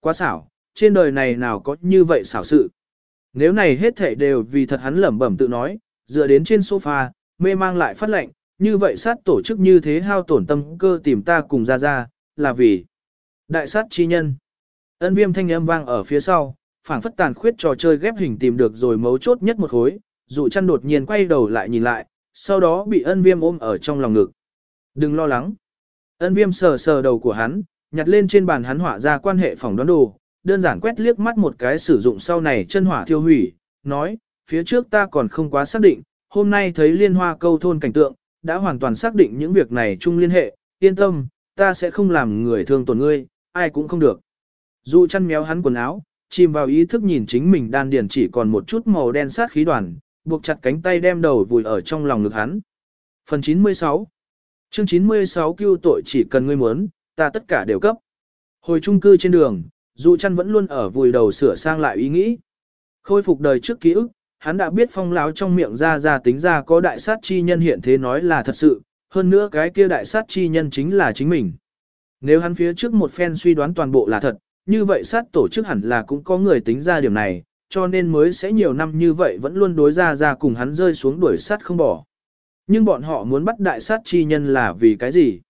Quá xảo, trên đời này nào có như vậy xảo sự. Nếu này hết thể đều vì thật hắn lẩm bẩm tự nói, dựa đến trên sofa, mê mang lại phát lệnh, như vậy sát tổ chức như thế hao tổn tâm cơ tìm ta cùng ra ra, là vì đại sát chi nhân. Ân viêm thanh âm vang ở phía sau, phảng phất tàn khuyết trò chơi ghép hình tìm được rồi mấu chốt nhất một khối, dụ chăn đột nhiên quay đầu lại nhìn lại, sau đó bị ân viêm ôm ở trong lòng ngực. Đừng lo lắng. Ân viêm sờ sờ đầu của hắn, nhặt lên trên bàn hắn họa ra quan hệ phòng đoán đồ, đơn giản quét liếc mắt một cái sử dụng sau này chân hỏa thiêu hủy, nói, phía trước ta còn không quá xác định, hôm nay thấy liên hoa câu thôn cảnh tượng, đã hoàn toàn xác định những việc này chung liên hệ, yên tâm, ta sẽ không làm người thương tổn ngươi, ai cũng không được. Dụ chăn méo hắn quần áo, chìm vào ý thức nhìn chính mình đan điền chỉ còn một chút màu đen sát khí đoàn, buộc chặt cánh tay đem đầu vùi ở trong lòng ngực hắn. Phần 96 Chương 96 kêu tội chỉ cần ngươi muốn, ta tất cả đều cấp. Hồi trung cư trên đường, dụ chăn vẫn luôn ở vùi đầu sửa sang lại ý nghĩ. Khôi phục đời trước ký ức, hắn đã biết phong láo trong miệng ra ra tính ra có đại sát chi nhân hiện thế nói là thật sự, hơn nữa cái kia đại sát chi nhân chính là chính mình. Nếu hắn phía trước một phen suy đoán toàn bộ là thật, như vậy sát tổ chức hẳn là cũng có người tính ra điểm này, cho nên mới sẽ nhiều năm như vậy vẫn luôn đối ra ra cùng hắn rơi xuống đuổi sát không bỏ. Nhưng bọn họ muốn bắt đại sát chi nhân là vì cái gì?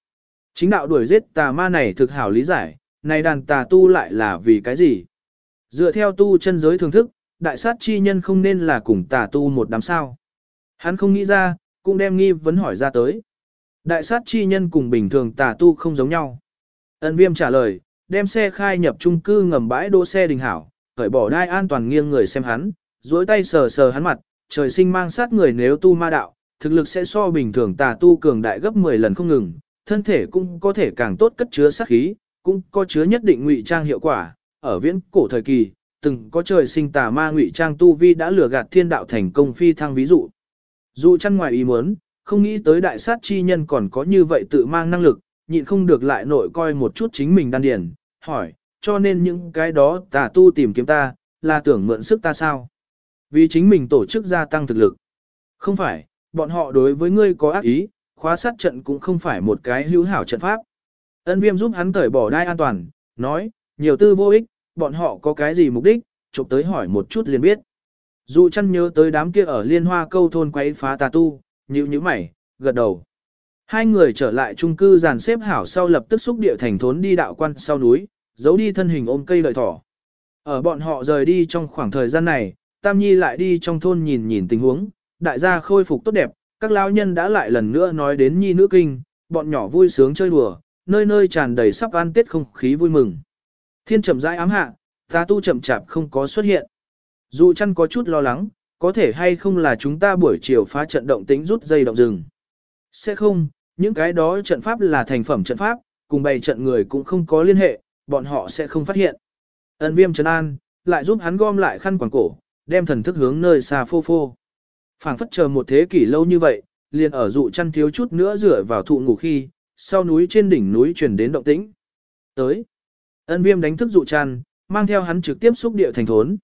Chính đạo đuổi giết tà ma này thực hảo lý giải, này đàn tà tu lại là vì cái gì? Dựa theo tu chân giới thường thức, đại sát chi nhân không nên là cùng tà tu một đám sao. Hắn không nghĩ ra, cũng đem nghi vấn hỏi ra tới. Đại sát chi nhân cùng bình thường tà tu không giống nhau. Ân viêm trả lời, đem xe khai nhập trung cư ngầm bãi đỗ xe đình hảo, khởi bỏ đai an toàn nghiêng người xem hắn, duỗi tay sờ sờ hắn mặt, trời sinh mang sát người nếu tu ma đạo, thực lực sẽ so bình thường tà tu cường đại gấp 10 lần không ngừng, thân thể cũng có thể càng tốt cất chứa sát khí, cũng có chứa nhất định ngụy trang hiệu quả. Ở viễn cổ thời kỳ, từng có trời sinh tà ma ngụy trang tu vi đã lừa gạt thiên đạo thành công phi thăng ví dụ. Dù chăn ngoài ý muốn, không nghĩ tới đại sát chi nhân còn có như vậy tự mang năng lực, nhịn không được lại nội coi một chút chính mình đan điền, hỏi, cho nên những cái đó tà tu tìm kiếm ta, là tưởng mượn sức ta sao? Vì chính mình tổ chức gia tăng thực lực. Không phải, bọn họ đối với ngươi có ác ý, khóa sát trận cũng không phải một cái hữu hảo trận pháp. Ân viêm giúp hắn cởi bỏ đai an toàn, nói, nhiều tư vô ích, bọn họ có cái gì mục đích, chụp tới hỏi một chút liền biết. Dù chăn nhớ tới đám kia ở liên hoa câu thôn quấy phá tà tu, nhíu nhíu mày, gật đầu. Hai người trở lại chung cư dàn xếp hảo sau lập tức xúc địa thành thốn đi đạo quan sau núi, giấu đi thân hình ôm cây đợi thỏ. Ở bọn họ rời đi trong khoảng thời gian này, Tam Nhi lại đi trong thôn nhìn nhìn tình huống, đại gia khôi phục tốt đẹp, các lão nhân đã lại lần nữa nói đến Nhi nữ kinh, bọn nhỏ vui sướng chơi đùa, nơi nơi tràn đầy sắp ăn tết không khí vui mừng. Thiên chậm rãi ám hạ, ta tu chậm chạp không có xuất hiện. Dù chăn có chút lo lắng, có thể hay không là chúng ta buổi chiều phá trận động tính rút dây động rừng. Sẽ không, những cái đó trận pháp là thành phẩm trận pháp, cùng bày trận người cũng không có liên hệ, bọn họ sẽ không phát hiện. Ân viêm trấn an, lại giúp hắn gom lại khăn quàng cổ, đem thần thức hướng nơi xa phô phô phảng phất chờ một thế kỷ lâu như vậy, liền ở dụ chăn thiếu chút nữa rửa vào thụ ngủ khi, sau núi trên đỉnh núi truyền đến động tĩnh. Tới, ân viêm đánh thức dụ chăn, mang theo hắn trực tiếp xúc địa thành thốn.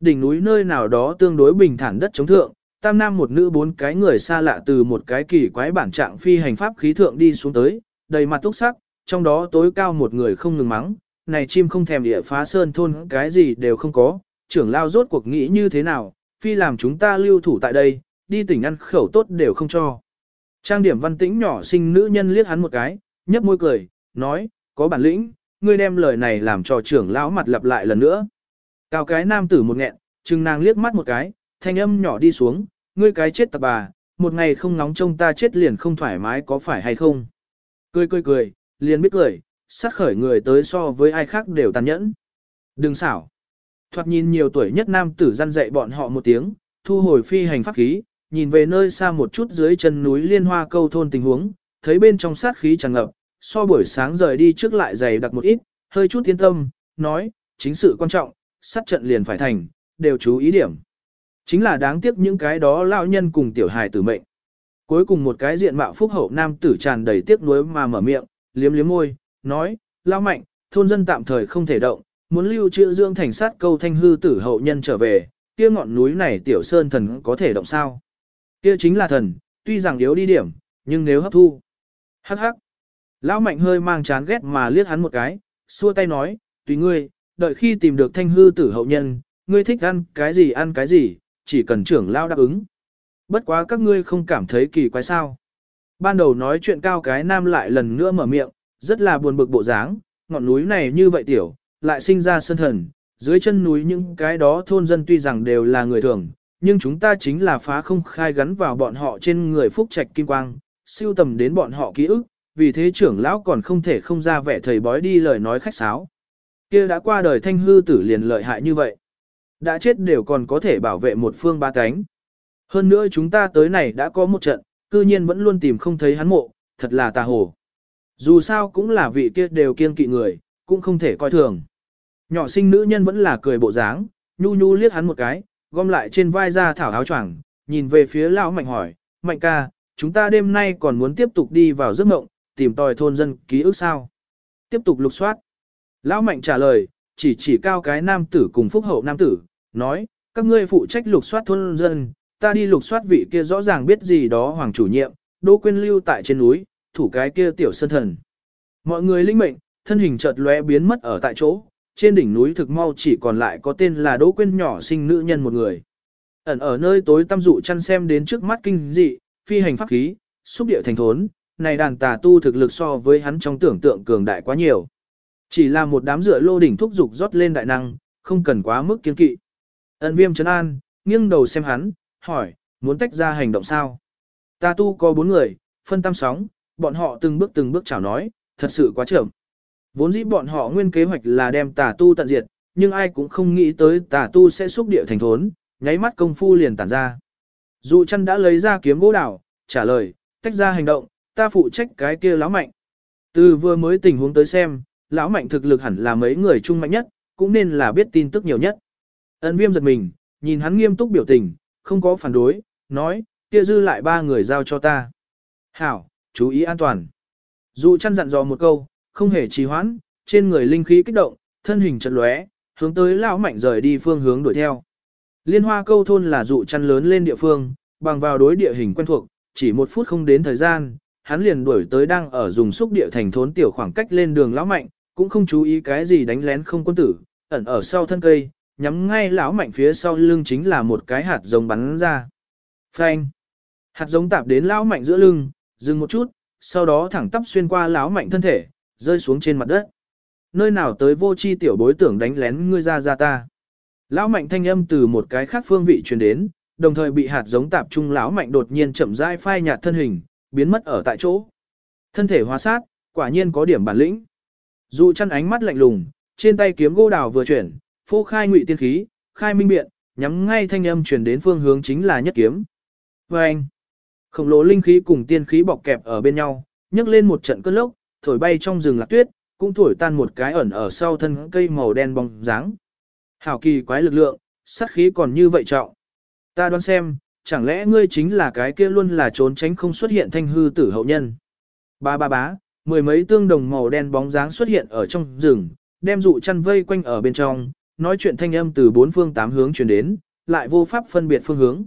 Đỉnh núi nơi nào đó tương đối bình thản đất chống thượng, tam nam một nữ bốn cái người xa lạ từ một cái kỳ quái bản trạng phi hành pháp khí thượng đi xuống tới, đầy mặt túc sắc, trong đó tối cao một người không ngừng mắng, này chim không thèm địa phá sơn thôn cái gì đều không có, trưởng lao rốt cuộc nghĩ như thế nào, phi làm chúng ta lưu thủ tại đây, đi tỉnh ăn khẩu tốt đều không cho. Trang điểm văn tĩnh nhỏ sinh nữ nhân liếc hắn một cái, nhấp môi cười, nói, có bản lĩnh, ngươi đem lời này làm cho trưởng lão mặt lặp lại lần nữa. Cao cái nam tử một nghẹn, chừng nàng liếc mắt một cái, thanh âm nhỏ đi xuống, ngươi cái chết tạp bà, một ngày không nóng trông ta chết liền không thoải mái có phải hay không. Cười cười cười, liền biết cười, sát khởi người tới so với ai khác đều tàn nhẫn. Đừng xảo. Thoạt nhìn nhiều tuổi nhất nam tử gian dạy bọn họ một tiếng, thu hồi phi hành pháp khí, nhìn về nơi xa một chút dưới chân núi liên hoa câu thôn tình huống, thấy bên trong sát khí tràn ngập, so buổi sáng rời đi trước lại dày đặc một ít, hơi chút yên tâm, nói, chính sự quan trọng, sát trận liền phải thành, đều chú ý điểm. Chính là đáng tiếc những cái đó lão nhân cùng tiểu hài tử mệnh. Cuối cùng một cái diện mạo phúc hậu nam tử tràn đầy tiếc nuối mà mở miệng, liếm liếm môi, nói, lao mạnh, thôn dân tạm thời không thể động, muốn lưu trữ dương thành sát câu thanh hư tử hậu nhân trở về, kia ngọn núi này tiểu sơn thần có thể động sao. Kia chính là thần, tuy rằng yếu đi điểm, nhưng nếu hấp thu. Hắc hắc. Lão mạnh hơi mang chán ghét mà liếc hắn một cái, xua tay nói, tùy ngươi, đợi khi tìm được thanh hư tử hậu nhân, ngươi thích ăn cái gì ăn cái gì, chỉ cần trưởng lao đáp ứng. Bất quá các ngươi không cảm thấy kỳ quái sao. Ban đầu nói chuyện cao cái nam lại lần nữa mở miệng, rất là buồn bực bộ dáng, ngọn núi này như vậy tiểu, lại sinh ra sơn thần, dưới chân núi những cái đó thôn dân tuy rằng đều là người thường, nhưng chúng ta chính là phá không khai gắn vào bọn họ trên người phúc trạch kim quang, siêu tầm đến bọn họ ký ức, vì thế trưởng lão còn không thể không ra vẻ thầy bói đi lời nói khách sáo. kia đã qua đời thanh hư tử liền lợi hại như vậy. Đã chết đều còn có thể bảo vệ một phương ba cánh. Hơn nữa chúng ta tới này đã có một trận, cư nhiên vẫn luôn tìm không thấy hắn mộ, thật là tà hồ. Dù sao cũng là vị kia đều kiên kỵ người, cũng không thể coi thường. Nhỏ sinh nữ nhân vẫn là cười bộ dáng, nhu nhu liếc hắn một cái, gom lại trên vai ra thảo áo choàng, nhìn về phía lão mạnh hỏi, mạnh ca, chúng ta đêm nay còn muốn tiếp tục đi vào giấc mộng, tìm tòi thôn dân ký ức sao? Tiếp tục lục soát. Lão mạnh trả lời, chỉ chỉ cao cái nam tử cùng phúc hậu nam tử, nói, các ngươi phụ trách lục soát thôn dân, ta đi lục soát vị kia rõ ràng biết gì đó hoàng chủ nhiệm, đỗ quên lưu tại trên núi, thủ cái kia tiểu sơn thần. Mọi người linh mệnh, thân hình chợt lóe biến mất ở tại chỗ, trên đỉnh núi thực mau chỉ còn lại có tên là Đỗ Quyên nhỏ sinh nữ nhân một người. Ẩn ở nơi tối tăm dụ chăn xem đến trước mắt kinh dị, phi hành pháp khí, xúc địa thành thốn, này đàn tà tu thực lực so với hắn trong tưởng tượng cường đại quá nhiều. Chỉ là một đám rửa lô đỉnh thúc dục rót lên đại năng, không cần quá mức kiên kỵ. Ẩn viêm chấn an, nghiêng đầu xem hắn, hỏi, muốn tách ra hành động sao? Tà tu có bốn người, phân tam sóng, bọn họ từng bước từng bước chào nói, thật sự quá chậm. Vốn dĩ bọn họ nguyên kế hoạch là đem tà tu tận diệt, nhưng ai cũng không nghĩ tới tà tu sẽ xúc địa thành thốn, nháy mắt công phu liền tản ra. Dụ chân đã lấy ra kiếm gỗ đảo, trả lời, tách ra hành động, ta phụ trách cái kia lão mạnh. Từ vừa mới tình huống tới xem, lão mạnh thực lực hẳn là mấy người trung mạnh nhất, cũng nên là biết tin tức nhiều nhất. Ấn viêm giật mình, nhìn hắn nghiêm túc biểu tình, không có phản đối, nói, kia dư lại ba người giao cho ta. Hảo, chú ý an toàn. Dụ chăn dặn dò một câu, không hề trì hoãn, trên người linh khí kích động, thân hình chật lóe, hướng tới lão mạnh rời đi phương hướng đuổi theo. Liên hoa câu thôn là dụ chăn lớn lên địa phương, bằng vào đối địa hình quen thuộc, chỉ một phút không đến thời gian, hắn liền đuổi tới đang ở dùng xúc địa thành thốn tiểu khoảng cách lên đường lão mạnh, cũng không chú ý cái gì đánh lén không quân tử, ẩn ở sau thân cây, nhắm ngay lão mạnh phía sau lưng chính là một cái hạt giống bắn ra. Phanh! Hạt giống tạp đến lão mạnh giữa lưng, dừng một chút, sau đó thẳng tắp xuyên qua lão mạnh thân thể, rơi xuống trên mặt đất. Nơi nào tới vô chi tiểu bối tưởng đánh lén ngươi ra ra ta. Lão mạnh thanh âm từ một cái khác phương vị truyền đến, đồng thời bị hạt giống tạp trung lão mạnh đột nhiên chậm rãi phai nhạt thân hình, biến mất ở tại chỗ. Thân thể hóa sát, quả nhiên có điểm bản lĩnh. Dụ chăn ánh mắt lạnh lùng, trên tay kiếm gỗ đào vừa chuyển, phô khai ngụy tiên khí, khai minh biện, nhắm ngay thanh âm truyền đến phương hướng chính là nhất kiếm. Và anh, khổng lồ linh khí cùng tiên khí bọc kẹp ở bên nhau, nhấc lên một trận cơn lốc, thổi bay trong rừng lạc tuyết, cũng thổi tan một cái ẩn ở sau thân cây màu đen bóng dáng. Hảo kỳ quái lực lượng, sát khí còn như vậy trọng. Ta đoán xem, chẳng lẽ ngươi chính là cái kia luôn là trốn tránh không xuất hiện thanh hư tử hậu nhân. Ba ba bá, mười mấy tương đồng màu đen bóng dáng xuất hiện ở trong rừng, đem dụ chăn vây quanh ở bên trong, nói chuyện thanh âm từ bốn phương tám hướng truyền đến, lại vô pháp phân biệt phương hướng.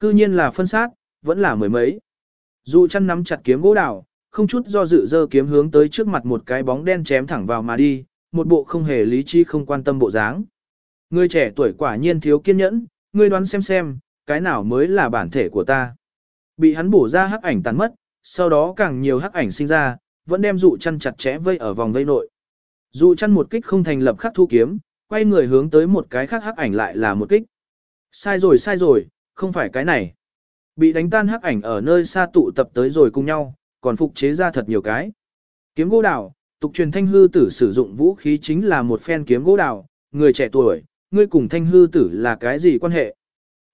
Cư nhiên là phân sát, vẫn là mười mấy. Dụ chăn nắm chặt kiếm gỗ đào, không chút do dự dơ kiếm hướng tới trước mặt một cái bóng đen chém thẳng vào mà đi, một bộ không hề lý trí không quan tâm bộ dáng. Người trẻ tuổi quả nhiên thiếu kiên nhẫn, ngươi đoán xem xem, cái nào mới là bản thể của ta. Bị hắn bổ ra hắc ảnh tàn mất, sau đó càng nhiều hắc ảnh sinh ra, vẫn đem dụ chăn chặt chẽ vây ở vòng vây nội. Dụ chăn một kích không thành lập khắc thu kiếm, quay người hướng tới một cái khác hắc ảnh lại là một kích. Sai rồi sai rồi, không phải cái này. Bị đánh tan hắc ảnh ở nơi xa tụ tập tới rồi cùng nhau, còn phục chế ra thật nhiều cái. Kiếm gỗ đào, tục truyền thanh hư tử sử dụng vũ khí chính là một phen kiếm gỗ đào, người trẻ tuổi, ngươi cùng thanh hư tử là cái gì quan hệ?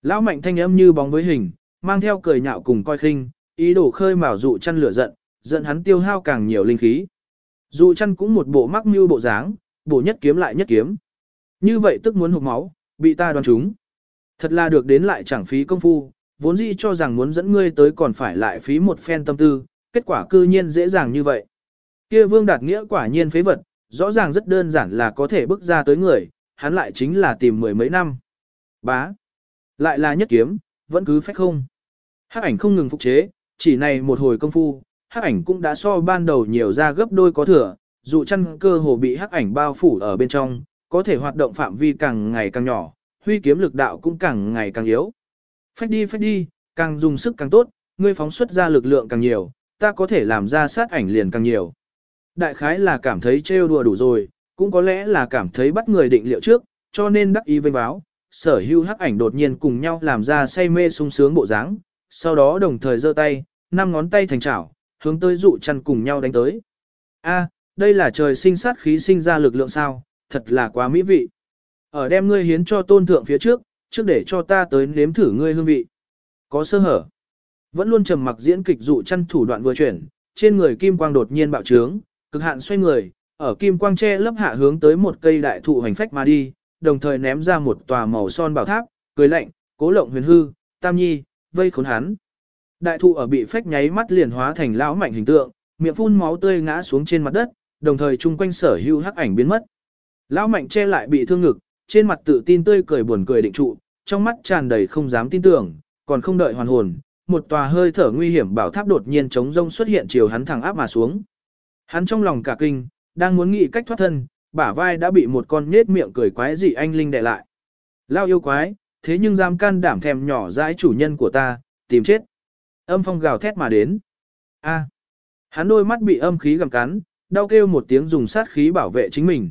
Lão mạnh thanh âm như bóng với hình, mang theo cười nhạo cùng coi khinh, ý đồ khơi mào dụ chăn lửa giận, giận hắn tiêu hao càng nhiều linh khí. Dụ chăn cũng một bộ mắc mưu bộ dáng, bộ nhất kiếm lại nhất kiếm. Như vậy tức muốn hụt máu, bị ta đoán trúng. Thật là được đến lại chẳng phí công phu, vốn dĩ cho rằng muốn dẫn ngươi tới còn phải lại phí một phen tâm tư, kết quả cư nhiên dễ dàng như vậy. Kia Vương Đạt Nghĩa quả nhiên phế vật, rõ ràng rất đơn giản là có thể bước ra tới người, hắn lại chính là tìm mười mấy năm. Bá. Lại là nhất kiếm, vẫn cứ phách không. Hắc ảnh không ngừng phục chế, chỉ này một hồi công phu, hắc ảnh cũng đã so ban đầu nhiều ra gấp đôi có thừa, dụ chăn cơ hồ bị hắc ảnh bao phủ ở bên trong, có thể hoạt động phạm vi càng ngày càng nhỏ, huy kiếm lực đạo cũng càng ngày càng yếu. Phách đi phách đi, càng dùng sức càng tốt, ngươi phóng xuất ra lực lượng càng nhiều, ta có thể làm ra sát ảnh liền càng nhiều. Đại khái là cảm thấy trêu đùa đủ rồi, cũng có lẽ là cảm thấy bắt người định liệu trước, cho nên đắc ý vênh báo, sở hưu hắc ảnh đột nhiên cùng nhau làm ra say mê sung sướng bộ dáng, sau đó đồng thời giơ tay, năm ngón tay thành chảo, hướng tới dụ chăn cùng nhau đánh tới. A, đây là trời sinh sát khí sinh ra lực lượng sao, thật là quá mỹ vị. Ở đem ngươi hiến cho tôn thượng phía trước, trước để cho ta tới nếm thử ngươi hương vị. Có sơ hở. Vẫn luôn trầm mặc diễn kịch dụ chăn thủ đoạn vừa chuyển, trên người kim quang đột nhiên bạo trướng, cực hạn xoay người, ở kim quang che lấp hạ hướng tới một cây đại thụ hành phách mà đi, đồng thời ném ra một tòa màu son bảo tháp, cười lạnh, cố lộng huyền hư, tam nhi, vây khốn hắn. Đại thụ ở bị phách nháy mắt liền hóa thành lão mạnh hình tượng, miệng phun máu tươi ngã xuống trên mặt đất, đồng thời chung quanh sở hữu hắc ảnh biến mất. Lão mạnh che lại bị thương ngực, trên mặt tự tin tươi cười buồn cười định trụ, trong mắt tràn đầy không dám tin tưởng, còn không đợi hoàn hồn, một tòa hơi thở nguy hiểm bảo tháp đột nhiên chống rông xuất hiện chiều hắn thẳng áp mà xuống. Hắn trong lòng cả kinh, đang muốn nghĩ cách thoát thân, bả vai đã bị một con nết miệng cười quái dị anh linh đè lại. Lao yêu quái, thế nhưng dám can đảm thèm nhỏ dãi chủ nhân của ta, tìm chết. Âm phong gào thét mà đến. A. Hắn đôi mắt bị âm khí gặm cắn, đau kêu một tiếng dùng sát khí bảo vệ chính mình.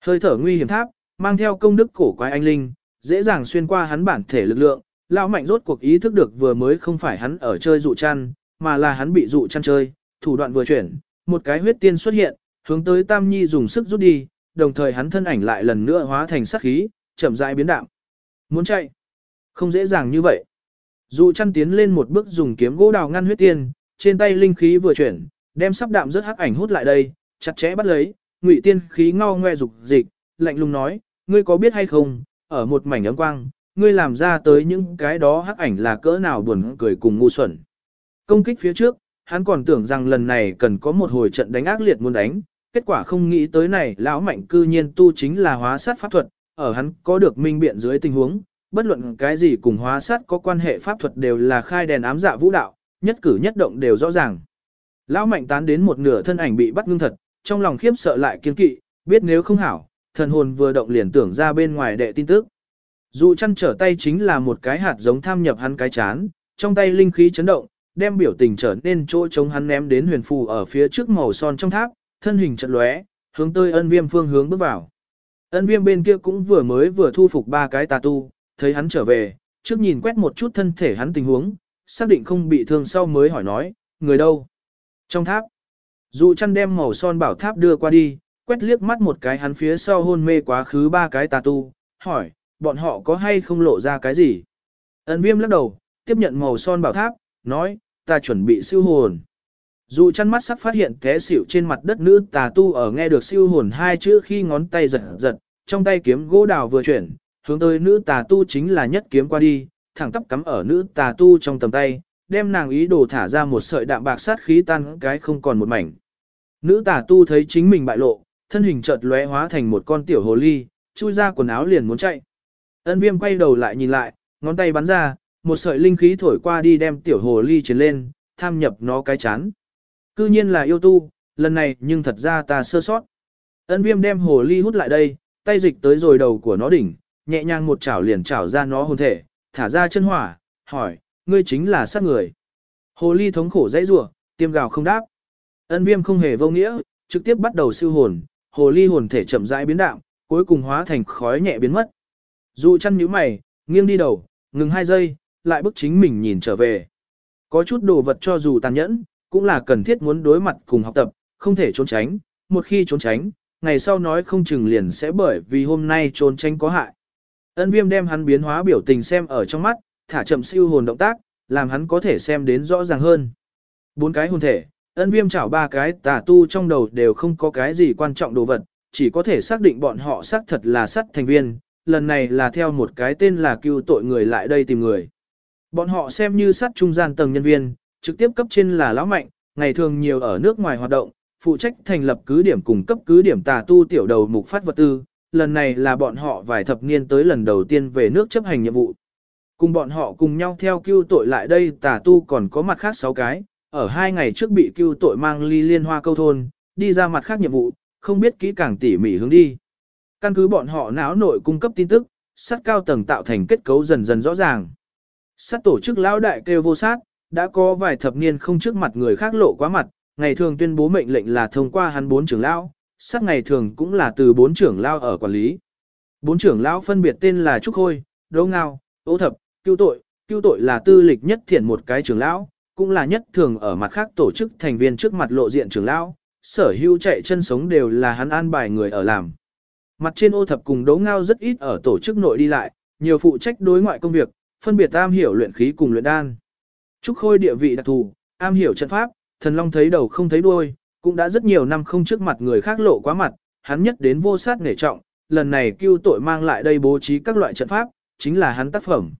Hơi thở nguy hiểm tháp, mang theo công đức cổ quái anh linh, dễ dàng xuyên qua hắn bản thể lực lượng. Lão mạnh rốt cuộc ý thức được vừa mới không phải hắn ở chơi dụ chăn, mà là hắn bị dụ chăn chơi, thủ đoạn vừa chuyển, một cái huyết tiên xuất hiện, hướng tới Tam Nhi dùng sức rút đi, đồng thời hắn thân ảnh lại lần nữa hóa thành sát khí, chậm rãi biến đạo. Muốn chạy, không dễ dàng như vậy. Dụ chăn tiến lên một bước dùng kiếm gỗ đào ngăn huyết tiên, trên tay linh khí vừa chuyển, đem sắp đạm rất hắc ảnh hút lại đây, chặt chẽ bắt lấy, ngụy tiên khí ngao ngoe dục dịch, lạnh lùng nói, ngươi có biết hay không, ở một mảnh ấm quang, ngươi làm ra tới những cái đó hắc ảnh là cỡ nào buồn cười cùng ngu xuẩn. Công kích phía trước, hắn còn tưởng rằng lần này cần có một hồi trận đánh ác liệt muốn đánh, kết quả không nghĩ tới này lão mạnh cư nhiên tu chính là hóa sát pháp thuật, ở hắn có được minh biện dưới tình huống, bất luận cái gì cùng hóa sát có quan hệ pháp thuật đều là khai đèn ám dạ vũ đạo, nhất cử nhất động đều rõ ràng. Lão mạnh tán đến một nửa thân ảnh bị bắt ngưng thật, trong lòng khiếp sợ lại kiên kỵ, biết nếu không hảo, thần hồn vừa động liền tưởng ra bên ngoài đệ tin tức. Dù chăn trở tay chính là một cái hạt giống tham nhập hắn cái chán, trong tay linh khí chấn động, đem biểu tình trở nên chỗ chống hắn ném đến huyền phù ở phía trước màu son trong tháp, thân hình chật lóe, hướng tới ân viêm phương hướng bước vào. Ân viêm bên kia cũng vừa mới vừa thu phục ba cái tà tu, thấy hắn trở về, trước nhìn quét một chút thân thể hắn tình huống, xác định không bị thương sau mới hỏi nói, người đâu? Trong tháp, dù chăn đem màu son bảo tháp đưa qua đi, quét liếc mắt một cái hắn phía sau hôn mê quá khứ ba cái tà tu, hỏi, bọn họ có hay không lộ ra cái gì? Ân viêm lắc đầu, tiếp nhận màu son bảo tháp, nói, ta chuẩn bị siêu hồn. Dù chăn mắt sắc phát hiện té xỉu trên mặt đất nữ tà tu ở nghe được siêu hồn hai chữ khi ngón tay giật giật, trong tay kiếm gỗ đào vừa chuyển, hướng tới nữ tà tu chính là nhất kiếm qua đi, thẳng tắp cắm ở nữ tà tu trong tầm tay, đem nàng ý đồ thả ra một sợi đạm bạc sát khí tan cái không còn một mảnh. Nữ tà tu thấy chính mình bại lộ, thân hình chợt lóe hóa thành một con tiểu hồ ly, chui ra quần áo liền muốn chạy. Ân viêm quay đầu lại nhìn lại, ngón tay bắn ra, một sợi linh khí thổi qua đi đem tiểu hồ ly chiến lên, tham nhập nó cái chán. Cư nhiên là yêu tu, lần này nhưng thật ra ta sơ sót. Ân viêm đem hồ ly hút lại đây, tay dịch tới rồi đầu của nó đỉnh, nhẹ nhàng một chảo liền chảo ra nó hồn thể, thả ra chân hỏa, hỏi, ngươi chính là sát người. Hồ ly thống khổ dãy rủa, tiêm gào không đáp. Ân viêm không hề vô nghĩa, trực tiếp bắt đầu siêu hồn, hồ ly hồn thể chậm rãi biến đạo, cuối cùng hóa thành khói nhẹ biến mất. Dụ chăn nhíu mày, nghiêng đi đầu, ngừng hai giây, lại bức chính mình nhìn trở về. Có chút đồ vật cho dù tàn nhẫn, cũng là cần thiết muốn đối mặt cùng học tập, không thể trốn tránh, một khi trốn tránh, ngày sau nói không chừng liền sẽ bởi vì hôm nay trốn tránh có hại. Ân viêm đem hắn biến hóa biểu tình xem ở trong mắt, thả chậm siêu hồn động tác, làm hắn có thể xem đến rõ ràng hơn. Bốn cái hồn thể, ân viêm chảo ba cái tà tu trong đầu đều không có cái gì quan trọng đồ vật, chỉ có thể xác định bọn họ xác thật là sắt thành viên, lần này là theo một cái tên là cưu tội người lại đây tìm người. Bọn họ xem như sắt trung gian tầng nhân viên, trực tiếp cấp trên là lão mạnh, ngày thường nhiều ở nước ngoài hoạt động, phụ trách thành lập cứ điểm cùng cấp cứ điểm tà tu tiểu đầu mục phát vật tư, lần này là bọn họ vài thập niên tới lần đầu tiên về nước chấp hành nhiệm vụ. Cùng bọn họ cùng nhau theo cưu tội lại đây tà tu còn có mặt khác 6 cái, ở hai ngày trước bị cưu tội mang ly liên hoa câu thôn, đi ra mặt khác nhiệm vụ, không biết kỹ càng tỉ mỉ hướng đi căn cứ bọn họ não nội cung cấp tin tức, sắt cao tầng tạo thành kết cấu dần dần rõ ràng. Sắt tổ chức lão đại kêu vô sát, đã có vài thập niên không trước mặt người khác lộ quá mặt, ngày thường tuyên bố mệnh lệnh là thông qua hắn bốn trưởng lão, sắt ngày thường cũng là từ bốn trưởng lão ở quản lý. Bốn trưởng lão phân biệt tên là Trúc Khôi, Đỗ Ngao, Ô Thập, Cưu Tội, Cưu Tội là tư lịch nhất thiện một cái trưởng lão, cũng là nhất thường ở mặt khác tổ chức thành viên trước mặt lộ diện trưởng lão, sở hữu chạy chân sống đều là hắn an bài người ở làm. Mặt trên ô thập cùng đấu Ngao rất ít ở tổ chức nội đi lại, nhiều phụ trách đối ngoại công việc, phân biệt am hiểu luyện khí cùng luyện đan. Trúc Khôi địa vị đặc thù, am hiểu trận pháp, thần long thấy đầu không thấy đuôi, cũng đã rất nhiều năm không trước mặt người khác lộ quá mặt, hắn nhất đến vô sát nể trọng, lần này cưu tội mang lại đây bố trí các loại trận pháp, chính là hắn tác phẩm.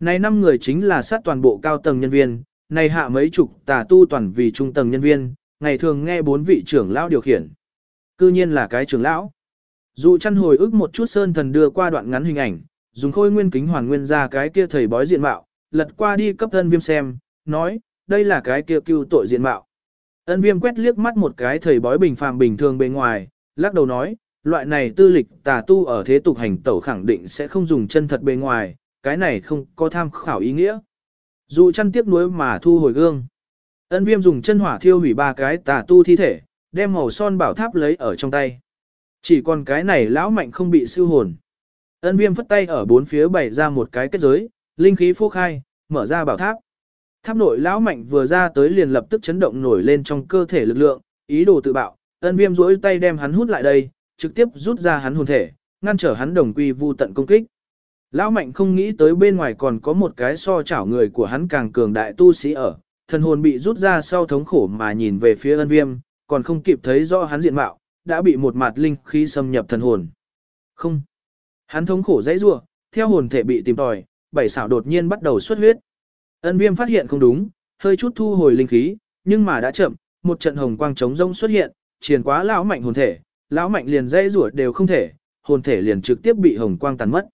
Này năm người chính là sát toàn bộ cao tầng nhân viên, này hạ mấy chục tà tu toàn vì trung tầng nhân viên, ngày thường nghe bốn vị trưởng lão điều khiển. Cư nhiên là cái trưởng lão. Dụ chăn hồi ức một chút sơn thần đưa qua đoạn ngắn hình ảnh, dùng khôi nguyên kính hoàn nguyên ra cái kia thầy bói diện mạo, lật qua đi cấp ân viêm xem, nói, đây là cái kia cứu tội diện mạo. Ân viêm quét liếc mắt một cái thầy bói bình phàm bình thường bên ngoài, lắc đầu nói, loại này tư lịch tà tu ở thế tục hành tẩu khẳng định sẽ không dùng chân thật bề ngoài, cái này không có tham khảo ý nghĩa. Dù chăn tiếp nuối mà thu hồi gương. Ân viêm dùng chân hỏa thiêu hủy ba cái tà tu thi thể, đem màu son bảo tháp lấy ở trong tay. Chỉ còn cái này lão mạnh không bị siêu hồn. Ân viêm phất tay ở bốn phía bày ra một cái kết giới, linh khí phô khai, mở ra bảo tháp. Tháp nội lão mạnh vừa ra tới liền lập tức chấn động nổi lên trong cơ thể lực lượng, ý đồ tự bạo. Ân viêm rỗi tay đem hắn hút lại đây, trực tiếp rút ra hắn hồn thể, ngăn trở hắn đồng quy vu tận công kích. Lão mạnh không nghĩ tới bên ngoài còn có một cái so chảo người của hắn càng cường đại tu sĩ ở, thần hồn bị rút ra sau thống khổ mà nhìn về phía ân viêm, còn không kịp thấy rõ hắn diện mạo, đã bị một mạt linh khí xâm nhập thần hồn. Không. Hắn thống khổ dãy rủa, theo hồn thể bị tìm tòi, bảy xảo đột nhiên bắt đầu xuất huyết. Ân viêm phát hiện không đúng, hơi chút thu hồi linh khí, nhưng mà đã chậm, một trận hồng quang trống rông xuất hiện, triền quá lão mạnh hồn thể, lão mạnh liền dãy rủa đều không thể, hồn thể liền trực tiếp bị hồng quang tàn mất.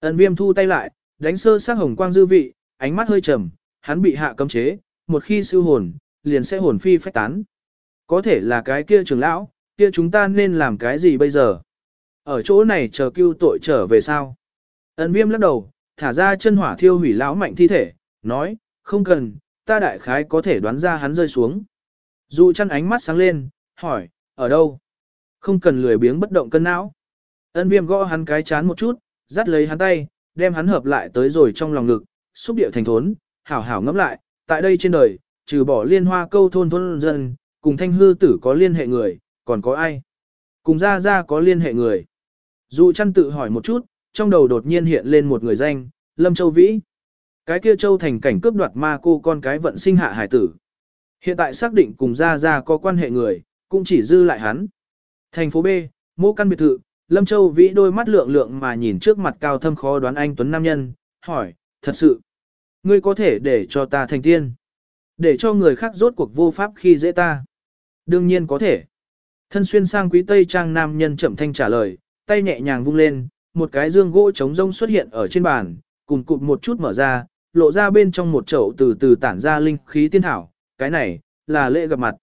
Ân viêm thu tay lại, đánh sơ sát hồng quang dư vị, ánh mắt hơi trầm, hắn bị hạ cấm chế, một khi siêu hồn, liền sẽ hồn phi phách tán. Có thể là cái kia trưởng lão, kia chúng ta nên làm cái gì bây giờ? Ở chỗ này chờ cứu tội trở về sao? Ấn viêm lắc đầu, thả ra chân hỏa thiêu hủy lão mạnh thi thể, nói, không cần, ta đại khái có thể đoán ra hắn rơi xuống. Dụ chăn ánh mắt sáng lên, hỏi, ở đâu? Không cần lười biếng bất động cân não. Ân viêm gõ hắn cái chán một chút, dắt lấy hắn tay, đem hắn hợp lại tới rồi trong lòng ngực, xúc điệu thành thốn, hảo hảo ngẫm lại, tại đây trên đời, trừ bỏ liên hoa câu thôn thôn dân, cùng thanh hư tử có liên hệ người, còn có ai? Cùng ra ra có liên hệ người. Dụ chăn tự hỏi một chút, trong đầu đột nhiên hiện lên một người danh, Lâm Châu Vĩ. Cái kia Châu thành cảnh cướp đoạt ma cô con cái vận sinh hạ hải tử. Hiện tại xác định cùng ra ra có quan hệ người, cũng chỉ dư lại hắn. Thành phố B, mô căn biệt thự, Lâm Châu Vĩ đôi mắt lượng lượng mà nhìn trước mặt cao thâm khó đoán anh Tuấn Nam Nhân, hỏi, thật sự, ngươi có thể để cho ta thành tiên, để cho người khác rốt cuộc vô pháp khi dễ ta. Đương nhiên có thể. Thân xuyên sang quý tây trang nam nhân chậm thanh trả lời, tay nhẹ nhàng vung lên, một cái dương gỗ trống rông xuất hiện ở trên bàn, cùng cụt một chút mở ra, lộ ra bên trong một chậu từ từ tản ra linh khí tiên thảo, cái này, là lễ gặp mặt.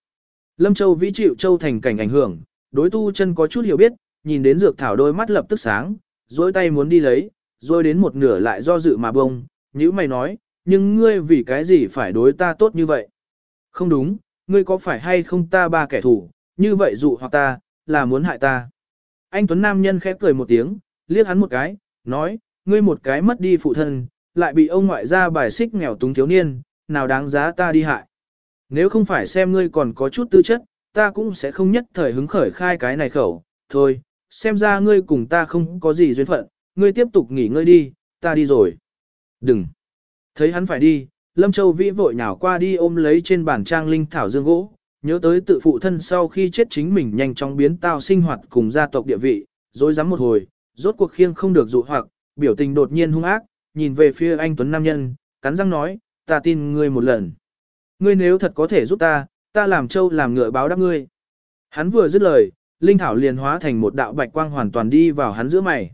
Lâm Châu vĩ chịu Châu thành cảnh ảnh hưởng, đối tu chân có chút hiểu biết, nhìn đến dược thảo đôi mắt lập tức sáng, dối tay muốn đi lấy, rồi đến một nửa lại do dự mà bông, như mày nói, nhưng ngươi vì cái gì phải đối ta tốt như vậy? Không đúng, ngươi có phải hay không ta ba kẻ thù, như vậy dụ hoặc ta, là muốn hại ta. Anh Tuấn Nam Nhân khẽ cười một tiếng, liếc hắn một cái, nói, ngươi một cái mất đi phụ thân, lại bị ông ngoại gia bài xích nghèo túng thiếu niên, nào đáng giá ta đi hại. Nếu không phải xem ngươi còn có chút tư chất, ta cũng sẽ không nhất thời hứng khởi khai cái này khẩu, thôi, xem ra ngươi cùng ta không có gì duyên phận, ngươi tiếp tục nghỉ ngơi đi, ta đi rồi. Đừng. Thấy hắn phải đi, Lâm Châu Vĩ vội nhào qua đi ôm lấy trên bàn trang linh thảo dương gỗ, nhớ tới tự phụ thân sau khi chết chính mình nhanh chóng biến tao sinh hoạt cùng gia tộc địa vị, rồi dám một hồi, rốt cuộc khiêng không được dụ hoặc, biểu tình đột nhiên hung ác, nhìn về phía anh Tuấn Nam Nhân, cắn răng nói, ta tin ngươi một lần. Ngươi nếu thật có thể giúp ta, ta làm châu làm ngựa báo đáp ngươi. Hắn vừa dứt lời, linh thảo liền hóa thành một đạo bạch quang hoàn toàn đi vào hắn giữa mày.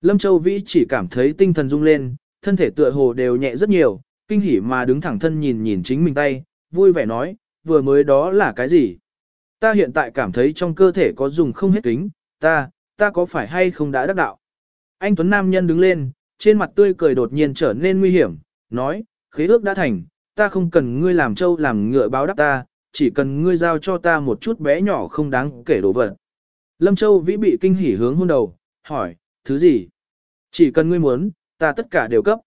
Lâm Châu Vĩ chỉ cảm thấy tinh thần rung lên, thân thể tựa hồ đều nhẹ rất nhiều, kinh hỉ mà đứng thẳng thân nhìn nhìn chính mình tay, vui vẻ nói, vừa mới đó là cái gì? Ta hiện tại cảm thấy trong cơ thể có dùng không hết kính, ta, ta có phải hay không đã đắc đạo? Anh Tuấn Nam nhân đứng lên, trên mặt tươi cười đột nhiên trở nên nguy hiểm, nói, khế ước đã thành, ta không cần ngươi làm trâu làm ngựa báo đáp ta, chỉ cần ngươi giao cho ta một chút bé nhỏ không đáng kể đồ vật. Lâm Châu Vĩ bị kinh hỉ hướng hôn đầu, hỏi, thứ gì? Chỉ cần ngươi muốn, ta tất cả đều cấp.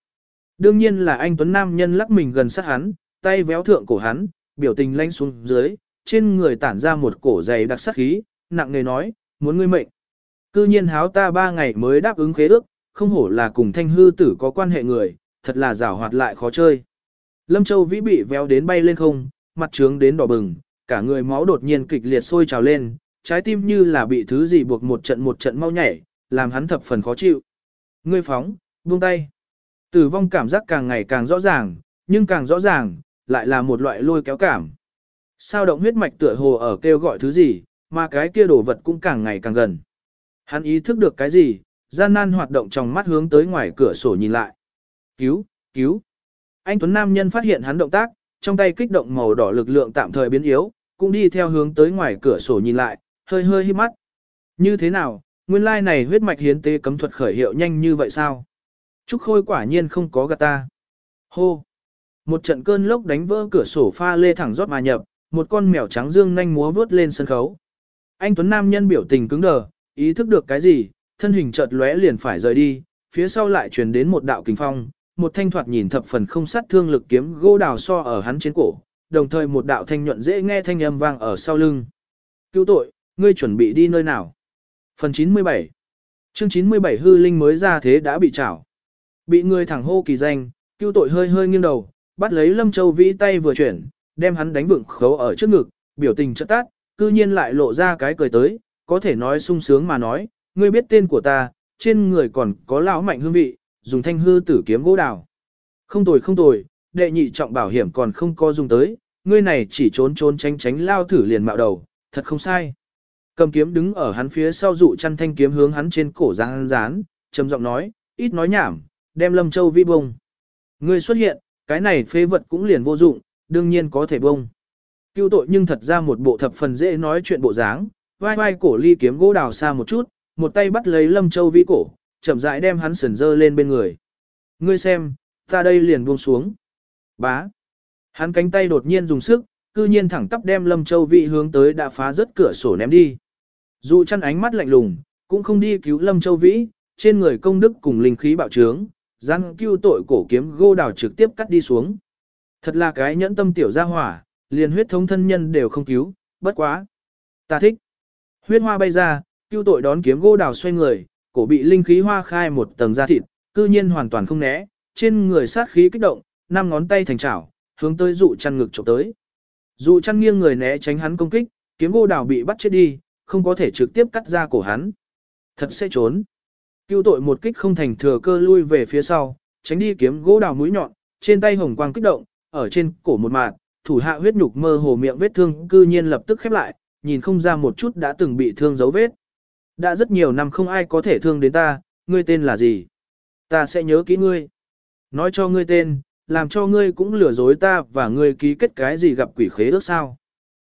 Đương nhiên là anh Tuấn Nam nhân lắc mình gần sát hắn, tay véo thượng cổ hắn, biểu tình lanh xuống dưới, trên người tản ra một cổ dày đặc sắc khí, nặng nề nói, muốn ngươi mệnh. Cư nhiên háo ta ba ngày mới đáp ứng khế ước, không hổ là cùng thanh hư tử có quan hệ người, thật là rào hoạt lại khó chơi. Lâm Châu Vĩ bị véo đến bay lên không, mặt trướng đến đỏ bừng, cả người máu đột nhiên kịch liệt sôi trào lên, trái tim như là bị thứ gì buộc một trận một trận mau nhảy, làm hắn thập phần khó chịu. Ngươi phóng, buông tay. Tử vong cảm giác càng ngày càng rõ ràng, nhưng càng rõ ràng, lại là một loại lôi kéo cảm. Sao động huyết mạch tựa hồ ở kêu gọi thứ gì, mà cái kia đồ vật cũng càng ngày càng gần. Hắn ý thức được cái gì, gian nan hoạt động trong mắt hướng tới ngoài cửa sổ nhìn lại. Cứu, cứu. Anh Tuấn Nam nhân phát hiện hắn động tác, trong tay kích động màu đỏ lực lượng tạm thời biến yếu, cũng đi theo hướng tới ngoài cửa sổ nhìn lại, hơi hơi hí mắt. Như thế nào, nguyên lai này huyết mạch hiến tế cấm thuật khởi hiệu nhanh như vậy sao? Trúc Khôi quả nhiên không có gạt ta. Hô! Một trận cơn lốc đánh vỡ cửa sổ pha lê thẳng rót mà nhập, một con mèo trắng dương nhanh múa vướt lên sân khấu. Anh Tuấn Nam nhân biểu tình cứng đờ, ý thức được cái gì, thân hình chợt lóe liền phải rời đi, phía sau lại truyền đến một đạo kinh phong, một thanh thoạt nhìn thập phần không sát thương lực kiếm gỗ đào so ở hắn trên cổ, đồng thời một đạo thanh nhuận dễ nghe thanh âm vang ở sau lưng. Cứu tội, ngươi chuẩn bị đi nơi nào? Phần 97 Chương 97 hư linh mới ra thế đã bị trảo. Bị người thẳng hô kỳ danh, cứu tội hơi hơi nghiêng đầu, bắt lấy Lâm Châu Vĩ tay vừa chuyển, đem hắn đánh vựng khấu ở trước ngực, biểu tình chợt tát, cư nhiên lại lộ ra cái cười tới, có thể nói sung sướng mà nói, ngươi biết tên của ta, trên người còn có lão mạnh hương vị, dùng thanh hư tử kiếm gỗ đào. Không tồi không tồi, đệ nhị trọng bảo hiểm còn không có dùng tới, ngươi này chỉ trốn trốn tránh tránh lao thử liền mạo đầu, thật không sai. Cầm kiếm đứng ở hắn phía sau dụ chăn thanh kiếm hướng hắn trên cổ giang rán, trầm giọng nói, ít nói nhảm, đem lâm châu vi bông. Ngươi xuất hiện, cái này phế vật cũng liền vô dụng, đương nhiên có thể bông. Cưu tội nhưng thật ra một bộ thập phần dễ nói chuyện bộ dáng, vai vai cổ ly kiếm gỗ đào xa một chút, một tay bắt lấy lâm châu vi cổ, chậm rãi đem hắn sườn dơ lên bên người. Ngươi xem, ta đây liền buông xuống. Bá. Hắn cánh tay đột nhiên dùng sức, cư nhiên thẳng tắp đem lâm châu vĩ hướng tới đã phá rớt cửa sổ ném đi. Dụ chăn ánh mắt lạnh lùng, cũng không đi cứu lâm châu vĩ, trên người công đức cùng linh khí bạo trướng, răng cứu tội cổ kiếm gô đào trực tiếp cắt đi xuống. Thật là cái nhẫn tâm tiểu gia hỏa, liền huyết thống thân nhân đều không cứu, bất quá. Ta thích. Huyết hoa bay ra, cứu tội đón kiếm gô đào xoay người, cổ bị linh khí hoa khai một tầng da thịt, cư nhiên hoàn toàn không né, trên người sát khí kích động, năm ngón tay thành chảo, hướng tới dụ chăn ngực chụp tới. Dụ chăn nghiêng người né tránh hắn công kích, kiếm gô đào bị bắt chết đi, không có thể trực tiếp cắt ra cổ hắn. Thật sẽ trốn. Cưu tội một kích không thành thừa cơ lui về phía sau, tránh đi kiếm gỗ đào mũi nhọn, trên tay hồng quang kích động, ở trên cổ một mạng, thủ hạ huyết nhục mơ hồ miệng vết thương cư nhiên lập tức khép lại, nhìn không ra một chút đã từng bị thương dấu vết. Đã rất nhiều năm không ai có thể thương đến ta, ngươi tên là gì? Ta sẽ nhớ kỹ ngươi. Nói cho ngươi tên, làm cho ngươi cũng lừa dối ta và ngươi ký kết cái gì gặp quỷ khế ước sao.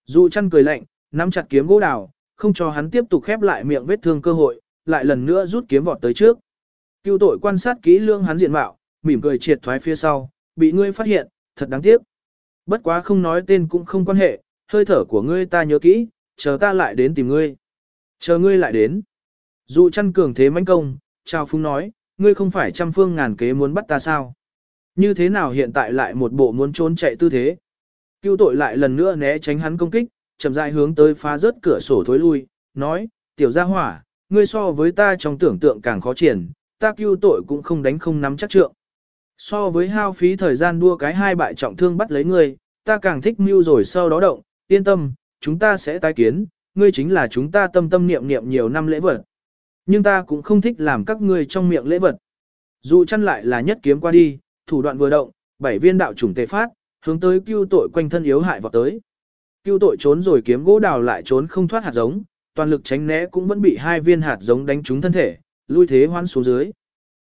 Dụ chăn cười lạnh, nắm chặt kiếm gỗ đào, không cho hắn tiếp tục khép lại miệng vết thương cơ hội, lại lần nữa rút kiếm vọt tới trước. Cưu tội quan sát kỹ lương hắn diện mạo, mỉm cười triệt thoái phía sau, bị ngươi phát hiện, thật đáng tiếc. Bất quá không nói tên cũng không quan hệ, hơi thở của ngươi ta nhớ kỹ, chờ ta lại đến tìm ngươi. Chờ ngươi lại đến. Dụ chăn cường thế mãnh công, trao phúng nói, ngươi không phải trăm phương ngàn kế muốn bắt ta sao? Như thế nào hiện tại lại một bộ muốn trốn chạy tư thế? Cưu tội lại lần nữa né tránh hắn công kích, chậm rãi hướng tới phá rớt cửa sổ thối lui, nói, tiểu gia hỏa, ngươi so với ta trong tưởng tượng càng khó triển, ta cưu tội cũng không đánh không nắm chắc trượng. So với hao phí thời gian đua cái hai bại trọng thương bắt lấy ngươi, ta càng thích mưu rồi sau đó động, yên tâm, chúng ta sẽ tái kiến, ngươi chính là chúng ta tâm tâm niệm niệm nhiều năm lễ vật. Nhưng ta cũng không thích làm các ngươi trong miệng lễ vật. Dù chăn lại là nhất kiếm qua đi, thủ đoạn vừa động, bảy viên đạo chủng tề phát, hướng tới cưu tội quanh thân yếu hại vào tới. Cưu tội trốn rồi kiếm gỗ đào lại trốn không thoát hạt giống, toàn lực tránh né cũng vẫn bị hai viên hạt giống đánh trúng thân thể, lui thế hoan xuống dưới.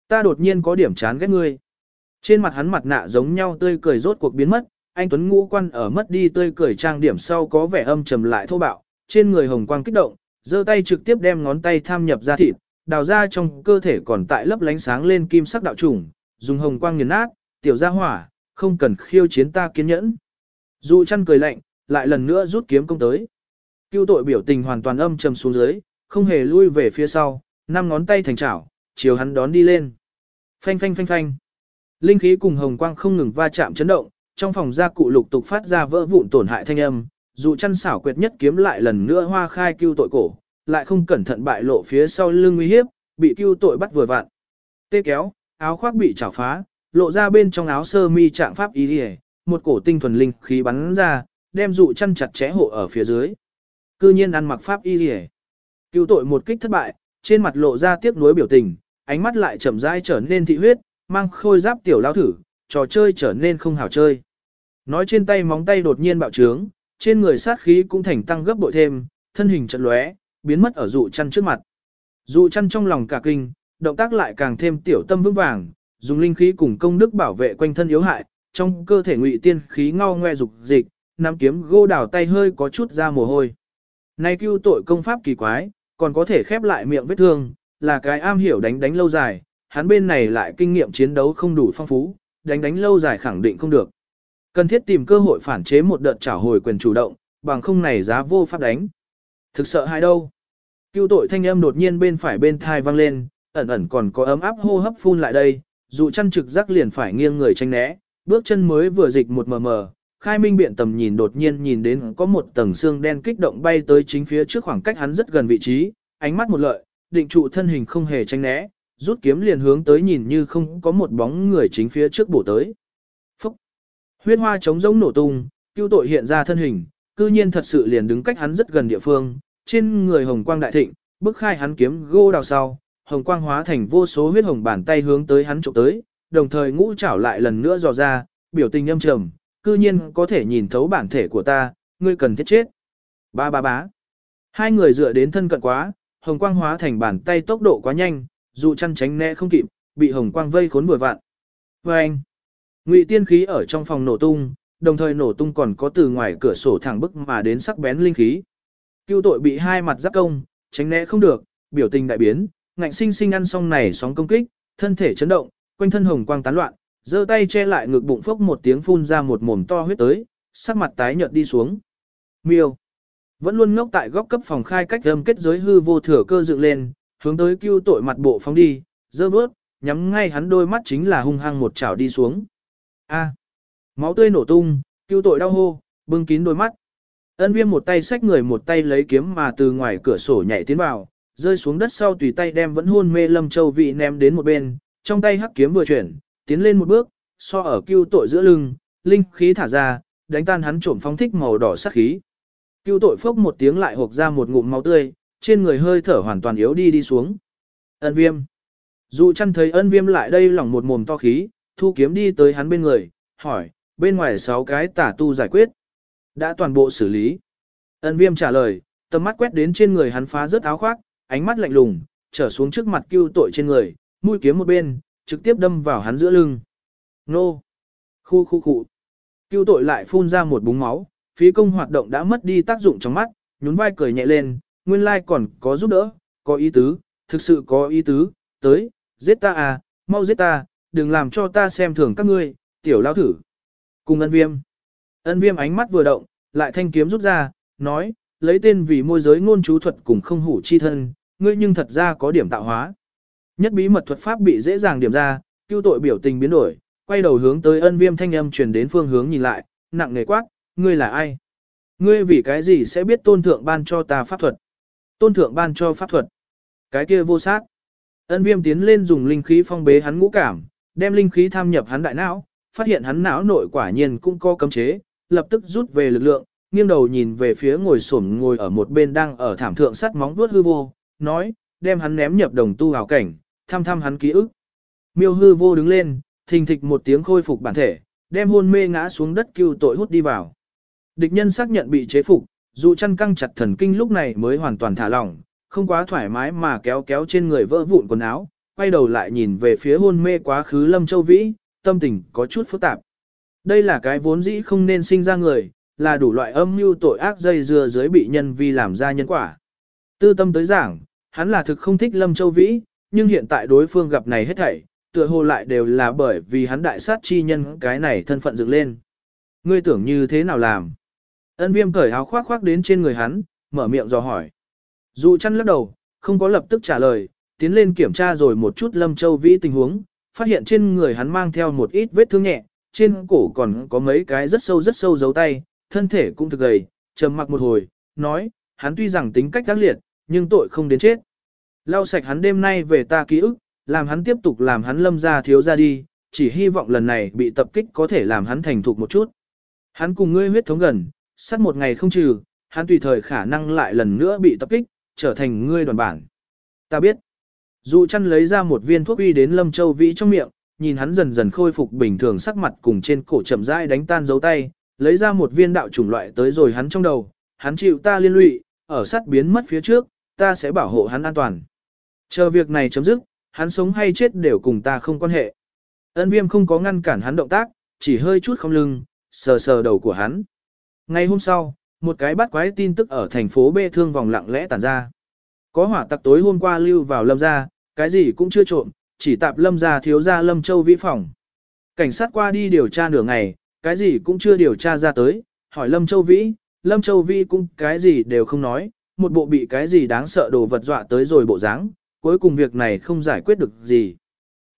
Ta đột nhiên có điểm chán ghét ngươi. Trên mặt hắn mặt nạ giống nhau tươi cười rốt cuộc biến mất, anh Tuấn ngũ quan ở mất đi tươi cười trang điểm sau có vẻ âm trầm lại thô bạo, trên người hồng quang kích động, giơ tay trực tiếp đem ngón tay tham nhập ra thịt, đào ra trong cơ thể còn tại lấp lánh sáng lên kim sắc đạo trùng, dùng hồng quang nghiền nát, tiểu ra hỏa, không cần khiêu chiến ta kiên nhẫn. Dụ chăn cười lạnh, lại lần nữa rút kiếm công tới. Cưu tội biểu tình hoàn toàn âm trầm xuống dưới, không hề lui về phía sau, năm ngón tay thành chảo, chiều hắn đón đi lên. Phanh phanh phanh phanh. Linh khí cùng hồng quang không ngừng va chạm chấn động, trong phòng gia cụ lục tục phát ra vỡ vụn tổn hại thanh âm, dù chăn xảo quyệt nhất kiếm lại lần nữa hoa khai cưu tội cổ, lại không cẩn thận bại lộ phía sau lưng nguy hiếp, bị cưu tội bắt vừa vặn. Tê kéo, áo khoác bị chảo phá, lộ ra bên trong áo sơ mi trạng pháp y liề, một cổ tinh thuần linh khí bắn ra, đem dụ chăn chặt chẽ hộ ở phía dưới. Cư nhiên ăn mặc pháp y liề. cứu tội một kích thất bại, trên mặt lộ ra tiếc nuối biểu tình, ánh mắt lại chậm rãi trở nên thị huyết, mang khôi giáp tiểu lao thử, trò chơi trở nên không hảo chơi. Nói trên tay móng tay đột nhiên bạo trướng, trên người sát khí cũng thành tăng gấp bội thêm, thân hình chật lóe, biến mất ở dụ chăn trước mặt. Dụ chăn trong lòng cả kinh, động tác lại càng thêm tiểu tâm vững vàng, dùng linh khí cùng công đức bảo vệ quanh thân yếu hại, trong cơ thể ngụy tiên khí ngao ngoe dục dịch, nắm kiếm gô đảo tay hơi có chút ra mồ hôi. Này cứu tội công pháp kỳ quái, còn có thể khép lại miệng vết thương, là cái am hiểu đánh đánh lâu dài, hắn bên này lại kinh nghiệm chiến đấu không đủ phong phú, đánh đánh lâu dài khẳng định không được. Cần thiết tìm cơ hội phản chế một đợt trả hồi quyền chủ động, bằng không này giá vô pháp đánh. Thực sợ hai đâu. Cưu tội thanh âm đột nhiên bên phải bên thai vang lên, ẩn ẩn còn có ấm áp hô hấp phun lại đây, dụ chăn trực giác liền phải nghiêng người tranh né, bước chân mới vừa dịch một mờ mờ, khai minh biện tầm nhìn đột nhiên nhìn đến có một tầng xương đen kích động bay tới chính phía trước khoảng cách hắn rất gần vị trí, ánh mắt một lợi, định trụ thân hình không hề tranh né, rút kiếm liền hướng tới nhìn như không có một bóng người chính phía trước bổ tới. Phúc! Huyết hoa trống rỗng nổ tung, cưu tội hiện ra thân hình, cư nhiên thật sự liền đứng cách hắn rất gần địa phương, trên người hồng quang đại thịnh, bức khai hắn kiếm gô đào sau, hồng quang hóa thành vô số huyết hồng bàn tay hướng tới hắn trộm tới, đồng thời ngũ chảo lại lần nữa dò ra, biểu tình âm trầm, cư nhiên có thể nhìn thấu bản thể của ta, ngươi cần thiết chết. Ba ba bá. Hai người dựa đến thân cận quá, hồng quang hóa thành bàn tay tốc độ quá nhanh, dù chăn tránh né không kịp, bị hồng quang vây khốn vừa vặn. Và anh, ngụy tiên khí ở trong phòng nổ tung, đồng thời nổ tung còn có từ ngoài cửa sổ thẳng bức mà đến sắc bén linh khí. Cưu tội bị hai mặt giáp công, tránh né không được, biểu tình đại biến, ngạnh sinh sinh ăn xong này sóng công kích, thân thể chấn động, quanh thân hồng quang tán loạn, giơ tay che lại ngực bụng phốc một tiếng phun ra một mồm to huyết tới, sắc mặt tái nhợt đi xuống. Miêu vẫn luôn ngốc tại góc cấp phòng khai cách âm kết giới hư vô thừa cơ dựng lên, hướng tới cưu tội mặt bộ phóng đi, dơ bước nhắm ngay hắn đôi mắt chính là hung hăng một chảo đi xuống. A. máu tươi nổ tung, cưu tội đau hô, bưng kín đôi mắt. Ân viêm một tay xách người một tay lấy kiếm mà từ ngoài cửa sổ nhảy tiến vào, rơi xuống đất sau tùy tay đem vẫn hôn mê lâm châu vị ném đến một bên, trong tay hắc kiếm vừa chuyển, tiến lên một bước, so ở cưu tội giữa lưng, linh khí thả ra, đánh tan hắn trộm phóng thích màu đỏ sắc khí. Cưu tội phốc một tiếng lại hộc ra một ngụm máu tươi, trên người hơi thở hoàn toàn yếu đi đi xuống. Ân viêm. Dụ chăn thấy ân viêm lại đây lỏng một mồm to khí, thu kiếm đi tới hắn bên người, hỏi, bên ngoài sáu cái tả tu giải quyết. Đã toàn bộ xử lý. Ân viêm trả lời, tầm mắt quét đến trên người hắn phá rớt áo khoác, ánh mắt lạnh lùng, trở xuống trước mặt cưu tội trên người, mũi kiếm một bên, trực tiếp đâm vào hắn giữa lưng. Nô! Khu khu khu! Cưu tội lại phun ra một búng máu, phí công hoạt động đã mất đi tác dụng trong mắt, nhún vai cười nhẹ lên, nguyên lai còn có giúp đỡ, có ý tứ, thực sự có ý tứ, tới, giết ta à, mau giết ta, đừng làm cho ta xem thường các ngươi, tiểu lao thử. Cùng ân viêm. Ân viêm ánh mắt vừa động, lại thanh kiếm rút ra, nói, lấy tên vì môi giới ngôn chú thuật cùng không hủ chi thân, ngươi nhưng thật ra có điểm tạo hóa. Nhất bí mật thuật pháp bị dễ dàng điểm ra, cưu tội biểu tình biến đổi, quay đầu hướng tới ân viêm thanh âm truyền đến phương hướng nhìn lại, nặng nề quát, ngươi là ai? Ngươi vì cái gì sẽ biết tôn thượng ban cho ta pháp thuật? Tôn thượng ban cho pháp thuật. Cái kia vô sát. Ân viêm tiến lên dùng linh khí phong bế hắn ngũ cảm, đem linh khí tham nhập hắn đại não, phát hiện hắn não nội quả nhiên cũng có cấm chế, lập tức rút về lực lượng, nghiêng đầu nhìn về phía ngồi xổm ngồi ở một bên đang ở thảm thượng sắt móng vuốt hư vô, nói, đem hắn ném nhập đồng tu hào cảnh, thăm thăm hắn ký ức. Miêu hư vô đứng lên, thình thịch một tiếng khôi phục bản thể, đem hôn mê ngã xuống đất cứu tội hút đi vào. Địch nhân xác nhận bị chế phục, dù chăn căng chặt thần kinh lúc này mới hoàn toàn thả lỏng, không quá thoải mái mà kéo kéo trên người vỡ vụn quần áo, quay đầu lại nhìn về phía hôn mê quá khứ Lâm Châu Vĩ, tâm tình có chút phức tạp. Đây là cái vốn dĩ không nên sinh ra người, là đủ loại âm mưu tội ác dây dưa dưới bị nhân vi làm ra nhân quả. Tư tâm tới giảng, hắn là thực không thích Lâm Châu Vĩ, nhưng hiện tại đối phương gặp này hết thảy, tựa hồ lại đều là bởi vì hắn đại sát chi nhân cái này thân phận dựng lên. Ngươi tưởng như thế nào làm? Ân viêm cởi áo khoác khoác đến trên người hắn, mở miệng dò hỏi. Dù chăn lắc đầu, không có lập tức trả lời, tiến lên kiểm tra rồi một chút Lâm Châu Vĩ tình huống, phát hiện trên người hắn mang theo một ít vết thương nhẹ, trên cổ còn có mấy cái rất sâu rất sâu dấu tay, thân thể cũng thực gầy, trầm mặc một hồi, nói, hắn tuy rằng tính cách ác liệt, nhưng tội không đến chết. Lau sạch hắn đêm nay về ta ký ức, làm hắn tiếp tục làm hắn lâm ra thiếu ra đi, chỉ hy vọng lần này bị tập kích có thể làm hắn thành thục một chút. Hắn cùng ngươi huyết thống gần, sát một ngày không trừ, hắn tùy thời khả năng lại lần nữa bị tập kích, trở thành ngươi đoàn bản. Ta biết. Dụ chăn lấy ra một viên thuốc uy đến Lâm Châu Vĩ trong miệng, nhìn hắn dần dần khôi phục bình thường sắc mặt cùng trên cổ chậm rãi đánh tan dấu tay, lấy ra một viên đạo chủng loại tới rồi hắn trong đầu, hắn chịu ta liên lụy, ở sát biến mất phía trước, ta sẽ bảo hộ hắn an toàn. Chờ việc này chấm dứt, hắn sống hay chết đều cùng ta không quan hệ. Ân viêm không có ngăn cản hắn động tác, chỉ hơi chút không lưng, sờ sờ đầu của hắn. Ngày hôm sau, một cái bắt quái tin tức ở thành phố B thương vòng lặng lẽ tản ra. Có hỏa tặc tối hôm qua lưu vào lâm gia, cái gì cũng chưa trộm, chỉ tạp lâm gia thiếu gia lâm châu vĩ phòng. Cảnh sát qua đi điều tra nửa ngày, cái gì cũng chưa điều tra ra tới, hỏi lâm châu vĩ, lâm châu vĩ cũng cái gì đều không nói, một bộ bị cái gì đáng sợ đồ vật dọa tới rồi bộ dáng, cuối cùng việc này không giải quyết được gì.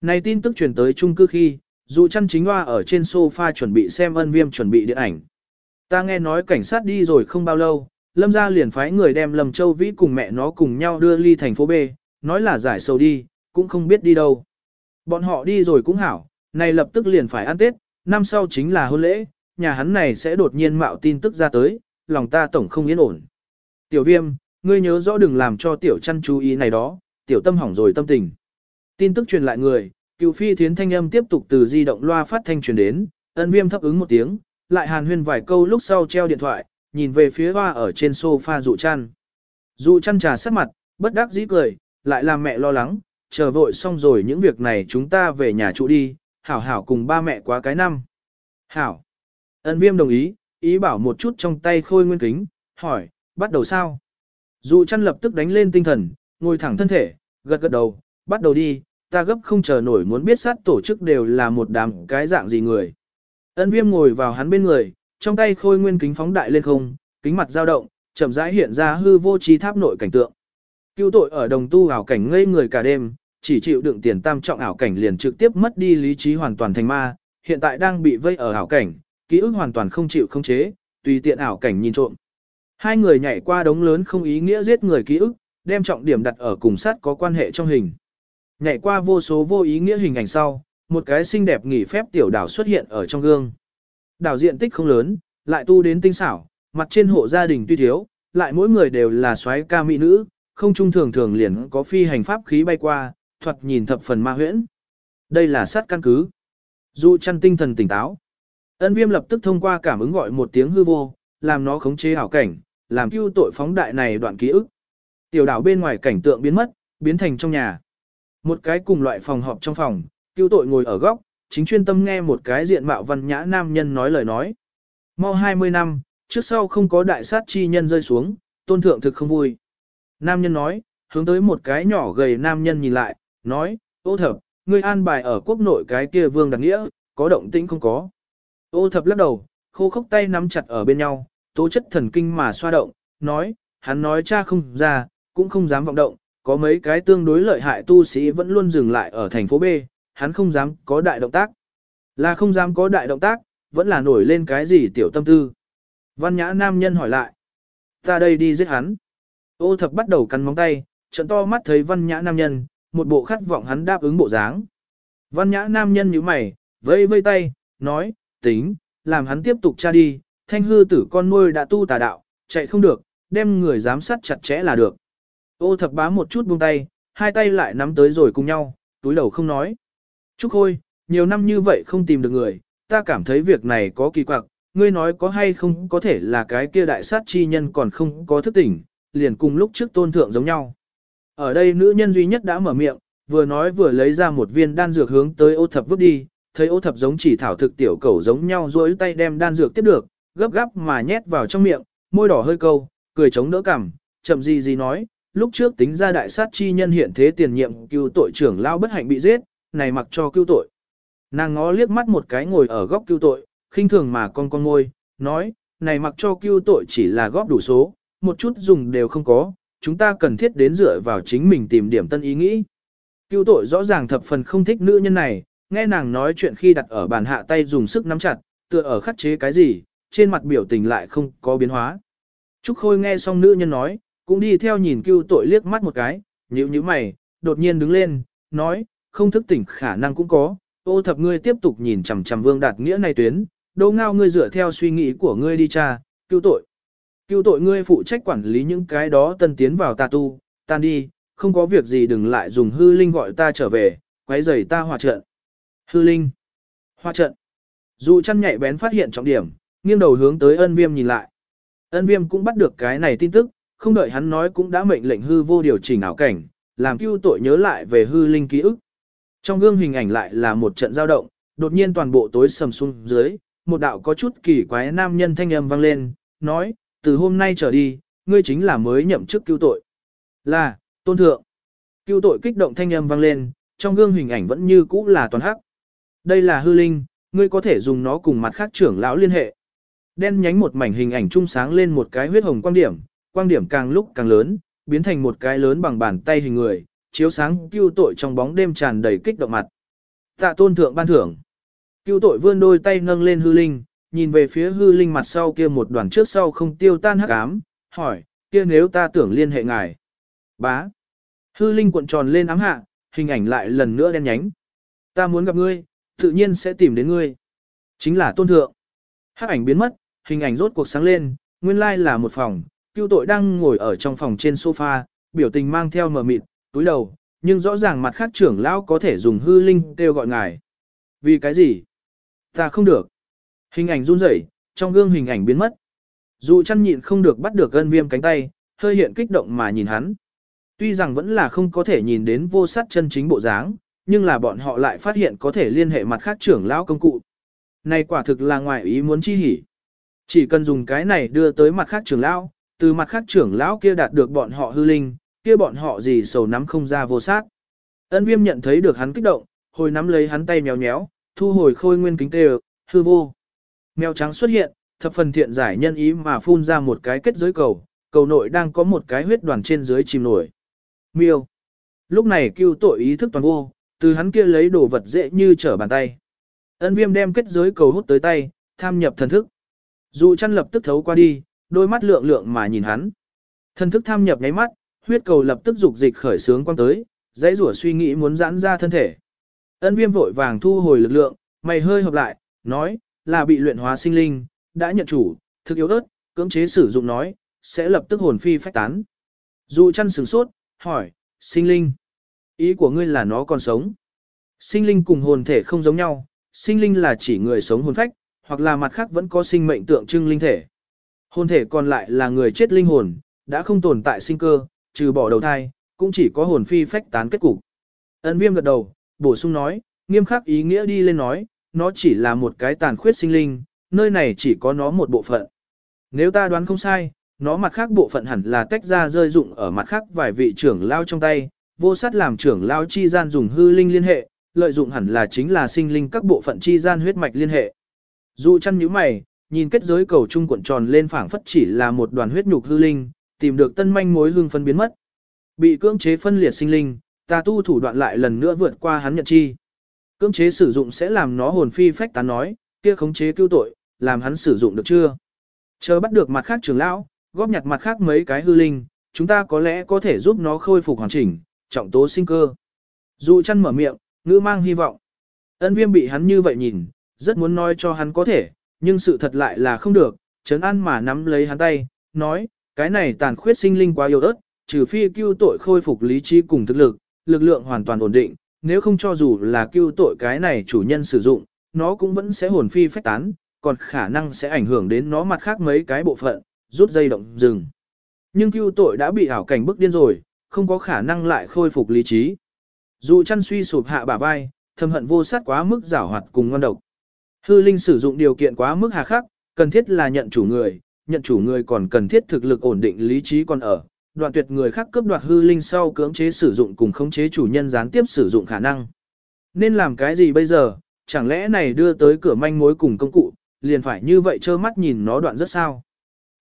Này tin tức truyền tới chung cư khi, dù chăn chính hoa ở trên sofa chuẩn bị xem ân viêm chuẩn bị điện ảnh. Ta nghe nói cảnh sát đi rồi không bao lâu, Lâm gia liền phái người đem Lâm Châu Vĩ cùng mẹ nó cùng nhau đưa ly thành phố B, nói là giải sầu đi, cũng không biết đi đâu. Bọn họ đi rồi cũng hảo, này lập tức liền phải ăn Tết, năm sau chính là hôn lễ, nhà hắn này sẽ đột nhiên mạo tin tức ra tới, lòng ta tổng không yên ổn. Tiểu viêm, ngươi nhớ rõ đừng làm cho tiểu chăn chú ý này đó, tiểu tâm hỏng rồi tâm tình. Tin tức truyền lại người, cựu phi thiến thanh âm tiếp tục từ di động loa phát thanh truyền đến, ân viêm thấp ứng một tiếng, lại hàn huyên vài câu lúc sau treo điện thoại, nhìn về phía hoa ở trên sofa dụ chăn. Dụ chăn trà sát mặt, bất đắc dĩ cười, lại làm mẹ lo lắng, chờ vội xong rồi những việc này chúng ta về nhà trụ đi, hảo hảo cùng ba mẹ quá cái năm. Hảo. Ân viêm đồng ý, ý bảo một chút trong tay khôi nguyên kính, hỏi, bắt đầu sao? Dụ chăn lập tức đánh lên tinh thần, ngồi thẳng thân thể, gật gật đầu, bắt đầu đi, ta gấp không chờ nổi muốn biết sát tổ chức đều là một đám cái dạng gì người. Ân viêm ngồi vào hắn bên người, trong tay khôi nguyên kính phóng đại lên không, kính mặt dao động, chậm rãi hiện ra hư vô trí tháp nội cảnh tượng. Cứu tội ở đồng tu ảo cảnh ngây người cả đêm, chỉ chịu đựng tiền tam trọng ảo cảnh liền trực tiếp mất đi lý trí hoàn toàn thành ma, hiện tại đang bị vây ở ảo cảnh, ký ức hoàn toàn không chịu không chế, tùy tiện ảo cảnh nhìn trộm. Hai người nhảy qua đống lớn không ý nghĩa giết người ký ức, đem trọng điểm đặt ở cùng sát có quan hệ trong hình. Nhảy qua vô số vô ý nghĩa hình ảnh sau, một cái xinh đẹp nghỉ phép tiểu đảo xuất hiện ở trong gương. Đảo diện tích không lớn, lại tu đến tinh xảo, mặt trên hộ gia đình tuy thiếu, lại mỗi người đều là soái ca mỹ nữ, không trung thường thường liền có phi hành pháp khí bay qua, thuật nhìn thập phần ma huyễn. Đây là sát căn cứ. Dụ chăn tinh thần tỉnh táo. Ân viêm lập tức thông qua cảm ứng gọi một tiếng hư vô, làm nó khống chế hảo cảnh, làm cứu tội phóng đại này đoạn ký ức. Tiểu đảo bên ngoài cảnh tượng biến mất, biến thành trong nhà. Một cái cùng loại phòng họp trong phòng, cứu tội ngồi ở góc, chính chuyên tâm nghe một cái diện mạo văn nhã nam nhân nói lời nói. Mau 20 năm, trước sau không có đại sát chi nhân rơi xuống, tôn thượng thực không vui. Nam nhân nói, hướng tới một cái nhỏ gầy nam nhân nhìn lại, nói, ô thập, ngươi an bài ở quốc nội cái kia vương đặc nghĩa, có động tĩnh không có. Ô thập lắc đầu, khô khốc tay nắm chặt ở bên nhau, tố chất thần kinh mà xoa động, nói, hắn nói cha không ra, cũng không dám vọng động, có mấy cái tương đối lợi hại tu sĩ vẫn luôn dừng lại ở thành phố B, hắn không dám có đại động tác. Là không dám có đại động tác, vẫn là nổi lên cái gì tiểu tâm tư. Văn nhã nam nhân hỏi lại. Ta đây đi giết hắn. Ô thập bắt đầu cắn móng tay, trận to mắt thấy văn nhã nam nhân, một bộ khát vọng hắn đáp ứng bộ dáng. Văn nhã nam nhân như mày, vây vây tay, nói, tính, làm hắn tiếp tục tra đi, thanh hư tử con nuôi đã tu tà đạo, chạy không được, đem người giám sát chặt chẽ là được. Ô thập bá một chút buông tay, hai tay lại nắm tới rồi cùng nhau, túi đầu không nói. Trúc Khôi, nhiều năm như vậy không tìm được người, ta cảm thấy việc này có kỳ quặc, ngươi nói có hay không có thể là cái kia đại sát chi nhân còn không có thức tỉnh, liền cùng lúc trước tôn thượng giống nhau. Ở đây nữ nhân duy nhất đã mở miệng, vừa nói vừa lấy ra một viên đan dược hướng tới ô thập vứt đi, thấy ô thập giống chỉ thảo thực tiểu cẩu giống nhau duỗi tay đem đan dược tiếp được, gấp gáp mà nhét vào trong miệng, môi đỏ hơi câu, cười chống đỡ cằm, chậm gì gì nói, lúc trước tính ra đại sát chi nhân hiện thế tiền nhiệm cưu tội trưởng lao bất hạnh bị giết, này mặc cho cưu tội. Nàng ngó liếc mắt một cái ngồi ở góc cưu tội, khinh thường mà con con ngôi, nói, này mặc cho cưu tội chỉ là góp đủ số, một chút dùng đều không có, chúng ta cần thiết đến dựa vào chính mình tìm điểm tân ý nghĩ. Cưu tội rõ ràng thập phần không thích nữ nhân này, nghe nàng nói chuyện khi đặt ở bàn hạ tay dùng sức nắm chặt, tựa ở khắc chế cái gì, trên mặt biểu tình lại không có biến hóa. Trúc Khôi nghe xong nữ nhân nói, cũng đi theo nhìn cưu tội liếc mắt một cái, nhíu nhíu mày, đột nhiên đứng lên, nói, không thức tỉnh khả năng cũng có, ô thập ngươi tiếp tục nhìn chằm chằm vương đạt nghĩa này tuyến, đô ngao ngươi dựa theo suy nghĩ của ngươi đi cha, cưu tội. Cưu tội ngươi phụ trách quản lý những cái đó tân tiến vào ta tu, tan đi, không có việc gì đừng lại dùng hư linh gọi ta trở về, quấy rầy ta hòa trận. Hư linh. Hòa trận. Dù chăn nhạy bén phát hiện trọng điểm, nghiêng đầu hướng tới ân viêm nhìn lại. Ân viêm cũng bắt được cái này tin tức, không đợi hắn nói cũng đã mệnh lệnh hư vô điều chỉnh ảo cảnh, làm cưu tội nhớ lại về hư linh ký ức. Trong gương hình ảnh lại là một trận giao động, đột nhiên toàn bộ tối sầm xuống dưới, một đạo có chút kỳ quái nam nhân thanh âm vang lên, nói, từ hôm nay trở đi, ngươi chính là mới nhậm chức cưu tội. Là, tôn thượng. Cưu tội kích động thanh âm vang lên, trong gương hình ảnh vẫn như cũ là toàn hắc. Đây là hư linh, ngươi có thể dùng nó cùng mặt khác trưởng lão liên hệ. Đen nhánh một mảnh hình ảnh trung sáng lên một cái huyết hồng quang điểm, quang điểm càng lúc càng lớn, biến thành một cái lớn bằng bàn tay hình người, chiếu sáng Cưu tội trong bóng đêm tràn đầy kích động mặt. Tạ tôn thượng ban thưởng. Cưu tội vươn đôi tay nâng lên hư linh, nhìn về phía hư linh mặt sau kia một đoàn trước sau không tiêu tan hắc ám, hỏi, kia nếu ta tưởng liên hệ ngài. Bá. Hư linh cuộn tròn lên ám hạ, hình ảnh lại lần nữa đen nhánh. Ta muốn gặp ngươi, tự nhiên sẽ tìm đến ngươi. Chính là tôn thượng. Hắc ảnh biến mất, hình ảnh rốt cuộc sáng lên, nguyên lai là một phòng, cưu tội đang ngồi ở trong phòng trên sofa, biểu tình mang theo mờ mịt, túi đầu, nhưng rõ ràng mặt khác trưởng lão có thể dùng hư linh kêu gọi ngài. Vì cái gì? Ta không được. Hình ảnh run rẩy, trong gương hình ảnh biến mất. Dù chăn nhịn không được bắt được gân viêm cánh tay, hơi hiện kích động mà nhìn hắn. Tuy rằng vẫn là không có thể nhìn đến vô sát chân chính bộ dáng, nhưng là bọn họ lại phát hiện có thể liên hệ mặt khác trưởng lão công cụ. Này quả thực là ngoài ý muốn chi hỉ. Chỉ cần dùng cái này đưa tới mặt khác trưởng lão, từ mặt khác trưởng lão kia đạt được bọn họ hư linh, kia bọn họ gì sầu nắm không ra vô sát. Ân viêm nhận thấy được hắn kích động, hồi nắm lấy hắn tay méo méo, thu hồi khôi nguyên kính tê hư vô. Mèo trắng xuất hiện, thập phần thiện giải nhân ý mà phun ra một cái kết giới cầu, cầu nội đang có một cái huyết đoàn trên dưới chìm nổi. Miêu. Lúc này cưu tội ý thức toàn vô, từ hắn kia lấy đồ vật dễ như trở bàn tay. Ân viêm đem kết giới cầu hút tới tay, tham nhập thần thức. Dụ chăn lập tức thấu qua đi, đôi mắt lượng lượng mà nhìn hắn. Thần thức tham nhập nháy mắt, huyết cầu lập tức dục dịch khởi sướng quang tới, dãy rủa suy nghĩ muốn giãn ra thân thể. Ân viêm vội vàng thu hồi lực lượng, mày hơi hợp lại, nói, là bị luyện hóa sinh linh, đã nhận chủ, thực yếu ớt, cưỡng chế sử dụng nói, sẽ lập tức hồn phi phách tán. Dù chăn sừng sốt, hỏi, sinh linh, ý của ngươi là nó còn sống. Sinh linh cùng hồn thể không giống nhau, sinh linh là chỉ người sống hồn phách, hoặc là mặt khác vẫn có sinh mệnh tượng trưng linh thể. Hồn thể còn lại là người chết linh hồn, đã không tồn tại sinh cơ, trừ bỏ đầu thai, cũng chỉ có hồn phi phách tán kết cục. Ấn viêm gật đầu, bổ sung nói, nghiêm khắc ý nghĩa đi lên nói, nó chỉ là một cái tàn khuyết sinh linh, nơi này chỉ có nó một bộ phận. Nếu ta đoán không sai, nó mặt khác bộ phận hẳn là tách ra rơi dụng ở mặt khác vài vị trưởng lao trong tay, vô sát làm trưởng lao chi gian dùng hư linh liên hệ, lợi dụng hẳn là chính là sinh linh các bộ phận chi gian huyết mạch liên hệ. Dù chăn nhíu mày, nhìn kết giới cầu trung cuộn tròn lên phảng phất chỉ là một đoàn huyết nhục hư linh, tìm được tân manh mối hương phân biến mất. Bị cưỡng chế phân liệt sinh linh, ta tu thủ đoạn lại lần nữa vượt qua hắn nhận chi. Cưỡng chế sử dụng sẽ làm nó hồn phi phách tán nói, kia khống chế cứu tội, làm hắn sử dụng được chưa? Chờ bắt được mặt khác trưởng lão, góp nhặt mặt khác mấy cái hư linh, chúng ta có lẽ có thể giúp nó khôi phục hoàn chỉnh, trọng tố sinh cơ. Dù chăn mở miệng, ngữ mang hy vọng. Ân viêm bị hắn như vậy nhìn, rất muốn nói cho hắn có thể, nhưng sự thật lại là không được, Trấn an mà nắm lấy hắn tay, nói, cái này tàn khuyết sinh linh quá yếu ớt, trừ phi cứu tội khôi phục lý trí cùng thực lực, lực lượng hoàn toàn ổn định, nếu không cho dù là cứu tội cái này chủ nhân sử dụng, nó cũng vẫn sẽ hồn phi phách tán, còn khả năng sẽ ảnh hưởng đến nó mặt khác mấy cái bộ phận, rút dây động dừng. Nhưng cứu tội đã bị ảo cảnh bức điên rồi, không có khả năng lại khôi phục lý trí. Dù chăn suy sụp hạ bả vai, thầm hận vô sát quá mức giảo hoạt cùng ngon độc. Hư linh sử dụng điều kiện quá mức hà khắc, cần thiết là nhận chủ người, nhận chủ người còn cần thiết thực lực ổn định lý trí còn ở, đoạn tuyệt người khác cướp đoạt hư linh sau cưỡng chế sử dụng cùng khống chế chủ nhân gián tiếp sử dụng khả năng. Nên làm cái gì bây giờ, chẳng lẽ này đưa tới cửa manh mối cùng công cụ, liền phải như vậy trơ mắt nhìn nó đoạn rất sao.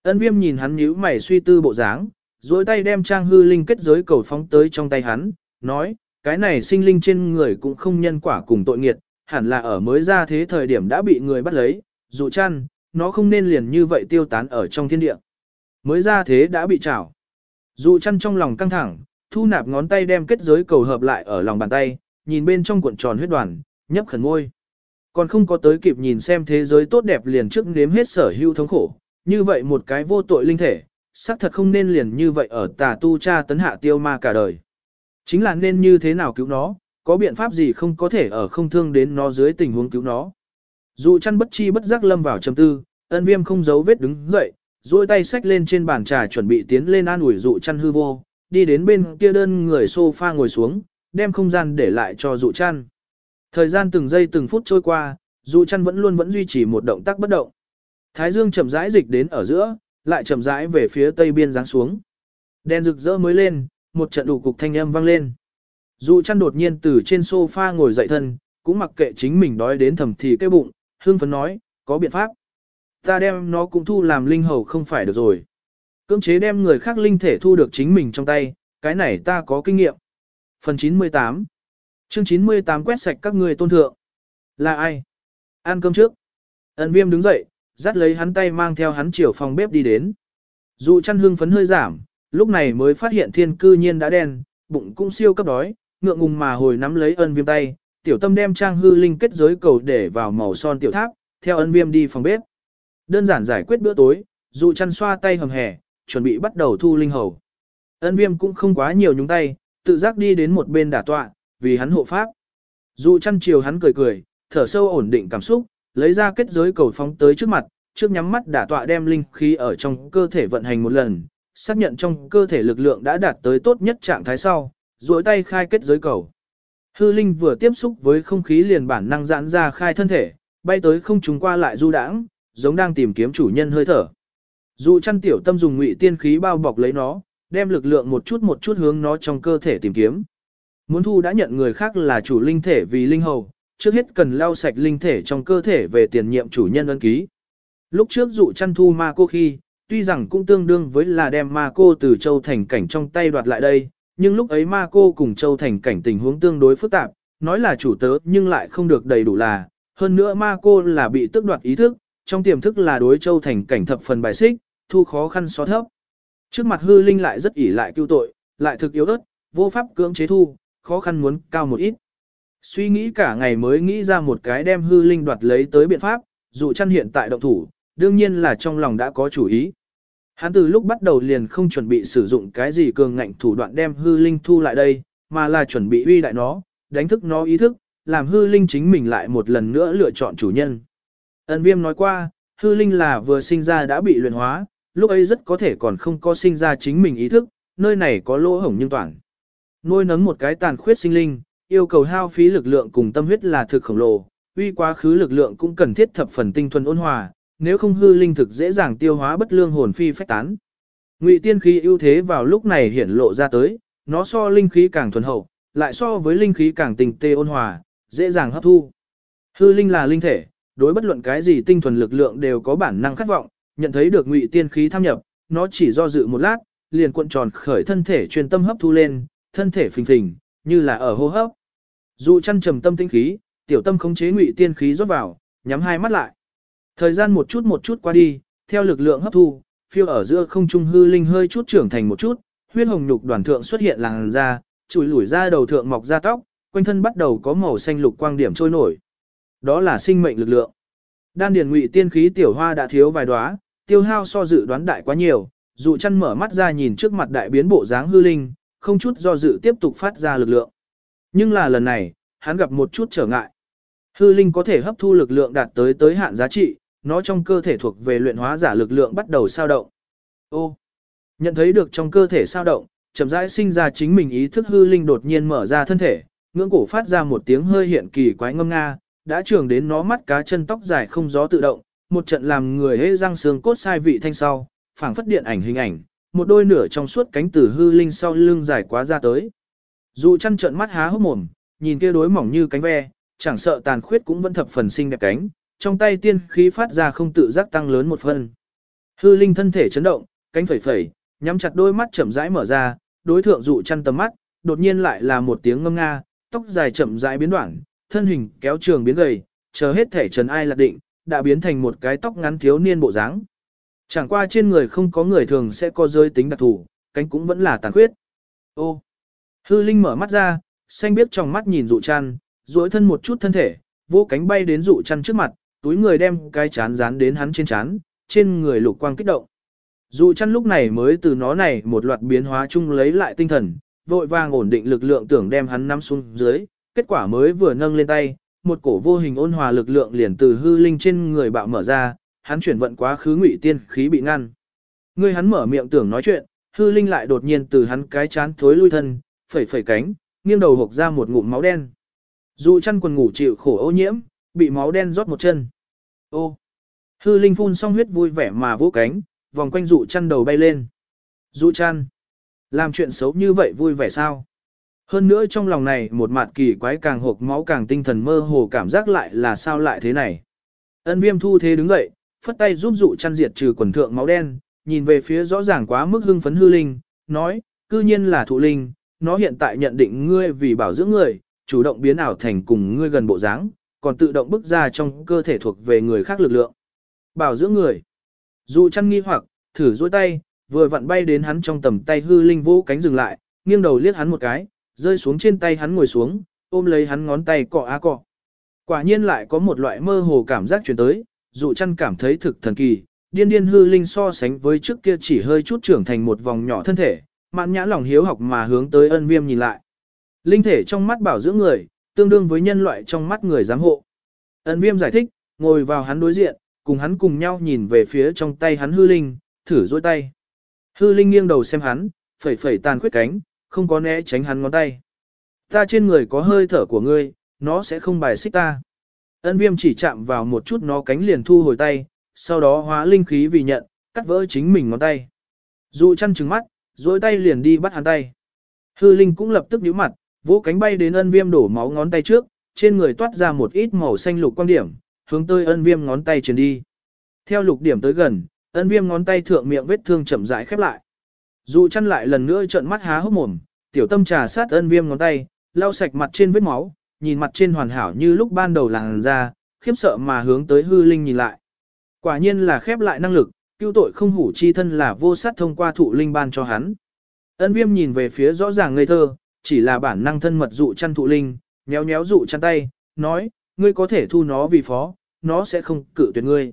Ân viêm nhìn hắn nhíu mày suy tư bộ dáng, dối tay đem trang hư linh kết giới cầu phóng tới trong tay hắn, nói, cái này sinh linh trên người cũng không nhân quả cùng tội nghiệt, hẳn là ở mới ra thế thời điểm đã bị người bắt lấy, dụ chăn, nó không nên liền như vậy tiêu tán ở trong thiên địa. Mới ra thế đã bị trảo. Dụ chăn trong lòng căng thẳng, thu nạp ngón tay đem kết giới cầu hợp lại ở lòng bàn tay, nhìn bên trong cuộn tròn huyết đoàn, nhấp khẩn môi. Còn không có tới kịp nhìn xem thế giới tốt đẹp liền trước nếm hết sở hữu thống khổ, như vậy một cái vô tội linh thể, xác thật không nên liền như vậy ở tà tu cha tấn hạ tiêu ma cả đời. Chính là nên như thế nào cứu nó, có biện pháp gì không có thể ở không thương đến nó dưới tình huống cứu nó. Dù chăn bất chi bất giác lâm vào trầm tư, ân viêm không giấu vết đứng dậy, duỗi tay xách lên trên bàn trà chuẩn bị tiến lên an ủi dụ chăn hư vô, đi đến bên kia đơn người sofa ngồi xuống, đem không gian để lại cho dụ chăn. Thời gian từng giây từng phút trôi qua, dụ chăn vẫn luôn vẫn duy trì một động tác bất động. Thái dương chậm rãi dịch đến ở giữa, lại chậm rãi về phía tây biên giáng xuống. Đèn rực rỡ mới lên, một trận đủ cục thanh âm vang lên. Dụ chăn đột nhiên từ trên sofa ngồi dậy thân, cũng mặc kệ chính mình đói đến thầm thì cái bụng, hương phấn nói, có biện pháp. Ta đem nó cũng thu làm linh hầu không phải được rồi. Cưỡng chế đem người khác linh thể thu được chính mình trong tay, cái này ta có kinh nghiệm. Phần 98 Chương 98 quét sạch các người tôn thượng. Là ai? Ăn cơm trước. Ấn viêm đứng dậy, dắt lấy hắn tay mang theo hắn chiều phòng bếp đi đến. Dù chăn hương phấn hơi giảm, lúc này mới phát hiện thiên cư nhiên đã đen, bụng cũng siêu cấp đói, ngượng ngùng mà hồi nắm lấy ân viêm tay, tiểu tâm đem trang hư linh kết giới cầu để vào màu son tiểu tháp, theo ân viêm đi phòng bếp. Đơn giản giải quyết bữa tối, dụ chăn xoa tay hầm hẻ, chuẩn bị bắt đầu thu linh hầu. Ân viêm cũng không quá nhiều nhúng tay, tự giác đi đến một bên đả tọa, vì hắn hộ pháp. Dụ chăn chiều hắn cười cười, thở sâu ổn định cảm xúc, lấy ra kết giới cầu phóng tới trước mặt, trước nhắm mắt đả tọa đem linh khí ở trong cơ thể vận hành một lần, xác nhận trong cơ thể lực lượng đã đạt tới tốt nhất trạng thái sau, duỗi tay khai kết giới cầu. Hư linh vừa tiếp xúc với không khí liền bản năng giãn ra khai thân thể, bay tới không trùng qua lại du đãng, giống đang tìm kiếm chủ nhân hơi thở. Dù chăn tiểu tâm dùng ngụy tiên khí bao bọc lấy nó, đem lực lượng một chút một chút hướng nó trong cơ thể tìm kiếm. Muốn thu đã nhận người khác là chủ linh thể vì linh hầu, trước hết cần lau sạch linh thể trong cơ thể về tiền nhiệm chủ nhân ân ký. Lúc trước dụ chăn thu ma cô khi, tuy rằng cũng tương đương với là đem ma cô từ châu thành cảnh trong tay đoạt lại đây, nhưng lúc ấy ma cô cùng châu thành cảnh tình huống tương đối phức tạp, nói là chủ tớ nhưng lại không được đầy đủ là, hơn nữa ma cô là bị tước đoạt ý thức, trong tiềm thức là đối châu thành cảnh thập phần bài xích, thu khó khăn xóa thấp. Trước mặt hư linh lại rất ỷ lại cứu tội, lại thực yếu ớt, vô pháp cưỡng chế thu, khó khăn muốn cao một ít. Suy nghĩ cả ngày mới nghĩ ra một cái đem hư linh đoạt lấy tới biện pháp, dù chăn hiện tại động thủ, đương nhiên là trong lòng đã có chủ ý. Hắn từ lúc bắt đầu liền không chuẩn bị sử dụng cái gì cường ngạnh thủ đoạn đem hư linh thu lại đây, mà là chuẩn bị uy đại nó, đánh thức nó ý thức, làm hư linh chính mình lại một lần nữa lựa chọn chủ nhân. Ân viêm nói qua, hư linh là vừa sinh ra đã bị luyện hóa, lúc ấy rất có thể còn không có sinh ra chính mình ý thức, nơi này có lỗ hổng nhưng toàn. Nuôi nấng một cái tàn khuyết sinh linh, yêu cầu hao phí lực lượng cùng tâm huyết là thực khổng lồ, uy quá khứ lực lượng cũng cần thiết thập phần tinh thuần ôn hòa, nếu không hư linh thực dễ dàng tiêu hóa bất lương hồn phi phách tán. Ngụy tiên khí ưu thế vào lúc này hiển lộ ra tới, nó so linh khí càng thuần hậu, lại so với linh khí càng tình tê ôn hòa, dễ dàng hấp thu. Hư linh là linh thể, đối bất luận cái gì tinh thuần lực lượng đều có bản năng khát vọng, nhận thấy được ngụy tiên khí tham nhập, nó chỉ do dự một lát, liền cuộn tròn khởi thân thể truyền tâm hấp thu lên, thân thể phình phình, như là ở hô hấp. Dù chăn trầm tâm tinh khí, tiểu tâm khống chế ngụy tiên khí rót vào, nhắm hai mắt lại. Thời gian một chút một chút qua đi, theo lực lượng hấp thu, phiêu ở giữa không trung hư linh hơi chút trưởng thành một chút, huyết hồng nhục đoàn thượng xuất hiện làn da, chùi lủi ra đầu thượng mọc ra tóc, quanh thân bắt đầu có màu xanh lục quang điểm trôi nổi. Đó là sinh mệnh lực lượng. Đan điền ngụy tiên khí tiểu hoa đã thiếu vài đóa, tiêu hao so dự đoán đại quá nhiều, dụ chăn mở mắt ra nhìn trước mặt đại biến bộ dáng hư linh, không chút do dự tiếp tục phát ra lực lượng. Nhưng là lần này, hắn gặp một chút trở ngại. Hư linh có thể hấp thu lực lượng đạt tới tới hạn giá trị, nó trong cơ thể thuộc về luyện hóa giả lực lượng bắt đầu sao động. Ô, nhận thấy được trong cơ thể sao động, chậm rãi sinh ra chính mình ý thức hư linh đột nhiên mở ra thân thể, ngưỡng cổ phát ra một tiếng hơi hiện kỳ quái ngâm nga, đã trường đến nó mắt cá chân tóc dài không gió tự động, một trận làm người hễ răng xương cốt sai vị thanh sau, phảng phất điện ảnh hình ảnh, một đôi nửa trong suốt cánh tử hư linh sau lưng dài quá ra tới. Dụ chăn trợn mắt há hốc mồm, nhìn kia đối mỏng như cánh ve, chẳng sợ tàn khuyết cũng vẫn thập phần xinh đẹp cánh, trong tay tiên khí phát ra không tự giác tăng lớn một phần. Hư linh thân thể chấn động, cánh phẩy phẩy, nhắm chặt đôi mắt chậm rãi mở ra, đối thượng dụ chăn tầm mắt, đột nhiên lại là một tiếng ngâm nga, tóc dài chậm rãi biến đoạn, thân hình kéo trường biến gầy, chờ hết thể trần ai lạc định, đã biến thành một cái tóc ngắn thiếu niên bộ dáng. Chẳng qua trên người không có người thường sẽ có giới tính đặc thù, cánh cũng vẫn là tàn khuyết. Ô! Hư Linh mở mắt ra, xanh biết trong mắt nhìn dụ chăn, duỗi thân một chút thân thể, vô cánh bay đến dụ chăn trước mặt, túi người đem cái chán dán đến hắn trên chán, trên người lục quang kích động. Dụ chăn lúc này mới từ nó này một loạt biến hóa chung lấy lại tinh thần, vội vàng ổn định lực lượng tưởng đem hắn nắm xuống dưới, kết quả mới vừa nâng lên tay, một cổ vô hình ôn hòa lực lượng liền từ hư linh trên người bạo mở ra, hắn chuyển vận quá khứ ngụy tiên khí bị ngăn. Người hắn mở miệng tưởng nói chuyện, hư linh lại đột nhiên từ hắn cái chán thối lui thân, phẩy phẩy cánh, nghiêng đầu hộc ra một ngụm máu đen. Dù chăn quần ngủ chịu khổ ô nhiễm, bị máu đen rót một chân. Ô! Hư linh phun xong huyết vui vẻ mà vỗ cánh, vòng quanh dụ chăn đầu bay lên. Dụ chăn! Làm chuyện xấu như vậy vui vẻ sao? Hơn nữa trong lòng này một mặt kỳ quái càng hộp máu càng tinh thần mơ hồ cảm giác lại là sao lại thế này. Ân viêm thu thế đứng dậy, phất tay giúp dụ chăn diệt trừ quần thượng máu đen, nhìn về phía rõ ràng quá mức hưng phấn hư linh, nói, cư nhiên là thụ linh, nó hiện tại nhận định ngươi vì bảo dưỡng người, chủ động biến ảo thành cùng ngươi gần bộ dáng, còn tự động bức ra trong cơ thể thuộc về người khác lực lượng. Bảo dưỡng người. Dụ chăn nghi hoặc, thử dôi tay, vừa vặn bay đến hắn trong tầm tay hư linh vũ cánh dừng lại, nghiêng đầu liếc hắn một cái, rơi xuống trên tay hắn ngồi xuống, ôm lấy hắn ngón tay cọ á cọ. Quả nhiên lại có một loại mơ hồ cảm giác chuyển tới, dụ chăn cảm thấy thực thần kỳ, điên điên hư linh so sánh với trước kia chỉ hơi chút trưởng thành một vòng nhỏ thân thể, mạn nhã lòng hiếu học mà hướng tới ân viêm nhìn lại. Linh thể trong mắt bảo dưỡng người, tương đương với nhân loại trong mắt người giám hộ. Ân viêm giải thích, ngồi vào hắn đối diện, cùng hắn cùng nhau nhìn về phía trong tay hắn hư linh, thử dôi tay. Hư linh nghiêng đầu xem hắn, phẩy phẩy tàn khuyết cánh, không có né tránh hắn ngón tay. Ta trên người có hơi thở của ngươi, nó sẽ không bài xích ta. Ân viêm chỉ chạm vào một chút nó cánh liền thu hồi tay, sau đó hóa linh khí vì nhận, cắt vỡ chính mình ngón tay. Dụ chăn trừng mắt, dối tay liền đi bắt hắn tay. Hư linh cũng lập tức nhíu mặt, vỗ cánh bay đến ân viêm đổ máu ngón tay trước, trên người toát ra một ít màu xanh lục quang điểm, hướng tới ân viêm ngón tay truyền đi. Theo lục điểm tới gần, ân viêm ngón tay thượng miệng vết thương chậm rãi khép lại. Dù chăn lại lần nữa trợn mắt há hốc mồm, tiểu tâm trà sát ân viêm ngón tay, lau sạch mặt trên vết máu, nhìn mặt trên hoàn hảo như lúc ban đầu làng ra, khiếp sợ mà hướng tới hư linh nhìn lại. Quả nhiên là khép lại năng lực, cứu tội không hủ chi thân là vô sát thông qua thụ linh ban cho hắn. Ân viêm nhìn về phía rõ ràng ngây thơ, chỉ là bản năng thân mật dụ chăn thụ linh, nhéo nhéo dụ chăn tay, nói, ngươi có thể thu nó vì phó, nó sẽ không cự tuyệt ngươi.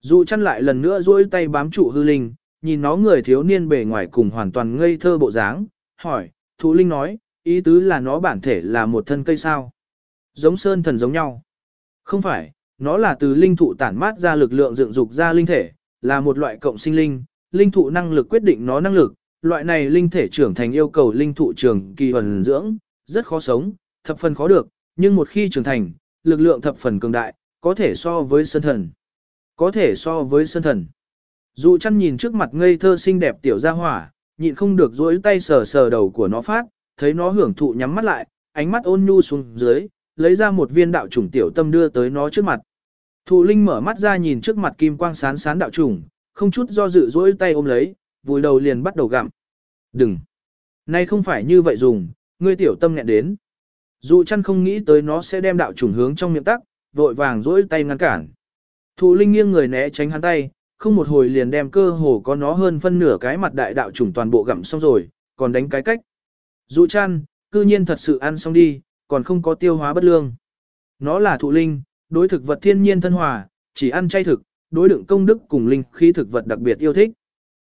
Dụ chăn lại lần nữa duỗi tay bám trụ hư linh, nhìn nó người thiếu niên bề ngoài cùng hoàn toàn ngây thơ bộ dáng, hỏi, thụ linh nói, ý tứ là nó bản thể là một thân cây sao. Giống sơn thần giống nhau. Không phải, nó là từ linh thụ tản mát ra lực lượng dựng dục ra linh thể, là một loại cộng sinh linh, linh thụ năng lực quyết định nó năng lực, loại này linh thể trưởng thành yêu cầu linh thụ trường kỳ huần dưỡng, rất khó sống, thập phần khó được, nhưng một khi trưởng thành, lực lượng thập phần cường đại, có thể so với sơn thần. Có thể so với sơn thần. Dụ chăn nhìn trước mặt ngây thơ xinh đẹp tiểu gia hỏa, nhịn không được dối tay sờ sờ đầu của nó phát, thấy nó hưởng thụ nhắm mắt lại, ánh mắt ôn nhu xuống dưới, lấy ra một viên đạo trùng tiểu tâm đưa tới nó trước mặt. Thụ linh mở mắt ra nhìn trước mặt kim quang sán sán đạo trùng, không chút do dự dỗi tay ôm lấy, vùi đầu liền bắt đầu gặm. Đừng! Nay không phải như vậy dùng, ngươi tiểu tâm nghẹn đến. Dù chăn không nghĩ tới nó sẽ đem đạo trùng hướng trong miệng tắc, vội vàng dỗi tay ngăn cản. Thụ linh nghiêng người né tránh hắn tay, không một hồi liền đem cơ hồ có nó hơn phân nửa cái mặt đại đạo trùng toàn bộ gặm xong rồi, còn đánh cái cách. Dụ chăn, cư nhiên thật sự ăn xong đi, còn không có tiêu hóa bất lương. Nó là thụ linh, đối thực vật thiên nhiên thân hòa, chỉ ăn chay thực, đối đựng công đức cùng linh khí thực vật đặc biệt yêu thích.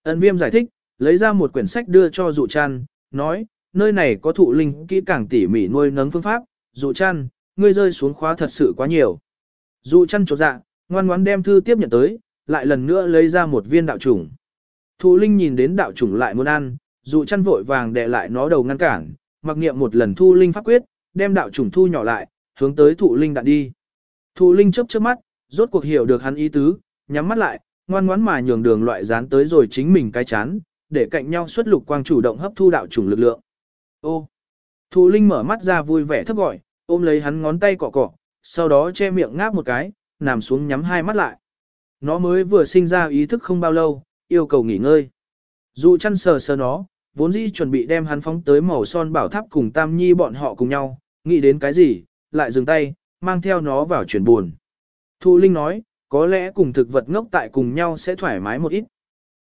Ân viêm giải thích, lấy ra một quyển sách đưa cho dụ chăn, nói, nơi này có thụ linh kỹ càng tỉ mỉ nuôi nấng phương pháp, dụ chăn, ngươi rơi xuống khóa thật sự quá nhiều. Dụ chăn trột dạ, ngoan ngoãn đem thư tiếp nhận tới, lại lần nữa lấy ra một viên đạo trùng. Thụ linh nhìn đến đạo trùng lại muốn ăn, dụ chăn vội vàng đè lại nó đầu ngăn cản, mặc niệm một lần thu linh pháp quyết, đem đạo trùng thu nhỏ lại, hướng tới thụ linh đạn đi. Thụ linh chớp chớp mắt, rốt cuộc hiểu được hắn ý tứ, nhắm mắt lại, ngoan ngoãn mà nhường đường loại dán tới rồi chính mình cái chán, để cạnh nhau xuất lục quang chủ động hấp thu đạo chủng lực lượng. Ô! Thụ linh mở mắt ra vui vẻ thấp gọi, ôm lấy hắn ngón tay cọ cọ, sau đó che miệng ngáp một cái, nằm xuống nhắm hai mắt lại. Nó mới vừa sinh ra ý thức không bao lâu, yêu cầu nghỉ ngơi. Dù chăn sờ sờ nó, vốn dĩ chuẩn bị đem hắn phóng tới màu son bảo tháp cùng Tam Nhi bọn họ cùng nhau, nghĩ đến cái gì, lại dừng tay, mang theo nó vào chuyển buồn. Thụ Linh nói, có lẽ cùng thực vật ngốc tại cùng nhau sẽ thoải mái một ít.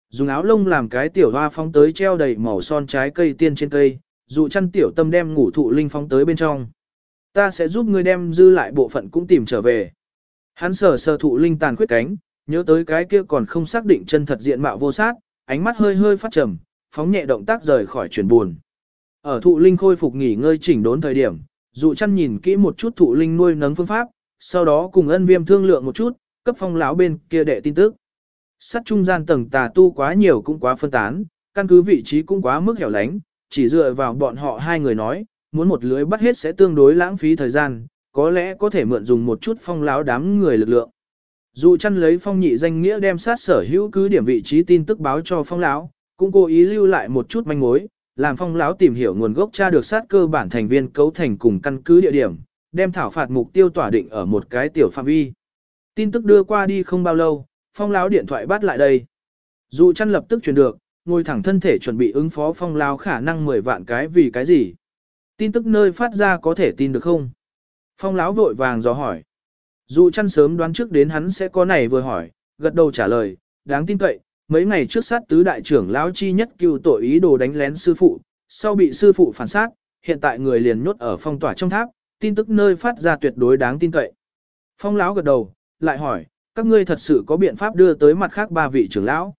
Dùng áo lông làm cái tiểu hoa phóng tới treo đầy màu son trái cây tiên trên cây, dụ chăn tiểu tâm đem ngủ thụ Linh phóng tới bên trong. Ta sẽ giúp ngươi đem dư lại bộ phận cũng tìm trở về. Hắn sờ sờ thụ Linh tàn khuyết cánh, nhớ tới cái kia còn không xác định chân thật diện mạo vô sát, ánh mắt hơi hơi phát trầm, phóng nhẹ động tác rời khỏi chuyển buồn. Ở thụ linh khôi phục nghỉ ngơi chỉnh đốn thời điểm, dụ chăn nhìn kỹ một chút thụ linh nuôi nấng phương pháp, sau đó cùng ân viêm thương lượng một chút, cấp phong lão bên kia đệ tin tức. Sắt trung gian tầng tà tu quá nhiều cũng quá phân tán, căn cứ vị trí cũng quá mức hẻo lánh, chỉ dựa vào bọn họ hai người nói, muốn một lưới bắt hết sẽ tương đối lãng phí thời gian, có lẽ có thể mượn dùng một chút phong lão đám người lực lượng. Dụ chăn lấy phong nhị danh nghĩa đem sát sở hữu cứ điểm vị trí tin tức báo cho phong lão, cũng cố ý lưu lại một chút manh mối, làm phong lão tìm hiểu nguồn gốc tra được sát cơ bản thành viên cấu thành cùng căn cứ địa điểm, đem thảo phạt mục tiêu tỏa định ở một cái tiểu phạm vi. Tin tức đưa qua đi không bao lâu, phong lão điện thoại bắt lại đây. Dụ chăn lập tức truyền được, ngồi thẳng thân thể chuẩn bị ứng phó phong lão khả năng 10 vạn cái vì cái gì. Tin tức nơi phát ra có thể tin được không? Phong lão vội vàng dò hỏi. Dụ chăn sớm đoán trước đến hắn sẽ có này vừa hỏi, gật đầu trả lời, đáng tin cậy, mấy ngày trước sát tứ đại trưởng lão chi nhất cưu tội ý đồ đánh lén sư phụ, sau bị sư phụ phản sát, hiện tại người liền nhốt ở phong tỏa trong tháp, tin tức nơi phát ra tuyệt đối đáng tin cậy. Phong lão gật đầu, lại hỏi, các ngươi thật sự có biện pháp đưa tới mặt khác ba vị trưởng lão.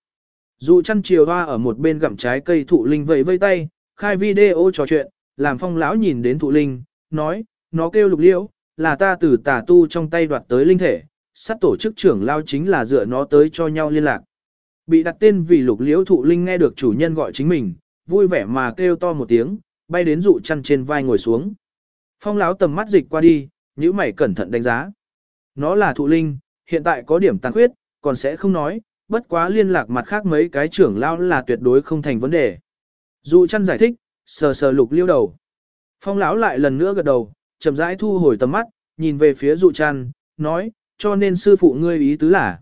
Dụ chăn chiều hoa ở một bên gặm trái cây thụ linh vẫy vây tay, khai video trò chuyện, làm phong lão nhìn đến thụ linh, nói, nó kêu lục liễu, là ta từ tà tu trong tay đoạt tới linh thể, sát tổ chức trưởng lao chính là dựa nó tới cho nhau liên lạc. Bị đặt tên vì lục liễu thụ linh nghe được chủ nhân gọi chính mình, vui vẻ mà kêu to một tiếng, bay đến dụ chăn trên vai ngồi xuống. Phong lão tầm mắt dịch qua đi, nhíu mày cẩn thận đánh giá. Nó là thụ linh, hiện tại có điểm tàn khuyết, còn sẽ không nói, bất quá liên lạc mặt khác mấy cái trưởng lao là tuyệt đối không thành vấn đề. Dụ chăn giải thích, sờ sờ lục liêu đầu. Phong lão lại lần nữa gật đầu, chậm rãi thu hồi tầm mắt, nhìn về phía dụ chăn, nói, cho nên sư phụ ngươi ý tứ là.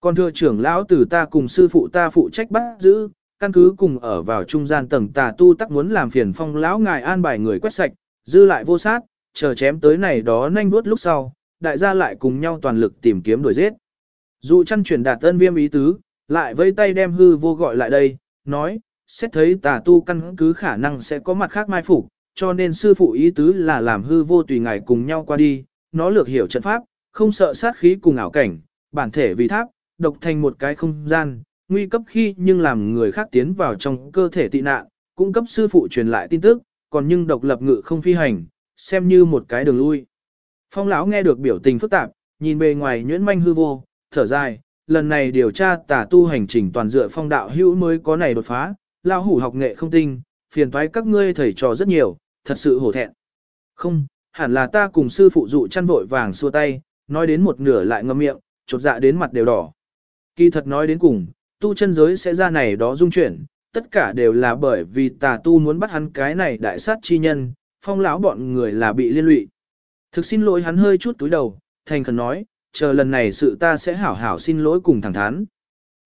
Còn thưa trưởng lão tử ta cùng sư phụ ta phụ trách bắt giữ, căn cứ cùng ở vào trung gian tầng tà tu tắc muốn làm phiền phong lão ngài an bài người quét sạch, dư lại vô sát, chờ chém tới này đó nhanh vuốt lúc sau, đại gia lại cùng nhau toàn lực tìm kiếm đuổi giết. Dụ chăn chuyển đạt tân viêm ý tứ, lại vây tay đem hư vô gọi lại đây, nói, xét thấy tà tu căn cứ khả năng sẽ có mặt khác mai phục, cho nên sư phụ ý tứ là làm hư vô tùy ngài cùng nhau qua đi, nó lược hiểu trận pháp, không sợ sát khí cùng ảo cảnh, bản thể vì tháp, độc thành một cái không gian, nguy cấp khi nhưng làm người khác tiến vào trong cơ thể tị nạn, cung cấp sư phụ truyền lại tin tức, còn nhưng độc lập ngự không phi hành, xem như một cái đường lui. Phong lão nghe được biểu tình phức tạp, nhìn bề ngoài nhuyễn manh hư vô, thở dài, lần này điều tra tà tu hành trình toàn dựa phong đạo hữu mới có này đột phá, lao hủ học nghệ không tinh, phiền toái các ngươi thầy trò rất nhiều, thật sự hổ thẹn. Không, hẳn là ta cùng sư phụ dụ chăn vội vàng xua tay, nói đến một nửa lại ngậm miệng, chột dạ đến mặt đều đỏ. Kỳ thật nói đến cùng, tu chân giới sẽ ra này đó dung chuyển, tất cả đều là bởi vì tà tu muốn bắt hắn cái này đại sát chi nhân, phong lão bọn người là bị liên lụy. Thực xin lỗi hắn hơi chút túi đầu, thành khẩn nói, chờ lần này sự ta sẽ hảo hảo xin lỗi cùng thẳng thắn.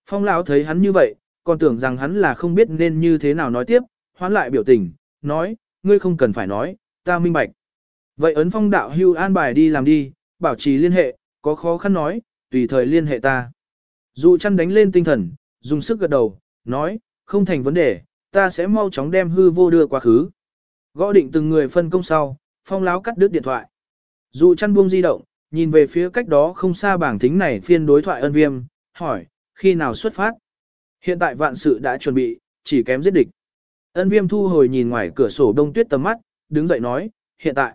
Phong lão thấy hắn như vậy, còn tưởng rằng hắn là không biết nên như thế nào nói tiếp, hoán lại biểu tình, nói, ngươi không cần phải nói, ta minh bạch. Vậy ấn phong đạo hưu an bài đi làm đi, bảo trì liên hệ, có khó khăn nói, tùy thời liên hệ ta. Dụ chăn đánh lên tinh thần, dùng sức gật đầu, nói, không thành vấn đề, ta sẽ mau chóng đem hư vô đưa quá khứ. Gõ định từng người phân công sau, phong láo cắt đứt điện thoại. Dụ chăn buông di động, nhìn về phía cách đó không xa bảng thính này phiên đối thoại ân viêm, hỏi, khi nào xuất phát? Hiện tại vạn sự đã chuẩn bị, chỉ kém giết địch. Ân viêm thu hồi nhìn ngoài cửa sổ đông tuyết tầm mắt, đứng dậy nói, hiện tại.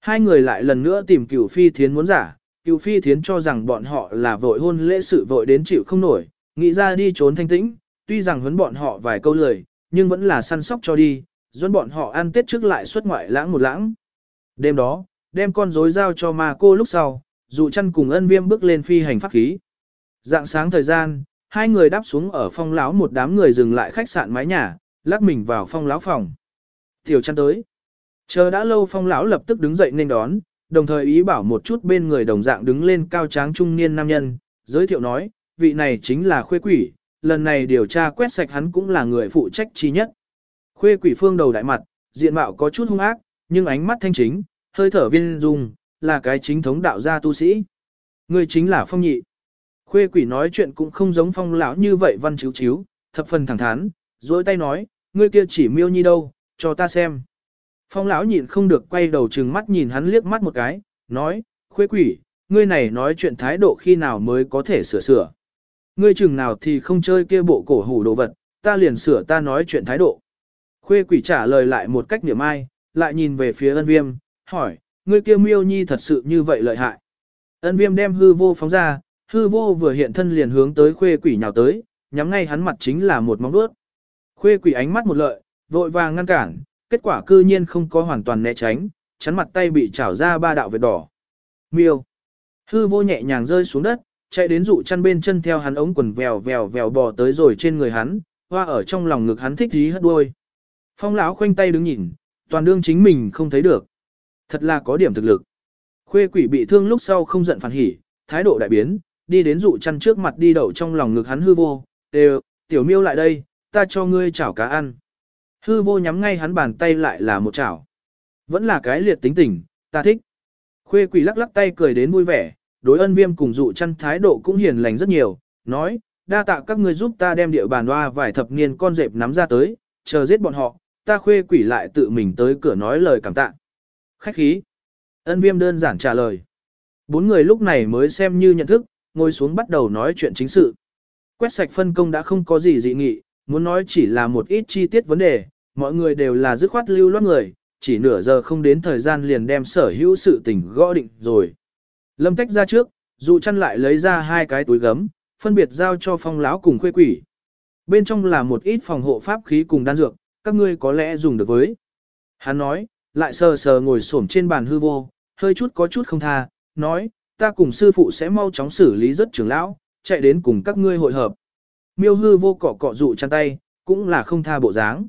Hai người lại lần nữa tìm cửu phi thiến muốn giả, cửu phi thiến cho rằng bọn họ là vội hôn lễ sự vội đến chịu không nổi, nghĩ ra đi trốn thanh tĩnh, tuy rằng huấn bọn họ vài câu lời, nhưng vẫn là săn sóc cho đi, dẫn bọn họ ăn tết trước lại xuất ngoại lãng một lãng. Đêm đó, đem con rối giao cho ma cô lúc sau, dụ chăn cùng ân viêm bước lên phi hành pháp khí. Dạng sáng thời gian, Hai người đáp xuống ở phong lão một đám người dừng lại khách sạn mái nhà, lắc mình vào phong lão phòng. Tiểu chăn tới. Chờ đã lâu phong lão lập tức đứng dậy nên đón, đồng thời ý bảo một chút bên người đồng dạng đứng lên cao tráng trung niên nam nhân, giới thiệu nói, vị này chính là khuê quỷ, lần này điều tra quét sạch hắn cũng là người phụ trách chi nhất. Khuê quỷ phương đầu đại mặt, diện mạo có chút hung ác, nhưng ánh mắt thanh chính, hơi thở viên dung, là cái chính thống đạo gia tu sĩ. Người chính là phong nhị. Khuê quỷ nói chuyện cũng không giống phong lão như vậy văn chiếu chiếu, thập phần thẳng thắn, dối tay nói, ngươi kia chỉ miêu nhi đâu, cho ta xem. Phong lão nhịn không được quay đầu trừng mắt nhìn hắn liếc mắt một cái, nói, khuê quỷ, ngươi này nói chuyện thái độ khi nào mới có thể sửa sửa. Ngươi chừng nào thì không chơi kia bộ cổ hủ đồ vật, ta liền sửa ta nói chuyện thái độ. Khuê quỷ trả lời lại một cách niệm ai, lại nhìn về phía ân viêm, hỏi, ngươi kia miêu nhi thật sự như vậy lợi hại. Ân viêm đem hư vô phóng ra, hư vô vừa hiện thân liền hướng tới khuê quỷ nhào tới, nhắm ngay hắn mặt chính là một móng vuốt. Khuê quỷ ánh mắt một lợi, vội vàng ngăn cản, kết quả cư nhiên không có hoàn toàn né tránh, chắn mặt tay bị chảo ra ba đạo vệt đỏ. Miêu. Hư vô nhẹ nhàng rơi xuống đất, chạy đến dụ chăn bên chân theo hắn ống quần vèo vèo vèo bò tới rồi trên người hắn, hoa ở trong lòng ngực hắn thích dí hất đuôi. Phong lão khoanh tay đứng nhìn, toàn đương chính mình không thấy được. Thật là có điểm thực lực. Khuê quỷ bị thương lúc sau không giận phản hỉ, thái độ đại biến, đi đến dụ chăn trước mặt đi đậu trong lòng ngực hắn hư vô, đều, tiểu miêu lại đây, ta cho ngươi chảo cá ăn. Hư vô nhắm ngay hắn bàn tay lại là một chảo. Vẫn là cái liệt tính tình, ta thích. Khuê quỷ lắc lắc tay cười đến vui vẻ, đối ân viêm cùng dụ chăn thái độ cũng hiền lành rất nhiều, nói, đa tạ các ngươi giúp ta đem địa bàn hoa vài thập niên con dẹp nắm ra tới, chờ giết bọn họ, ta khuê quỷ lại tự mình tới cửa nói lời cảm tạ. Khách khí. Ân viêm đơn giản trả lời. Bốn người lúc này mới xem như nhận thức, ngồi xuống bắt đầu nói chuyện chính sự. Quét sạch phân công đã không có gì dị nghị, muốn nói chỉ là một ít chi tiết vấn đề, mọi người đều là dứt khoát lưu loát người, chỉ nửa giờ không đến thời gian liền đem sở hữu sự tình gõ định rồi. Lâm tách ra trước, dụ chăn lại lấy ra hai cái túi gấm, phân biệt giao cho phong lão cùng khuê quỷ. Bên trong là một ít phòng hộ pháp khí cùng đan dược, các ngươi có lẽ dùng được với. Hắn nói, lại sờ sờ ngồi xổm trên bàn hư vô, hơi chút có chút không tha, nói, ta cùng sư phụ sẽ mau chóng xử lý rất trưởng lão, chạy đến cùng các ngươi hội hợp. Miêu hư vô cọ cọ dụ chăn tay, cũng là không tha bộ dáng.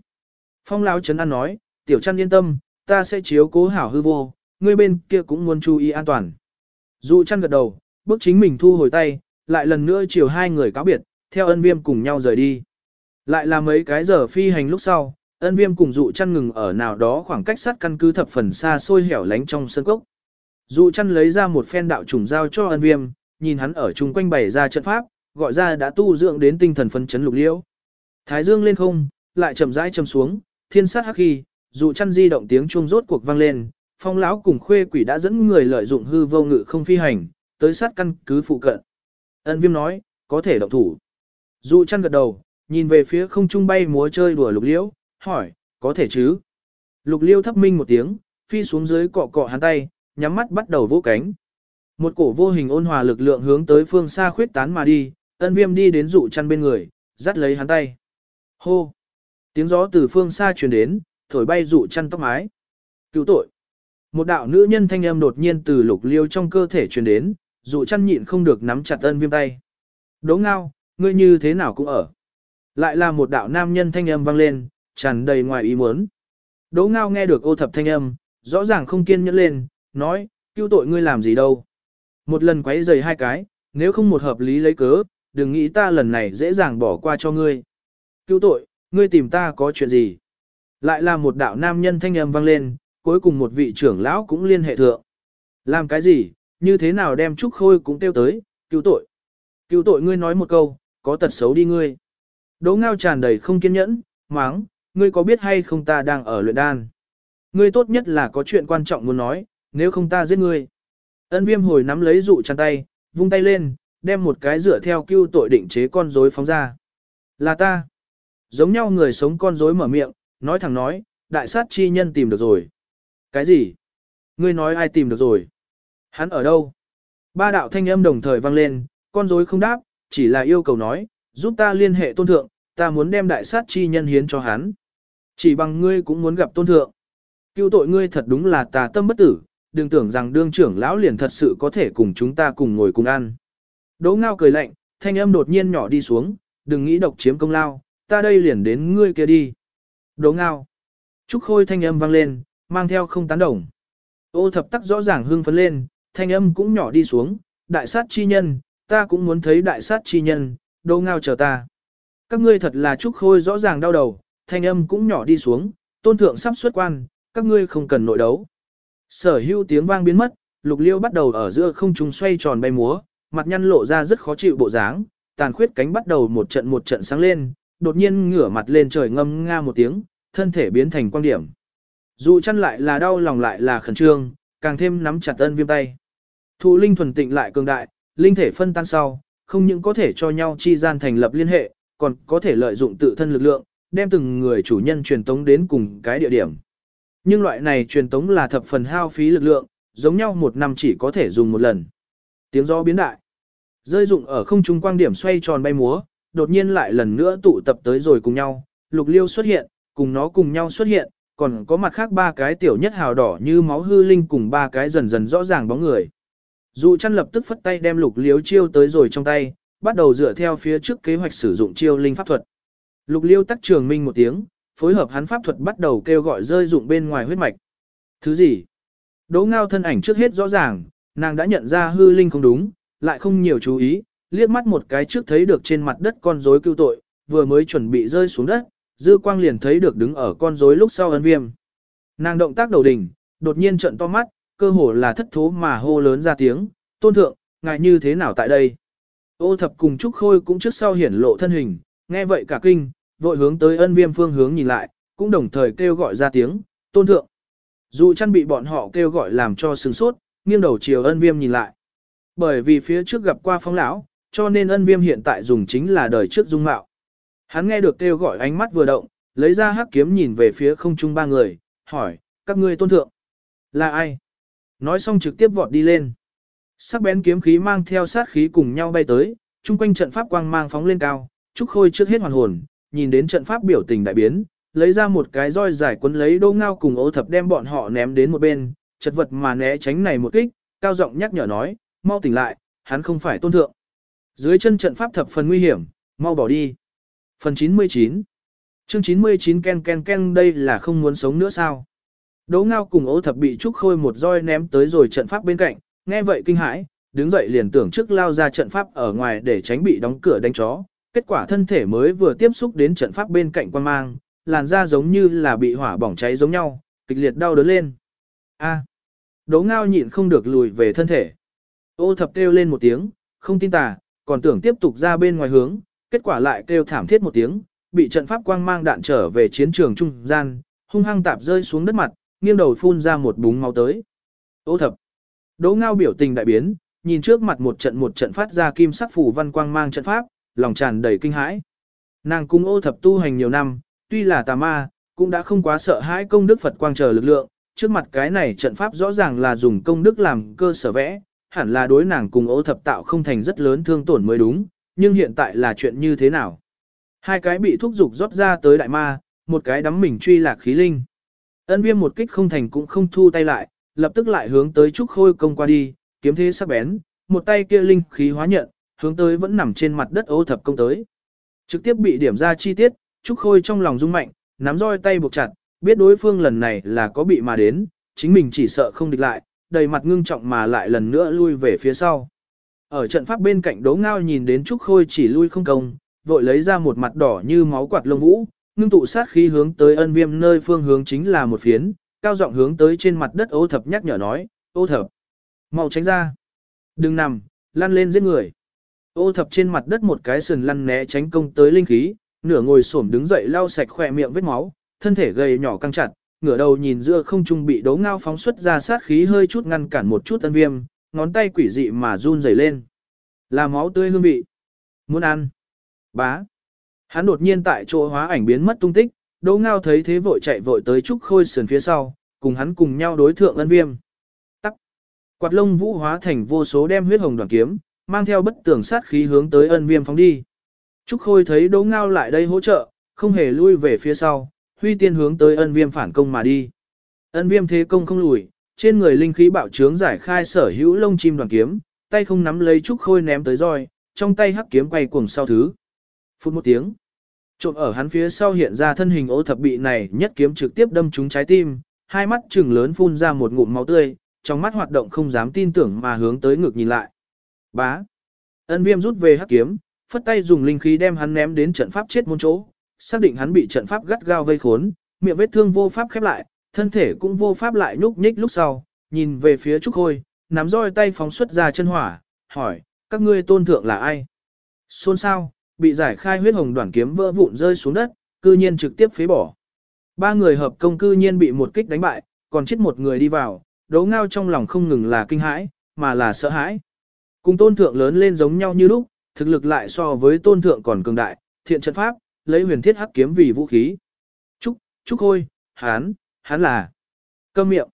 Phong lão chấn an nói, tiểu chăn yên tâm, ta sẽ chiếu cố hảo hư vô, ngươi bên kia cũng muốn chú ý an toàn. Dụ chăn gật đầu, bước chính mình thu hồi tay, lại lần nữa chiều hai người cáo biệt, theo ân viêm cùng nhau rời đi. Lại là mấy cái giờ phi hành lúc sau, ân viêm cùng dụ chăn ngừng ở nào đó khoảng cách sát căn cứ thập phần xa xôi hẻo lánh trong sân cốc. Dụ chăn lấy ra một phen đạo trùng giao cho ân viêm, nhìn hắn ở chung quanh bày ra trận pháp, gọi ra đã tu dưỡng đến tinh thần phân chấn lục liễu. Thái dương lên không, lại chậm rãi châm xuống, thiên sát hắc khi, dụ chăn di động tiếng chuông rốt cuộc vang lên, phong lão cùng khuê quỷ đã dẫn người lợi dụng hư vô ngự không phi hành, tới sát căn cứ phụ cận. Ân viêm nói, có thể động thủ. Dụ chăn gật đầu, nhìn về phía không trung bay múa chơi đùa lục liễu, hỏi, có thể chứ? Lục liêu thấp minh một tiếng, phi xuống dưới cọ cọ hắn tay, nhắm mắt bắt đầu vỗ cánh. Một cổ vô hình ôn hòa lực lượng hướng tới phương xa khuyết tán mà đi, ân viêm đi đến dụ chăn bên người, dắt lấy hắn tay. Hô! Tiếng gió từ phương xa truyền đến, thổi bay dụ chăn tóc mái. Cứu tội! Một đạo nữ nhân thanh âm đột nhiên từ lục liêu trong cơ thể truyền đến, dụ chăn nhịn không được nắm chặt ân viêm tay. Đố ngao, ngươi như thế nào cũng ở. Lại là một đạo nam nhân thanh âm vang lên, tràn đầy ngoài ý muốn. Đỗ ngao nghe được ô thập thanh âm, rõ ràng không kiên nhẫn lên, nói, cứu tội ngươi làm gì đâu. Một lần quấy giày hai cái, nếu không một hợp lý lấy cớ, đừng nghĩ ta lần này dễ dàng bỏ qua cho ngươi. Cứu tội, ngươi tìm ta có chuyện gì? Lại là một đạo nam nhân thanh âm vang lên, cuối cùng một vị trưởng lão cũng liên hệ thượng. Làm cái gì, như thế nào đem Trúc Khôi cũng tiêu tới, cứu tội. Cứu tội ngươi nói một câu, có tật xấu đi ngươi. Đỗ ngao tràn đầy không kiên nhẫn, máng, ngươi có biết hay không ta đang ở luyện đan? Ngươi tốt nhất là có chuyện quan trọng muốn nói, nếu không ta giết ngươi. Ân viêm hồi nắm lấy dụ chăn tay, vung tay lên, đem một cái rửa theo cưu tội định chế con rối phóng ra. Là ta. Giống nhau người sống con rối mở miệng, nói thẳng nói, đại sát chi nhân tìm được rồi. Cái gì? Ngươi nói ai tìm được rồi? Hắn ở đâu? Ba đạo thanh âm đồng thời vang lên, con rối không đáp, chỉ là yêu cầu nói, giúp ta liên hệ tôn thượng, ta muốn đem đại sát chi nhân hiến cho hắn. Chỉ bằng ngươi cũng muốn gặp tôn thượng. Cưu tội ngươi thật đúng là tà tâm bất tử, đừng tưởng rằng đương trưởng lão liền thật sự có thể cùng chúng ta cùng ngồi cùng ăn. Đỗ ngao cười lạnh, thanh âm đột nhiên nhỏ đi xuống, đừng nghĩ độc chiếm công lao, ta đây liền đến ngươi kia đi. Đỗ ngao. Trúc Khôi thanh âm vang lên, mang theo không tán đồng. Ô thập tắc rõ ràng hưng phấn lên, thanh âm cũng nhỏ đi xuống, đại sát chi nhân, ta cũng muốn thấy đại sát chi nhân, Đỗ ngao chờ ta. Các ngươi thật là Trúc Khôi rõ ràng đau đầu, thanh âm cũng nhỏ đi xuống, tôn thượng sắp xuất quan, các ngươi không cần nội đấu. Sở hữu tiếng vang biến mất, lục liêu bắt đầu ở giữa không trung xoay tròn bay múa, mặt nhăn lộ ra rất khó chịu bộ dáng, tàn khuyết cánh bắt đầu một trận một trận sáng lên, đột nhiên ngửa mặt lên trời ngâm nga một tiếng, thân thể biến thành quang điểm. Dù chăn lại là đau lòng lại là khẩn trương, càng thêm nắm chặt ân viêm tay. Thụ linh thuần tịnh lại cường đại, linh thể phân tan sau, không những có thể cho nhau chi gian thành lập liên hệ, còn có thể lợi dụng tự thân lực lượng, đem từng người chủ nhân truyền tống đến cùng cái địa điểm. Nhưng loại này truyền tống là thập phần hao phí lực lượng, giống nhau một năm chỉ có thể dùng một lần. Tiếng gió biến đại. Rơi dụng ở không trung quang điểm xoay tròn bay múa, đột nhiên lại lần nữa tụ tập tới rồi cùng nhau, lục liêu xuất hiện, cùng nó cùng nhau xuất hiện, còn có mặt khác ba cái tiểu nhất hào đỏ như máu hư linh cùng ba cái dần dần rõ ràng bóng người. Dụ chăn lập tức phất tay đem lục liêu chiêu tới rồi trong tay, bắt đầu dựa theo phía trước kế hoạch sử dụng chiêu linh pháp thuật. Lục liêu tắc trường minh một tiếng, phối hợp hắn pháp thuật bắt đầu kêu gọi rơi dụng bên ngoài huyết mạch. Thứ gì? Đỗ ngao thân ảnh trước hết rõ ràng, nàng đã nhận ra hư linh không đúng, lại không nhiều chú ý, liếc mắt một cái trước thấy được trên mặt đất con rối cứu tội, vừa mới chuẩn bị rơi xuống đất, dư quang liền thấy được đứng ở con rối lúc sau ấn viêm. Nàng động tác đầu đỉnh, đột nhiên trận to mắt, cơ hồ là thất thố mà hô lớn ra tiếng, tôn thượng, ngài như thế nào tại đây? Ô thập cùng Trúc Khôi cũng trước sau hiển lộ thân hình, nghe vậy cả kinh, vội hướng tới ân viêm phương hướng nhìn lại, cũng đồng thời kêu gọi ra tiếng, tôn thượng. Dù chăn bị bọn họ kêu gọi làm cho sừng sốt, nghiêng đầu chiều ân viêm nhìn lại. Bởi vì phía trước gặp qua phong lão, cho nên ân viêm hiện tại dùng chính là đời trước dung mạo. Hắn nghe được kêu gọi ánh mắt vừa động, lấy ra hắc kiếm nhìn về phía không trung ba người, hỏi, các ngươi tôn thượng, là ai? Nói xong trực tiếp vọt đi lên. Sắc bén kiếm khí mang theo sát khí cùng nhau bay tới, chung quanh trận pháp quang mang phóng lên cao, Trúc Khôi trước hết hoàn hồn, nhìn đến trận pháp biểu tình đại biến, lấy ra một cái roi giải quấn lấy đô ngao cùng ô thập đem bọn họ ném đến một bên, chật vật mà né tránh này một kích, cao giọng nhắc nhở nói, mau tỉnh lại, hắn không phải tôn thượng. Dưới chân trận pháp thập phần nguy hiểm, mau bỏ đi. Phần 99 Chương 99 ken ken ken đây là không muốn sống nữa sao? Đỗ ngao cùng ô thập bị trúc khôi một roi ném tới rồi trận pháp bên cạnh, nghe vậy kinh hãi, đứng dậy liền tưởng trước lao ra trận pháp ở ngoài để tránh bị đóng cửa đánh chó. Kết quả thân thể mới vừa tiếp xúc đến trận pháp bên cạnh quan mang, làn da giống như là bị hỏa bỏng cháy giống nhau, kịch liệt đau đớn lên. A. Đỗ ngao nhịn không được lùi về thân thể. Ô thập kêu lên một tiếng, không tin tà, còn tưởng tiếp tục ra bên ngoài hướng, kết quả lại kêu thảm thiết một tiếng, bị trận pháp quang mang đạn trở về chiến trường trung gian, hung hăng tạp rơi xuống đất mặt, nghiêng đầu phun ra một búng máu tới. Ô thập. Đỗ ngao biểu tình đại biến, nhìn trước mặt một trận một trận phát ra kim sắc phủ văn quang mang trận pháp, lòng tràn đầy kinh hãi. Nàng cung ô thập tu hành nhiều năm, tuy là tà ma, cũng đã không quá sợ hãi công đức Phật quang chờ lực lượng, trước mặt cái này trận pháp rõ ràng là dùng công đức làm cơ sở vẽ, hẳn là đối nàng cùng ô thập tạo không thành rất lớn thương tổn mới đúng, nhưng hiện tại là chuyện như thế nào? Hai cái bị thúc dục rót ra tới đại ma, một cái đắm mình truy lạc khí linh. Ân viêm một kích không thành cũng không thu tay lại, lập tức lại hướng tới trúc khôi công qua đi, kiếm thế sắc bén, một tay kia linh khí hóa nhận, hướng tới vẫn nằm trên mặt đất ô thập công tới. Trực tiếp bị điểm ra chi tiết, trúc khôi trong lòng rung mạnh, nắm roi tay buộc chặt, biết đối phương lần này là có bị mà đến, chính mình chỉ sợ không địch lại, đầy mặt ngưng trọng mà lại lần nữa lui về phía sau. Ở trận pháp bên cạnh đố ngao nhìn đến Trúc Khôi chỉ lui không công, vội lấy ra một mặt đỏ như máu quạt lông vũ, ngưng tụ sát khí hướng tới ân viêm nơi phương hướng chính là một phiến, cao giọng hướng tới trên mặt đất ô thập nhắc nhở nói, ô thập, mau tránh ra, đừng nằm, lăn lên giết người. Ô thập trên mặt đất một cái sườn lăn né tránh công tới linh khí, nửa ngồi xổm đứng dậy lau sạch khỏe miệng vết máu, thân thể gầy nhỏ căng chặt, ngửa đầu nhìn giữa không trung bị đấu ngao phóng xuất ra sát khí hơi chút ngăn cản một chút tân viêm, ngón tay quỷ dị mà run rẩy lên. Là máu tươi hương vị. Muốn ăn. Bá. Hắn đột nhiên tại chỗ hóa ảnh biến mất tung tích, đấu ngao thấy thế vội chạy vội tới trúc khôi sườn phía sau, cùng hắn cùng nhau đối thượng ân viêm. Tắc. Quạt lông vũ hóa thành vô số đem huyết hồng đoàn kiếm, mang theo bất tường sát khí hướng tới ân viêm phóng đi. Trúc khôi thấy đấu ngao lại đây hỗ trợ, không hề lui về phía sau, huy tiên hướng tới ân viêm phản công mà đi. Ân viêm thế công không lùi, trên người linh khí bạo trướng giải khai sở hữu lông chim đoàn kiếm, tay không nắm lấy trúc khôi ném tới roi, trong tay hắc kiếm quay cuồng sau thứ. Phút một tiếng. Trộm ở hắn phía sau hiện ra thân hình ô thập bị này nhất kiếm trực tiếp đâm trúng trái tim, hai mắt trừng lớn phun ra một ngụm máu tươi, trong mắt hoạt động không dám tin tưởng mà hướng tới ngực nhìn lại. Bá. Ân viêm rút về hắc kiếm, phất tay dùng linh khí đem hắn ném đến trận pháp chết môn chỗ, xác định hắn bị trận pháp gắt gao vây khốn, miệng vết thương vô pháp khép lại, thân thể cũng vô pháp lại nhúc nhích lúc sau, nhìn về phía Trúc Khôi, nắm roi tay phóng xuất ra chân hỏa, hỏi, các ngươi tôn thượng là ai? Xôn sao, bị giải khai huyết hồng đoạn kiếm vỡ vụn rơi xuống đất, cư nhiên trực tiếp phế bỏ. Ba người hợp công cư nhiên bị một kích đánh bại, còn chết một người đi vào, đấu ngao trong lòng không ngừng là kinh hãi, mà là sợ hãi. Cùng tôn thượng lớn lên giống nhau như lúc, thực lực lại so với tôn thượng còn cường đại, thiện trận pháp, lấy huyền thiết hắc kiếm vì vũ khí. Trúc, Trúc Khôi, hán, hán là. Câm miệng.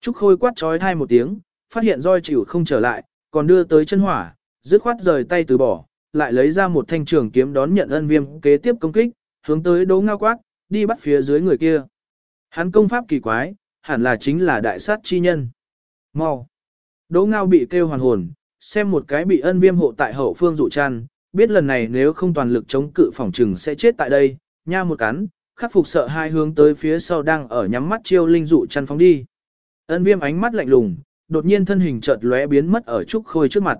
Trúc Khôi quát trói thai một tiếng, phát hiện roi chịu không trở lại, còn đưa tới chân hỏa, dứt khoát rời tay từ bỏ, lại lấy ra một thanh trường kiếm đón nhận ân viêm kế tiếp công kích, hướng tới đấu ngao quát, đi bắt phía dưới người kia. Hắn công pháp kỳ quái, hẳn là chính là đại sát chi nhân. Mau. Đỗ ngao bị kêu hoàn hồn, xem một cái bị ân viêm hộ tại hậu phương dụ chăn, biết lần này nếu không toàn lực chống cự phòng trừng sẽ chết tại đây, nha một cắn, khắc phục sợ hai hướng tới phía sau đang ở nhắm mắt chiêu linh dụ chăn phóng đi. Ân viêm ánh mắt lạnh lùng, đột nhiên thân hình chợt lóe biến mất ở trúc khôi trước mặt.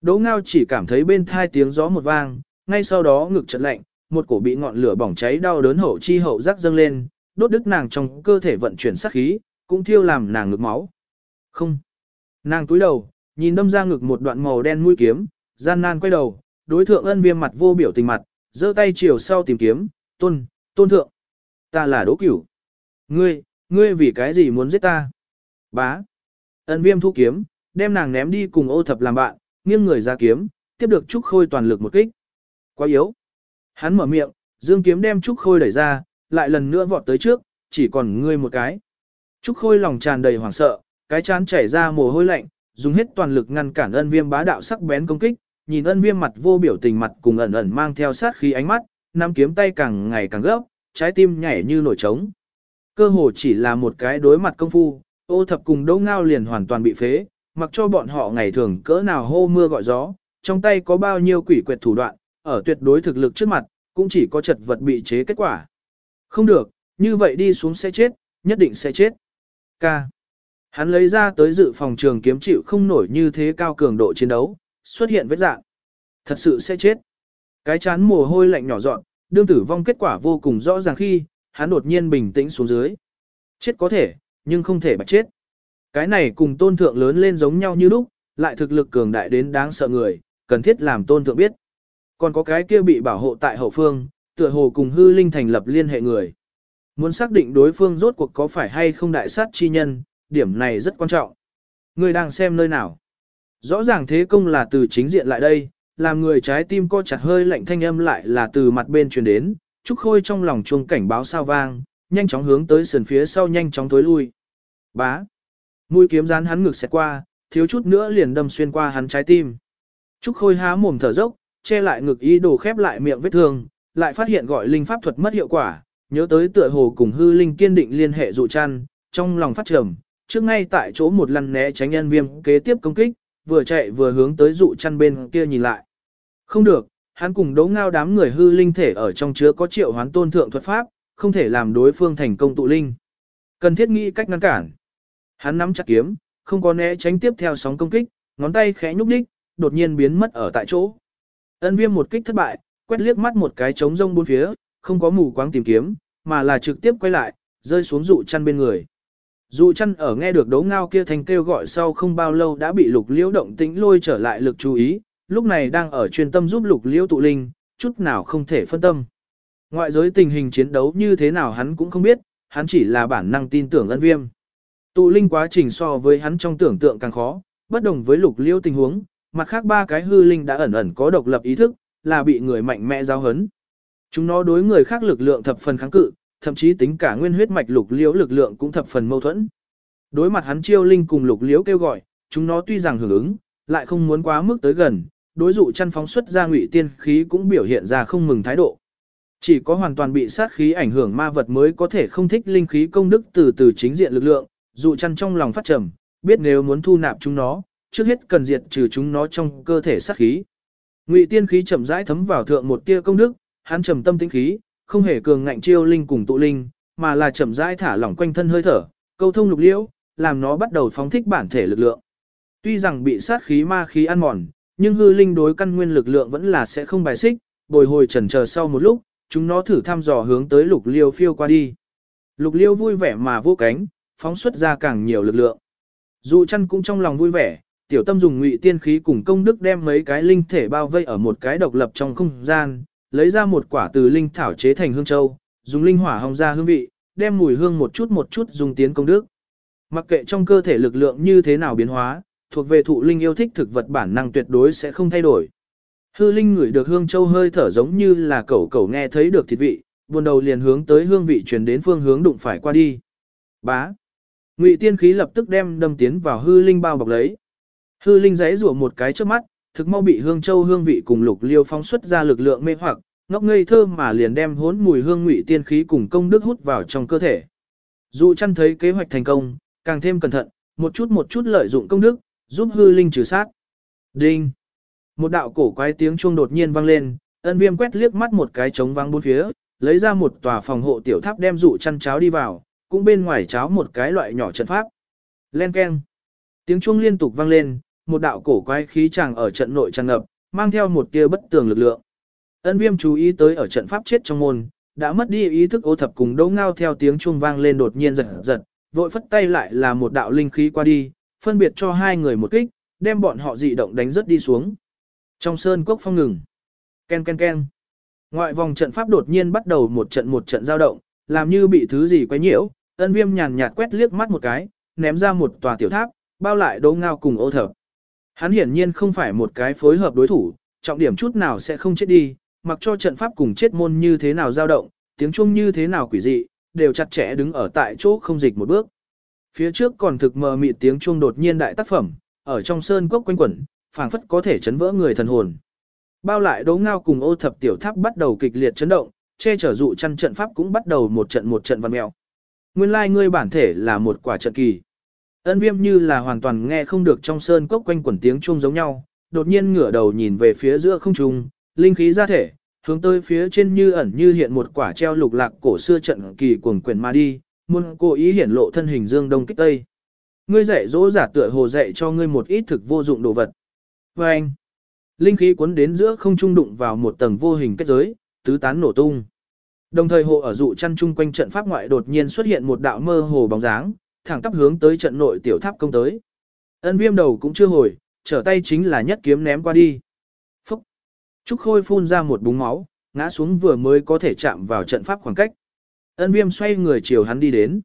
Đỗ ngao chỉ cảm thấy bên thai tiếng gió một vang, ngay sau đó ngực chợt lạnh, một cổ bị ngọn lửa bỏng cháy đau đớn hậu chi hậu rắc dâng lên, đốt đứt nàng trong cơ thể vận chuyển sát khí, cũng thiêu làm nàng ngực máu. Không. Nàng túi đầu, nhìn đâm ra ngực một đoạn màu đen mũi kiếm, gian nan quay đầu, đối thượng ân viêm mặt vô biểu tình mặt, giơ tay chiều sau tìm kiếm, tôn, tôn thượng. Ta là đỗ cửu. Ngươi, ngươi vì cái gì muốn giết ta? Bá. Ân viêm thu kiếm, đem nàng ném đi cùng ô thập làm bạn, nghiêng người ra kiếm, tiếp được Trúc Khôi toàn lực một kích. Quá yếu. Hắn mở miệng, dương kiếm đem Trúc Khôi đẩy ra, lại lần nữa vọt tới trước, chỉ còn ngươi một cái. Trúc Khôi lòng tràn đầy hoảng sợ, cái chán chảy ra mồ hôi lạnh, dùng hết toàn lực ngăn cản ân viêm bá đạo sắc bén công kích, nhìn ân viêm mặt vô biểu tình mặt cùng ẩn ẩn mang theo sát khí ánh mắt, nắm kiếm tay càng ngày càng gấp, trái tim nhảy như nổi trống. Cơ hồ chỉ là một cái đối mặt công phu, ô thập cùng đỗ ngao liền hoàn toàn bị phế, mặc cho bọn họ ngày thường cỡ nào hô mưa gọi gió, trong tay có bao nhiêu quỷ quyệt thủ đoạn, ở tuyệt đối thực lực trước mặt, cũng chỉ có chật vật bị chế kết quả. Không được, như vậy đi xuống sẽ chết, nhất định sẽ chết. Ca. Hắn lấy ra tới dự phòng trường kiếm chịu không nổi như thế cao cường độ chiến đấu, xuất hiện vết dạng. Thật sự sẽ chết. Cái chán mồ hôi lạnh nhỏ dọn, đương tử vong kết quả vô cùng rõ ràng khi, hắn đột nhiên bình tĩnh xuống dưới. Chết có thể, nhưng không thể bạch chết. Cái này cùng tôn thượng lớn lên giống nhau như lúc, lại thực lực cường đại đến đáng sợ người, cần thiết làm tôn thượng biết. Còn có cái kia bị bảo hộ tại hậu phương, tựa hồ cùng hư linh thành lập liên hệ người. Muốn xác định đối phương rốt cuộc có phải hay không đại sát chi nhân, điểm này rất quan trọng. Người đang xem nơi nào. Rõ ràng thế công là từ chính diện lại đây, làm người trái tim co chặt hơi lạnh thanh âm lại là từ mặt bên truyền đến, Trúc Khôi trong lòng chuông cảnh báo sao vang, nhanh chóng hướng tới sườn phía sau nhanh chóng tối lui. Bá. Mũi kiếm rán hắn ngực xẹt qua, thiếu chút nữa liền đâm xuyên qua hắn trái tim. Trúc Khôi há mồm thở dốc, che lại ngực ý đồ khép lại miệng vết thương, lại phát hiện gọi linh pháp thuật mất hiệu quả, nhớ tới tựa hồ cùng hư linh kiên định liên hệ dụ chăn, trong lòng phát trầm, trước ngay tại chỗ một lần né tránh nhân viêm kế tiếp công kích, vừa chạy vừa hướng tới dụ chăn bên kia nhìn lại. Không được, hắn cùng đấu ngao đám người hư linh thể ở trong chứa có triệu hoán tôn thượng thuật pháp, không thể làm đối phương thành công tụ linh. Cần thiết nghĩ cách ngăn cản. Hắn nắm chặt kiếm, không có né tránh tiếp theo sóng công kích, ngón tay khẽ nhúc đích, đột nhiên biến mất ở tại chỗ. Ân viêm một kích thất bại, quét liếc mắt một cái trống rông bốn phía, không có mù quáng tìm kiếm, mà là trực tiếp quay lại, rơi xuống dụ chăn bên người. Dụ chăn ở nghe được đấu ngao kia thành kêu gọi sau không bao lâu đã bị lục liễu động tĩnh lôi trở lại lực chú ý, lúc này đang ở chuyên tâm giúp lục liễu tụ linh, chút nào không thể phân tâm. Ngoại giới tình hình chiến đấu như thế nào hắn cũng không biết, hắn chỉ là bản năng tin tưởng ân viêm. Tụ linh quá trình so với hắn trong tưởng tượng càng khó, bất đồng với lục liễu tình huống, mặt khác ba cái hư linh đã ẩn ẩn có độc lập ý thức, là bị người mạnh mẽ giao hấn. Chúng nó đối người khác lực lượng thập phần kháng cự, thậm chí tính cả nguyên huyết mạch lục liễu lực lượng cũng thập phần mâu thuẫn. Đối mặt hắn chiêu linh cùng lục liễu kêu gọi, chúng nó tuy rằng hưởng ứng, lại không muốn quá mức tới gần, đối dụ chăn phóng xuất ra ngụy tiên khí cũng biểu hiện ra không mừng thái độ. Chỉ có hoàn toàn bị sát khí ảnh hưởng ma vật mới có thể không thích linh khí công đức từ từ chính diện lực lượng, dụ chăn trong lòng phát trầm, biết nếu muốn thu nạp chúng nó, trước hết cần diệt trừ chúng nó trong cơ thể sát khí. Ngụy tiên khí chậm rãi thấm vào thượng một tia công đức, hắn trầm tâm tĩnh khí, không hề cường ngạnh chiêu linh cùng tụ linh, mà là chậm rãi thả lỏng quanh thân hơi thở, câu thông lục liễu, làm nó bắt đầu phóng thích bản thể lực lượng. Tuy rằng bị sát khí ma khí ăn mòn, nhưng hư linh đối căn nguyên lực lượng vẫn là sẽ không bài xích, bồi hồi chần chờ sau một lúc, chúng nó thử thăm dò hướng tới lục liêu phiêu qua đi. Lục liêu vui vẻ mà vô cánh, phóng xuất ra càng nhiều lực lượng. Dụ chăn cũng trong lòng vui vẻ, tiểu tâm dùng ngụy tiên khí cùng công đức đem mấy cái linh thể bao vây ở một cái độc lập trong không gian, lấy ra một quả từ linh thảo chế thành hương châu, dùng linh hỏa hồng ra hương vị, đem mùi hương một chút một chút dùng tiến công đức. Mặc kệ trong cơ thể lực lượng như thế nào biến hóa, thuộc về thụ linh yêu thích thực vật bản năng tuyệt đối sẽ không thay đổi. Hư linh ngửi được hương châu hơi thở giống như là cẩu cẩu nghe thấy được thịt vị, buồn đầu liền hướng tới hương vị truyền đến phương hướng đụng phải qua đi. Bá. Ngụy tiên khí lập tức đem đâm tiến vào hư linh bao bọc lấy. Hư linh giấy rủa một cái trước mắt, thực mau bị hương châu hương vị cùng lục liêu phóng xuất ra lực lượng mê hoặc, ngốc ngây thơ mà liền đem hốn mùi hương ngụy tiên khí cùng công đức hút vào trong cơ thể. Dù chăn thấy kế hoạch thành công, càng thêm cẩn thận, một chút một chút lợi dụng công đức, giúp hư linh trừ sát. Đinh! Một đạo cổ quái tiếng chuông đột nhiên vang lên, ân viêm quét liếc mắt một cái trống vang bốn phía, lấy ra một tòa phòng hộ tiểu tháp đem dụ chăn cháo đi vào, cũng bên ngoài cháo một cái loại nhỏ trận pháp. Len keng! Tiếng chuông liên tục vang lên, một đạo cổ quái khí chàng ở trận nội tràn ngập, mang theo một tia bất tường lực lượng. Ân viêm chú ý tới ở trận pháp chết trong môn, đã mất đi ý thức ô thập cùng đấu ngao theo tiếng chuông vang lên đột nhiên giật giật, vội phất tay lại là một đạo linh khí qua đi, phân biệt cho hai người một kích, đem bọn họ dị động đánh rất đi xuống. Trong sơn cốc phong ngừng. Ken ken ken. Ngoại vòng trận pháp đột nhiên bắt đầu một trận một trận giao động, làm như bị thứ gì quấy nhiễu, ân viêm nhàn nhạt quét liếc mắt một cái, ném ra một tòa tiểu tháp, bao lại đấu ngao cùng ô thập. Hắn hiển nhiên không phải một cái phối hợp đối thủ, trọng điểm chút nào sẽ không chết đi, mặc cho trận pháp cùng chết môn như thế nào dao động, tiếng chuông như thế nào quỷ dị, đều chặt chẽ đứng ở tại chỗ không dịch một bước. Phía trước còn thực mờ mịt tiếng chuông đột nhiên đại tác phẩm, ở trong sơn cốc quanh quẩn, phảng phất có thể chấn vỡ người thần hồn. Bao lại đấu ngao cùng ô thập tiểu tháp bắt đầu kịch liệt chấn động, che chở dụ chăn trận pháp cũng bắt đầu một trận một trận văn mèo. Nguyên lai like ngươi bản thể là một quả trận kỳ. Ân viêm như là hoàn toàn nghe không được trong sơn cốc quanh quẩn tiếng chuông giống nhau, đột nhiên ngửa đầu nhìn về phía giữa không trung, linh khí ra thể, hướng tới phía trên như ẩn như hiện một quả treo lục lạc cổ xưa trận kỳ cuồng quyển mà đi, muôn cố ý hiển lộ thân hình dương đông kích tây. Ngươi dạy dỗ giả tựa hồ dạy cho ngươi một ít thực vô dụng đồ vật. Và anh, linh khí cuốn đến giữa không trung đụng vào một tầng vô hình kết giới, tứ tán nổ tung. Đồng thời hộ ở dụ chăn chung quanh trận pháp ngoại đột nhiên xuất hiện một đạo mơ hồ bóng dáng, thẳng tắp hướng tới trận nội tiểu tháp công tới. Ân viêm đầu cũng chưa hồi, trở tay chính là nhất kiếm ném qua đi. Phúc! Trúc Khôi phun ra một búng máu, ngã xuống vừa mới có thể chạm vào trận pháp khoảng cách. Ân viêm xoay người chiều hắn đi đến.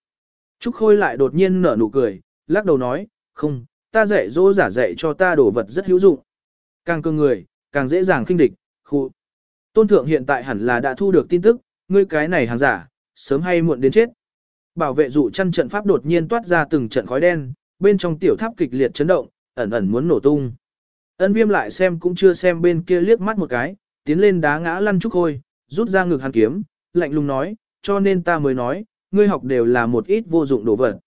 Trúc Khôi lại đột nhiên nở nụ cười, lắc đầu nói, không, ta dạy dỗ giả dạy cho ta đồ vật rất hữu dụng. Càng cường người, càng dễ dàng khinh địch, khu. Tôn thượng hiện tại hẳn là đã thu được tin tức, ngươi cái này hàng giả, sớm hay muộn đến chết. Bảo vệ dụ chăn trận pháp đột nhiên toát ra từng trận khói đen, bên trong tiểu tháp kịch liệt chấn động, ẩn ẩn muốn nổ tung. Ân viêm lại xem cũng chưa xem bên kia liếc mắt một cái, tiến lên đá ngã lăn trúc hôi, rút ra ngực hàn kiếm, lạnh lùng nói, cho nên ta mới nói, ngươi học đều là một ít vô dụng đồ vật.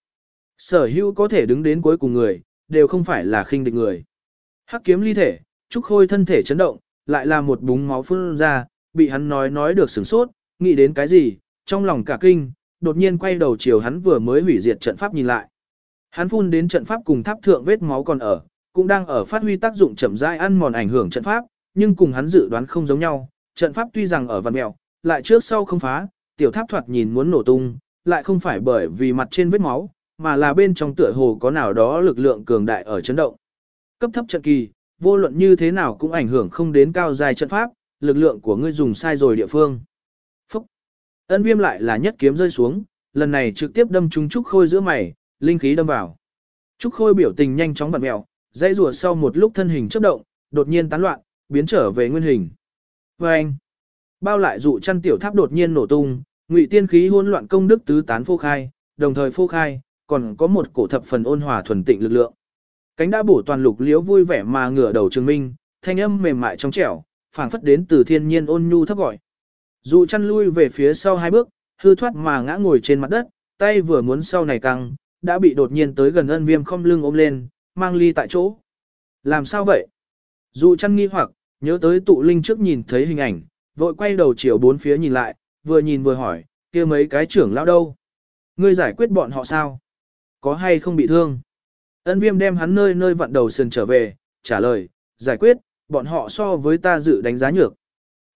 Sở hữu có thể đứng đến cuối cùng người, đều không phải là khinh địch người. Hắc kiếm ly thể, trúc khôi thân thể chấn động, lại là một búng máu phun ra, bị hắn nói nói được sửng sốt, nghĩ đến cái gì, trong lòng cả kinh, đột nhiên quay đầu chiều hắn vừa mới hủy diệt trận pháp nhìn lại. Hắn phun đến trận pháp cùng tháp thượng vết máu còn ở, cũng đang ở phát huy tác dụng chậm rãi ăn mòn ảnh hưởng trận pháp, nhưng cùng hắn dự đoán không giống nhau, trận pháp tuy rằng ở văn mèo, lại trước sau không phá, tiểu tháp thoạt nhìn muốn nổ tung, lại không phải bởi vì mặt trên vết máu, mà là bên trong tựa hồ có nào đó lực lượng cường đại ở chấn động. Cấp thấp trận kỳ, vô luận như thế nào cũng ảnh hưởng không đến cao dài trận pháp, lực lượng của ngươi dùng sai rồi địa phương. Ân viêm lại là nhất kiếm rơi xuống, lần này trực tiếp đâm trúng Trúc Khôi giữa mày, linh khí đâm vào. Trúc Khôi biểu tình nhanh chóng vặn mèo, dây rùa sau một lúc thân hình chấp động, đột nhiên tán loạn, biến trở về nguyên hình. Và anh, bao lại dụ chăn tiểu tháp đột nhiên nổ tung, ngụy tiên khí hỗn loạn công đức tứ tán phô khai, đồng thời phô khai, còn có một cổ thập phần ôn hòa thuần tịnh lực lượng. Cánh đã bổ toàn lục liếu vui vẻ mà ngửa đầu chứng minh, thanh âm mềm mại trong trẻo, phảng phất đến từ thiên nhiên ôn nhu thấp gọi. Dụ chăn lui về phía sau hai bước, hư thoát mà ngã ngồi trên mặt đất, tay vừa muốn sau này căng, đã bị đột nhiên tới gần ân viêm không lưng ôm lên, mang ly tại chỗ. Làm sao vậy? Dụ chăn nghi hoặc, Nhớ tới tụ linh trước nhìn thấy hình ảnh, vội quay đầu chiều bốn phía nhìn lại, vừa nhìn vừa hỏi, kia mấy cái trưởng lão đâu? Ngươi giải quyết bọn họ sao? Có hay không bị thương? Ân viêm đem hắn nơi nơi vặn đầu sườn trở về, trả lời, giải quyết, bọn họ so với ta dự đánh giá nhược.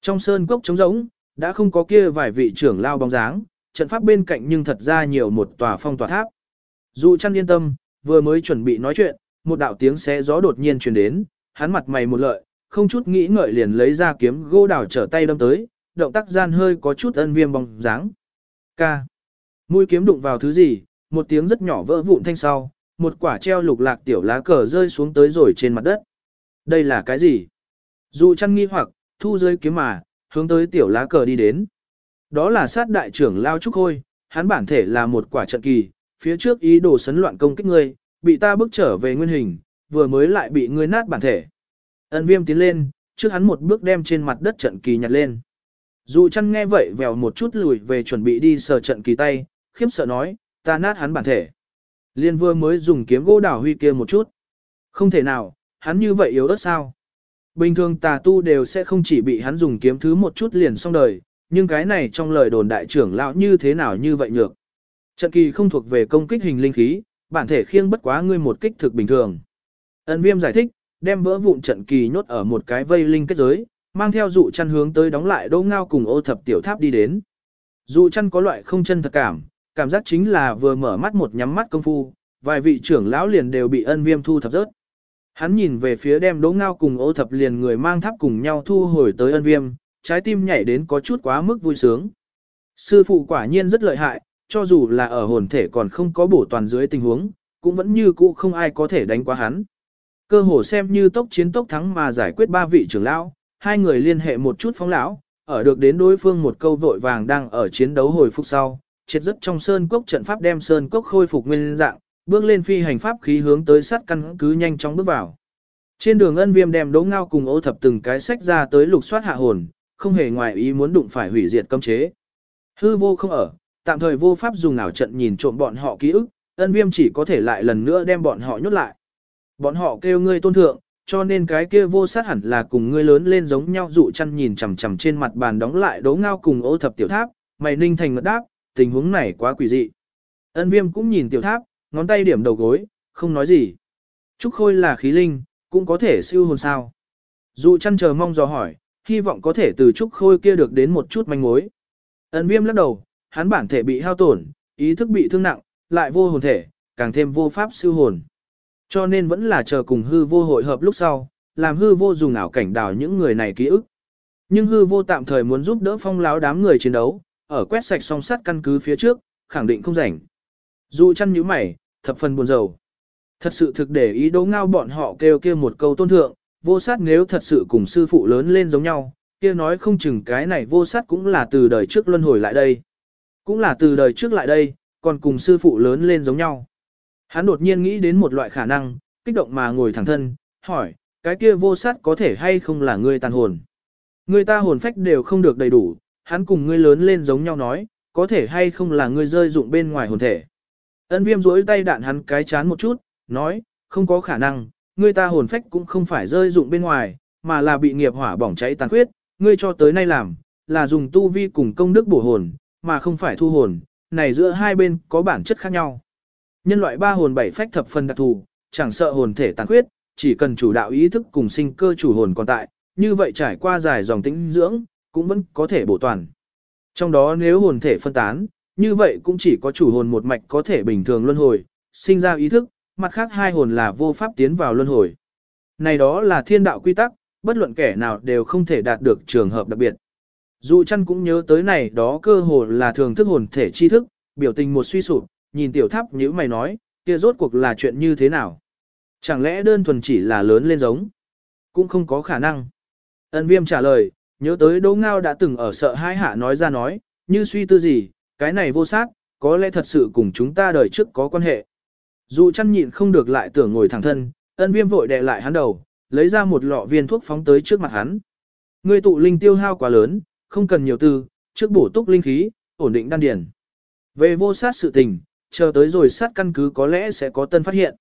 Trong sơn cốc trống rỗng, đã không có kia vài vị trưởng lao bóng dáng, trận pháp bên cạnh nhưng thật ra nhiều một tòa phong tòa tháp. Dù chăn yên tâm, vừa mới chuẩn bị nói chuyện, một đạo tiếng xé gió đột nhiên truyền đến, hắn mặt mày một lợi, không chút nghĩ ngợi liền lấy ra kiếm gỗ đào trở tay đâm tới, động tác gian hơi có chút ân viêm bóng dáng. Ca. Mũi kiếm đụng vào thứ gì, một tiếng rất nhỏ vỡ vụn thanh sau, một quả treo lục lạc tiểu lá cờ rơi xuống tới rồi trên mặt đất. Đây là cái gì? Dù chăn nghi hoặc, thu rơi kiếm mà, hướng tới tiểu lá cờ đi đến. Đó là sát đại trưởng Lao Trúc Khôi, hắn bản thể là một quả trận kỳ, phía trước ý đồ sấn loạn công kích ngươi, bị ta bước trở về nguyên hình, vừa mới lại bị ngươi nát bản thể. Ân viêm tiến lên, trước hắn một bước đem trên mặt đất trận kỳ nhặt lên. Dù chăn nghe vậy vèo một chút lùi về chuẩn bị đi sờ trận kỳ tay, khiếp sợ nói, ta nát hắn bản thể. Liên vừa mới dùng kiếm gỗ đảo huy kia một chút. Không thể nào, hắn như vậy yếu ớt sao? Bình thường tà tu đều sẽ không chỉ bị hắn dùng kiếm thứ một chút liền xong đời, nhưng cái này trong lời đồn đại trưởng lão như thế nào như vậy nhược. Trận kỳ không thuộc về công kích hình linh khí, bản thể khiêng bất quá ngươi một kích thực bình thường. Ân viêm giải thích, đem vỡ vụn trận kỳ nhốt ở một cái vây linh kết giới, mang theo dụ chăn hướng tới đóng lại đô ngao cùng ô thập tiểu tháp đi đến. Dụ chăn có loại không chân thật cảm, cảm giác chính là vừa mở mắt một nhắm mắt công phu, vài vị trưởng lão liền đều bị ân viêm thu thập rớt. Hắn nhìn về phía đem đỗ ngao cùng ô thập liền người mang tháp cùng nhau thu hồi tới ân viêm, trái tim nhảy đến có chút quá mức vui sướng. Sư phụ quả nhiên rất lợi hại, cho dù là ở hồn thể còn không có bổ toàn dưới tình huống, cũng vẫn như cũ không ai có thể đánh qua hắn. Cơ hồ xem như tốc chiến tốc thắng mà giải quyết ba vị trưởng lão, hai người liên hệ một chút phóng lão, ở được đến đối phương một câu vội vàng đang ở chiến đấu hồi phục sau, triệt rất trong sơn cốc trận pháp đem sơn cốc khôi phục nguyên dạng, bước lên phi hành pháp khí hướng tới sát căn cứ nhanh chóng bước vào. Trên đường ân viêm đem đỗ ngao cùng ô thập từng cái sách ra tới lục soát hạ hồn, không hề ngoài ý muốn đụng phải hủy diệt cấm chế. Hư vô không ở, tạm thời vô pháp dùng ảo trận nhìn trộm bọn họ ký ức, ân viêm chỉ có thể lại lần nữa đem bọn họ nhốt lại. Bọn họ kêu ngươi tôn thượng, cho nên cái kia vô sát hẳn là cùng ngươi lớn lên giống nhau dụ chăn nhìn chằm chằm trên mặt bàn đóng lại đố ngao cùng ô thập tiểu tháp, mày ninh thành ngật đáp, tình huống này quá quỷ dị. Ân viêm cũng nhìn tiểu tháp, ngón tay điểm đầu gối, không nói gì. Trúc Khôi là khí linh, cũng có thể siêu hồn sao. Dụ chăn chờ mong dò hỏi, hy vọng có thể từ Trúc Khôi kia được đến một chút manh mối. Ấn viêm lắc đầu, hắn bản thể bị hao tổn, ý thức bị thương nặng, lại vô hồn thể, càng thêm vô pháp siêu hồn. Cho nên vẫn là chờ cùng hư vô hội hợp lúc sau, làm hư vô dùng ảo cảnh đào những người này ký ức. Nhưng hư vô tạm thời muốn giúp đỡ phong láo đám người chiến đấu, ở quét sạch song sắt căn cứ phía trước, khẳng định không rảnh. Dù chăn nhíu mày, thập phần buồn rầu. Thật sự thực để ý đố ngao bọn họ kêu kia một câu tôn thượng, vô sát nếu thật sự cùng sư phụ lớn lên giống nhau, kia nói không chừng cái này vô sát cũng là từ đời trước luân hồi lại đây. Cũng là từ đời trước lại đây, còn cùng sư phụ lớn lên giống nhau. Hắn đột nhiên nghĩ đến một loại khả năng, kích động mà ngồi thẳng thân, hỏi, cái kia vô sát có thể hay không là ngươi tàn hồn? Người ta hồn phách đều không được đầy đủ, hắn cùng ngươi lớn lên giống nhau nói, có thể hay không là ngươi rơi dụng bên ngoài hồn thể. Ân viêm rỗi tay đạn hắn cái chán một chút, nói, không có khả năng, ngươi ta hồn phách cũng không phải rơi dụng bên ngoài, mà là bị nghiệp hỏa bỏng cháy tàn khuyết, ngươi cho tới nay làm, là dùng tu vi cùng công đức bổ hồn, mà không phải thu hồn, này giữa hai bên có bản chất khác nhau. Nhân loại ba hồn bảy phách thập phần đặc thù, chẳng sợ hồn thể tàn khuyết, chỉ cần chủ đạo ý thức cùng sinh cơ chủ hồn còn tại, như vậy trải qua dài dòng tĩnh dưỡng, cũng vẫn có thể bổ toàn. Trong đó nếu hồn thể phân tán, như vậy cũng chỉ có chủ hồn một mạch có thể bình thường luân hồi, sinh ra ý thức, mặt khác hai hồn là vô pháp tiến vào luân hồi. Này đó là thiên đạo quy tắc, bất luận kẻ nào đều không thể đạt được trường hợp đặc biệt. Dù chăn cũng nhớ tới này đó cơ hồ là thường thức hồn thể chi thức, biểu tình một suy sụp, nhìn tiểu tháp như mày nói, kia rốt cuộc là chuyện như thế nào? Chẳng lẽ đơn thuần chỉ là lớn lên giống? Cũng không có khả năng. Ân viêm trả lời, nhớ tới Đỗ Ngao đã từng ở sợ hai hạ nói ra nói, như suy tư gì, cái này vô sát, có lẽ thật sự cùng chúng ta đời trước có quan hệ. Dù chăn nhịn không được lại tưởng ngồi thẳng thân, ân viêm vội đè lại hắn đầu, lấy ra một lọ viên thuốc phóng tới trước mặt hắn. Ngươi tụ linh tiêu hao quá lớn, không cần nhiều tư, trước bổ túc linh khí, ổn định đan điển. Về vô sát sự tình, chờ tới rồi sát căn cứ có lẽ sẽ có tân phát hiện.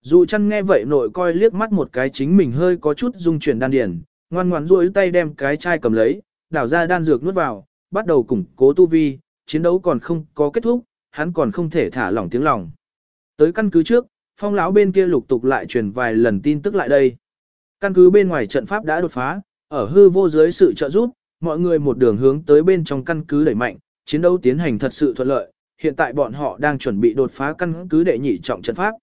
Dù chăn nghe vậy nội coi liếc mắt một cái chính mình hơi có chút dung chuyển đan điển, ngoan ngoãn duỗi tay đem cái chai cầm lấy, đảo ra đan dược nuốt vào, bắt đầu củng cố tu vi, chiến đấu còn không có kết thúc, hắn còn không thể thả lỏng tiếng lòng. Tới căn cứ trước, phong lão bên kia lục tục lại truyền vài lần tin tức lại đây. Căn cứ bên ngoài trận pháp đã đột phá, ở hư vô dưới sự trợ giúp, mọi người một đường hướng tới bên trong căn cứ đẩy mạnh, chiến đấu tiến hành thật sự thuận lợi, hiện tại bọn họ đang chuẩn bị đột phá căn cứ đệ nhị trọng trận pháp.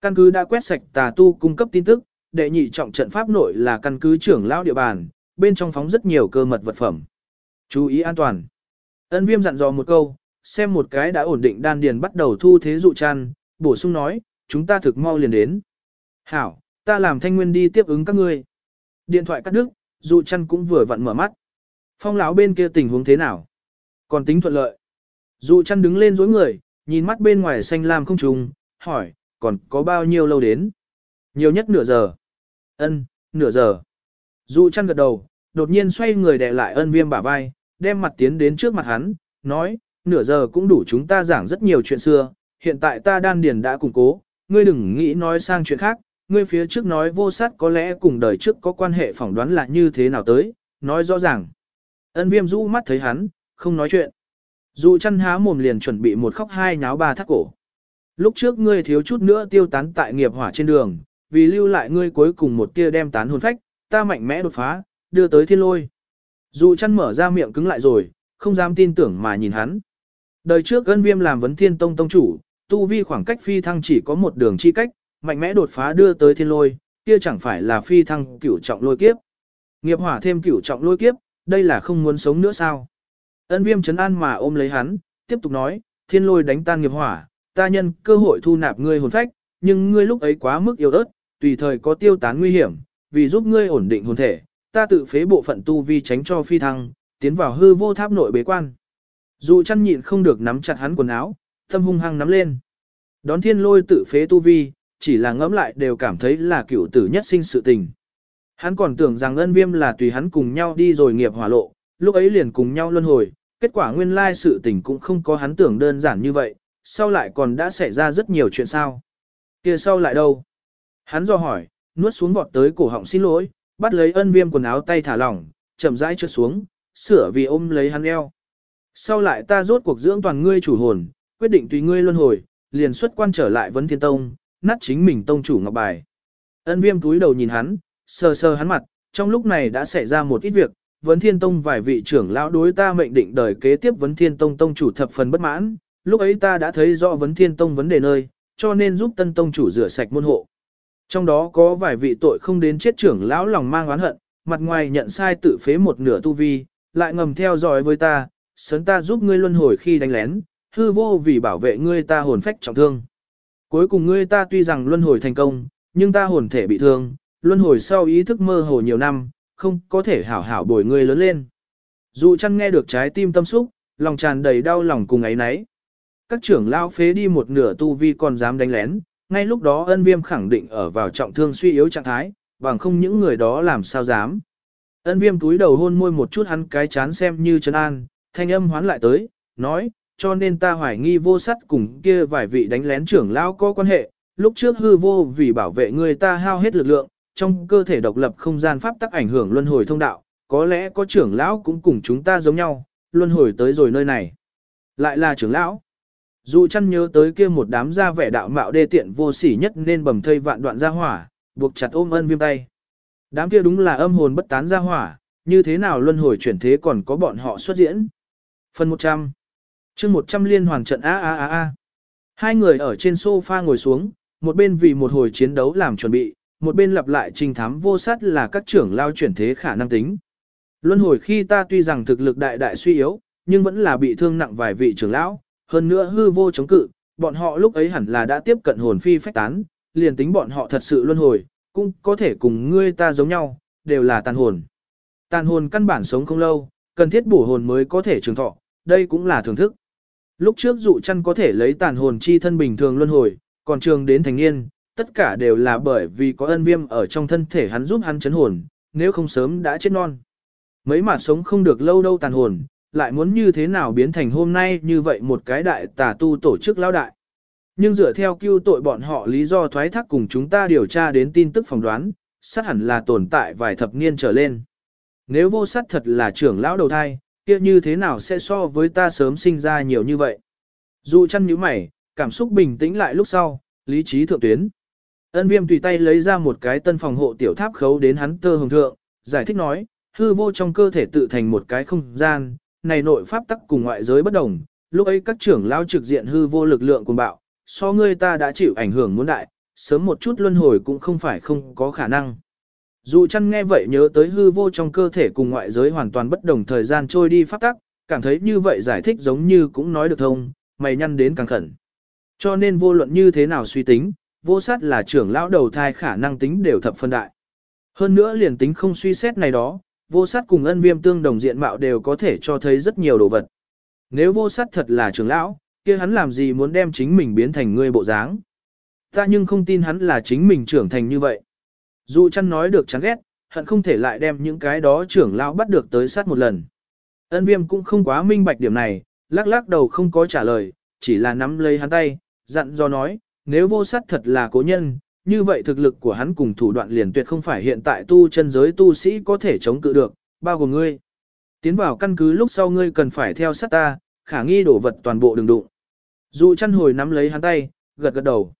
Căn cứ đã quét sạch tà tu cung cấp tin tức, đệ nhị trọng trận pháp nội là căn cứ trưởng lão địa bàn, bên trong phóng rất nhiều cơ mật vật phẩm. Chú ý an toàn. Ân viêm dặn dò một câu, xem một cái đã ổn định đan điền bắt đầu thu thế dụ chăn, bổ sung nói, chúng ta thực mau liền đến. Hảo, ta làm thanh nguyên đi tiếp ứng các ngươi. Điện thoại cắt đứt, dụ chăn cũng vừa vặn mở mắt. Phong lão bên kia tình huống thế nào? Còn tính thuận lợi. Dụ chăn đứng lên dối người, nhìn mắt bên ngoài xanh lam không trùng, hỏi, còn có bao nhiêu lâu đến? Nhiều nhất nửa giờ. Ân, nửa giờ. Dụ chăn gật đầu, đột nhiên xoay người đè lại ân viêm bả vai, đem mặt tiến đến trước mặt hắn, nói, nửa giờ cũng đủ chúng ta giảng rất nhiều chuyện xưa, hiện tại ta đan điền đã củng cố, ngươi đừng nghĩ nói sang chuyện khác, ngươi phía trước nói vô sát có lẽ cùng đời trước có quan hệ phỏng đoán là như thế nào tới, nói rõ ràng. Ân viêm rũ mắt thấy hắn, không nói chuyện. Dù chăn há mồm liền chuẩn bị một khóc hai nháo ba thắt cổ. Lúc trước ngươi thiếu chút nữa tiêu tán tại nghiệp hỏa trên đường, vì lưu lại ngươi cuối cùng một tia đem tán hồn phách, ta mạnh mẽ đột phá, đưa tới thiên lôi. Dù chăn mở ra miệng cứng lại rồi, không dám tin tưởng mà nhìn hắn. Đời trước gân viêm làm vấn thiên tông tông chủ, tu vi khoảng cách phi thăng chỉ có một đường chi cách, mạnh mẽ đột phá đưa tới thiên lôi, kia chẳng phải là phi thăng cửu trọng lôi kiếp. Nghiệp hỏa thêm cửu trọng lôi kiếp, đây là không muốn sống nữa sao? Ân viêm chấn an mà ôm lấy hắn, tiếp tục nói, thiên lôi đánh tan nghiệp hỏa, ta nhân cơ hội thu nạp ngươi hồn phách, nhưng ngươi lúc ấy quá mức yếu ớt, tùy thời có tiêu tán nguy hiểm, vì giúp ngươi ổn định hồn thể, ta tự phế bộ phận tu vi tránh cho phi thăng, tiến vào hư vô tháp nội bế quan. Dù chăn nhịn không được nắm chặt hắn quần áo, tâm hung hăng nắm lên. Đón thiên lôi tự phế tu vi, chỉ là ngẫm lại đều cảm thấy là cựu tử nhất sinh sự tình. Hắn còn tưởng rằng ân viêm là tùy hắn cùng nhau đi rồi nghiệp hỏa lộ, lúc ấy liền cùng nhau luân hồi, kết quả nguyên lai sự tình cũng không có hắn tưởng đơn giản như vậy, sau lại còn đã xảy ra rất nhiều chuyện sao. kia sau lại đâu? Hắn do hỏi, nuốt xuống vọt tới cổ họng xin lỗi, bắt lấy ân viêm quần áo tay thả lỏng, chậm rãi trượt xuống, sửa vì ôm lấy hắn eo. Sau lại ta rốt cuộc dưỡng toàn ngươi chủ hồn, quyết định tùy ngươi luân hồi, liền xuất quan trở lại vấn thiên tông, nát chính mình tông chủ ngọc bài. Ân viêm túi đầu nhìn hắn, sờ sờ hắn mặt, trong lúc này đã xảy ra một ít việc, vấn thiên tông vài vị trưởng lão đối ta mệnh định đời kế tiếp vấn thiên tông tông chủ thập phần bất mãn, lúc ấy ta đã thấy rõ vấn thiên tông vấn đề nơi, cho nên giúp tân tông chủ rửa sạch môn hộ. Trong đó có vài vị tội không đến chết trưởng lão lòng mang oán hận, mặt ngoài nhận sai tự phế một nửa tu vi, lại ngầm theo dõi với ta, sấn ta giúp ngươi luân hồi khi đánh lén, hư vô vì bảo vệ ngươi ta hồn phách trọng thương. Cuối cùng ngươi ta tuy rằng luân hồi thành công, nhưng ta hồn thể bị thương, luân hồi sau ý thức mơ hồ nhiều năm, không có thể hảo hảo bồi ngươi lớn lên. Dù chăn nghe được trái tim tâm xúc, lòng tràn đầy đau lòng cùng ấy nấy. Các trưởng lao phế đi một nửa tu vi còn dám đánh lén, ngay lúc đó ân viêm khẳng định ở vào trọng thương suy yếu trạng thái, bằng không những người đó làm sao dám. Ân viêm túi đầu hôn môi một chút hắn cái chán xem như chân an, thanh âm hoán lại tới, nói, cho nên ta hoài nghi vô sắt cùng kia vài vị đánh lén trưởng lao có quan hệ, lúc trước hư vô vì bảo vệ người ta hao hết lực lượng, trong cơ thể độc lập không gian pháp tắc ảnh hưởng luân hồi thông đạo, có lẽ có trưởng lão cũng cùng chúng ta giống nhau, luân hồi tới rồi nơi này. Lại là trưởng lão. Dù chăn nhớ tới kia một đám gia vẻ đạo mạo đê tiện vô sỉ nhất nên bầm thây vạn đoạn ra hỏa, buộc chặt ôm ân viêm tay. Đám kia đúng là âm hồn bất tán ra hỏa, như thế nào luân hồi chuyển thế còn có bọn họ xuất diễn. Phần 100 chương 100 liên hoàn trận A A A A. Hai người ở trên sofa ngồi xuống, một bên vì một hồi chiến đấu làm chuẩn bị, một bên lặp lại trình thám vô sát là các trưởng lao chuyển thế khả năng tính. Luân hồi khi ta tuy rằng thực lực đại đại suy yếu, nhưng vẫn là bị thương nặng vài vị trưởng lão, hơn nữa hư vô chống cự, bọn họ lúc ấy hẳn là đã tiếp cận hồn phi phách tán, liền tính bọn họ thật sự luân hồi, cũng có thể cùng ngươi ta giống nhau, đều là tàn hồn. Tàn hồn căn bản sống không lâu, cần thiết bổ hồn mới có thể trường thọ, đây cũng là thưởng thức. Lúc trước dụ chăn có thể lấy tàn hồn chi thân bình thường luân hồi, còn trường đến thành niên, tất cả đều là bởi vì có ân viêm ở trong thân thể hắn giúp hắn chấn hồn, nếu không sớm đã chết non. Mấy mà sống không được lâu đâu tàn hồn, lại muốn như thế nào biến thành hôm nay như vậy một cái đại tà tu tổ chức lao đại. Nhưng dựa theo cưu tội bọn họ lý do thoái thác cùng chúng ta điều tra đến tin tức phỏng đoán, sát hẳn là tồn tại vài thập niên trở lên. Nếu vô sát thật là trưởng lão đầu thai, kia như thế nào sẽ so với ta sớm sinh ra nhiều như vậy? Dụ chăn nhíu mày, cảm xúc bình tĩnh lại lúc sau, lý trí thượng tuyến. Ân viêm tùy tay lấy ra một cái tân phòng hộ tiểu tháp khấu đến hắn tơ hồng thượng, giải thích nói, hư vô trong cơ thể tự thành một cái không gian, này nội pháp tắc cùng ngoại giới bất đồng, lúc ấy các trưởng lao trực diện hư vô lực lượng cùng bạo, so ngươi ta đã chịu ảnh hưởng muốn đại, sớm một chút luân hồi cũng không phải không có khả năng. Dù chăn nghe vậy nhớ tới hư vô trong cơ thể cùng ngoại giới hoàn toàn bất đồng thời gian trôi đi pháp tắc, cảm thấy như vậy giải thích giống như cũng nói được thông, mày nhăn đến càng khẩn. Cho nên vô luận như thế nào suy tính, vô sát là trưởng lão đầu thai khả năng tính đều thập phân đại. Hơn nữa liền tính không suy xét này đó, vô sát cùng ân viêm tương đồng diện mạo đều có thể cho thấy rất nhiều đồ vật. Nếu vô sát thật là trưởng lão, kia hắn làm gì muốn đem chính mình biến thành người bộ dáng. Ta nhưng không tin hắn là chính mình trưởng thành như vậy. Dù chăn nói được chán ghét, hận không thể lại đem những cái đó trưởng lão bắt được tới sát một lần. Ân viêm cũng không quá minh bạch điểm này, lắc lắc đầu không có trả lời, chỉ là nắm lấy hắn tay, dặn do nói, nếu vô sát thật là cố nhân, như vậy thực lực của hắn cùng thủ đoạn liền tuyệt không phải hiện tại tu chân giới tu sĩ có thể chống cự được, bao gồm ngươi. Tiến vào căn cứ lúc sau ngươi cần phải theo sát ta, khả nghi đổ vật toàn bộ đừng đụng. Dụ chăn hồi nắm lấy hắn tay, gật gật đầu.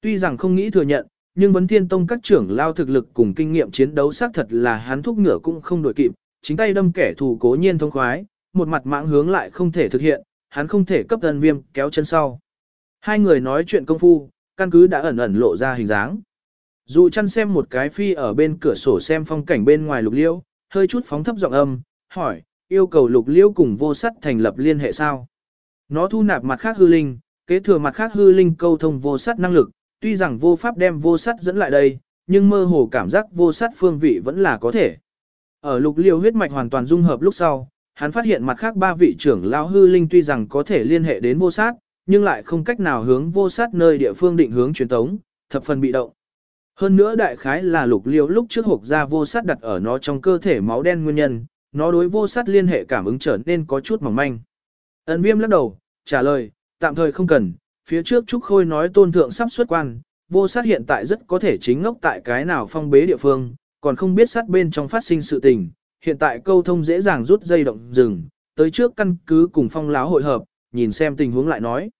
Tuy rằng không nghĩ thừa nhận, nhưng vấn thiên tông các trưởng lao thực lực cùng kinh nghiệm chiến đấu xác thật là hắn thúc ngửa cũng không đổi kịp, chính tay đâm kẻ thù cố nhiên thông khoái, một mặt mạng hướng lại không thể thực hiện, hắn không thể cấp thân viêm kéo chân sau. Hai người nói chuyện công phu, căn cứ đã ẩn ẩn lộ ra hình dáng. Dụ chăn xem một cái phi ở bên cửa sổ xem phong cảnh bên ngoài lục liêu, hơi chút phóng thấp giọng âm, hỏi, yêu cầu lục liêu cùng vô sắt thành lập liên hệ sao? Nó thu nạp mặt khác hư linh, kế thừa mặt khác hư linh câu thông vô sắt năng lực, tuy rằng vô pháp đem vô sắt dẫn lại đây, nhưng mơ hồ cảm giác vô sắt phương vị vẫn là có thể. Ở lục liêu huyết mạch hoàn toàn dung hợp lúc sau, hắn phát hiện mặt khác ba vị trưởng lao hư linh tuy rằng có thể liên hệ đến vô sát, nhưng lại không cách nào hướng vô sát nơi địa phương định hướng truyền tống, thập phần bị động. Hơn nữa đại khái là lục liêu lúc trước hộp ra vô sát đặt ở nó trong cơ thể máu đen nguyên nhân, nó đối vô sát liên hệ cảm ứng trở nên có chút mỏng manh. Ấn viêm lắc đầu, trả lời, tạm thời không cần, phía trước Trúc Khôi nói tôn thượng sắp xuất quan, vô sát hiện tại rất có thể chính ngốc tại cái nào phong bế địa phương, còn không biết sát bên trong phát sinh sự tình, hiện tại câu thông dễ dàng rút dây động rừng, tới trước căn cứ cùng phong láo hội hợp, nhìn xem tình huống lại nói.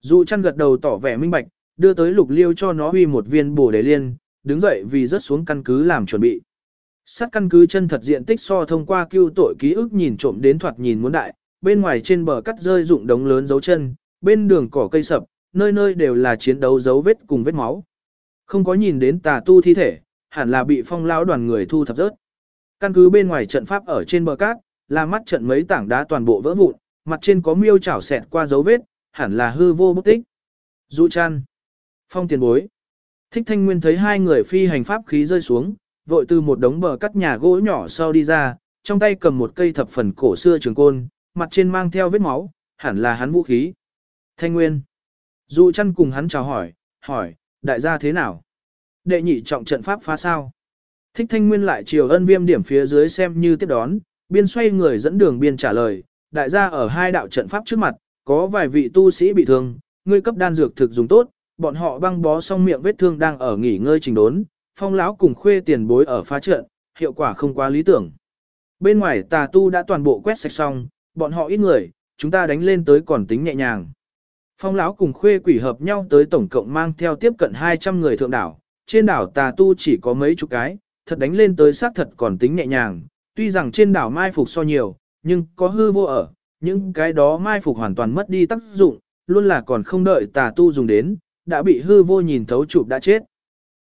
Dụ chăn gật đầu tỏ vẻ minh bạch, đưa tới lục liêu cho nó huy một viên bổ đề liên, đứng dậy vì rớt xuống căn cứ làm chuẩn bị. Sát căn cứ chân thật diện tích so thông qua cưu tội ký ức nhìn trộm đến thoạt nhìn muốn đại, bên ngoài trên bờ cắt rơi dụng đống lớn dấu chân, bên đường cỏ cây sập, nơi nơi đều là chiến đấu dấu vết cùng vết máu. Không có nhìn đến tà tu thi thể, hẳn là bị phong lão đoàn người thu thập rớt. Căn cứ bên ngoài trận pháp ở trên bờ cát, là mắt trận mấy tảng đá toàn bộ vỡ vụn, mặt trên có miêu chảo xẹt qua dấu vết, hẳn là hư vô bất tích. Dụ chăn. Phong tiền bối. Thích thanh nguyên thấy hai người phi hành pháp khí rơi xuống, vội từ một đống bờ cắt nhà gỗ nhỏ sau đi ra, trong tay cầm một cây thập phần cổ xưa trường côn, mặt trên mang theo vết máu, hẳn là hắn vũ khí. Thanh nguyên. Dụ chăn cùng hắn chào hỏi, hỏi, đại gia thế nào? Đệ nhị trọng trận pháp phá sao? Thích thanh nguyên lại chiều ân viêm điểm phía dưới xem như tiếp đón, biên xoay người dẫn đường biên trả lời, đại gia ở hai đạo trận pháp trước mặt, có vài vị tu sĩ bị thương, ngươi cấp đan dược thực dùng tốt, bọn họ băng bó xong miệng vết thương đang ở nghỉ ngơi trình đốn, phong lão cùng khuê tiền bối ở phá trận, hiệu quả không quá lý tưởng. Bên ngoài tà tu đã toàn bộ quét sạch xong, bọn họ ít người, chúng ta đánh lên tới còn tính nhẹ nhàng. Phong lão cùng khuê quỷ hợp nhau tới tổng cộng mang theo tiếp cận 200 người thượng đảo, trên đảo tà tu chỉ có mấy chục cái, thật đánh lên tới xác thật còn tính nhẹ nhàng, tuy rằng trên đảo mai phục so nhiều, nhưng có hư vô ở, những cái đó mai phục hoàn toàn mất đi tác dụng, luôn là còn không đợi tà tu dùng đến, đã bị hư vô nhìn thấu chụp đã chết.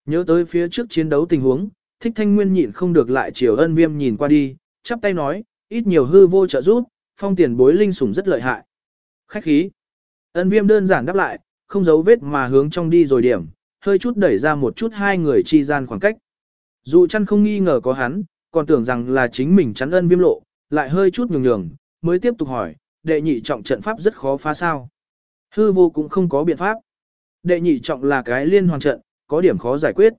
Nhớ tới phía trước chiến đấu tình huống, thích thanh nguyên nhịn không được lại chiều ân viêm nhìn qua đi, chắp tay nói, ít nhiều hư vô trợ giúp, phong tiền bối linh sủng rất lợi hại. Khách khí. Ân viêm đơn giản đáp lại, không giấu vết mà hướng trong đi rồi điểm, hơi chút đẩy ra một chút hai người chi gian khoảng cách. Dù chăn không nghi ngờ có hắn, còn tưởng rằng là chính mình chắn ân viêm lộ, lại hơi chút nhường nhường, mới tiếp tục hỏi, đệ nhị trọng trận pháp rất khó phá sao. Hư vô cũng không có biện pháp. Đệ nhị trọng là cái liên hoàn trận, có điểm khó giải quyết.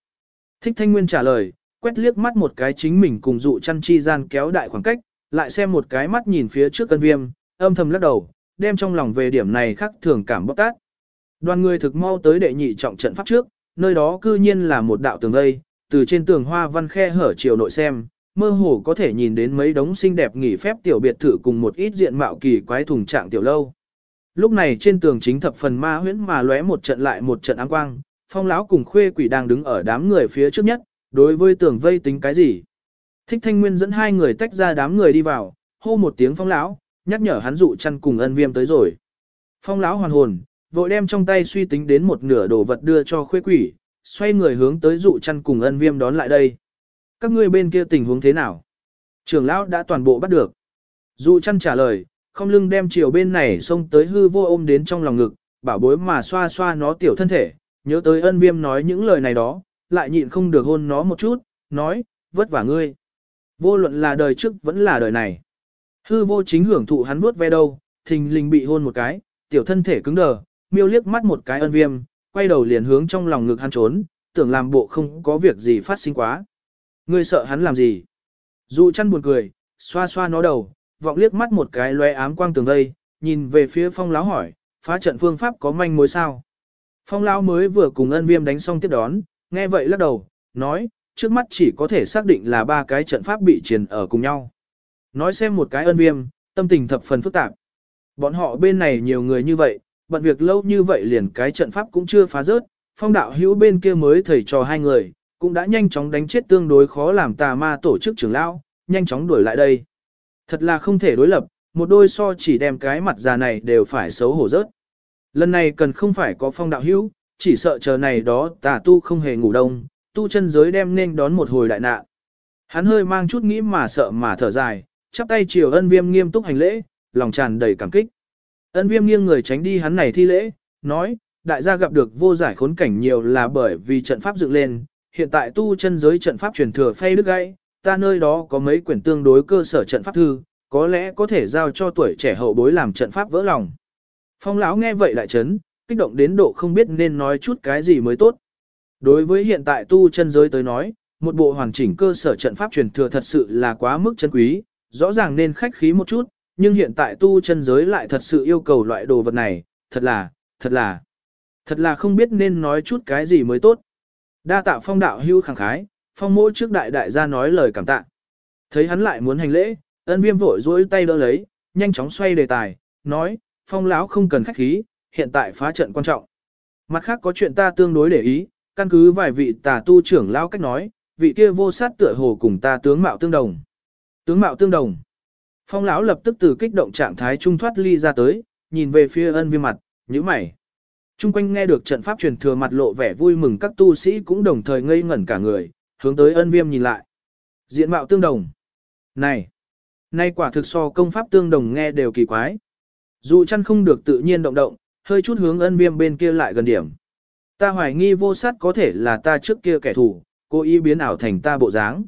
Thích thanh nguyên trả lời, quét liếc mắt một cái chính mình cùng dụ chăn chi gian kéo đại khoảng cách, lại xem một cái mắt nhìn phía trước cân viêm, âm thầm lắc đầu, đem trong lòng về điểm này khắc thường cảm bóc tát. Đoàn người thực mau tới đệ nhị trọng trận pháp trước, nơi đó cư nhiên là một đạo tường vây, từ trên tường hoa văn khe hở chiều nội xem, mơ hồ có thể nhìn đến mấy đống xinh đẹp nghỉ phép tiểu biệt thự cùng một ít diện mạo kỳ quái thùng trạng tiểu lâu. Lúc này trên tường chính thập phần ma huyễn mà lóe một trận lại một trận áng quang, phong lão cùng khuê quỷ đang đứng ở đám người phía trước nhất, đối với tường vây tính cái gì. Thích thanh nguyên dẫn hai người tách ra đám người đi vào, hô một tiếng phong lão, nhắc nhở hắn dụ chăn cùng ân viêm tới rồi. Phong lão hoàn hồn, vội đem trong tay suy tính đến một nửa đồ vật đưa cho khuê quỷ, xoay người hướng tới dụ chăn cùng ân viêm đón lại đây. Các ngươi bên kia tình huống thế nào? Trưởng lão đã toàn bộ bắt được. Dụ chăn trả lời, không lưng đem chiều bên này xông tới hư vô ôm đến trong lòng ngực, bảo bối mà xoa xoa nó tiểu thân thể, nhớ tới ân viêm nói những lời này đó, lại nhịn không được hôn nó một chút, nói, vất vả ngươi. Vô luận là đời trước vẫn là đời này. Hư vô chính hưởng thụ hắn vuốt ve đâu, thình lình bị hôn một cái, tiểu thân thể cứng đờ, miêu liếc mắt một cái ân viêm, quay đầu liền hướng trong lòng ngực hắn trốn, tưởng làm bộ không có việc gì phát sinh quá. Ngươi sợ hắn làm gì? Dụ chăn buồn cười, xoa xoa nó đầu, vọng liếc mắt một cái lóe ám quang tường vây, nhìn về phía phong láo hỏi, phá trận phương pháp có manh mối sao? Phong lão mới vừa cùng ân viêm đánh xong tiếp đón, nghe vậy lắc đầu, nói, trước mắt chỉ có thể xác định là ba cái trận pháp bị triền ở cùng nhau. Nói xem một cái ân viêm, tâm tình thập phần phức tạp. Bọn họ bên này nhiều người như vậy, bận việc lâu như vậy liền cái trận pháp cũng chưa phá rớt, phong đạo hữu bên kia mới thầy trò hai người, cũng đã nhanh chóng đánh chết tương đối khó làm tà ma tổ chức trưởng lão, nhanh chóng đuổi lại đây. Thật là không thể đối lập, một đôi so chỉ đem cái mặt già này đều phải xấu hổ rớt. Lần này cần không phải có phong đạo hữu, chỉ sợ chờ này đó tà tu không hề ngủ đông, tu chân giới đem nên đón một hồi đại nạn. Hắn hơi mang chút nghĩ mà sợ mà thở dài, chắp tay chiều ân viêm nghiêm túc hành lễ, lòng tràn đầy cảm kích. Ân viêm nghiêng người tránh đi hắn này thi lễ, nói, đại gia gặp được vô giải khốn cảnh nhiều là bởi vì trận pháp dựng lên, hiện tại tu chân giới trận pháp truyền thừa phay đức gãy, ta nơi đó có mấy quyển tương đối cơ sở trận pháp thư, có lẽ có thể giao cho tuổi trẻ hậu bối làm trận pháp vỡ lòng. Phong lão nghe vậy lại chấn, kích động đến độ không biết nên nói chút cái gì mới tốt. Đối với hiện tại tu chân giới tới nói, một bộ hoàn chỉnh cơ sở trận pháp truyền thừa thật sự là quá mức chân quý, rõ ràng nên khách khí một chút, nhưng hiện tại tu chân giới lại thật sự yêu cầu loại đồ vật này, thật là, thật là, thật là không biết nên nói chút cái gì mới tốt. Đa tạ phong đạo hưu khẳng khái, phong mỗi trước đại đại gia nói lời cảm tạ. Thấy hắn lại muốn hành lễ, ân viêm vội dối tay đỡ lấy, nhanh chóng xoay đề tài, nói, phong lão không cần khách khí, hiện tại phá trận quan trọng. Mặt khác có chuyện ta tương đối để ý, căn cứ vài vị tà tu trưởng lão cách nói, vị kia vô sát tựa hồ cùng ta tướng mạo tương đồng. Tướng mạo tương đồng. Phong lão lập tức từ kích động trạng thái trung thoát ly ra tới, nhìn về phía ân viêm mặt, như mày. Trung quanh nghe được trận pháp truyền thừa mặt lộ vẻ vui mừng các tu sĩ cũng đồng thời ngây ngẩn cả người, hướng tới ân viêm nhìn lại. Diện mạo tương đồng. Này! Nay quả thực so công pháp tương đồng nghe đều kỳ quái. Dù chăn không được tự nhiên động động, hơi chút hướng ân viêm bên kia lại gần điểm. Ta hoài nghi vô sát có thể là ta trước kia kẻ thù, cố ý biến ảo thành ta bộ dáng.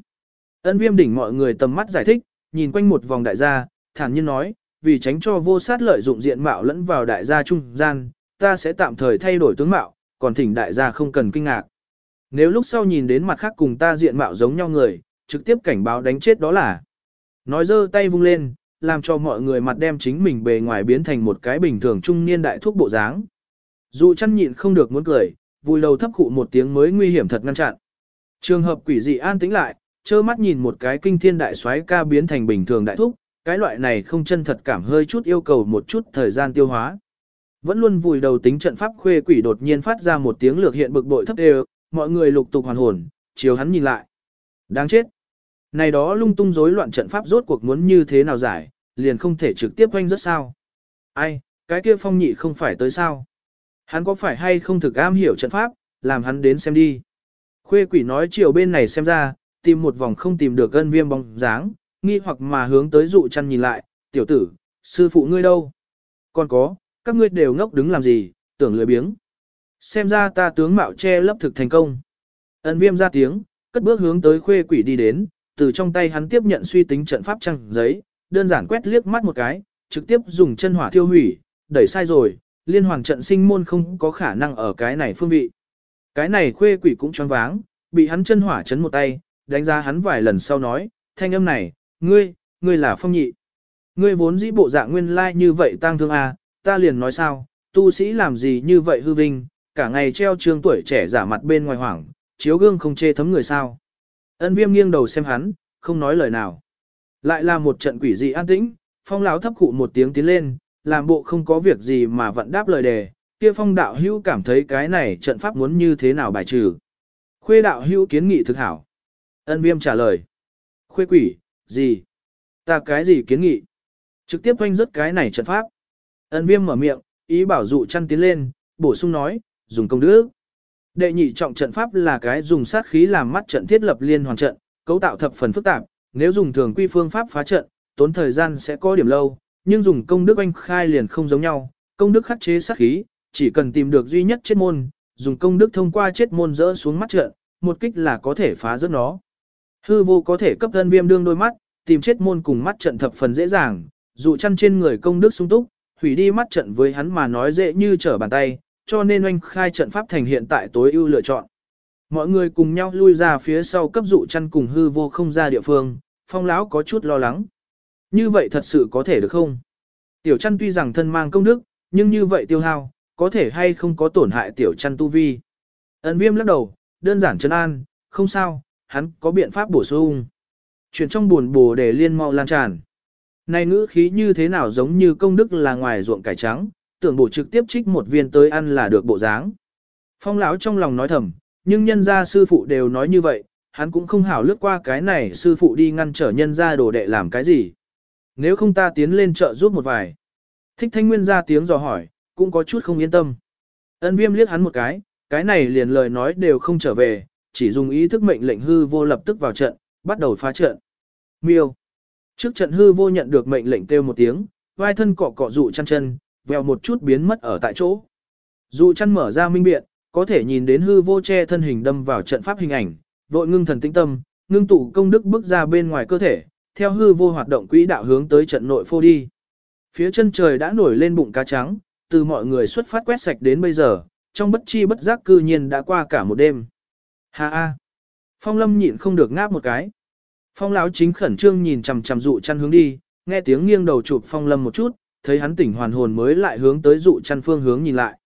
Ân viêm đỉnh mọi người tầm mắt giải thích, nhìn quanh một vòng đại gia, thản nhiên nói, vì tránh cho vô sát lợi dụng diện mạo lẫn vào đại gia trung gian, ta sẽ tạm thời thay đổi tướng mạo, còn thỉnh đại gia không cần kinh ngạc. Nếu lúc sau nhìn đến mặt khác cùng ta diện mạo giống nhau người, trực tiếp cảnh báo đánh chết đó là. Nói dơ tay vung lên, làm cho mọi người mặt đem chính mình bề ngoài biến thành một cái bình thường trung niên đại thuốc bộ dáng. Dù chăn nhịn không được muốn cười, vui đầu thấp khụ một tiếng mới nguy hiểm thật ngăn chặn. Trường hợp quỷ dị an tĩnh lại, trơ mắt nhìn một cái kinh thiên đại xoáy ca biến thành bình thường đại thúc, cái loại này không chân thật cảm hơi chút yêu cầu một chút thời gian tiêu hóa. Vẫn luôn vùi đầu tính trận pháp khuê quỷ đột nhiên phát ra một tiếng lược hiện bực bội thấp đều, mọi người lục tục hoàn hồn, chiều hắn nhìn lại. Đáng chết. Này đó lung tung rối loạn trận pháp rốt cuộc muốn như thế nào giải, liền không thể trực tiếp hoanh rất sao. Ai, cái kia phong nhị không phải tới sao. Hắn có phải hay không thực am hiểu trận pháp, làm hắn đến xem đi. Khuê quỷ nói chiều bên này xem ra, tìm một vòng không tìm được gân viêm bóng dáng, nghi hoặc mà hướng tới dụ chăn nhìn lại, tiểu tử, sư phụ ngươi đâu? Còn có, các ngươi đều ngốc đứng làm gì, tưởng lười biếng. Xem ra ta tướng mạo che lấp thực thành công. Ân viêm ra tiếng, cất bước hướng tới khuê quỷ đi đến, từ trong tay hắn tiếp nhận suy tính trận pháp trăng giấy, đơn giản quét liếc mắt một cái, trực tiếp dùng chân hỏa thiêu hủy, đẩy sai rồi, liên hoàng trận sinh môn không có khả năng ở cái này phương vị. Cái này khuê quỷ cũng choáng váng, bị hắn chân hỏa chấn một tay, đánh giá hắn vài lần sau nói, thanh âm này, ngươi, ngươi là phong nhị. Ngươi vốn dĩ bộ dạng nguyên lai like như vậy tang thương à, ta liền nói sao, tu sĩ làm gì như vậy hư vinh, cả ngày treo trương tuổi trẻ giả mặt bên ngoài hoảng, chiếu gương không chê thấm người sao. Ân viêm nghiêng đầu xem hắn, không nói lời nào. Lại là một trận quỷ dị an tĩnh, phong lão thấp khụ một tiếng tiến lên, làm bộ không có việc gì mà vẫn đáp lời đề, kia phong đạo hữu cảm thấy cái này trận pháp muốn như thế nào bài trừ. Khuê đạo hữu kiến nghị thực hảo. Ân viêm trả lời. Khuê quỷ, gì? Ta cái gì kiến nghị? Trực tiếp hoanh rất cái này trận pháp. Ân viêm mở miệng, ý bảo dụ chăn tiến lên, bổ sung nói, dùng công đức. Đệ nhị trọng trận pháp là cái dùng sát khí làm mắt trận thiết lập liên hoàn trận, cấu tạo thập phần phức tạp, nếu dùng thường quy phương pháp phá trận, tốn thời gian sẽ có điểm lâu, nhưng dùng công đức anh khai liền không giống nhau, công đức khắc chế sát khí, chỉ cần tìm được duy nhất chết môn, dùng công đức thông qua chết môn rỡ xuống mắt trận, một kích là có thể phá rớt nó. Hư vô có thể cấp thân viêm đương đôi mắt, tìm chết môn cùng mắt trận thập phần dễ dàng, dụ chăn trên người công đức sung túc, hủy đi mắt trận với hắn mà nói dễ như trở bàn tay, cho nên oanh khai trận pháp thành hiện tại tối ưu lựa chọn. Mọi người cùng nhau lui ra phía sau cấp dụ chăn cùng hư vô không ra địa phương, phong lão có chút lo lắng. Như vậy thật sự có thể được không? Tiểu chăn tuy rằng thân mang công đức, nhưng như vậy tiêu hao, có thể hay không có tổn hại tiểu chăn tu vi. Ấn viêm lắc đầu, đơn giản chân an, không sao, hắn có biện pháp bổ sung. Chuyện trong buồn bồ để liên mau lan tràn. Này ngữ khí như thế nào giống như công đức là ngoài ruộng cải trắng, tưởng bổ trực tiếp trích một viên tới ăn là được bộ dáng. Phong lão trong lòng nói thầm, nhưng nhân gia sư phụ đều nói như vậy, hắn cũng không hảo lướt qua cái này sư phụ đi ngăn trở nhân gia đồ đệ làm cái gì. Nếu không ta tiến lên chợ giúp một vài. Thích thanh nguyên ra tiếng dò hỏi, cũng có chút không yên tâm. Ân viêm liếc hắn một cái, cái này liền lời nói đều không trở về, chỉ dùng ý thức mệnh lệnh hư vô lập tức vào trận, bắt đầu phá trận. Miêu. Trước trận hư vô nhận được mệnh lệnh kêu một tiếng, vai thân cọ cọ dụ chăn chân, vèo một chút biến mất ở tại chỗ. Dụ chăn mở ra minh biện, có thể nhìn đến hư vô che thân hình đâm vào trận pháp hình ảnh, vội ngưng thần tĩnh tâm, ngưng tụ công đức bước ra bên ngoài cơ thể, theo hư vô hoạt động quỹ đạo hướng tới trận nội phô đi. Phía chân trời đã nổi lên bụng cá trắng, từ mọi người xuất phát quét sạch đến bây giờ, trong bất chi bất giác cư nhiên đã qua cả một đêm. Ha ha! Phong lâm nhịn không được ngáp một cái. Phong lão chính khẩn trương nhìn chằm chằm dụ chăn hướng đi, nghe tiếng nghiêng đầu chụp phong lâm một chút, thấy hắn tỉnh hoàn hồn mới lại hướng tới dụ chăn phương hướng nhìn lại.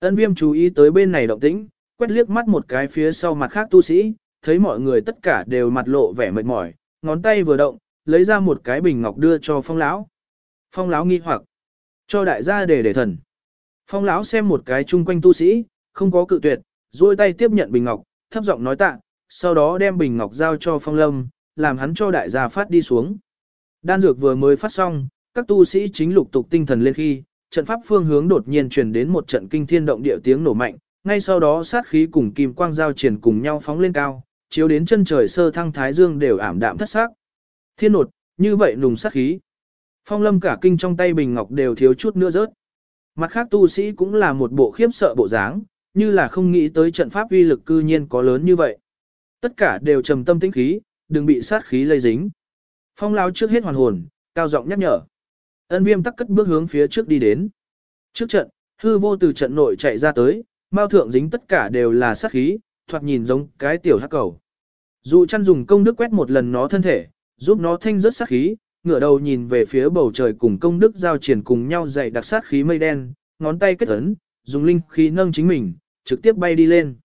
Ân viêm chú ý tới bên này động tĩnh, quét liếc mắt một cái phía sau mặt khác tu sĩ, thấy mọi người tất cả đều mặt lộ vẻ mệt mỏi, ngón tay vừa động, lấy ra một cái bình ngọc đưa cho phong lão. Phong lão nghi hoặc, cho đại gia để để thần. Phong lão xem một cái chung quanh tu sĩ, không có cự tuyệt, duỗi tay tiếp nhận bình ngọc, thấp giọng nói tạ, sau đó đem bình ngọc giao cho phong lâm, làm hắn cho đại gia phát đi xuống. Đan dược vừa mới phát xong, các tu sĩ chính lục tục tinh thần lên khi, trận pháp phương hướng đột nhiên truyền đến một trận kinh thiên động địa tiếng nổ mạnh, ngay sau đó sát khí cùng kim quang giao triển cùng nhau phóng lên cao, chiếu đến chân trời sơ thăng thái dương đều ảm đạm thất sắc. Thiên nột, như vậy nùng sát khí. Phong lâm cả kinh trong tay bình ngọc đều thiếu chút nữa rớt. Mặt khác tu sĩ cũng là một bộ khiếp sợ bộ dáng, như là không nghĩ tới trận pháp uy lực cư nhiên có lớn như vậy. Tất cả đều trầm tâm tĩnh khí, đừng bị sát khí lây dính. Phong lao trước hết hoàn hồn, cao giọng nhắc nhở. Ân viêm tắc cất bước hướng phía trước đi đến. Trước trận, hư vô từ trận nội chạy ra tới, mao thượng dính tất cả đều là sát khí, thoạt nhìn giống cái tiểu hắc cầu. Dù chăn dùng công đức quét một lần nó thân thể, giúp nó thanh rớt sát khí, ngửa đầu nhìn về phía bầu trời cùng công đức giao triển cùng nhau dày đặc sát khí mây đen, ngón tay kết ấn, dùng linh khí nâng chính mình, trực tiếp bay đi lên.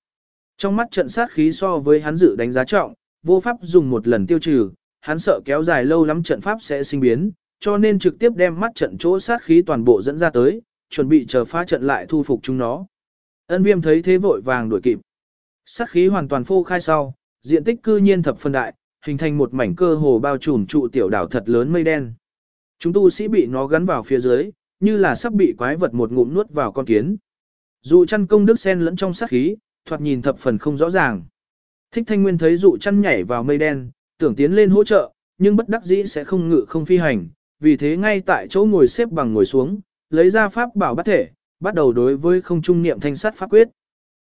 Trong mắt trận sát khí so với hắn dự đánh giá trọng, vô pháp dùng một lần tiêu trừ, hắn sợ kéo dài lâu lắm trận pháp sẽ sinh biến, cho nên trực tiếp đem mắt trận chỗ sát khí toàn bộ dẫn ra tới, chuẩn bị chờ phá trận lại thu phục chúng nó. Ân viêm thấy thế vội vàng đuổi kịp. Sát khí hoàn toàn phô khai sau, diện tích cư nhiên thập phân đại, hình thành một mảnh cơ hồ bao trùm trụ tiểu đảo thật lớn mây đen. Chúng tu sĩ bị nó gắn vào phía dưới, như là sắp bị quái vật một ngụm nuốt vào con kiến. Dụ chăn công đức sen lẫn trong sát khí, thoạt nhìn thập phần không rõ ràng. Thích thanh nguyên thấy dụ chăn nhảy vào mây đen, tưởng tiến lên hỗ trợ, nhưng bất đắc dĩ sẽ không ngự không phi hành, vì thế ngay tại chỗ ngồi xếp bằng ngồi xuống, lấy ra pháp bảo bắt thể, bắt đầu đối với không trung niệm thanh sát pháp quyết.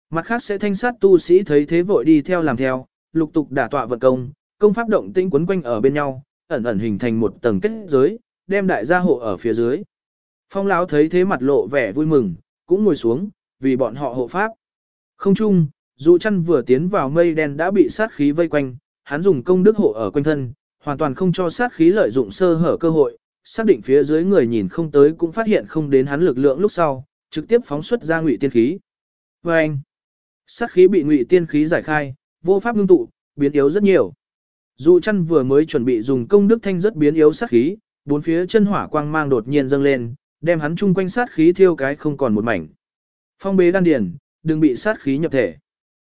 Mặt khác sẽ thanh sát tu sĩ thấy thế vội đi theo làm theo, lục tục đả tọa vận công, công pháp động tĩnh quấn quanh ở bên nhau, ẩn ẩn hình thành một tầng kết giới, đem đại gia hộ ở phía dưới. Phong lão thấy thế mặt lộ vẻ vui mừng, cũng ngồi xuống, vì bọn họ hộ pháp. Không chung, dù chăn vừa tiến vào mây đen đã bị sát khí vây quanh, hắn dùng công đức hộ ở quanh thân, hoàn toàn không cho sát khí lợi dụng sơ hở cơ hội, xác định phía dưới người nhìn không tới cũng phát hiện không đến hắn lực lượng lúc sau, trực tiếp phóng xuất ra ngụy tiên khí. Và anh, Sát khí bị ngụy tiên khí giải khai, vô pháp ngưng tụ, biến yếu rất nhiều. Dụ chăn vừa mới chuẩn bị dùng công đức thanh rất biến yếu sát khí, bốn phía chân hỏa quang mang đột nhiên dâng lên, đem hắn chung quanh sát khí thiêu cái không còn một mảnh. Phong bế đan điền, đừng bị sát khí nhập thể.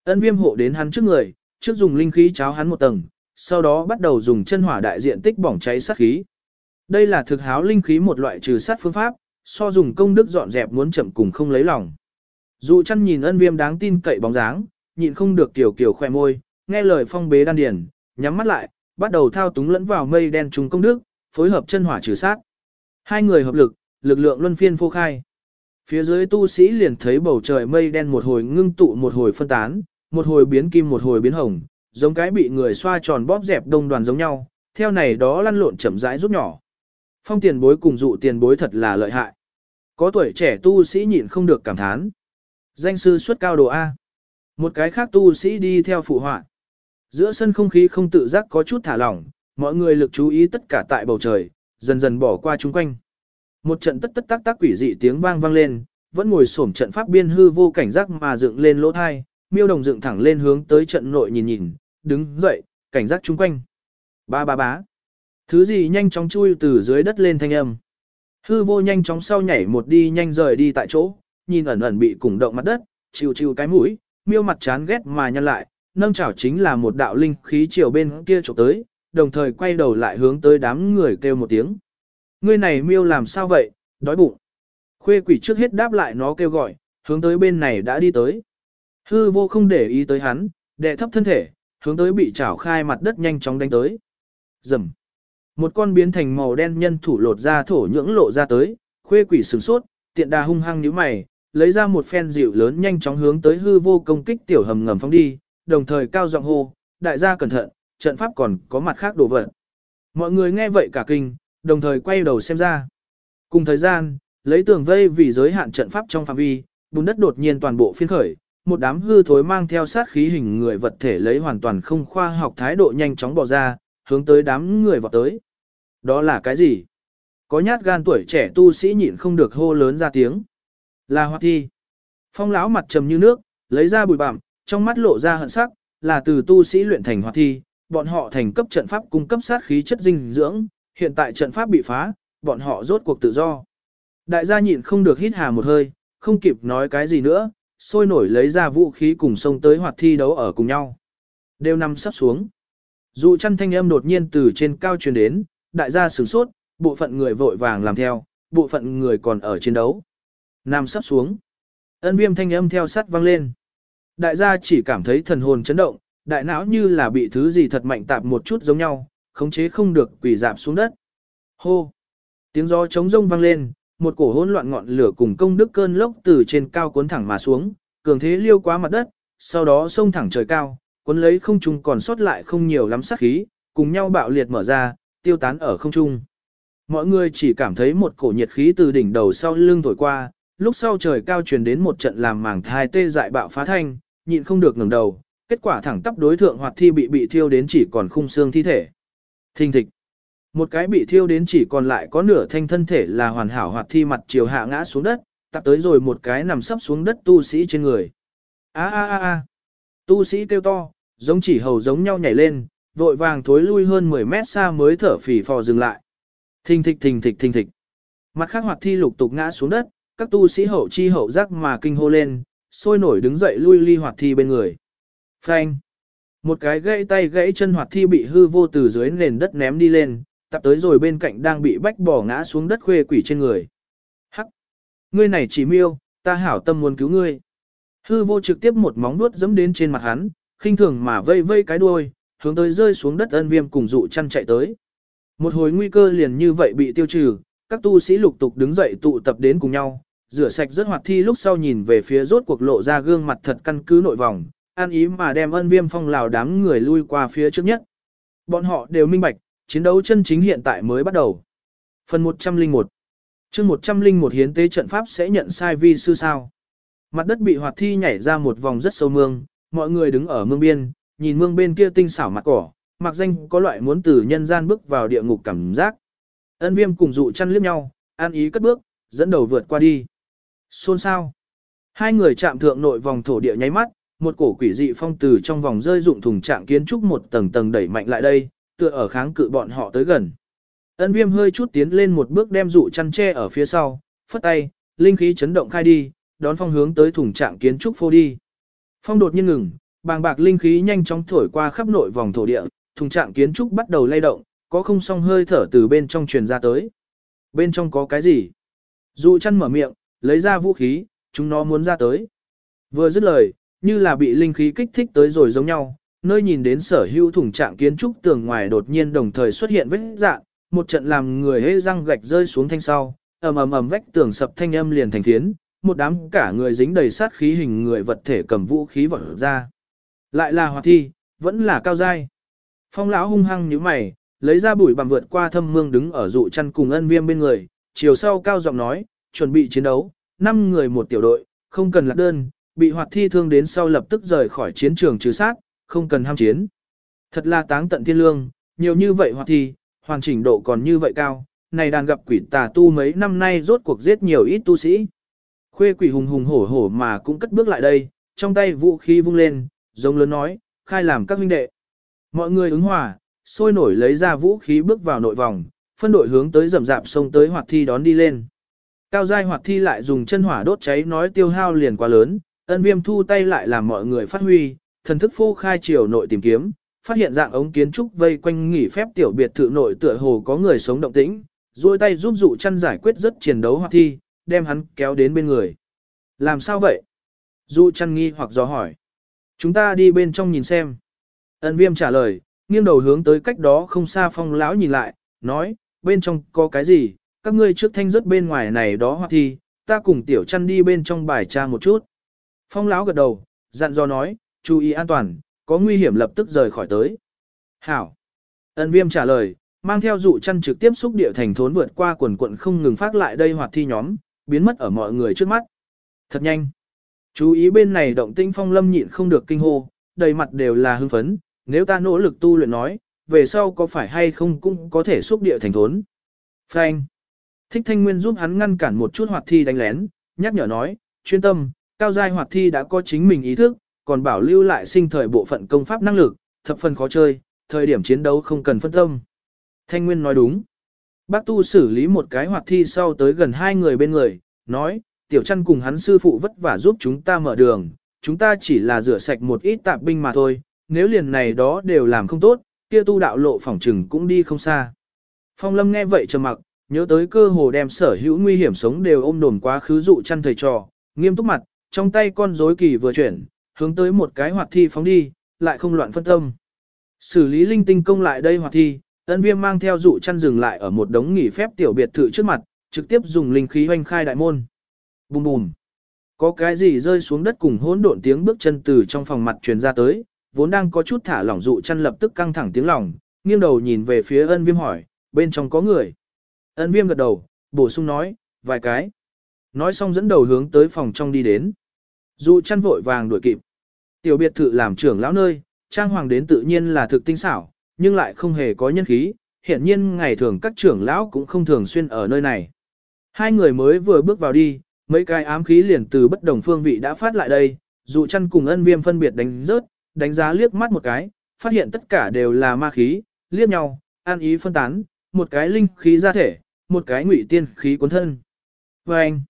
Ân viêm hộ đến hắn trước người, trước dùng linh khí cháo hắn một tầng, sau đó bắt đầu dùng chân hỏa đại diện tích bỏng cháy sát khí. Đây là thực háo linh khí một loại trừ sát phương pháp, so dùng công đức dọn dẹp muốn chậm cùng không lấy lòng. Dụ chăn nhìn ân viêm đáng tin cậy bóng dáng, nhịn không được kiểu kiểu khoe môi, nghe lời phong bế đan điền, nhắm mắt lại, bắt đầu thao túng lẫn vào mây đen trùng công đức, phối hợp chân hỏa trừ sát. Hai người hợp lực, lực lượng luân phiên phô khai. Phía dưới tu sĩ liền thấy bầu trời mây đen một hồi ngưng tụ một hồi phân tán, một hồi biến kim một hồi biến hồng, giống cái bị người xoa tròn bóp dẹp đông đoàn giống nhau, theo này đó lăn lộn chậm rãi rút nhỏ. Phong tiền bối cùng dụ tiền bối thật là lợi hại. Có tuổi trẻ tu sĩ nhịn không được cảm thán. Danh sư xuất cao đồ A. Một cái khác tu sĩ đi theo phụ họa. Giữa sân không khí không tự giác có chút thả lỏng, mọi người lực chú ý tất cả tại bầu trời, dần dần bỏ qua chung quanh. Một trận tất tất tác tác quỷ dị tiếng vang vang lên, vẫn ngồi xổm trận pháp biên hư vô cảnh giác mà dựng lên lỗ thai, miêu đồng dựng thẳng lên hướng tới trận nội nhìn nhìn, đứng dậy, cảnh giác chung quanh. Ba ba bá. Thứ gì nhanh chóng chui từ dưới đất lên thanh âm. Hư vô nhanh chóng sau nhảy một đi nhanh rời đi tại chỗ, nhìn ẩn ẩn bị cùng động mặt đất, chịu chịu cái mũi, miêu mặt chán ghét mà nhăn lại, nâng chảo chính là một đạo linh khí chiều bên kia chụp tới, đồng thời quay đầu lại hướng tới đám người kêu một tiếng. Ngươi này miêu làm sao vậy, đói bụng. Khuê quỷ trước hết đáp lại nó kêu gọi, hướng tới bên này đã đi tới. Hư vô không để ý tới hắn, đệ thấp thân thể, hướng tới bị chảo khai mặt đất nhanh chóng đánh tới. Dầm. Một con biến thành màu đen nhân thủ lột ra thổ nhưỡng lộ ra tới, khuê quỷ sửng sốt, tiện đà hung hăng nhíu mày, lấy ra một phen dịu lớn nhanh chóng hướng tới hư vô công kích tiểu hầm ngầm phóng đi, đồng thời cao giọng hô, đại gia cẩn thận, trận pháp còn có mặt khác đồ vật. Mọi người nghe vậy cả kinh, đồng thời quay đầu xem ra. Cùng thời gian, lấy tường vây vì giới hạn trận pháp trong phạm vi, bùn đất đột nhiên toàn bộ phiên khởi, một đám hư thối mang theo sát khí hình người vật thể lấy hoàn toàn không khoa học thái độ nhanh chóng bỏ ra, hướng tới đám người vọt tới. Đó là cái gì? Có nhát gan tuổi trẻ tu sĩ nhịn không được hô lớn ra tiếng. Là hoạt thi. Phong lão mặt trầm như nước, lấy ra bụi bặm, trong mắt lộ ra hận sắc, là từ tu sĩ luyện thành hoạt thi, bọn họ thành cấp trận pháp cung cấp sát khí chất dinh dưỡng, hiện tại trận pháp bị phá, bọn họ rốt cuộc tự do. Đại gia nhịn không được hít hà một hơi, không kịp nói cái gì nữa, sôi nổi lấy ra vũ khí cùng sông tới hoạt thi đấu ở cùng nhau. Đều nằm sắp xuống. Dụ chăn thanh âm đột nhiên từ trên cao truyền đến, đại gia sửng sốt, bộ phận người vội vàng làm theo, bộ phận người còn ở chiến đấu. Nằm sắp xuống. Ân viêm thanh âm theo sắt vang lên. Đại gia chỉ cảm thấy thần hồn chấn động, đại não như là bị thứ gì thật mạnh tạp một chút giống nhau, khống chế không được quỷ dạp xuống đất. Hô! Tiếng gió trống rông vang lên, một cổ hỗn loạn ngọn lửa cùng công đức cơn lốc từ trên cao cuốn thẳng mà xuống, cường thế liêu quá mặt đất, sau đó xông thẳng trời cao, cuốn lấy không trung còn sót lại không nhiều lắm sát khí, cùng nhau bạo liệt mở ra, tiêu tán ở không trung. Mọi người chỉ cảm thấy một cổ nhiệt khí từ đỉnh đầu sau lưng thổi qua, lúc sau trời cao truyền đến một trận làm màng thai tê dại bạo phá thanh, nhịn không được ngẩng đầu, kết quả thẳng tắp đối thượng hoạt thi bị bị thiêu đến chỉ còn khung xương thi thể. Thình thịch. Một cái bị thiêu đến chỉ còn lại có nửa thanh thân thể là hoàn hảo hoạt thi mặt chiều hạ ngã xuống đất, tập tới rồi một cái nằm sấp xuống đất tu sĩ trên người. A a a a. Tu sĩ kêu to, giống chỉ hầu giống nhau nhảy lên, vội vàng thối lui hơn 10 mét xa mới thở phì phò dừng lại. Thình thịch thình thịch thình thịch. Mặt khác hoạt thi lục tục ngã xuống đất, các tu sĩ hậu chi hậu giác mà kinh hô lên, sôi nổi đứng dậy lui ly hoạt thi bên người. Phanh. Một cái gãy tay gãy chân hoạt thi bị hư vô từ dưới nền đất ném đi lên, tập tới rồi bên cạnh đang bị bách bỏ ngã xuống đất khuê quỷ trên người. Hắc! Ngươi này chỉ miêu, ta hảo tâm muốn cứu ngươi. Hư vô trực tiếp một móng nuốt dẫm đến trên mặt hắn, khinh thường mà vây vây cái đuôi, hướng tới rơi xuống đất ân viêm cùng dụ chăn chạy tới. Một hồi nguy cơ liền như vậy bị tiêu trừ, các tu sĩ lục tục đứng dậy tụ tập đến cùng nhau, rửa sạch rất hoạt thi lúc sau nhìn về phía rốt cuộc lộ ra gương mặt thật căn cứ nội vòng, an ý mà đem ân viêm phong lào đám người lui qua phía trước nhất. Bọn họ đều minh bạch, chiến đấu chân chính hiện tại mới bắt đầu. Phần 101 chương 101 hiến tế trận pháp sẽ nhận sai vi sư sao. Mặt đất bị hoạt thi nhảy ra một vòng rất sâu mương, mọi người đứng ở mương biên, nhìn mương bên kia tinh xảo mặt cỏ, mặc danh có loại muốn từ nhân gian bước vào địa ngục cảm giác. Ân viêm cùng dụ chăn liếc nhau, an ý cất bước, dẫn đầu vượt qua đi. Xôn sao. Hai người chạm thượng nội vòng thổ địa nháy mắt, một cổ quỷ dị phong từ trong vòng rơi dụng thùng trạng kiến trúc một tầng tầng đẩy mạnh lại đây, tựa ở kháng cự bọn họ tới gần. Ân viêm hơi chút tiến lên một bước đem dụ chăn tre ở phía sau, phất tay, linh khí chấn động khai đi, đón phong hướng tới thùng trạng kiến trúc phô đi. Phong đột nhiên ngừng, bàng bạc linh khí nhanh chóng thổi qua khắp nội vòng thổ địa, thùng trạng kiến trúc bắt đầu lay động, có không song hơi thở từ bên trong truyền ra tới. Bên trong có cái gì? Dụ chăn mở miệng, lấy ra vũ khí, chúng nó muốn ra tới. Vừa dứt lời, như là bị linh khí kích thích tới rồi giống nhau, nơi nhìn đến sở hữu thủng trạng kiến trúc tường ngoài đột nhiên đồng thời xuất hiện vết dạng, một trận làm người hê răng gạch rơi xuống thanh sau, ầm ầm ầm vách tường sập thanh âm liền thành thiến một đám cả người dính đầy sát khí hình người vật thể cầm vũ khí vọt ra. Lại là hoạt thi, vẫn là cao giai. Phong lão hung hăng như mày, lấy ra bụi bằng vượt qua thâm mương đứng ở dụ chăn cùng ân viêm bên người, chiều sau cao giọng nói, chuẩn bị chiến đấu, 5 người một tiểu đội, không cần lạc đơn, bị hoạt thi thương đến sau lập tức rời khỏi chiến trường trừ sát, không cần ham chiến. Thật là táng tận thiên lương, nhiều như vậy hoặc thì hoàn chỉnh độ còn như vậy cao, này đàn gặp quỷ tà tu mấy năm nay rốt cuộc giết nhiều ít tu sĩ. Khuê quỷ hùng hùng hổ hổ mà cũng cất bước lại đây, trong tay vũ khí vung lên, giống lớn nói, khai làm các huynh đệ. Mọi người ứng hòa, sôi nổi lấy ra vũ khí bước vào nội vòng, phân đội hướng tới rầm rạp sông tới hoạt thi đón đi lên. Cao giai hoạt thi lại dùng chân hỏa đốt cháy nói tiêu hao liền quá lớn, ân viêm thu tay lại làm mọi người phát huy, thần thức phô khai chiều nội tìm kiếm, phát hiện dạng ống kiến trúc vây quanh nghỉ phép tiểu biệt thự nội tựa hồ có người sống động tĩnh, duỗi tay giúp dụ chăn giải quyết rất chiến đấu hoặc thi, đem hắn kéo đến bên người. Làm sao vậy? Dụ chăn nghi hoặc dò hỏi. Chúng ta đi bên trong nhìn xem. Ân viêm trả lời, nghiêng đầu hướng tới cách đó không xa phong lão nhìn lại, nói, bên trong có cái gì, các ngươi trước thanh rất bên ngoài này đó hoặc thi, ta cùng tiểu chăn đi bên trong bài tra một chút. Phong lão gật đầu, dặn dò nói, chú ý an toàn, có nguy hiểm lập tức rời khỏi tới. Hảo. Ân viêm trả lời, mang theo dụ chăn trực tiếp xúc địa thành thốn vượt qua quần quận không ngừng phát lại đây hoạt thi nhóm, biến mất ở mọi người trước mắt. Thật nhanh. Chú ý bên này động tinh phong lâm nhịn không được kinh hô, đầy mặt đều là hưng phấn, nếu ta nỗ lực tu luyện nói, về sau có phải hay không cũng có thể xúc địa thành thốn. Phanh. Thích thanh nguyên giúp hắn ngăn cản một chút hoạt thi đánh lén, nhắc nhở nói, chuyên tâm, cao giai hoạt thi đã có chính mình ý thức, còn bảo lưu lại sinh thời bộ phận công pháp năng lực, thập phần khó chơi, thời điểm chiến đấu không cần phân tâm. Thanh nguyên nói đúng. Bác tu xử lý một cái hoạt thi sau tới gần hai người bên người, nói, tiểu chăn cùng hắn sư phụ vất vả giúp chúng ta mở đường, chúng ta chỉ là rửa sạch một ít tạp binh mà thôi, nếu liền này đó đều làm không tốt, kia tu đạo lộ phỏng trừng cũng đi không xa. Phong lâm nghe vậy trầm mặc, nhớ tới cơ hồ đem sở hữu nguy hiểm sống đều ôm đồn quá khứ dụ chăn thầy trò, nghiêm túc mặt, trong tay con rối kỳ vừa chuyển, hướng tới một cái hoạt thi phóng đi, lại không loạn phân tâm. Xử lý linh tinh công lại đây hoạt thi, ân viêm mang theo dụ chăn dừng lại ở một đống nghỉ phép tiểu biệt thự trước mặt, trực tiếp dùng linh khí hoanh khai đại môn. Bùm bùm. Có cái gì rơi xuống đất cùng hỗn độn tiếng bước chân từ trong phòng mặt truyền ra tới, vốn đang có chút thả lỏng dụ chăn lập tức căng thẳng tiếng lòng, nghiêng đầu nhìn về phía ân viêm hỏi, bên trong có người. Ân viêm gật đầu, bổ sung nói, vài cái. Nói xong dẫn đầu hướng tới phòng trong đi đến. Dụ chăn vội vàng đuổi kịp. Tiểu biệt thự làm trưởng lão nơi, trang hoàng đến tự nhiên là thực tinh xảo, nhưng lại không hề có nhân khí, hiện nhiên ngày thường các trưởng lão cũng không thường xuyên ở nơi này. Hai người mới vừa bước vào đi, mấy cái ám khí liền từ bất đồng phương vị đã phát lại đây, dụ chăn cùng ân viêm phân biệt đánh rớt, đánh giá liếc mắt một cái, phát hiện tất cả đều là ma khí, liếc nhau, an ý phân tán, một cái linh khí ra thể, một cái ngụy tiên khí cuốn thân. Và anh,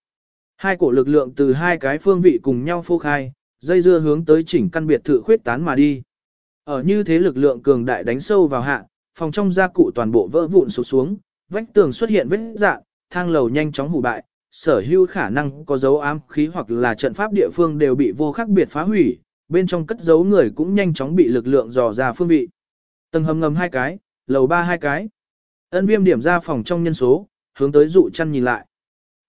hai cổ lực lượng từ hai cái phương vị cùng nhau phô khai, dây dưa hướng tới chỉnh căn biệt thự khuyết tán mà đi. Ở như thế lực lượng cường đại đánh sâu vào hạ, phòng trong gia cụ toàn bộ vỡ vụn sụp xuống, vách tường xuất hiện vết dạng, thang lầu nhanh chóng hủ bại, sở hữu khả năng có dấu ám khí hoặc là trận pháp địa phương đều bị vô khác biệt phá hủy, bên trong cất giấu người cũng nhanh chóng bị lực lượng dò ra phương vị. Tầng hầm ngầm hai cái, lầu ba hai cái. Ân viêm điểm ra phòng trong nhân số, hướng tới dụ chăn nhìn lại.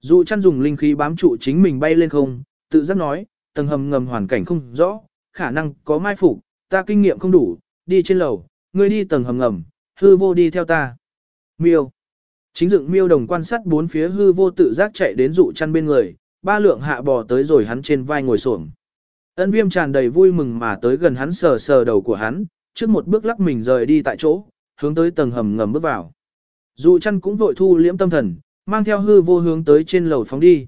Dụ chăn dùng linh khí bám trụ chính mình bay lên không, tự giác nói, tầng hầm ngầm hoàn cảnh không rõ, khả năng có mai phục, ta kinh nghiệm không đủ, đi trên lầu, ngươi đi tầng hầm ngầm, hư vô đi theo ta. Miêu. Chính dựng miêu đồng quan sát bốn phía hư vô tự giác chạy đến dụ chăn bên người, ba lượng hạ bò tới rồi hắn trên vai ngồi xổm. Ân viêm tràn đầy vui mừng mà tới gần hắn sờ sờ đầu của hắn, trước một bước lắc mình rời đi tại chỗ, hướng tới tầng hầm ngầm bước vào. Dụ chăn cũng vội thu liễm tâm thần, mang theo hư vô hướng tới trên lầu phóng đi.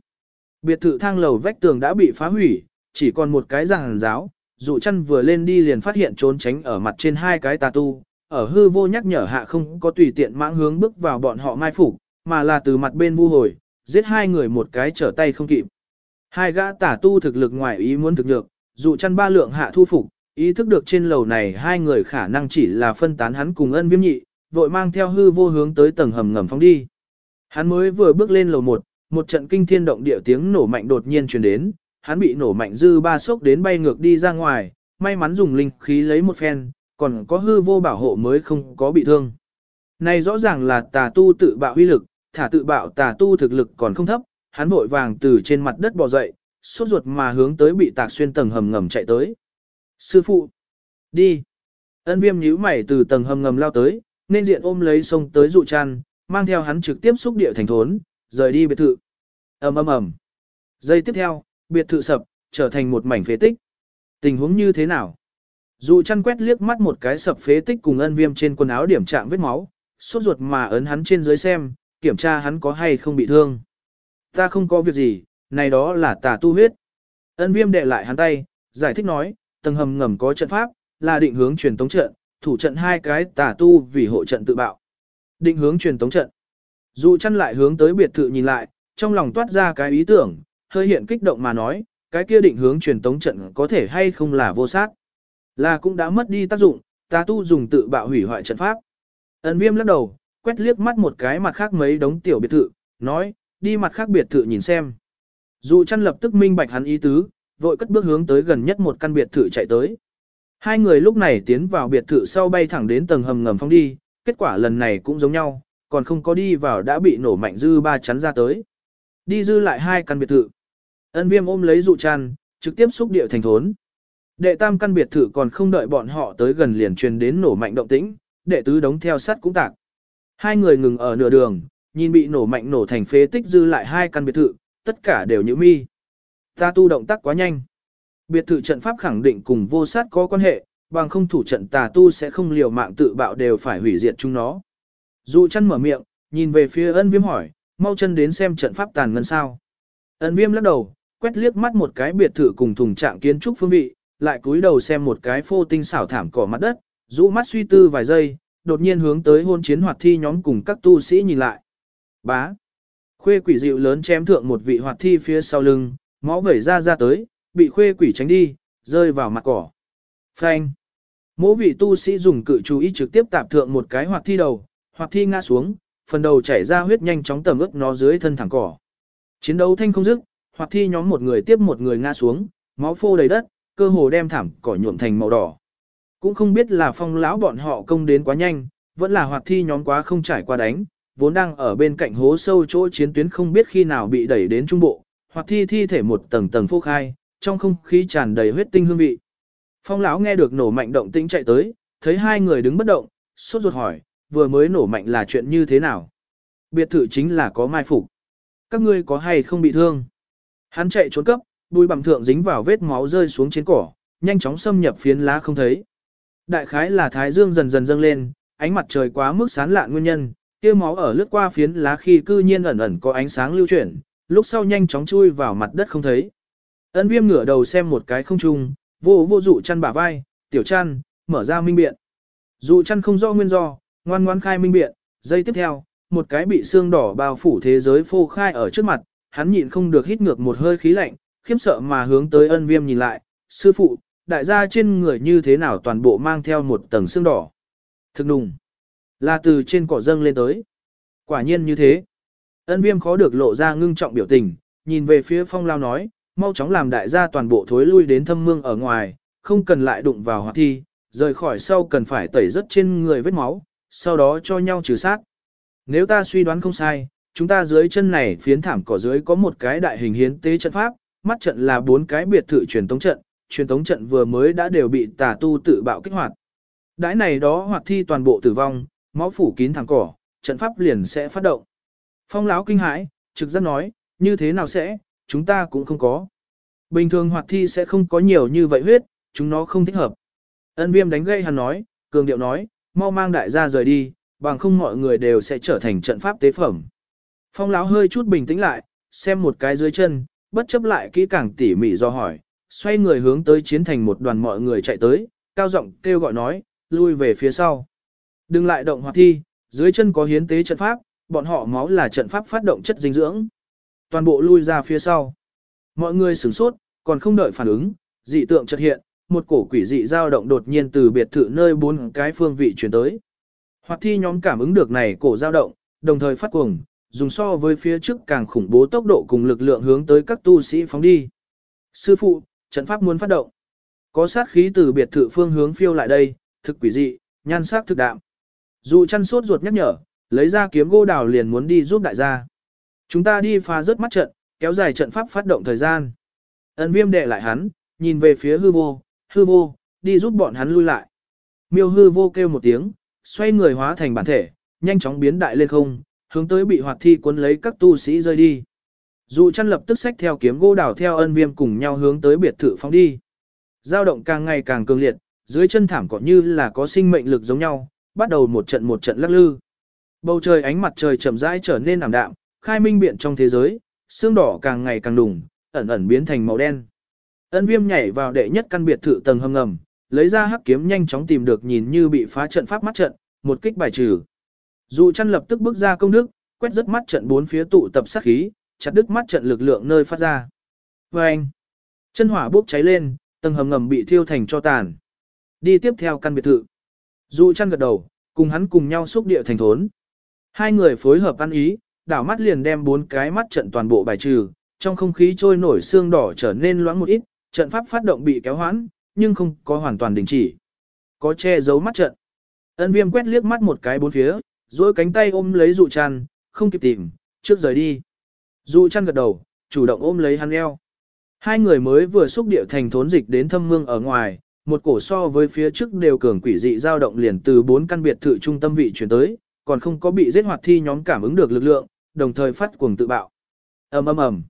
Biệt thự thang lầu vách tường đã bị phá hủy, chỉ còn một cái giảng giáo, dụ chăn vừa lên đi liền phát hiện trốn tránh ở mặt trên hai cái tà tu, ở hư vô nhắc nhở hạ không có tùy tiện mãng hướng bước vào bọn họ mai phục, mà là từ mặt bên vu hồi, giết hai người một cái trở tay không kịp. Hai gã tả tu thực lực ngoài ý muốn thực được, dụ chăn ba lượng hạ thu phục, ý thức được trên lầu này hai người khả năng chỉ là phân tán hắn cùng ân viêm nhị, vội mang theo hư vô hướng tới tầng hầm ngầm phóng đi. Hắn mới vừa bước lên lầu một, một trận kinh thiên động địa tiếng nổ mạnh đột nhiên truyền đến, hắn bị nổ mạnh dư ba sốc đến bay ngược đi ra ngoài, may mắn dùng linh khí lấy một phen, còn có hư vô bảo hộ mới không có bị thương. Này rõ ràng là tà tu tự bạo huy lực, thả tự bạo tà tu thực lực còn không thấp, hắn vội vàng từ trên mặt đất bò dậy, sốt ruột mà hướng tới bị tạc xuyên tầng hầm ngầm chạy tới. Sư phụ! Đi! Ân viêm nhíu mày từ tầng hầm ngầm lao tới, nên diện ôm lấy sông tới dụ chăn, mang theo hắn trực tiếp xúc địa thành thốn, rời đi biệt thự. ầm ầm ầm. Giây tiếp theo, biệt thự sập, trở thành một mảnh phế tích. Tình huống như thế nào? Dụ chăn quét liếc mắt một cái sập phế tích cùng ân viêm trên quần áo điểm trạng vết máu, suốt ruột mà ấn hắn trên dưới xem, kiểm tra hắn có hay không bị thương. Ta không có việc gì, này đó là tà tu huyết. Ân viêm đệ lại hắn tay, giải thích nói, tầng hầm ngầm có trận pháp, là định hướng truyền tống trận, thủ trận hai cái tà tu vì hộ trận tự bạo. Định hướng truyền tống trận. Dụ chăn lại hướng tới biệt thự nhìn lại, trong lòng toát ra cái ý tưởng, hơi hiện kích động mà nói, cái kia định hướng truyền tống trận có thể hay không là vô sát. Là cũng đã mất đi tác dụng, ta tu dùng tự bạo hủy hoại trận pháp. ấn viêm lắc đầu, quét liếc mắt một cái mặt khác mấy đống tiểu biệt thự, nói, đi mặt khác biệt thự nhìn xem. Dụ chăn lập tức minh bạch hắn ý tứ, vội cất bước hướng tới gần nhất một căn biệt thự chạy tới. Hai người lúc này tiến vào biệt thự sau bay thẳng đến tầng hầm ngầm phong đi, kết quả lần này cũng giống nhau, còn không có đi vào đã bị nổ mạnh dư ba chắn ra tới. Đi dư lại hai căn biệt thự. Ân viêm ôm lấy dụ chăn, trực tiếp xúc địa thành thốn. Đệ tam căn biệt thự còn không đợi bọn họ tới gần liền truyền đến nổ mạnh động tĩnh, đệ tứ đống theo sắt cũng tạc. Hai người ngừng ở nửa đường, nhìn bị nổ mạnh nổ thành phế tích dư lại hai căn biệt thự, tất cả đều như mi. Ta tu động tác quá nhanh. Biệt thự trận pháp khẳng định cùng vô sát có quan hệ, bằng không thủ trận tà tu sẽ không liều mạng tự bạo đều phải hủy diệt chúng nó. Dụ chăn mở miệng, nhìn về phía ân viêm hỏi, mau chân đến xem trận pháp tàn ngân sao. Ân viêm lắc đầu, quét liếc mắt một cái biệt thự cùng thùng trạng kiến trúc phương vị, lại cúi đầu xem một cái phô tinh xảo thảm cỏ mặt đất, rũ mắt suy tư vài giây, đột nhiên hướng tới hôn chiến hoạt thi nhóm cùng các tu sĩ nhìn lại. Bá. Khuê quỷ dịu lớn chém thượng một vị hoạt thi phía sau lưng, máu vẩy ra ra tới, bị khuê quỷ tránh đi, rơi vào mặt cỏ. Phanh. Mỗi vị tu sĩ dùng cự chú ý trực tiếp tạp thượng một cái hoạt thi đầu, hoạt thi ngã xuống, phần đầu chảy ra huyết nhanh chóng tầm ướt nó dưới thân thẳng cỏ. Chiến đấu thanh không dứt, hoạt thi nhóm một người tiếp một người ngã xuống, máu phô đầy đất, cơ hồ đem thảm cỏ nhuộm thành màu đỏ. Cũng không biết là phong lão bọn họ công đến quá nhanh, vẫn là hoạt thi nhóm quá không trải qua đánh, vốn đang ở bên cạnh hố sâu chỗ chiến tuyến không biết khi nào bị đẩy đến trung bộ, hoặc thi thi thể một tầng tầng phô khai, trong không khí tràn đầy huyết tinh hương vị. Phong lão nghe được nổ mạnh động tĩnh chạy tới, thấy hai người đứng bất động, sốt ruột hỏi, vừa mới nổ mạnh là chuyện như thế nào? Biệt thự chính là có mai phục. Các ngươi có hay không bị thương? Hắn chạy trốn cấp, bùi bằng thượng dính vào vết máu rơi xuống trên cỏ, nhanh chóng xâm nhập phiến lá không thấy. Đại khái là thái dương dần dần dâng lên, ánh mặt trời quá mức sáng lạn nguyên nhân, kia máu ở lướt qua phiến lá khi cư nhiên ẩn ẩn có ánh sáng lưu chuyển, lúc sau nhanh chóng chui vào mặt đất không thấy. Ân viêm ngửa đầu xem một cái không trung, vô vô dụ chăn bả vai, tiểu chăn, mở ra minh biện. Dụ chăn không do nguyên do, ngoan ngoãn khai minh biện, giây tiếp theo, một cái bị xương đỏ bao phủ thế giới phô khai ở trước mặt, hắn nhịn không được hít ngược một hơi khí lạnh, khiếp sợ mà hướng tới ân viêm nhìn lại, sư phụ, đại gia trên người như thế nào toàn bộ mang theo một tầng xương đỏ. Thực đùng, là từ trên cỏ dâng lên tới. Quả nhiên như thế. Ân viêm khó được lộ ra ngưng trọng biểu tình, nhìn về phía phong lao nói, mau chóng làm đại gia toàn bộ thối lui đến thâm mương ở ngoài, không cần lại đụng vào hoạt thi, rời khỏi sau cần phải tẩy rất trên người vết máu, sau đó cho nhau trừ sát. Nếu ta suy đoán không sai, chúng ta dưới chân này phiến thảm cỏ dưới có một cái đại hình hiến tế trận pháp, mắt trận là bốn cái biệt thự truyền tống trận, truyền tống trận vừa mới đã đều bị tà tu tự bạo kích hoạt. Đãi này đó hoạt thi toàn bộ tử vong, máu phủ kín thẳng cỏ, trận pháp liền sẽ phát động. Phong lão kinh hãi, trực giác nói, như thế nào sẽ, chúng ta cũng không có. Bình thường hoạt thi sẽ không có nhiều như vậy huyết, chúng nó không thích hợp. Ân viêm đánh gây hắn nói, cường điệu nói, mau mang đại gia rời đi, bằng không mọi người đều sẽ trở thành trận pháp tế phẩm. Phong lão hơi chút bình tĩnh lại, xem một cái dưới chân, bất chấp lại kỹ càng tỉ mỉ do hỏi, xoay người hướng tới chiến thành một đoàn mọi người chạy tới, cao giọng kêu gọi nói, lui về phía sau. Đừng lại động hoạt thi, dưới chân có hiến tế trận pháp, bọn họ máu là trận pháp phát động chất dinh dưỡng. Toàn bộ lui ra phía sau. Mọi người sửng sốt, còn không đợi phản ứng, dị tượng chợt hiện, một cổ quỷ dị dao động đột nhiên từ biệt thự nơi bốn cái phương vị chuyển tới. Hoạt thi nhóm cảm ứng được này cổ dao động, đồng thời phát cuồng, dùng so với phía trước càng khủng bố tốc độ cùng lực lượng hướng tới các tu sĩ phóng đi. Sư phụ, trận pháp muốn phát động. Có sát khí từ biệt thự phương hướng phiêu lại đây, thực quỷ dị, nhan sắc thực đạm. Dụ chăn sốt ruột nhắc nhở, lấy ra kiếm gỗ đào liền muốn đi giúp đại gia. Chúng ta đi phá rớt mắt trận, kéo dài trận pháp phát động thời gian. Ấn viêm đệ lại hắn, nhìn về phía hư vô, hư vô, đi giúp bọn hắn lui lại. Miêu hư vô kêu một tiếng, xoay người hóa thành bản thể, nhanh chóng biến đại lên không, hướng tới bị hoạt thi cuốn lấy các tu sĩ rơi đi. Dụ chăn lập tức xách theo kiếm gỗ đảo theo ân viêm cùng nhau hướng tới biệt thự phóng đi. Giao động càng ngày càng cường liệt, dưới chân thảm cỏ như là có sinh mệnh lực giống nhau, bắt đầu một trận một trận lắc lư. Bầu trời ánh mặt trời chậm rãi trở nên ảm đạm, khai minh biện trong thế giới, xương đỏ càng ngày càng đùng, ẩn ẩn biến thành màu đen. Ân viêm nhảy vào đệ nhất căn biệt thự tầng hầm ngầm, lấy ra hắc kiếm nhanh chóng tìm được nhìn như bị phá trận pháp mắt trận, một kích bài trừ. Dụ chăn lập tức bước ra công đức, quét rất mắt trận bốn phía tụ tập sát khí, chặt đứt mắt trận lực lượng nơi phát ra. Và anh, chân hỏa bốc cháy lên, tầng hầm ngầm bị thiêu thành cho tàn. Đi tiếp theo căn biệt thự. Dụ chăn gật đầu, cùng hắn cùng nhau xúc địa thành thốn. Hai người phối hợp ăn ý, đảo mắt liền đem bốn cái mắt trận toàn bộ bài trừ, trong không khí trôi nổi xương đỏ trở nên loãng một ít, trận pháp phát động bị kéo hoãn, nhưng không có hoàn toàn đình chỉ. Có che giấu mắt trận. Ân viêm quét liếc mắt một cái bốn phía, duỗi cánh tay ôm lấy dụ chăn, không kịp tìm, trước rời đi. Dụ chăn gật đầu, chủ động ôm lấy hắn eo. Hai người mới vừa xúc địa thành thốn dịch đến thâm mương ở ngoài, một cổ so với phía trước đều cường quỷ dị dao động liền từ bốn căn biệt thự trung tâm vị chuyển tới, còn không có bị giết hoạt thi nhóm cảm ứng được lực lượng, đồng thời phát cuồng tự bạo. ầm ầm ầm,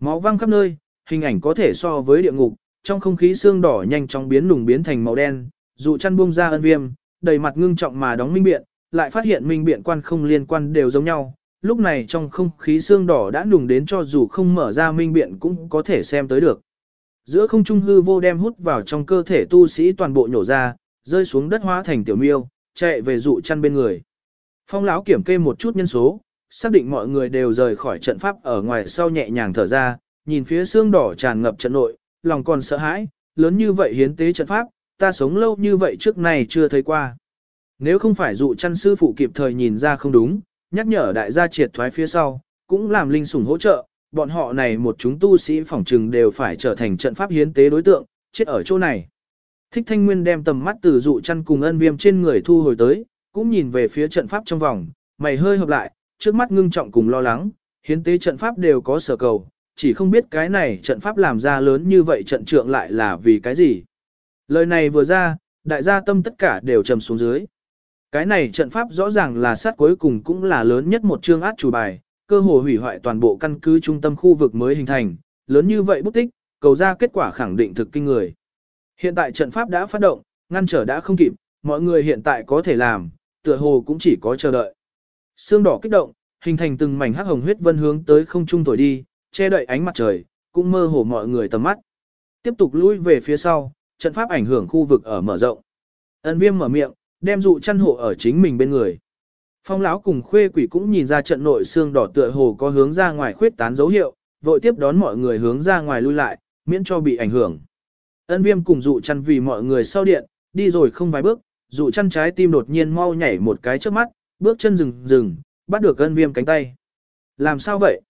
máu văng khắp nơi, hình ảnh có thể so với địa ngục, trong không khí xương đỏ nhanh chóng biến lùng biến thành màu đen, dụ chăn buông ra ân viêm, đầy mặt ngưng trọng mà đóng minh biện, lại phát hiện minh biện quan không liên quan đều giống nhau. Lúc này trong không khí xương đỏ đã nùng đến cho dù không mở ra minh biện cũng có thể xem tới được. Giữa không trung hư vô đem hút vào trong cơ thể tu sĩ toàn bộ nhổ ra, rơi xuống đất hóa thành tiểu miêu, chạy về dụ chăn bên người. Phong lão kiểm kê một chút nhân số, xác định mọi người đều rời khỏi trận pháp ở ngoài sau nhẹ nhàng thở ra, nhìn phía xương đỏ tràn ngập trận nội, lòng còn sợ hãi, lớn như vậy hiến tế trận pháp, ta sống lâu như vậy trước này chưa thấy qua. Nếu không phải dụ chăn sư phụ kịp thời nhìn ra không đúng, nhắc nhở đại gia triệt thoái phía sau, cũng làm linh sủng hỗ trợ, bọn họ này một chúng tu sĩ phỏng trừng đều phải trở thành trận pháp hiến tế đối tượng, chết ở chỗ này. Thích thanh nguyên đem tầm mắt từ dụ chăn cùng ân viêm trên người thu hồi tới, cũng nhìn về phía trận pháp trong vòng, mày hơi hợp lại, trước mắt ngưng trọng cùng lo lắng, hiến tế trận pháp đều có sở cầu, chỉ không biết cái này trận pháp làm ra lớn như vậy trận trượng lại là vì cái gì. Lời này vừa ra, đại gia tâm tất cả đều trầm xuống dưới. Cái này trận pháp rõ ràng là sát cuối cùng cũng là lớn nhất một chương át chủ bài, cơ hồ hủy hoại toàn bộ căn cứ trung tâm khu vực mới hình thành, lớn như vậy bút tích, cầu ra kết quả khẳng định thực kinh người. Hiện tại trận pháp đã phát động, ngăn trở đã không kịp, mọi người hiện tại có thể làm, tựa hồ cũng chỉ có chờ đợi. Sương đỏ kích động, hình thành từng mảnh hắc hồng huyết vân hướng tới không trung thổi đi, che đậy ánh mặt trời, cũng mơ hồ mọi người tầm mắt. Tiếp tục lui về phía sau, trận pháp ảnh hưởng khu vực ở mở rộng. Ân viêm mở miệng, đem dụ chăn hộ ở chính mình bên người. Phong lão cùng khuê quỷ cũng nhìn ra trận nội xương đỏ tựa hồ có hướng ra ngoài khuyết tán dấu hiệu, vội tiếp đón mọi người hướng ra ngoài lui lại, miễn cho bị ảnh hưởng. Ân viêm cùng dụ chăn vì mọi người sau điện, đi rồi không vài bước, dụ chăn trái tim đột nhiên mau nhảy một cái trước mắt, bước chân rừng rừng, bắt được ân viêm cánh tay. Làm sao vậy?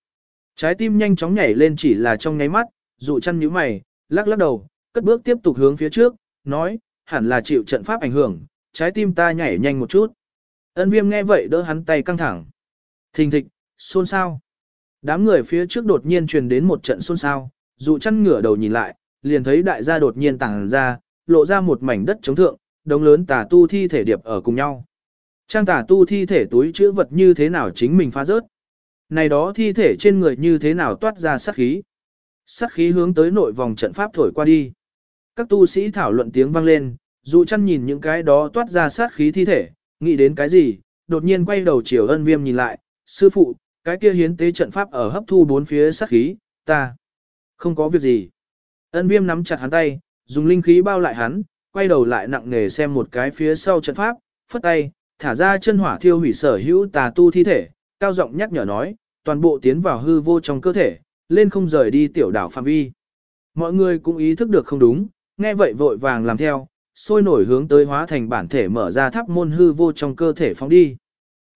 Trái tim nhanh chóng nhảy lên chỉ là trong nháy mắt, dụ chăn nhíu mày, lắc lắc đầu, cất bước tiếp tục hướng phía trước, nói, hẳn là chịu trận pháp ảnh hưởng, trái tim ta nhảy nhanh một chút. Ân viêm nghe vậy đỡ hắn tay căng thẳng. Thình thịch, xôn xao. Đám người phía trước đột nhiên truyền đến một trận xôn xao, dụ chăn ngửa đầu nhìn lại, liền thấy đại gia đột nhiên tàng ra, lộ ra một mảnh đất chống thượng, đống lớn tà tu thi thể điệp ở cùng nhau. Trang tà tu thi thể túi chữa vật như thế nào chính mình phá rớt. Này đó thi thể trên người như thế nào toát ra sát khí. Sát khí hướng tới nội vòng trận pháp thổi qua đi. Các tu sĩ thảo luận tiếng vang lên, dù chăn nhìn những cái đó toát ra sát khí thi thể, nghĩ đến cái gì, đột nhiên quay đầu chiều ân viêm nhìn lại, sư phụ, cái kia hiến tế trận pháp ở hấp thu bốn phía sát khí, ta không có việc gì. Ân viêm nắm chặt hắn tay, dùng linh khí bao lại hắn, quay đầu lại nặng nề xem một cái phía sau trận pháp, phất tay, thả ra chân hỏa thiêu hủy sở hữu tà tu thi thể, cao giọng nhắc nhở nói, toàn bộ tiến vào hư vô trong cơ thể, lên không rời đi tiểu đảo phạm vi. Mọi người cũng ý thức được không đúng, nghe vậy vội vàng làm theo, sôi nổi hướng tới hóa thành bản thể mở ra tháp môn hư vô trong cơ thể phóng đi.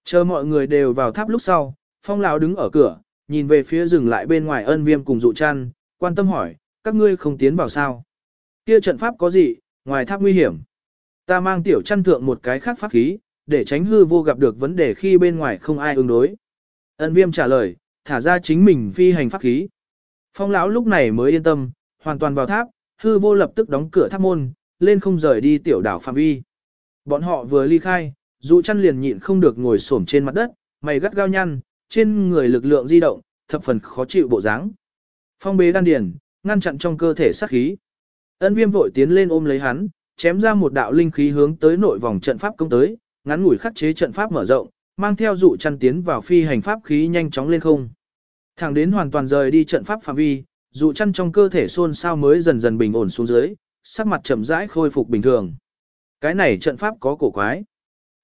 Chờ mọi người đều vào tháp lúc sau, phong lão đứng ở cửa, nhìn về phía rừng lại bên ngoài ân viêm cùng dụ chăn, quan tâm hỏi, các ngươi không tiến vào sao? Kia trận pháp có gì, ngoài tháp nguy hiểm? Ta mang tiểu chăn thượng một cái khác pháp khí, để tránh hư vô gặp được vấn đề khi bên ngoài không ai ứng đối. Ân viêm trả lời, thả ra chính mình phi hành pháp khí. Phong lão lúc này mới yên tâm, hoàn toàn vào tháp, hư vô lập tức đóng cửa tháp môn, lên không rời đi tiểu đảo phạm vi. Bọn họ vừa ly khai, dụ chăn liền nhịn không được ngồi xổm trên mặt đất, mày gắt gao nhăn, trên người lực lượng di động, thập phần khó chịu bộ dáng. Phong bế đan điền, ngăn chặn trong cơ thể sát khí. Ân viêm vội tiến lên ôm lấy hắn, chém ra một đạo linh khí hướng tới nội vòng trận pháp công tới, ngắn ngủi khắc chế trận pháp mở rộng, mang theo dụ chăn tiến vào phi hành pháp khí nhanh chóng lên không. Thẳng đến hoàn toàn rời đi trận pháp phạm vi, dụ chăn trong cơ thể xôn xao mới dần dần bình ổn xuống dưới, sắc mặt chậm rãi khôi phục bình thường. Cái này trận pháp có cổ quái.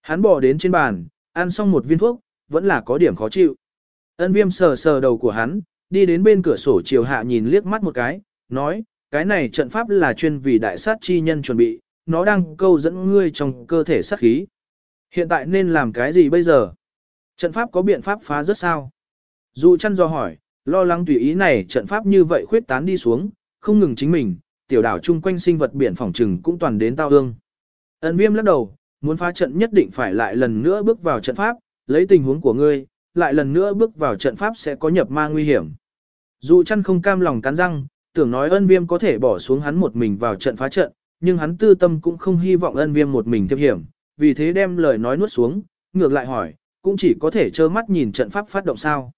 Hắn bỏ đến trên bàn, ăn xong một viên thuốc, vẫn là có điểm khó chịu. Ân viêm sờ sờ đầu của hắn, đi đến bên cửa sổ chiều hạ nhìn liếc mắt một cái, nói, cái này trận pháp là chuyên vì đại sát chi nhân chuẩn bị, nó đang câu dẫn ngươi trong cơ thể sát khí. Hiện tại nên làm cái gì bây giờ? Trận pháp có biện pháp phá rất sao? Dụ chăn do hỏi, lo lắng tùy ý này trận pháp như vậy khuyết tán đi xuống, không ngừng chính mình, tiểu đảo chung quanh sinh vật biển phòng trừng cũng toàn đến tao ương. Ấn viêm lắc đầu, muốn phá trận nhất định phải lại lần nữa bước vào trận pháp, lấy tình huống của ngươi, lại lần nữa bước vào trận pháp sẽ có nhập ma nguy hiểm. Dù chăn không cam lòng cắn răng, tưởng nói ân viêm có thể bỏ xuống hắn một mình vào trận phá trận, nhưng hắn tư tâm cũng không hy vọng ân viêm một mình thiệp hiểm, vì thế đem lời nói nuốt xuống, ngược lại hỏi, cũng chỉ có thể trơ mắt nhìn trận pháp phát động sao.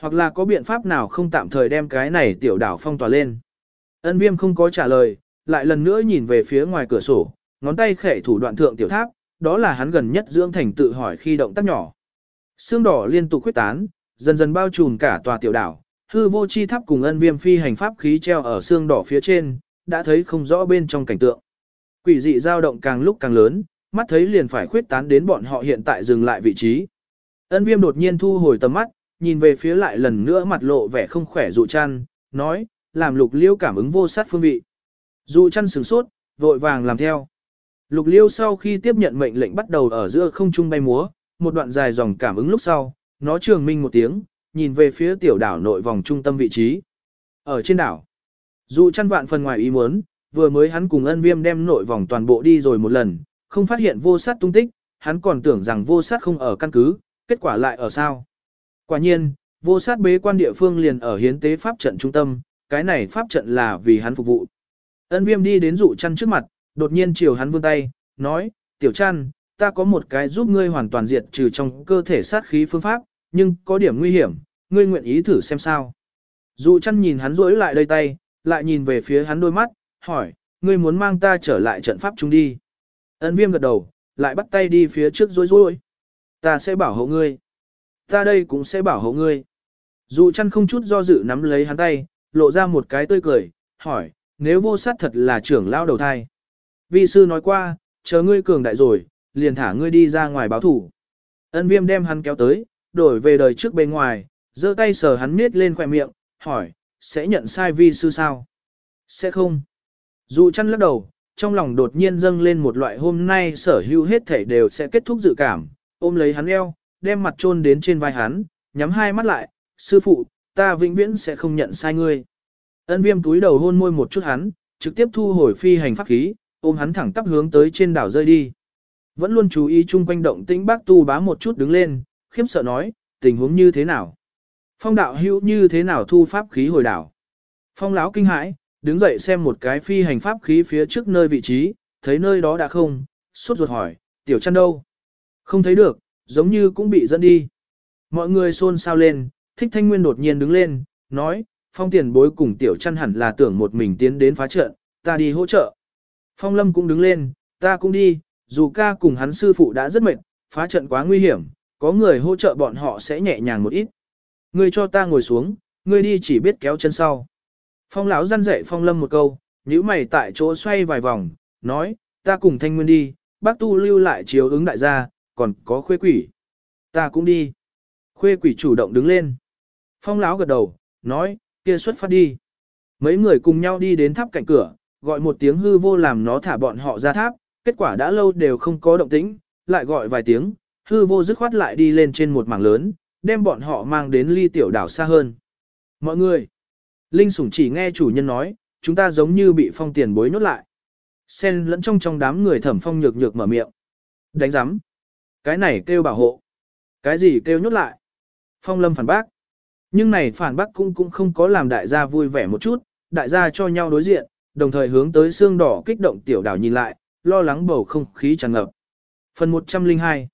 Hoặc là có biện pháp nào không tạm thời đem cái này tiểu đảo phong tỏa lên. Ân viêm không có trả lời, lại lần nữa nhìn về phía ngoài cửa sổ, ngón tay khẽ thủ đoạn thượng tiểu tháp, đó là hắn gần nhất dưỡng thành tự hỏi khi động tác nhỏ. Xương đỏ liên tục khuyết tán, dần dần bao trùm cả tòa tiểu đảo, hư vô chi tháp cùng ân viêm phi hành pháp khí treo ở xương đỏ phía trên, đã thấy không rõ bên trong cảnh tượng. Quỷ dị dao động càng lúc càng lớn, mắt thấy liền phải khuyết tán đến bọn họ hiện tại dừng lại vị trí. Ân viêm đột nhiên thu hồi tầm mắt, nhìn về phía lại lần nữa mặt lộ vẻ không khỏe dụ chăn, nói, làm lục liêu cảm ứng vô sát phương vị. Dụ chăn sửng sốt, vội vàng làm theo. Lục liêu sau khi tiếp nhận mệnh lệnh bắt đầu ở giữa không trung bay múa, một đoạn dài dòng cảm ứng lúc sau, nó trường minh một tiếng, nhìn về phía tiểu đảo nội vòng trung tâm vị trí. Ở trên đảo, dụ chăn vạn phần ngoài ý muốn, vừa mới hắn cùng ân viêm đem nội vòng toàn bộ đi rồi một lần, không phát hiện vô sát tung tích, hắn còn tưởng rằng vô sát không ở căn cứ, kết quả lại ở sao. Quả nhiên, vô sát bế quan địa phương liền ở hiến tế pháp trận trung tâm, cái này pháp trận là vì hắn phục vụ. Ân viêm đi đến dụ chăn trước mặt, đột nhiên chiều hắn vươn tay, nói, tiểu chăn, ta có một cái giúp ngươi hoàn toàn diệt trừ trong cơ thể sát khí phương pháp, nhưng có điểm nguy hiểm, ngươi nguyện ý thử xem sao. Dụ chăn nhìn hắn rỗi lại đây tay, lại nhìn về phía hắn đôi mắt, hỏi, ngươi muốn mang ta trở lại trận pháp chúng đi. Ân viêm gật đầu, lại bắt tay đi phía trước rối rối. Ta sẽ bảo hộ ngươi. Ta đây cũng sẽ bảo hộ ngươi. Dụ chăn không chút do dự nắm lấy hắn tay, lộ ra một cái tươi cười, hỏi, nếu vô sát thật là trưởng lao đầu thai. Vi sư nói qua, chờ ngươi cường đại rồi, liền thả ngươi đi ra ngoài báo thủ. Ân viêm đem hắn kéo tới, đổi về đời trước bên ngoài, giơ tay sờ hắn miết lên khỏe miệng, hỏi, sẽ nhận sai vi sư sao? Sẽ không. Dụ chăn lắc đầu, trong lòng đột nhiên dâng lên một loại hôm nay sở hữu hết thể đều sẽ kết thúc dự cảm, ôm lấy hắn eo, đem mặt chôn đến trên vai hắn, nhắm hai mắt lại, sư phụ, ta vĩnh viễn sẽ không nhận sai ngươi. Ân viêm túi đầu hôn môi một chút hắn, trực tiếp thu hồi phi hành pháp khí, ôm hắn thẳng tắp hướng tới trên đảo rơi đi. Vẫn luôn chú ý chung quanh động tĩnh bác tu bá một chút đứng lên, khiếp sợ nói, tình huống như thế nào? Phong đạo hữu như thế nào thu pháp khí hồi đảo? Phong lão kinh hãi, đứng dậy xem một cái phi hành pháp khí phía trước nơi vị trí, thấy nơi đó đã không, suốt ruột hỏi, tiểu chăn đâu? Không thấy được, giống như cũng bị dẫn đi. Mọi người xôn xao lên, thích thanh nguyên đột nhiên đứng lên, nói, phong tiền bối cùng tiểu chăn hẳn là tưởng một mình tiến đến phá trận, ta đi hỗ trợ. Phong lâm cũng đứng lên, ta cũng đi, dù ca cùng hắn sư phụ đã rất mệt, phá trận quá nguy hiểm, có người hỗ trợ bọn họ sẽ nhẹ nhàng một ít. Ngươi cho ta ngồi xuống, ngươi đi chỉ biết kéo chân sau. Phong lão răn dạy Phong Lâm một câu, nhíu mày tại chỗ xoay vài vòng, nói, ta cùng thanh nguyên đi, bác tu lưu lại chiếu ứng đại gia, còn có khuê quỷ. Ta cũng đi. Khuê quỷ chủ động đứng lên. Phong lão gật đầu, nói, kia xuất phát đi. Mấy người cùng nhau đi đến tháp cạnh cửa, gọi một tiếng hư vô làm nó thả bọn họ ra tháp, kết quả đã lâu đều không có động tĩnh, lại gọi vài tiếng, hư vô dứt khoát lại đi lên trên một mảng lớn, đem bọn họ mang đến ly tiểu đảo xa hơn. Mọi người, Linh sủng chỉ nghe chủ nhân nói, chúng ta giống như bị phong tiền bối nhốt lại. Xen lẫn trong trong đám người thẩm phong nhược nhược mở miệng. Đánh giám. Cái này kêu bảo hộ. Cái gì kêu nhốt lại. Phong lâm phản bác. Nhưng này phản bác cũng cũng không có làm đại gia vui vẻ một chút, đại gia cho nhau đối diện, đồng thời hướng tới xương đỏ kích động tiểu đảo nhìn lại, lo lắng bầu không khí tràn ngập. Phần 102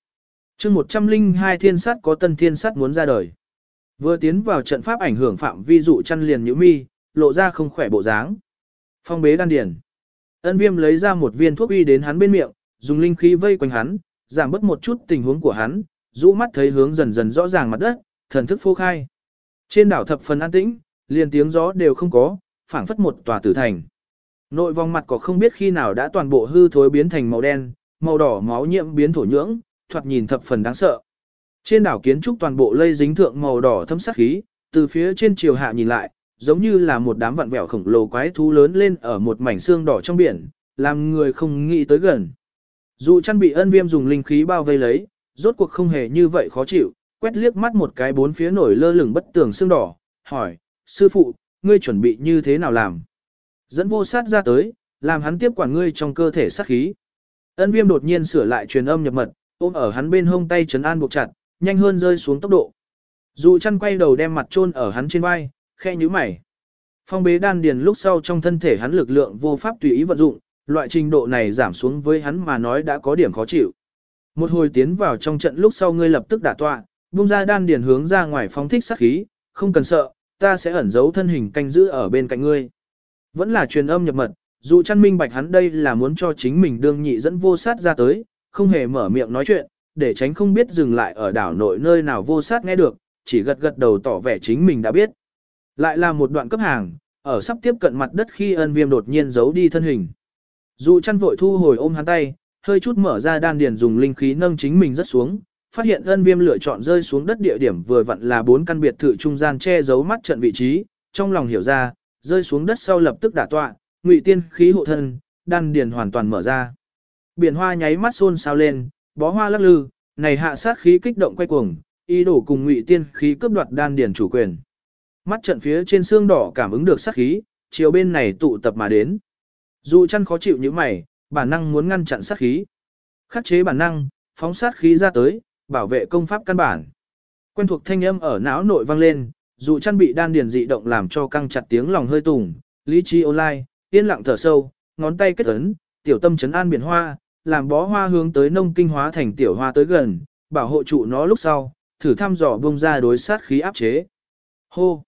chương 102 thiên sát có tân thiên sát muốn ra đời. Vừa tiến vào trận pháp ảnh hưởng phạm vi dụ chăn liền nhữ mi, lộ ra không khỏe bộ dáng. Phong bế đan điền. Ân viêm lấy ra một viên thuốc uy đến hắn bên miệng, dùng linh khí vây quanh hắn, giảm bớt một chút tình huống của hắn, rũ mắt thấy hướng dần dần rõ ràng mặt đất, thần thức phô khai. Trên đảo thập phần an tĩnh, liền tiếng gió đều không có, phảng phất một tòa tử thành. Nội vòng mặt có không biết khi nào đã toàn bộ hư thối biến thành màu đen, màu đỏ máu nhiễm biến thổ nhưỡng, thoạt nhìn thập phần đáng sợ. Trên đảo kiến trúc toàn bộ lây dính thượng màu đỏ thâm sắc khí, từ phía trên chiều hạ nhìn lại, giống như là một đám vặn vẹo khổng lồ quái thú lớn lên ở một mảnh xương đỏ trong biển, làm người không nghĩ tới gần. Dù chăn bị ân viêm dùng linh khí bao vây lấy, rốt cuộc không hề như vậy khó chịu, quét liếc mắt một cái bốn phía nổi lơ lửng bất tường xương đỏ, hỏi, sư phụ, ngươi chuẩn bị như thế nào làm? Dẫn vô sát ra tới, làm hắn tiếp quản ngươi trong cơ thể sát khí. Ân viêm đột nhiên sửa lại truyền âm nhập mật, ôm ở hắn bên hông tay trấn an buộc chặt, nhanh hơn rơi xuống tốc độ. Dù chăn quay đầu đem mặt chôn ở hắn trên vai, khe nhíu mày. Phong bế đan điền lúc sau trong thân thể hắn lực lượng vô pháp tùy ý vận dụng, loại trình độ này giảm xuống với hắn mà nói đã có điểm khó chịu. Một hồi tiến vào trong trận lúc sau ngươi lập tức đả tọa, buông ra đan điền hướng ra ngoài phóng thích sát khí, không cần sợ, ta sẽ ẩn giấu thân hình canh giữ ở bên cạnh ngươi. Vẫn là truyền âm nhập mật, dù chăn minh bạch hắn đây là muốn cho chính mình đương nhị dẫn vô sát ra tới, không hề mở miệng nói chuyện, để tránh không biết dừng lại ở đảo nội nơi nào vô sát nghe được, chỉ gật gật đầu tỏ vẻ chính mình đã biết. Lại là một đoạn cấp hàng, ở sắp tiếp cận mặt đất khi ân viêm đột nhiên giấu đi thân hình. Dù chăn vội thu hồi ôm hắn tay, hơi chút mở ra đan điền dùng linh khí nâng chính mình rất xuống, phát hiện ân viêm lựa chọn rơi xuống đất địa điểm vừa vặn là bốn căn biệt thự trung gian che giấu mắt trận vị trí, trong lòng hiểu ra, rơi xuống đất sau lập tức đả tọa, ngụy tiên khí hộ thân, đan điền hoàn toàn mở ra. Biển hoa nháy mắt xôn xao lên, bó hoa lắc lư, này hạ sát khí kích động quay cuồng, ý đồ cùng ngụy tiên khí cướp đoạt đan điền chủ quyền. Mắt trận phía trên xương đỏ cảm ứng được sát khí, chiều bên này tụ tập mà đến. Dù chăn khó chịu như mày, bản năng muốn ngăn chặn sát khí. Khắc chế bản năng, phóng sát khí ra tới, bảo vệ công pháp căn bản. Quen thuộc thanh âm ở não nội vang lên, dù chăn bị đan điền dị động làm cho căng chặt tiếng lòng hơi tùng, lý trí online, yên lặng thở sâu, ngón tay kết ấn, tiểu tâm chấn an biển hoa, làm bó hoa hướng tới nông kinh hóa thành tiểu hoa tới gần, bảo hộ trụ nó lúc sau, thử thăm dò bông ra đối sát khí áp chế. Hô!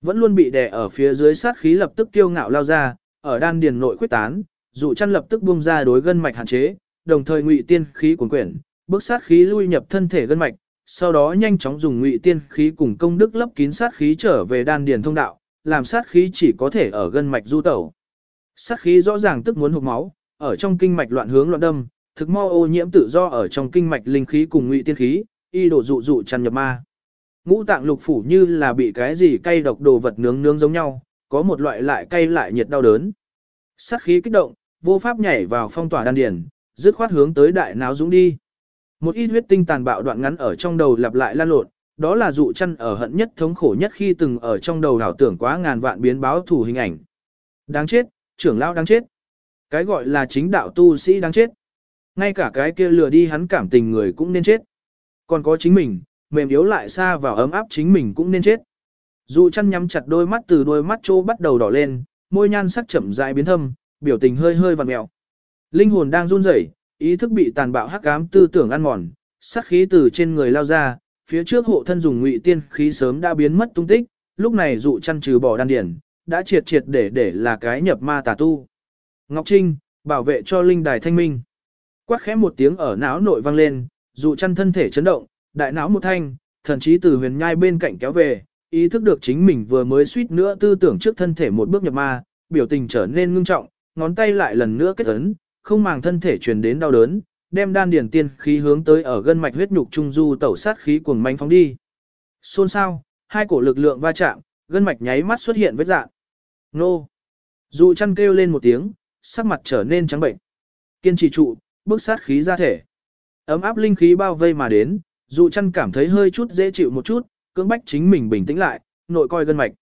Vẫn luôn bị đè ở phía dưới sát khí lập tức kiêu ngạo lao ra, ở đan điền nội quyết tán, dụ chăn lập tức bung ra đối gân mạch hạn chế, đồng thời ngụy tiên khí cuốn quyển, bước sát khí lui nhập thân thể gân mạch, sau đó nhanh chóng dùng ngụy tiên khí cùng công đức lấp kín sát khí trở về đan điền thông đạo, làm sát khí chỉ có thể ở gân mạch du tẩu. Sát khí rõ ràng tức muốn hụt máu, ở trong kinh mạch loạn hướng loạn đâm, thực mau ô nhiễm tự do ở trong kinh mạch linh khí cùng ngụy tiên khí, y đổ dụ dụ chăn nhập ma. Ngũ tạng lục phủ như là bị cái gì cay độc đồ vật nướng nướng giống nhau, có một loại lại cay lại nhiệt đau đớn. Sát khí kích động, vô pháp nhảy vào phong tỏa đan điền, dứt khoát hướng tới đại náo dũng đi. Một ít huyết tinh tàn bạo đoạn ngắn ở trong đầu lặp lại lan lộn, đó là dụ chăn ở hận nhất thống khổ nhất khi từng ở trong đầu đảo tưởng quá ngàn vạn biến báo thủ hình ảnh. Đáng chết, trưởng lão đáng chết. Cái gọi là chính đạo tu sĩ đáng chết. Ngay cả cái kia lừa đi hắn cảm tình người cũng nên chết. Còn có chính mình, mềm yếu lại xa vào ấm áp chính mình cũng nên chết. Dụ chăn nhắm chặt đôi mắt từ đôi mắt trô bắt đầu đỏ lên, môi nhan sắc chậm rãi biến thâm, biểu tình hơi hơi vặn mẹo. Linh hồn đang run rẩy, ý thức bị tàn bạo hắc ám tư tưởng ăn mòn, sát khí từ trên người lao ra, phía trước hộ thân dùng ngụy tiên khí sớm đã biến mất tung tích, lúc này dụ chăn trừ bỏ đan điển, đã triệt triệt để để là cái nhập ma tà tu. Ngọc Trinh, bảo vệ cho linh đài thanh minh. Quát khẽ một tiếng ở não nội vang lên, dụ chăn thân thể chấn động, đại não một thanh, thần chí từ huyền nhai bên cạnh kéo về, ý thức được chính mình vừa mới suýt nữa tư tưởng trước thân thể một bước nhập ma, biểu tình trở nên ngưng trọng, ngón tay lại lần nữa kết ấn, không màng thân thể truyền đến đau đớn, đem đan điển tiên khí hướng tới ở gân mạch huyết nhục trung du tẩu sát khí cuồng manh phóng đi. Xôn xao, hai cổ lực lượng va chạm, gân mạch nháy mắt xuất hiện vết dạng. Nô! Dụ chăn kêu lên một tiếng, sắc mặt trở nên trắng bệnh. Kiên trì trụ, bước sát khí ra thể. Ấm áp linh khí bao vây mà đến, dụ chăn cảm thấy hơi chút dễ chịu một chút, cưỡng bách chính mình bình tĩnh lại, nội coi gân mạch.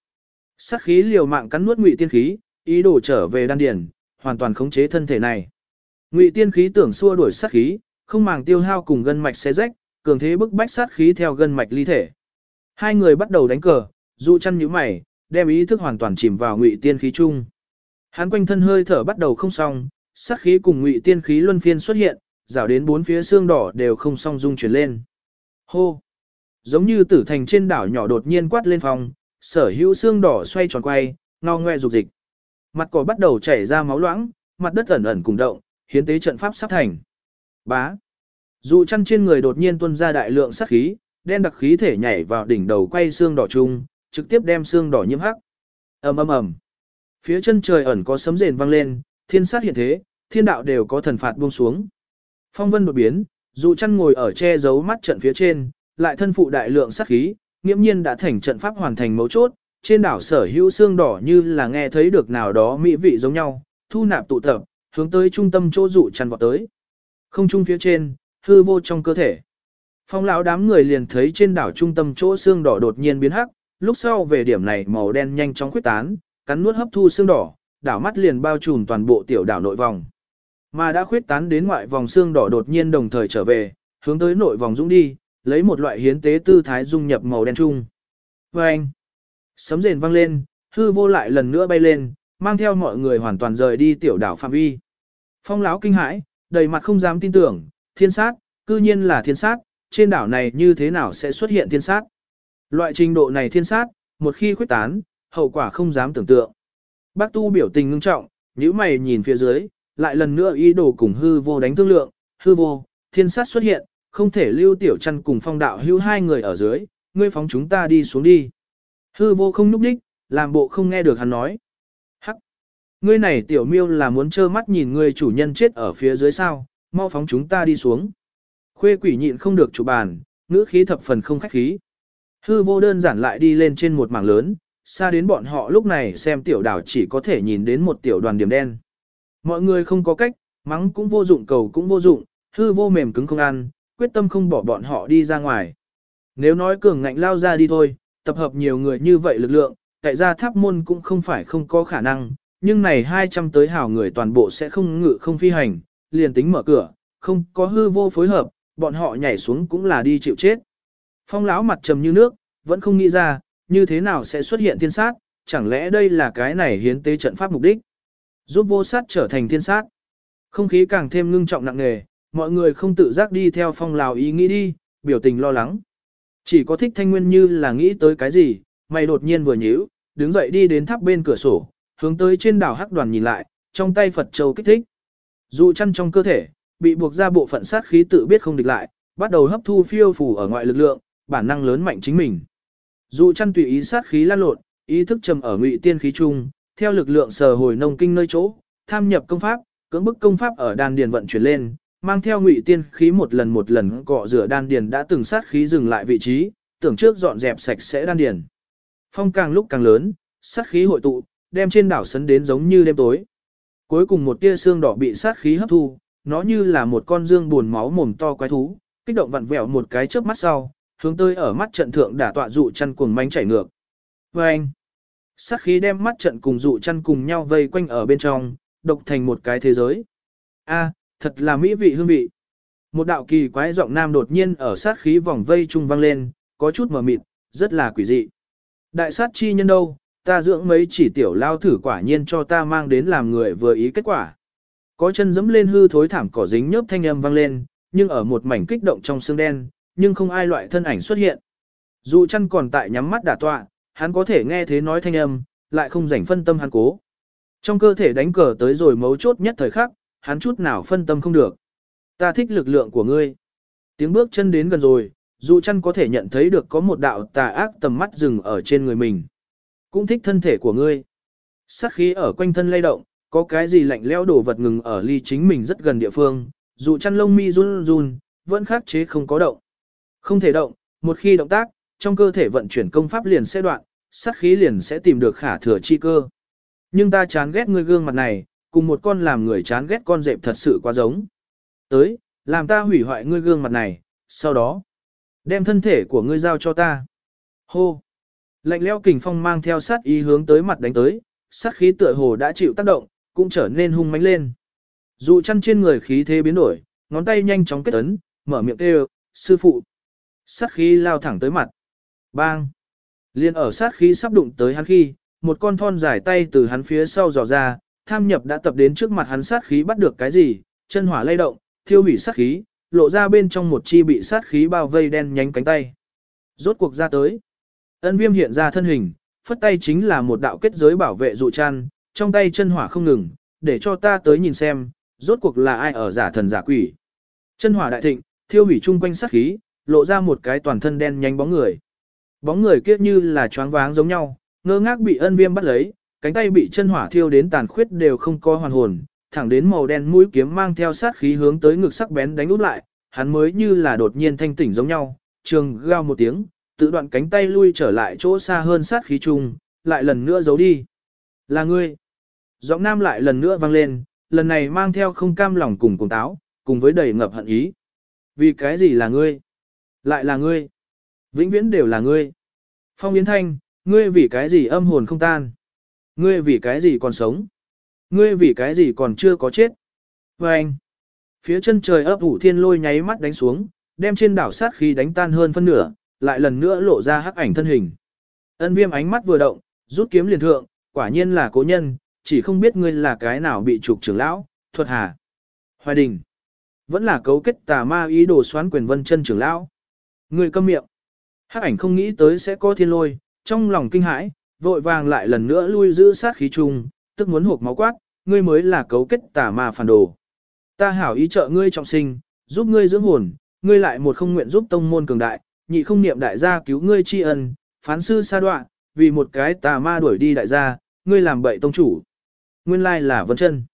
Sát khí liều mạng cắn nuốt ngụy tiên khí, ý đồ trở về đan điền, hoàn toàn khống chế thân thể này. Ngụy tiên khí tưởng xua đuổi sát khí, không màng tiêu hao cùng gân mạch xé rách, cường thế bức bách sát khí theo gân mạch ly thể. Hai người bắt đầu đánh cờ, dụ chăn nhíu mày, đem ý thức hoàn toàn chìm vào ngụy tiên khí chung. Hắn quanh thân hơi thở bắt đầu không xong, sát khí cùng ngụy tiên khí luân phiên xuất hiện, rảo đến bốn phía xương đỏ đều không song dung chuyển lên. Hô! Giống như tử thành trên đảo nhỏ đột nhiên quát lên phòng, sở hữu xương đỏ xoay tròn quay, ngao ngoe rục dịch. Mặt cỏ bắt đầu chảy ra máu loãng, mặt đất ẩn ẩn cùng động, hiến tế trận pháp sắp thành. Bá! Dụ chăn trên người đột nhiên tuôn ra đại lượng sát khí, đen đặc khí thể nhảy vào đỉnh đầu quay xương đỏ chung, trực tiếp đem xương đỏ nhiễm hắc. ầm ầm ầm. Phía chân trời ẩn có sấm rền vang lên, thiên sát hiện thế, thiên đạo đều có thần phạt buông xuống. Phong vân đột biến, dụ chăn ngồi ở che giấu mắt trận phía trên, lại thân phụ đại lượng sát khí, nghiễm nhiên đã thành trận pháp hoàn thành mấu chốt, trên đảo sở hữu xương đỏ như là nghe thấy được nào đó mỹ vị giống nhau, thu nạp tụ tập, hướng tới trung tâm chỗ dụ chăn vọt tới. Không trung phía trên, hư vô trong cơ thể. Phong lão đám người liền thấy trên đảo trung tâm chỗ xương đỏ đột nhiên biến hắc, lúc sau về điểm này màu đen nhanh chóng khuyết tán, cắn nuốt hấp thu xương đỏ, đảo mắt liền bao trùm toàn bộ tiểu đảo nội vòng. Mà đã khuyết tán đến ngoại vòng xương đỏ đột nhiên đồng thời trở về, hướng tới nội vòng dũng đi, lấy một loại hiến tế tư thái dung nhập màu đen chung. Vâng! anh, sấm rền vang lên, hư vô lại lần nữa bay lên, mang theo mọi người hoàn toàn rời đi tiểu đảo phạm vi. Phong lão kinh hãi, đầy mặt không dám tin tưởng, thiên sát, cư nhiên là thiên sát, trên đảo này như thế nào sẽ xuất hiện thiên sát. Loại trình độ này thiên sát, một khi khuyết tán, hậu quả không dám tưởng tượng. Bác tu biểu tình ngưng trọng, nhíu mày nhìn phía dưới, lại lần nữa ý đồ cùng hư vô đánh thương lượng, hư vô, thiên sát xuất hiện, không thể lưu tiểu chăn cùng phong đạo hưu hai người ở dưới, ngươi phóng chúng ta đi xuống đi. Hư vô không núp đích, làm bộ không nghe được hắn nói. Ngươi này tiểu miêu là muốn trơ mắt nhìn ngươi chủ nhân chết ở phía dưới sao, mau phóng chúng ta đi xuống. Khuê quỷ nhịn không được chủ bàn, ngữ khí thập phần không khách khí. Hư vô đơn giản lại đi lên trên một mảng lớn, xa đến bọn họ lúc này xem tiểu đảo chỉ có thể nhìn đến một tiểu đoàn điểm đen. Mọi người không có cách, mắng cũng vô dụng cầu cũng vô dụng, hư vô mềm cứng không ăn, quyết tâm không bỏ bọn họ đi ra ngoài. Nếu nói cường ngạnh lao ra đi thôi, tập hợp nhiều người như vậy lực lượng, tại ra tháp môn cũng không phải không có khả năng, nhưng này 200 tới hảo người toàn bộ sẽ không ngự không phi hành, liền tính mở cửa, không có hư vô phối hợp, bọn họ nhảy xuống cũng là đi chịu chết. Phong lão mặt trầm như nước, vẫn không nghĩ ra, như thế nào sẽ xuất hiện thiên sát, chẳng lẽ đây là cái này hiến tế trận pháp mục đích. Giúp vô sát trở thành thiên sát. Không khí càng thêm ngưng trọng nặng nề, mọi người không tự giác đi theo phong lào ý nghĩ đi, biểu tình lo lắng. Chỉ có thích thanh nguyên như là nghĩ tới cái gì, mày đột nhiên vừa nhíu, đứng dậy đi đến tháp bên cửa sổ, hướng tới trên đảo hắc đoàn nhìn lại, trong tay Phật châu kích thích. Dụ chăn trong cơ thể, bị buộc ra bộ phận sát khí tự biết không địch lại, bắt đầu hấp thu phiêu phù ở ngoại lực lượng, bản năng lớn mạnh chính mình. Dụ chăn tùy ý sát khí lan lộn, ý thức trầm ở ngụy tiên khí trung, theo lực lượng sờ hồi nông kinh nơi chỗ, tham nhập công pháp, cưỡng bức công pháp ở đan điền vận chuyển lên, mang theo ngụy tiên khí một lần một lần cọ rửa đan điền đã từng sát khí dừng lại vị trí, tưởng trước dọn dẹp sạch sẽ đan điền. Phong càng lúc càng lớn, sát khí hội tụ, đem trên đảo sấn đến giống như đêm tối. Cuối cùng một tia xương đỏ bị sát khí hấp thu, nó như là một con dương buồn máu mồm to quái thú, kích động vặn vẹo một cái chớp mắt sau, hướng tới ở mắt trận thượng đả tọa dụ chăn cuồng mánh chảy ngược. Và anh, sát khí đem mắt trận cùng dụ chăn cùng nhau vây quanh ở bên trong, độc thành một cái thế giới. A, thật là mỹ vị hương vị. Một đạo kỳ quái giọng nam đột nhiên ở sát khí vòng vây trung vang lên, có chút mờ mịt, rất là quỷ dị. Đại sát chi nhân đâu, ta dưỡng mấy chỉ tiểu lao thử quả nhiên cho ta mang đến làm người vừa ý kết quả. Có chân dẫm lên hư thối thảm cỏ dính nhớp thanh âm vang lên, nhưng ở một mảnh kích động trong xương đen, nhưng không ai loại thân ảnh xuất hiện. Dù chân còn tại nhắm mắt đả tọa, hắn có thể nghe thế nói thanh âm, lại không rảnh phân tâm hắn cố. Trong cơ thể đánh cờ tới rồi mấu chốt nhất thời khắc, hắn chút nào phân tâm không được. Ta thích lực lượng của ngươi. Tiếng bước chân đến gần rồi, Dụ chăn có thể nhận thấy được có một đạo tà ác tầm mắt dừng ở trên người mình. Cũng thích thân thể của ngươi. Sát khí ở quanh thân lay động, có cái gì lạnh lẽo đổ vật ngừng ở ly chính mình rất gần địa phương, dù chăn lông mi run run, vẫn khắc chế không có động. Không thể động, một khi động tác, trong cơ thể vận chuyển công pháp liền sẽ đoạn, sát khí liền sẽ tìm được khả thừa chi cơ. Nhưng ta chán ghét ngươi gương mặt này, cùng một con làm người chán ghét con dẹp thật sự quá giống. Tới, làm ta hủy hoại ngươi gương mặt này, sau đó, đem thân thể của ngươi giao cho ta. Hô! Lạnh leo kình phong mang theo sát ý hướng tới mặt đánh tới, sát khí tựa hồ đã chịu tác động, cũng trở nên hung mãnh lên. Dù chăn trên người khí thế biến đổi, ngón tay nhanh chóng kết ấn, mở miệng kêu, sư phụ. Sát khí lao thẳng tới mặt. Bang! Liên ở sát khí sắp đụng tới hắn khi, một con thon dài tay từ hắn phía sau dò ra, tham nhập đã tập đến trước mặt hắn sát khí bắt được cái gì, chân hỏa lay động, thiêu hủy sát khí, lộ ra bên trong một chi bị sát khí bao vây đen nhánh cánh tay. Rốt cuộc ra tới. Ân viêm hiện ra thân hình, phất tay chính là một đạo kết giới bảo vệ dụ chăn, trong tay chân hỏa không ngừng, để cho ta tới nhìn xem, rốt cuộc là ai ở giả thần giả quỷ. Chân hỏa đại thịnh, thiêu hủy chung quanh sát khí, lộ ra một cái toàn thân đen nhánh bóng người. Bóng người kia như là choáng váng giống nhau, ngơ ngác bị ân viêm bắt lấy, cánh tay bị chân hỏa thiêu đến tàn khuyết đều không có hoàn hồn, thẳng đến màu đen mũi kiếm mang theo sát khí hướng tới ngực sắc bén đánh út lại, hắn mới như là đột nhiên thanh tỉnh giống nhau, trường gao một tiếng, tự đoạn cánh tay lui trở lại chỗ xa hơn sát khí chung, lại lần nữa giấu đi. Là ngươi. Giọng nam lại lần nữa vang lên, lần này mang theo không cam lòng cùng cùng táo, cùng với đầy ngập hận ý. Vì cái gì là ngươi? Lại là ngươi. Vĩnh viễn đều là ngươi. Phong Yến Thanh, ngươi vì cái gì âm hồn không tan? Ngươi vì cái gì còn sống? Ngươi vì cái gì còn chưa có chết? Và anh, phía chân trời ấp ủ thiên lôi nháy mắt đánh xuống, đem trên đảo sát khí đánh tan hơn phân nửa, lại lần nữa lộ ra hắc ảnh thân hình. Ân viêm ánh mắt vừa động, rút kiếm liền thượng, quả nhiên là cố nhân, chỉ không biết ngươi là cái nào bị trục trưởng lão, thuật hà. Hoài đình, vẫn là cấu kết tà ma ý đồ xoán quyền vân chân trưởng lão. Ngươi câm miệng. Hắc ảnh không nghĩ tới sẽ có thiên lôi, trong lòng kinh hãi, vội vàng lại lần nữa lui giữ sát khí trùng, tức muốn hộp máu quát, ngươi mới là cấu kết tà ma phản đồ. Ta hảo ý trợ ngươi trọng sinh, giúp ngươi dưỡng hồn, ngươi lại một không nguyện giúp tông môn cường đại, nhị không niệm đại gia cứu ngươi tri ân, phán sư sa đoạn, vì một cái tà ma đuổi đi đại gia, ngươi làm bậy tông chủ. Nguyên lai là vân chân.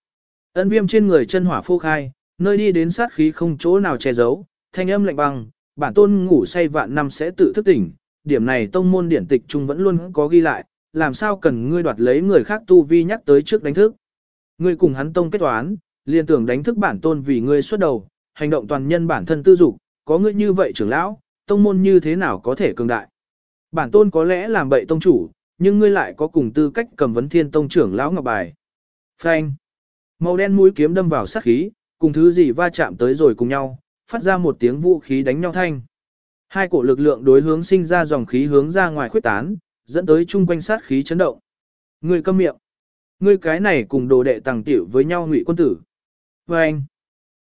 Ân viêm trên người chân hỏa phô khai, nơi đi đến sát khí không chỗ nào che giấu, thanh âm lạnh băng, bản tôn ngủ say vạn năm sẽ tự thức tỉnh, điểm này tông môn điển tịch chung vẫn luôn có ghi lại, làm sao cần ngươi đoạt lấy người khác tu vi nhắc tới trước đánh thức. Ngươi cùng hắn tông kết toán, liên tưởng đánh thức bản tôn vì ngươi xuất đầu, hành động toàn nhân bản thân tư dục, có ngươi như vậy trưởng lão, tông môn như thế nào có thể cường đại. Bản tôn có lẽ làm bậy tông chủ, nhưng ngươi lại có cùng tư cách cầm vấn thiên tông trưởng lão ngọc bài. Phanh. Màu đen mũi kiếm đâm vào sát khí, cùng thứ gì va chạm tới rồi cùng nhau, phát ra một tiếng vũ khí đánh nhau thanh. Hai cổ lực lượng đối hướng sinh ra dòng khí hướng ra ngoài khuyết tán, dẫn tới chung quanh sát khí chấn động. Ngươi câm miệng. Ngươi cái này cùng đồ đệ tàng tiểu với nhau ngụy quân tử. Và anh.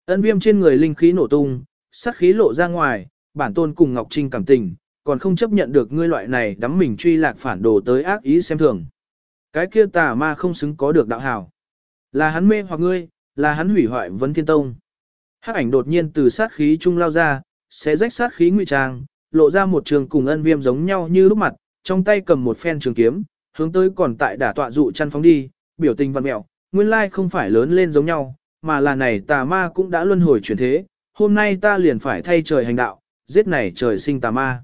Ân viêm trên người linh khí nổ tung, sát khí lộ ra ngoài, bản tôn cùng Ngọc Trinh cảm tình, còn không chấp nhận được ngươi loại này đắm mình truy lạc phản đồ tới ác ý xem thường. Cái kia tà ma không xứng có được đạo hảo. Là hắn mê hoặc ngươi, là hắn hủy hoại vấn thiên tông. Hắc ảnh đột nhiên từ sát khí trung lao ra, sẽ rách sát khí ngụy trang, lộ ra một trường cùng ân viêm giống nhau như lúc mặt, trong tay cầm một phen trường kiếm, hướng tới còn tại đả tọa dụ chăn phóng đi, biểu tình văn mẹo, nguyên lai không phải lớn lên giống nhau, mà là này tà ma cũng đã luân hồi chuyển thế, hôm nay ta liền phải thay trời hành đạo, giết này trời sinh tà ma.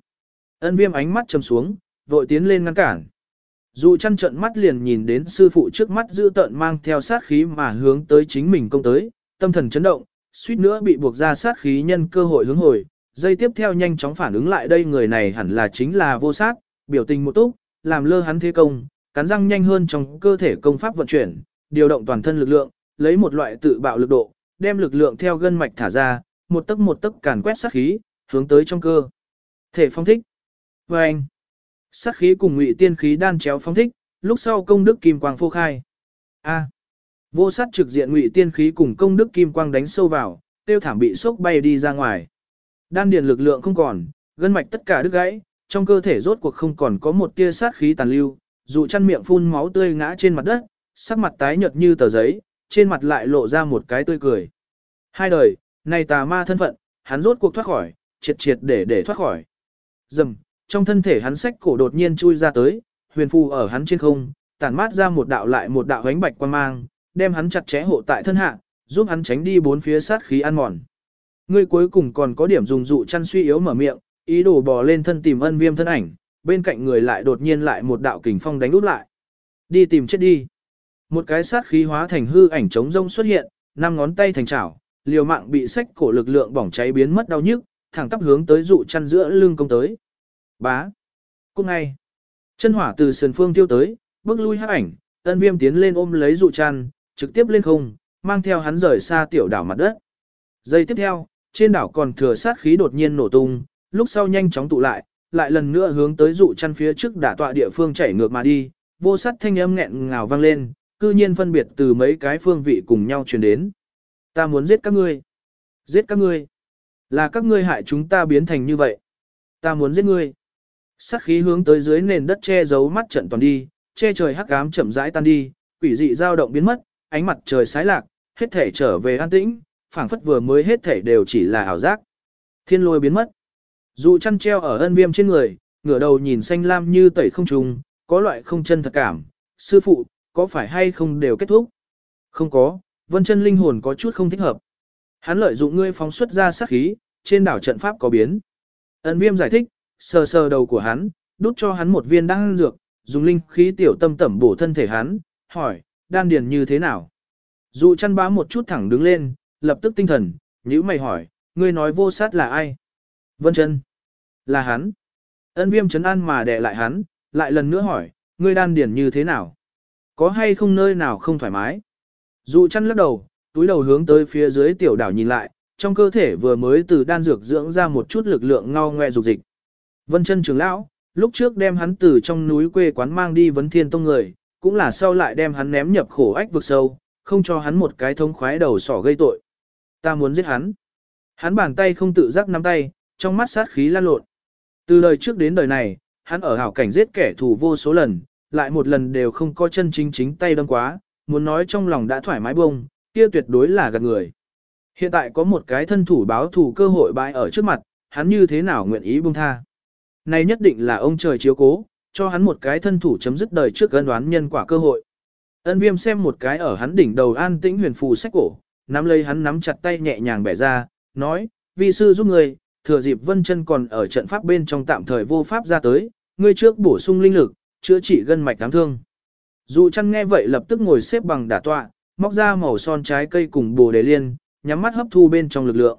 Ân viêm ánh mắt chầm xuống, vội tiến lên ngăn cản. Dụ chăn trận mắt liền nhìn đến sư phụ trước mắt giữ tợn mang theo sát khí mà hướng tới chính mình công tới, tâm thần chấn động, suýt nữa bị buộc ra sát khí nhân cơ hội hướng hồi, dây tiếp theo nhanh chóng phản ứng lại đây người này hẳn là chính là vô sát, biểu tình một túc, làm lơ hắn thế công, cắn răng nhanh hơn trong cơ thể công pháp vận chuyển, điều động toàn thân lực lượng, lấy một loại tự bạo lực độ, đem lực lượng theo gân mạch thả ra, một tấc một tấc càn quét sát khí, hướng tới trong cơ. Thể phong thích. Và anh, sát khí cùng ngụy tiên khí đan chéo phong thích, lúc sau công đức kim quang phô khai. A. Vô sát trực diện ngụy tiên khí cùng công đức kim quang đánh sâu vào, tiêu thảm bị sốc bay đi ra ngoài. Đan điền lực lượng không còn, gân mạch tất cả đứt gãy, trong cơ thể rốt cuộc không còn có một tia sát khí tàn lưu, dù chăn miệng phun máu tươi ngã trên mặt đất, sắc mặt tái nhợt như tờ giấy, trên mặt lại lộ ra một cái tươi cười. Hai đời, này tà ma thân phận, hắn rốt cuộc thoát khỏi, triệt triệt để để thoát khỏi. Dầm, trong thân thể hắn sách cổ đột nhiên chui ra tới, huyền phù ở hắn trên không, tản mát ra một đạo lại một đạo ánh bạch quan mang, đem hắn chặt chẽ hộ tại thân hạ, giúp hắn tránh đi bốn phía sát khí ăn mòn. Ngươi cuối cùng còn có điểm dùng dụ chăn suy yếu mở miệng, ý đồ bò lên thân tìm ân viêm thân ảnh, bên cạnh người lại đột nhiên lại một đạo kình phong đánh út lại. Đi tìm chết đi. Một cái sát khí hóa thành hư ảnh trống rông xuất hiện, năm ngón tay thành chảo, liều mạng bị sách cổ lực lượng bỏng cháy biến mất đau nhức, thẳng tắp hướng tới dụ chăn giữa lưng công tới. Bá. Cũng ngay. Chân hỏa từ sườn phương tiêu tới, bước lui hắc ảnh, ân viêm tiến lên ôm lấy dụ chăn, trực tiếp lên không, mang theo hắn rời xa tiểu đảo mặt đất. Giây tiếp theo, trên đảo còn thừa sát khí đột nhiên nổ tung, lúc sau nhanh chóng tụ lại, lại lần nữa hướng tới dụ chăn phía trước đả tọa địa phương chảy ngược mà đi, vô sát thanh âm nghẹn ngào vang lên, cư nhiên phân biệt từ mấy cái phương vị cùng nhau truyền đến. Ta muốn giết các ngươi. Giết các ngươi. Là các ngươi hại chúng ta biến thành như vậy. Ta muốn giết ngươi. Sát khí hướng tới dưới nền đất che giấu mắt trận toàn đi, che trời hắc ám chậm rãi tan đi, quỷ dị dao động biến mất, ánh mặt trời sái lạc, hết thể trở về an tĩnh, phảng phất vừa mới hết thể đều chỉ là ảo giác. Thiên lôi biến mất. Dụ chăn treo ở ân viêm trên người, ngửa đầu nhìn xanh lam như tẩy không trùng, có loại không chân thật cảm. Sư phụ, có phải hay không đều kết thúc? Không có, vân chân linh hồn có chút không thích hợp. Hắn lợi dụng ngươi phóng xuất ra sát khí, trên đảo trận pháp có biến. Ân viêm giải thích, sờ sờ đầu của hắn, đút cho hắn một viên đan dược, dùng linh khí tiểu tâm tẩm bổ thân thể hắn, hỏi, đan điền như thế nào? Dụ chăn bá một chút thẳng đứng lên, lập tức tinh thần, nhíu mày hỏi, ngươi nói vô sát là ai? Vân chân. Là hắn. Ân viêm chấn an mà đè lại hắn, lại lần nữa hỏi, ngươi đan điền như thế nào? Có hay không nơi nào không thoải mái? Dụ chăn lắc đầu, túi đầu hướng tới phía dưới tiểu đảo nhìn lại, trong cơ thể vừa mới từ đan dược dưỡng ra một chút lực lượng ngao ngoe dục dịch. Vân chân trưởng lão, lúc trước đem hắn từ trong núi quê quán mang đi vấn thiên tông người, cũng là sau lại đem hắn ném nhập khổ ách vực sâu, không cho hắn một cái thông khoái đầu sỏ gây tội. Ta muốn giết hắn. Hắn bàn tay không tự giác nắm tay, trong mắt sát khí lan lộn. Từ đời trước đến đời này, hắn ở hảo cảnh giết kẻ thù vô số lần, lại một lần đều không có chân chính chính tay đâm quá, muốn nói trong lòng đã thoải mái bông, kia tuyệt đối là gạt người. Hiện tại có một cái thân thủ báo thù cơ hội bãi ở trước mặt, hắn như thế nào nguyện ý buông tha. Này nhất định là ông trời chiếu cố, cho hắn một cái thân thủ chấm dứt đời trước ân đoán nhân quả cơ hội. Ân viêm xem một cái ở hắn đỉnh đầu an tĩnh huyền phù sách cổ, nắm lấy hắn nắm chặt tay nhẹ nhàng bẻ ra, nói, vi sư giúp người, thừa dịp vân chân còn ở trận pháp bên trong tạm thời vô pháp ra tới, ngươi trước bổ sung linh lực, chữa trị gân mạch đáng thương. Dụ chăn nghe vậy lập tức ngồi xếp bằng đả tọa, móc ra màu son trái cây cùng bồ đề liên, nhắm mắt hấp thu bên trong lực lượng.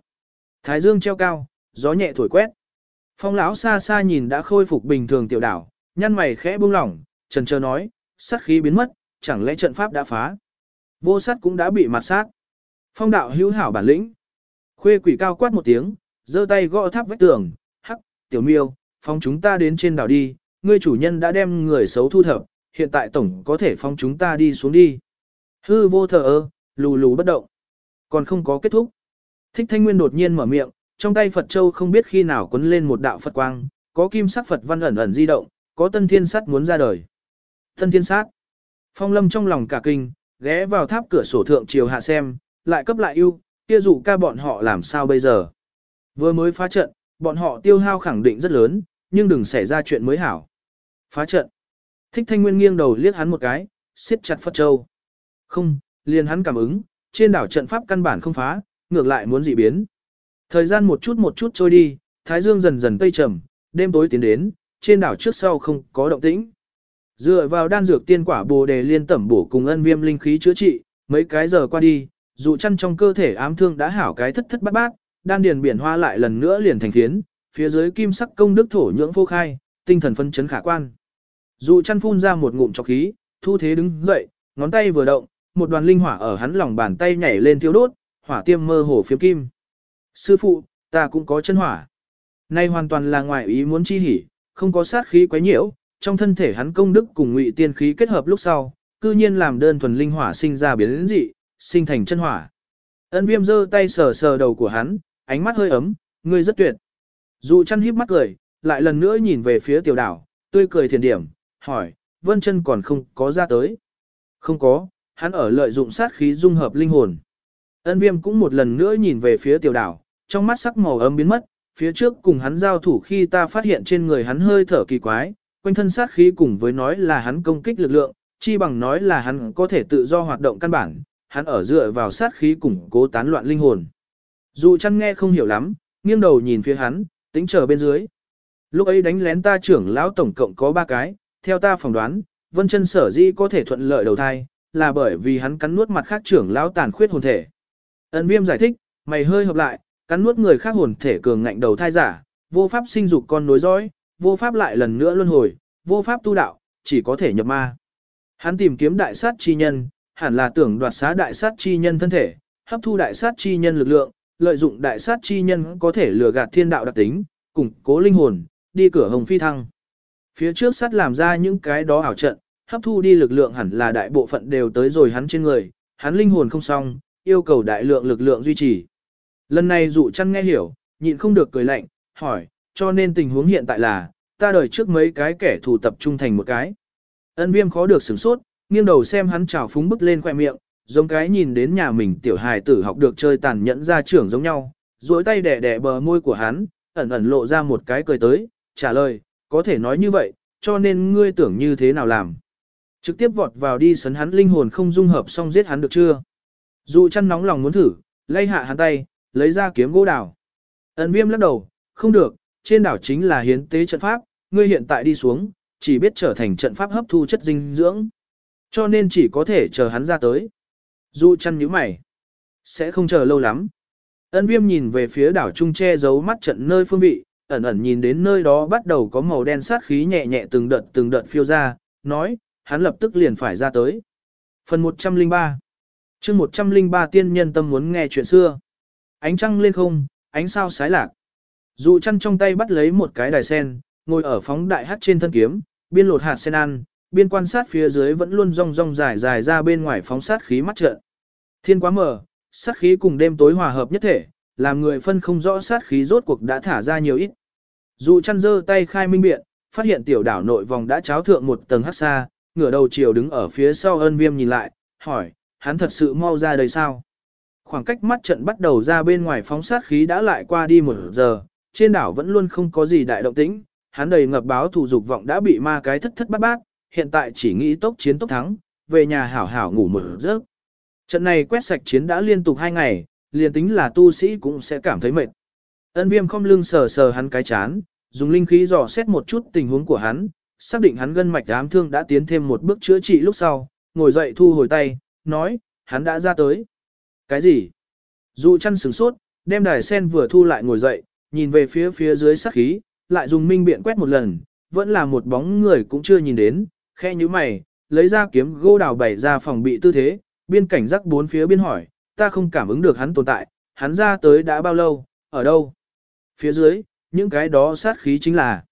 Thái dương treo cao, gió nhẹ thổi quét. Phong lão xa xa nhìn đã khôi phục bình thường tiểu đảo, nhăn mày khẽ buông lỏng, trần chờ nói, sát khí biến mất, chẳng lẽ trận pháp đã phá. Vô sát cũng đã bị mặt sát. Phong đạo hữu hảo bản lĩnh. Khuê quỷ cao quát một tiếng, giơ tay gõ tháp vách tường, hắc, tiểu miêu, phong chúng ta đến trên đảo đi, ngươi chủ nhân đã đem người xấu thu thập, hiện tại tổng có thể phong chúng ta đi xuống đi. Hư vô thờ ơ, lù lù bất động. Còn không có kết thúc. Thích thanh nguyên đột nhiên mở miệng, trong tay Phật Châu không biết khi nào quấn lên một đạo Phật quang, có kim sắc Phật văn ẩn ẩn di động, có tân thiên sát muốn ra đời. Tân thiên sát. Phong lâm trong lòng cả kinh, ghé vào tháp cửa sổ thượng chiều hạ xem, lại cấp lại ưu, kia dụ ca bọn họ làm sao bây giờ. Vừa mới phá trận, bọn họ tiêu hao khẳng định rất lớn, nhưng đừng xảy ra chuyện mới hảo. Phá trận. Thích thanh nguyên nghiêng đầu liếc hắn một cái, siết chặt Phật Châu. Không, liền hắn cảm ứng, trên đảo trận pháp căn bản không phá, ngược lại muốn dị biến. Thời gian một chút một chút trôi đi, thái dương dần dần tây trầm, đêm tối tiến đến, trên đảo trước sau không có động tĩnh. Dựa vào đan dược tiên quả bồ đề liên tẩm bổ cùng ân viêm linh khí chữa trị, mấy cái giờ qua đi, dụ chăn trong cơ thể ám thương đã hảo cái thất thất bát bát, đan điền biển hoa lại lần nữa liền thành phiến, phía dưới kim sắc công đức thổ nhưỡng phô khai, tinh thần phân chấn khả quan. Dụ chăn phun ra một ngụm trọc khí, thu thế đứng dậy, ngón tay vừa động, một đoàn linh hỏa ở hắn lòng bàn tay nhảy lên thiêu đốt, hỏa tiêm mơ hồ phiếm kim. Sư phụ, ta cũng có chân hỏa. Nay hoàn toàn là ngoài ý muốn chi hỉ, không có sát khí quấy nhiễu, trong thân thể hắn công đức cùng ngụy tiên khí kết hợp lúc sau, cư nhiên làm đơn thuần linh hỏa sinh ra biến dị, sinh thành chân hỏa. Ân viêm giơ tay sờ sờ đầu của hắn, ánh mắt hơi ấm, ngươi rất tuyệt. Dù chăn híp mắt cười, lại lần nữa nhìn về phía tiểu đảo, tươi cười thiền điểm, hỏi, vân chân còn không có ra tới. Không có, hắn ở lợi dụng sát khí dung hợp linh hồn. Ân viêm cũng một lần nữa nhìn về phía tiểu đảo, trong mắt sắc màu ấm biến mất, phía trước cùng hắn giao thủ khi ta phát hiện trên người hắn hơi thở kỳ quái, quanh thân sát khí cùng với nói là hắn công kích lực lượng, chi bằng nói là hắn có thể tự do hoạt động căn bản, hắn ở dựa vào sát khí củng cố tán loạn linh hồn. Dù chăn nghe không hiểu lắm, nghiêng đầu nhìn phía hắn, tính chờ bên dưới. Lúc ấy đánh lén ta trưởng lão tổng cộng có ba cái, theo ta phỏng đoán, vân chân sở dĩ có thể thuận lợi đầu thai, là bởi vì hắn cắn nuốt mặt khác trưởng lão tàn khuyết hồn thể. Ân viêm giải thích, mày hơi hợp lại, cắn nuốt người khác hồn thể cường ngạnh đầu thai giả, vô pháp sinh dục con nối dõi, vô pháp lại lần nữa luân hồi, vô pháp tu đạo, chỉ có thể nhập ma. Hắn tìm kiếm đại sát chi nhân, hẳn là tưởng đoạt xá đại sát chi nhân thân thể, hấp thu đại sát chi nhân lực lượng, lợi dụng đại sát chi nhân có thể lừa gạt thiên đạo đặc tính, củng cố linh hồn, đi cửa hồng phi thăng. Phía trước sát làm ra những cái đó ảo trận, hấp thu đi lực lượng hẳn là đại bộ phận đều tới rồi hắn trên người, hắn linh hồn không xong, yêu cầu đại lượng lực lượng duy trì. Lần này dụ chăn nghe hiểu, nhịn không được cười lạnh, hỏi, cho nên tình huống hiện tại là, ta đời trước mấy cái kẻ thù tập trung thành một cái. Ân viêm khó được sửng sốt, nghiêng đầu xem hắn trào phúng bức lên khoẻ miệng, giống cái nhìn đến nhà mình tiểu hài tử học được chơi tàn nhẫn ra trưởng giống nhau, duỗi tay đẻ đẻ bờ môi của hắn, ẩn ẩn lộ ra một cái cười tới, trả lời, có thể nói như vậy, cho nên ngươi tưởng như thế nào làm. Trực tiếp vọt vào đi sấn hắn linh hồn không dung hợp xong giết hắn được chưa? Dụ chăn nóng lòng muốn thử, lay hạ hắn tay, lấy ra kiếm gỗ đào. Ấn viêm lắc đầu, không được, trên đảo chính là hiến tế trận pháp, ngươi hiện tại đi xuống, chỉ biết trở thành trận pháp hấp thu chất dinh dưỡng. Cho nên chỉ có thể chờ hắn ra tới. Dụ chăn nhíu mày. Sẽ không chờ lâu lắm. Ân viêm nhìn về phía đảo trung che giấu mắt trận nơi phương vị, ẩn ẩn nhìn đến nơi đó bắt đầu có màu đen sát khí nhẹ nhẹ từng đợt từng đợt phiêu ra, nói, hắn lập tức liền phải ra tới. Phần 103 chương 103 tiên nhân tâm muốn nghe chuyện xưa. Ánh trăng lên không, ánh sao sái lạc. Dụ chăn trong tay bắt lấy một cái đài sen, ngồi ở phóng đại hát trên thân kiếm, biên lột hạt sen ăn, biên quan sát phía dưới vẫn luôn rong rong dài dài ra bên ngoài phóng sát khí mắt trợn Thiên quá mở, sát khí cùng đêm tối hòa hợp nhất thể, làm người phân không rõ sát khí rốt cuộc đã thả ra nhiều ít. Dụ chăn dơ tay khai minh biện, phát hiện tiểu đảo nội vòng đã cháo thượng một tầng hát xa, ngửa đầu chiều đứng ở phía sau ân viêm nhìn lại, hỏi, hắn thật sự mau ra đây sao? Khoảng cách mắt trận bắt đầu ra bên ngoài phóng sát khí đã lại qua đi một giờ, trên đảo vẫn luôn không có gì đại động tĩnh, hắn đầy ngập báo thủ dục vọng đã bị ma cái thất thất bát bát, hiện tại chỉ nghĩ tốc chiến tốc thắng, về nhà hảo hảo ngủ một giấc. Trận này quét sạch chiến đã liên tục hai ngày, liền tính là tu sĩ cũng sẽ cảm thấy mệt. Ân viêm không lưng sờ sờ hắn cái chán, dùng linh khí dò xét một chút tình huống của hắn, xác định hắn gân mạch ám thương đã tiến thêm một bước chữa trị lúc sau, ngồi dậy thu hồi tay, nói, hắn đã ra tới. Cái gì? Dụ chăn sửng sốt, đem đài sen vừa thu lại ngồi dậy, nhìn về phía phía dưới sát khí, lại dùng minh biện quét một lần, vẫn là một bóng người cũng chưa nhìn đến, khe như mày, lấy ra kiếm gô đào bày ra phòng bị tư thế, biên cảnh giác bốn phía biên hỏi, ta không cảm ứng được hắn tồn tại, hắn ra tới đã bao lâu, ở đâu? Phía dưới, những cái đó sát khí chính là.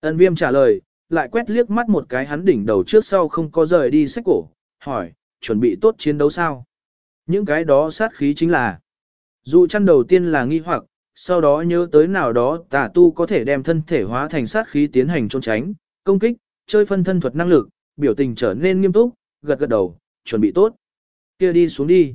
Ân viêm trả lời, lại quét liếc mắt một cái hắn đỉnh đầu trước sau không có rời đi sách cổ, hỏi, chuẩn bị tốt chiến đấu sao? Những cái đó sát khí chính là. Dụ chăn đầu tiên là nghi hoặc, sau đó nhớ tới nào đó tà tu có thể đem thân thể hóa thành sát khí tiến hành trốn tránh, công kích, chơi phân thân thuật năng lực, biểu tình trở nên nghiêm túc, gật gật đầu, chuẩn bị tốt. kia đi xuống đi.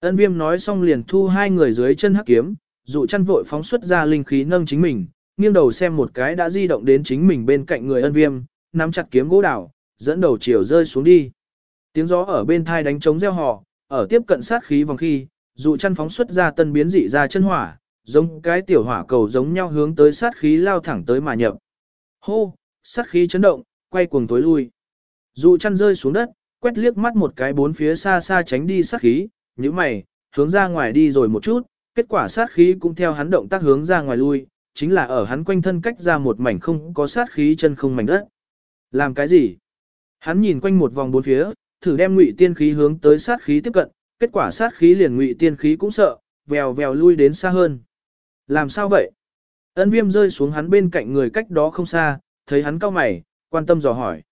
Ân viêm nói xong liền thu hai người dưới chân hắc kiếm, dụ chăn vội phóng xuất ra linh khí nâng chính mình, nghiêng đầu xem một cái đã di động đến chính mình bên cạnh người ân viêm, nắm chặt kiếm gỗ đảo, dẫn đầu chiều rơi xuống đi. Tiếng gió ở bên thai đánh trống reo hò, ở tiếp cận sát khí vòng khi, dụ chăn phóng xuất ra tân biến dị ra chân hỏa, giống cái tiểu hỏa cầu giống nhau hướng tới sát khí lao thẳng tới mà nhập. Hô, sát khí chấn động, quay cuồng tối lui. Dụ chăn rơi xuống đất, quét liếc mắt một cái bốn phía xa xa tránh đi sát khí, như mày, hướng ra ngoài đi rồi một chút, kết quả sát khí cũng theo hắn động tác hướng ra ngoài lui, chính là ở hắn quanh thân cách ra một mảnh không có sát khí chân không mảnh đất. Làm cái gì? Hắn nhìn quanh một vòng bốn phía, thử đem ngụy tiên khí hướng tới sát khí tiếp cận, kết quả sát khí liền ngụy tiên khí cũng sợ, vèo vèo lui đến xa hơn. Làm sao vậy? Ân viêm rơi xuống hắn bên cạnh người cách đó không xa, thấy hắn cao mày, quan tâm dò hỏi.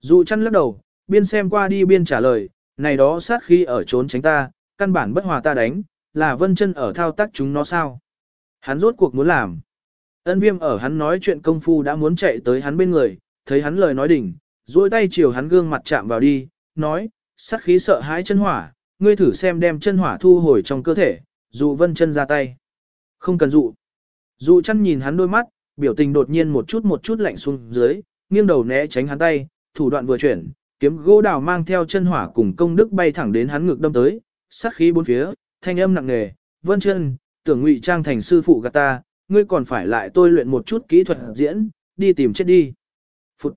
Dụ chăn lắc đầu, biên xem qua đi biên trả lời, này đó sát khí ở trốn tránh ta, căn bản bất hòa ta đánh, là vân chân ở thao tác chúng nó sao? Hắn rốt cuộc muốn làm. Ân viêm ở hắn nói chuyện công phu đã muốn chạy tới hắn bên người, thấy hắn lời nói đỉnh, duỗi tay chiều hắn gương mặt chạm vào đi, nói, sát khí sợ hãi chân hỏa, ngươi thử xem đem chân hỏa thu hồi trong cơ thể, dụ vân chân ra tay. Không cần dụ. Dụ chăn nhìn hắn đôi mắt, biểu tình đột nhiên một chút một chút lạnh xuống dưới, nghiêng đầu né tránh hắn tay, thủ đoạn vừa chuyển, kiếm gỗ đào mang theo chân hỏa cùng công đức bay thẳng đến hắn ngực đâm tới, sát khí bốn phía, thanh âm nặng nề, vân chân, tưởng ngụy trang thành sư phụ gạt ta, ngươi còn phải lại tôi luyện một chút kỹ thuật diễn, đi tìm chết đi. Phụt.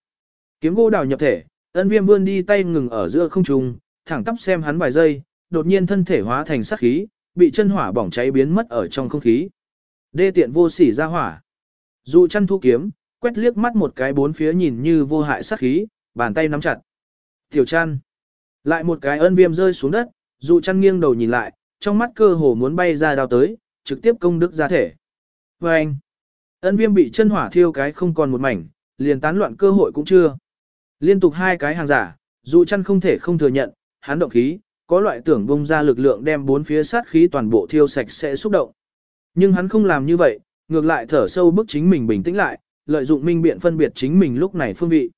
Kiếm gỗ đào nhập thể, ân viêm vươn đi tay ngừng ở giữa không trung, thẳng tắp xem hắn vài giây, đột nhiên thân thể hóa thành sát khí, bị chân hỏa bỏng cháy biến mất ở trong không khí. Đê tiện vô sỉ ra hỏa. Dụ chăn thu kiếm, quét liếc mắt một cái bốn phía nhìn như vô hại sát khí, bàn tay nắm chặt. Tiểu chăn. Lại một cái ân viêm rơi xuống đất, dụ chăn nghiêng đầu nhìn lại, trong mắt cơ hồ muốn bay ra đào tới, trực tiếp công đức ra thể. Và anh. Ân viêm bị chân hỏa thiêu cái không còn một mảnh, liền tán loạn cơ hội cũng chưa. Liên tục hai cái hàng giả, dụ chăn không thể không thừa nhận, hắn động khí, có loại tưởng bông ra lực lượng đem bốn phía sát khí toàn bộ thiêu sạch sẽ xúc động. Nhưng hắn không làm như vậy, ngược lại thở sâu bức chính mình bình tĩnh lại, lợi dụng minh biện phân biệt chính mình lúc này phương vị.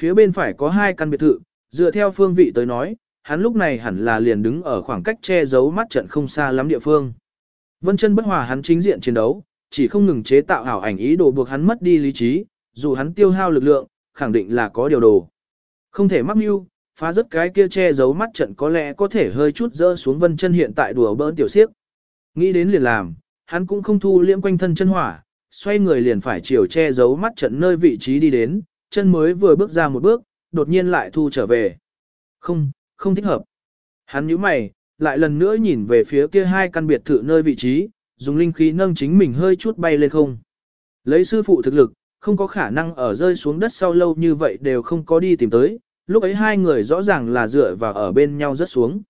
Phía bên phải có hai căn biệt thự, dựa theo phương vị tới nói, hắn lúc này hẳn là liền đứng ở khoảng cách che giấu mắt trận không xa lắm địa phương. Vân chân bất hòa hắn chính diện chiến đấu, chỉ không ngừng chế tạo ảo ảnh ý đồ buộc hắn mất đi lý trí, dù hắn tiêu hao lực lượng, khẳng định là có điều đồ. Không thể mắc mưu, phá rất cái kia che giấu mắt trận có lẽ có thể hơi chút dỡ xuống vân chân hiện tại đùa bỡn tiểu siếc. Nghĩ đến liền làm, hắn cũng không thu liễm quanh thân chân hỏa, xoay người liền phải chiều che giấu mắt trận nơi vị trí đi đến, chân mới vừa bước ra một bước, đột nhiên lại thu trở về. Không, không thích hợp. Hắn nhíu mày, lại lần nữa nhìn về phía kia hai căn biệt thự nơi vị trí, dùng linh khí nâng chính mình hơi chút bay lên không. Lấy sư phụ thực lực, không có khả năng ở rơi xuống đất sau lâu như vậy đều không có đi tìm tới, lúc ấy hai người rõ ràng là dựa vào ở bên nhau rất xuống.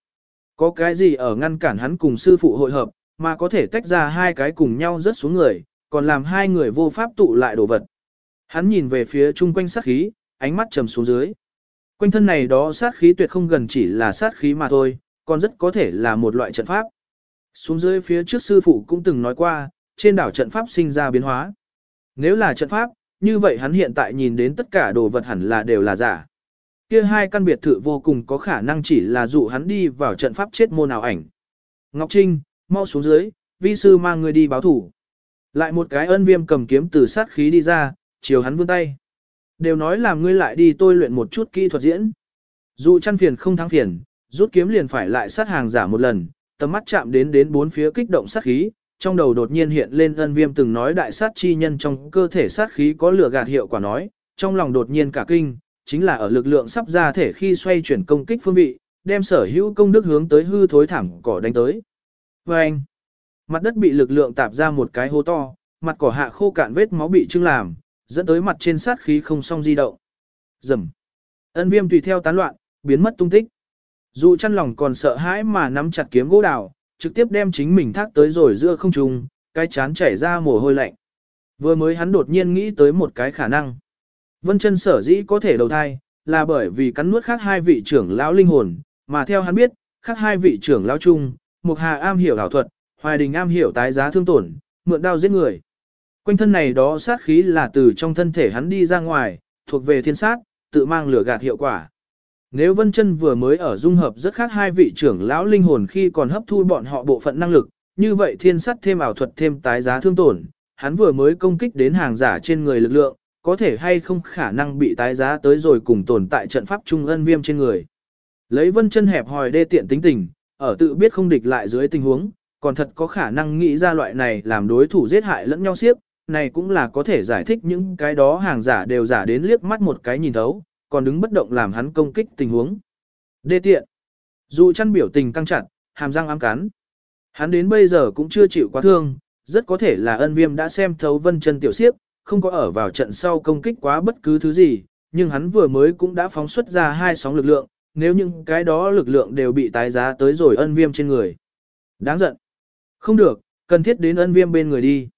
Có cái gì ở ngăn cản hắn cùng sư phụ hội hợp, mà có thể tách ra hai cái cùng nhau rất xuống người, còn làm hai người vô pháp tụ lại đồ vật. Hắn nhìn về phía chung quanh sát khí, ánh mắt trầm xuống dưới. Quanh thân này đó sát khí tuyệt không gần chỉ là sát khí mà thôi, còn rất có thể là một loại trận pháp. Xuống dưới phía trước sư phụ cũng từng nói qua, trên đảo trận pháp sinh ra biến hóa. Nếu là trận pháp, như vậy hắn hiện tại nhìn đến tất cả đồ vật hẳn là đều là giả. Kia hai căn biệt thự vô cùng có khả năng chỉ là dụ hắn đi vào trận pháp chết môn nào ảnh. Ngọc Trinh, mau xuống dưới, vi sư mang người đi báo thủ. Lại một cái ân viêm cầm kiếm từ sát khí đi ra, chiều hắn vươn tay. Đều nói là ngươi lại đi tôi luyện một chút kỹ thuật diễn. Dụ chăn phiền không thắng phiền, rút kiếm liền phải lại sát hàng giả một lần, tầm mắt chạm đến đến bốn phía kích động sát khí, trong đầu đột nhiên hiện lên ân viêm từng nói đại sát chi nhân trong cơ thể sát khí có lửa gạt hiệu quả nói, trong lòng đột nhiên cả kinh, chính là ở lực lượng sắp ra thể khi xoay chuyển công kích phương vị, đem sở hữu công đức hướng tới hư thối thẳng cỏ đánh tới. Và anh, mặt đất bị lực lượng tạp ra một cái hố to, mặt cỏ hạ khô cạn vết máu bị trưng làm, dẫn tới mặt trên sát khí không song di động. Dầm. Ân viêm tùy theo tán loạn, biến mất tung tích. Dù chăn lòng còn sợ hãi mà nắm chặt kiếm gỗ đào, trực tiếp đem chính mình thác tới rồi giữa không trung, cái chán chảy ra mồ hôi lạnh. Vừa mới hắn đột nhiên nghĩ tới một cái khả năng. Vân chân sở dĩ có thể đầu thai, là bởi vì cắn nuốt khác hai vị trưởng lão linh hồn, mà theo hắn biết, khác hai vị trưởng lão chung, Mục Hà am hiểu ảo thuật, Hoài Đình am hiểu tái giá thương tổn, mượn đao giết người. Quanh thân này đó sát khí là từ trong thân thể hắn đi ra ngoài, thuộc về thiên sát, tự mang lửa gạt hiệu quả. Nếu Vân Chân vừa mới ở dung hợp rất khác hai vị trưởng lão linh hồn khi còn hấp thu bọn họ bộ phận năng lực, như vậy thiên sát thêm ảo thuật thêm tái giá thương tổn, hắn vừa mới công kích đến hàng giả trên người lực lượng, có thể hay không khả năng bị tái giá tới rồi cùng tồn tại trận pháp trung ân viêm trên người. Lấy Vân Chân hẹp hòi đê tiện tính tình, ở tự biết không địch lại dưới tình huống, còn thật có khả năng nghĩ ra loại này làm đối thủ giết hại lẫn nhau xiếc, này cũng là có thể giải thích những cái đó hàng giả đều giả đến liếc mắt một cái nhìn thấu, còn đứng bất động làm hắn công kích tình huống. Đê tiện. Dù chăn biểu tình căng chặt, hàm răng ám cắn. Hắn đến bây giờ cũng chưa chịu quá thương, rất có thể là ân viêm đã xem thấu vân chân tiểu siếp, không có ở vào trận sau công kích quá bất cứ thứ gì, nhưng hắn vừa mới cũng đã phóng xuất ra hai sóng lực lượng, nếu những cái đó lực lượng đều bị tái giá tới rồi ân viêm trên người. Đáng giận. Không được, cần thiết đến ân viêm bên người đi.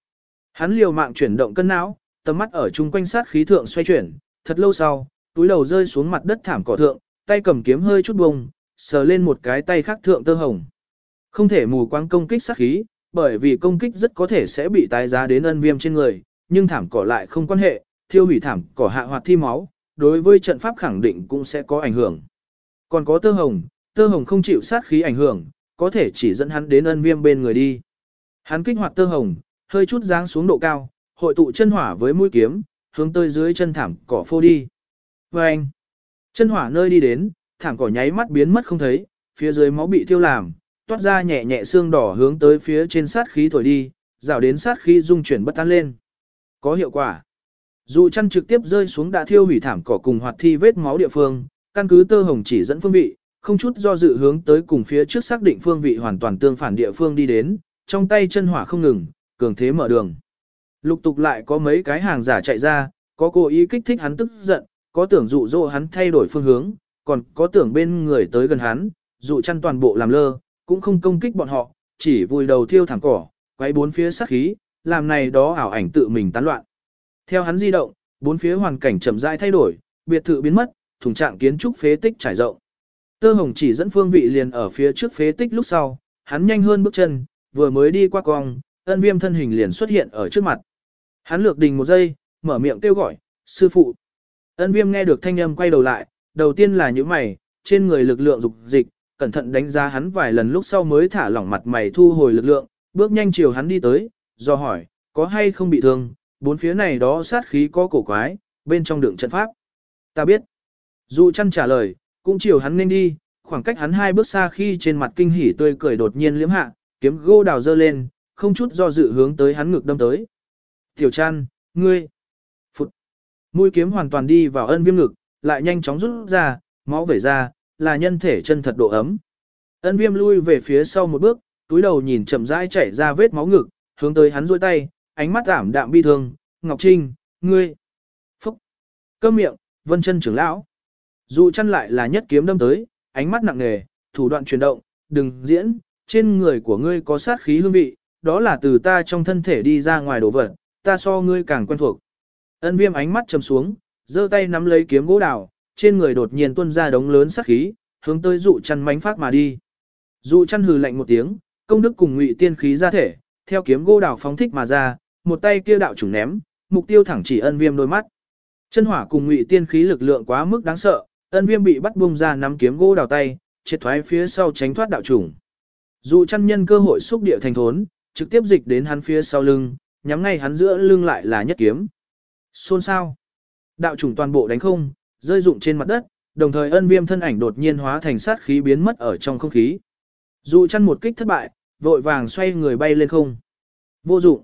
Hắn liều mạng chuyển động cân não, tầm mắt ở chung quanh sát khí thượng xoay chuyển, thật lâu sau, túi đầu rơi xuống mặt đất thảm cỏ thượng, tay cầm kiếm hơi chút bông, sờ lên một cái tay khác thượng tơ hồng. Không thể mù quáng công kích sát khí, bởi vì công kích rất có thể sẽ bị tái giá đến ân viêm trên người, nhưng thảm cỏ lại không quan hệ, thiêu hủy thảm cỏ hạ hoạt thi máu, đối với trận pháp khẳng định cũng sẽ có ảnh hưởng. Còn có tơ hồng, tơ hồng không chịu sát khí ảnh hưởng, có thể chỉ dẫn hắn đến ân viêm bên người đi. Hắn kích hoạt tơ hồng, hơi chút dáng xuống độ cao, hội tụ chân hỏa với mũi kiếm, hướng tới dưới chân thảm cỏ phô đi. Và anh, chân hỏa nơi đi đến, thảm cỏ nháy mắt biến mất không thấy, phía dưới máu bị thiêu làm, toát ra nhẹ nhẹ xương đỏ hướng tới phía trên sát khí thổi đi, rào đến sát khí dung chuyển bất tan lên. Có hiệu quả. Dù chăn trực tiếp rơi xuống đã thiêu hủy thảm cỏ cùng hoạt thi vết máu địa phương, căn cứ tơ hồng chỉ dẫn phương vị, không chút do dự hướng tới cùng phía trước xác định phương vị hoàn toàn tương phản địa phương đi đến, trong tay chân hỏa không ngừng, cường thế mở đường. Lục tục lại có mấy cái hàng giả chạy ra, có cố ý kích thích hắn tức giận, có tưởng dụ dỗ hắn thay đổi phương hướng, còn có tưởng bên người tới gần hắn, dụ chăn toàn bộ làm lơ, cũng không công kích bọn họ, chỉ vùi đầu thiêu thẳng cỏ, quay bốn phía sát khí, làm này đó ảo ảnh tự mình tán loạn. Theo hắn di động, bốn phía hoàn cảnh chậm rãi thay đổi, biệt thự biến mất, thùng trạng kiến trúc phế tích trải rộng. Tơ hồng chỉ dẫn phương vị liền ở phía trước phế tích lúc sau, hắn nhanh hơn bước chân, vừa mới đi qua cong, ân viêm thân hình liền xuất hiện ở trước mặt. Hắn lược đình một giây, mở miệng kêu gọi, sư phụ. Ân viêm nghe được thanh âm quay đầu lại, đầu tiên là những mày, trên người lực lượng dục dịch, cẩn thận đánh giá hắn vài lần lúc sau mới thả lỏng mặt mày thu hồi lực lượng, bước nhanh chiều hắn đi tới, do hỏi, có hay không bị thương, bốn phía này đó sát khí có cổ quái, bên trong đường trận pháp. Ta biết. Dụ chăn trả lời, cũng chiều hắn nên đi, khoảng cách hắn hai bước xa khi trên mặt kinh hỉ tươi cười đột nhiên liếm hạ, kiếm gô đào dơ lên, không chút do dự hướng tới hắn ngực đâm tới. Tiểu chăn, ngươi. Mũi kiếm hoàn toàn đi vào ân viêm ngực, lại nhanh chóng rút ra, máu vẩy ra, là nhân thể chân thật độ ấm. Ân viêm lui về phía sau một bước, túi đầu nhìn chậm rãi chảy ra vết máu ngực, hướng tới hắn rôi tay, ánh mắt ảm đạm bi thương, Ngọc Trinh, ngươi. Phúc. cơ miệng, vân chân trưởng lão. Dụ chăn lại là nhất kiếm đâm tới, ánh mắt nặng nề, thủ đoạn chuyển động, đừng diễn, trên người của ngươi có sát khí hương vị, đó là từ ta trong thân thể đi ra ngoài đổ vật, ta so ngươi càng quen thuộc. Ân viêm ánh mắt trầm xuống, giơ tay nắm lấy kiếm gỗ đào, trên người đột nhiên tuôn ra đống lớn sát khí, hướng tới dụ chăn mánh phát mà đi. Dụ chăn hừ lạnh một tiếng, công đức cùng ngụy tiên khí ra thể, theo kiếm gỗ đào phóng thích mà ra, một tay kia đạo trùng ném, mục tiêu thẳng chỉ ân viêm đôi mắt. Chân hỏa cùng ngụy tiên khí lực lượng quá mức đáng sợ, ân viêm bị bắt bung ra nắm kiếm gỗ đào tay, triệt thoái phía sau tránh thoát đạo trùng. Dụ chăn nhân cơ hội xúc địa thành thốn, trực tiếp dịch đến hắn phía sau lưng, nhắm ngay hắn giữa lưng lại là nhất kiếm. Xôn sao? Đạo trùng toàn bộ đánh không, rơi rụng trên mặt đất, đồng thời ân viêm thân ảnh đột nhiên hóa thành sát khí biến mất ở trong không khí. Dù chăn một kích thất bại, vội vàng xoay người bay lên không. Vô dụng.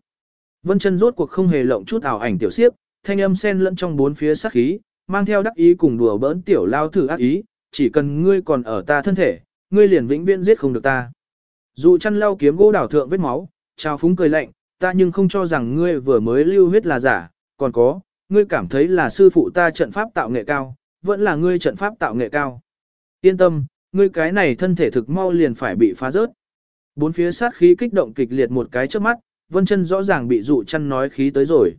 Vân chân rốt cuộc không hề lộng chút ảo ảnh tiểu siếp, thanh âm sen lẫn trong bốn phía sát khí, mang theo đắc ý cùng đùa bỡn tiểu lao thử ác ý, chỉ cần ngươi còn ở ta thân thể, ngươi liền vĩnh viễn giết không được ta. Dù chăn lao kiếm gỗ đảo thượng vết máu, trao phúng cười lạnh, ta nhưng không cho rằng ngươi vừa mới lưu huyết là giả, còn có, ngươi cảm thấy là sư phụ ta trận pháp tạo nghệ cao, vẫn là ngươi trận pháp tạo nghệ cao. Yên tâm, ngươi cái này thân thể thực mau liền phải bị phá rớt. Bốn phía sát khí kích động kịch liệt một cái trước mắt, vân chân rõ ràng bị dụ chăn nói khí tới rồi.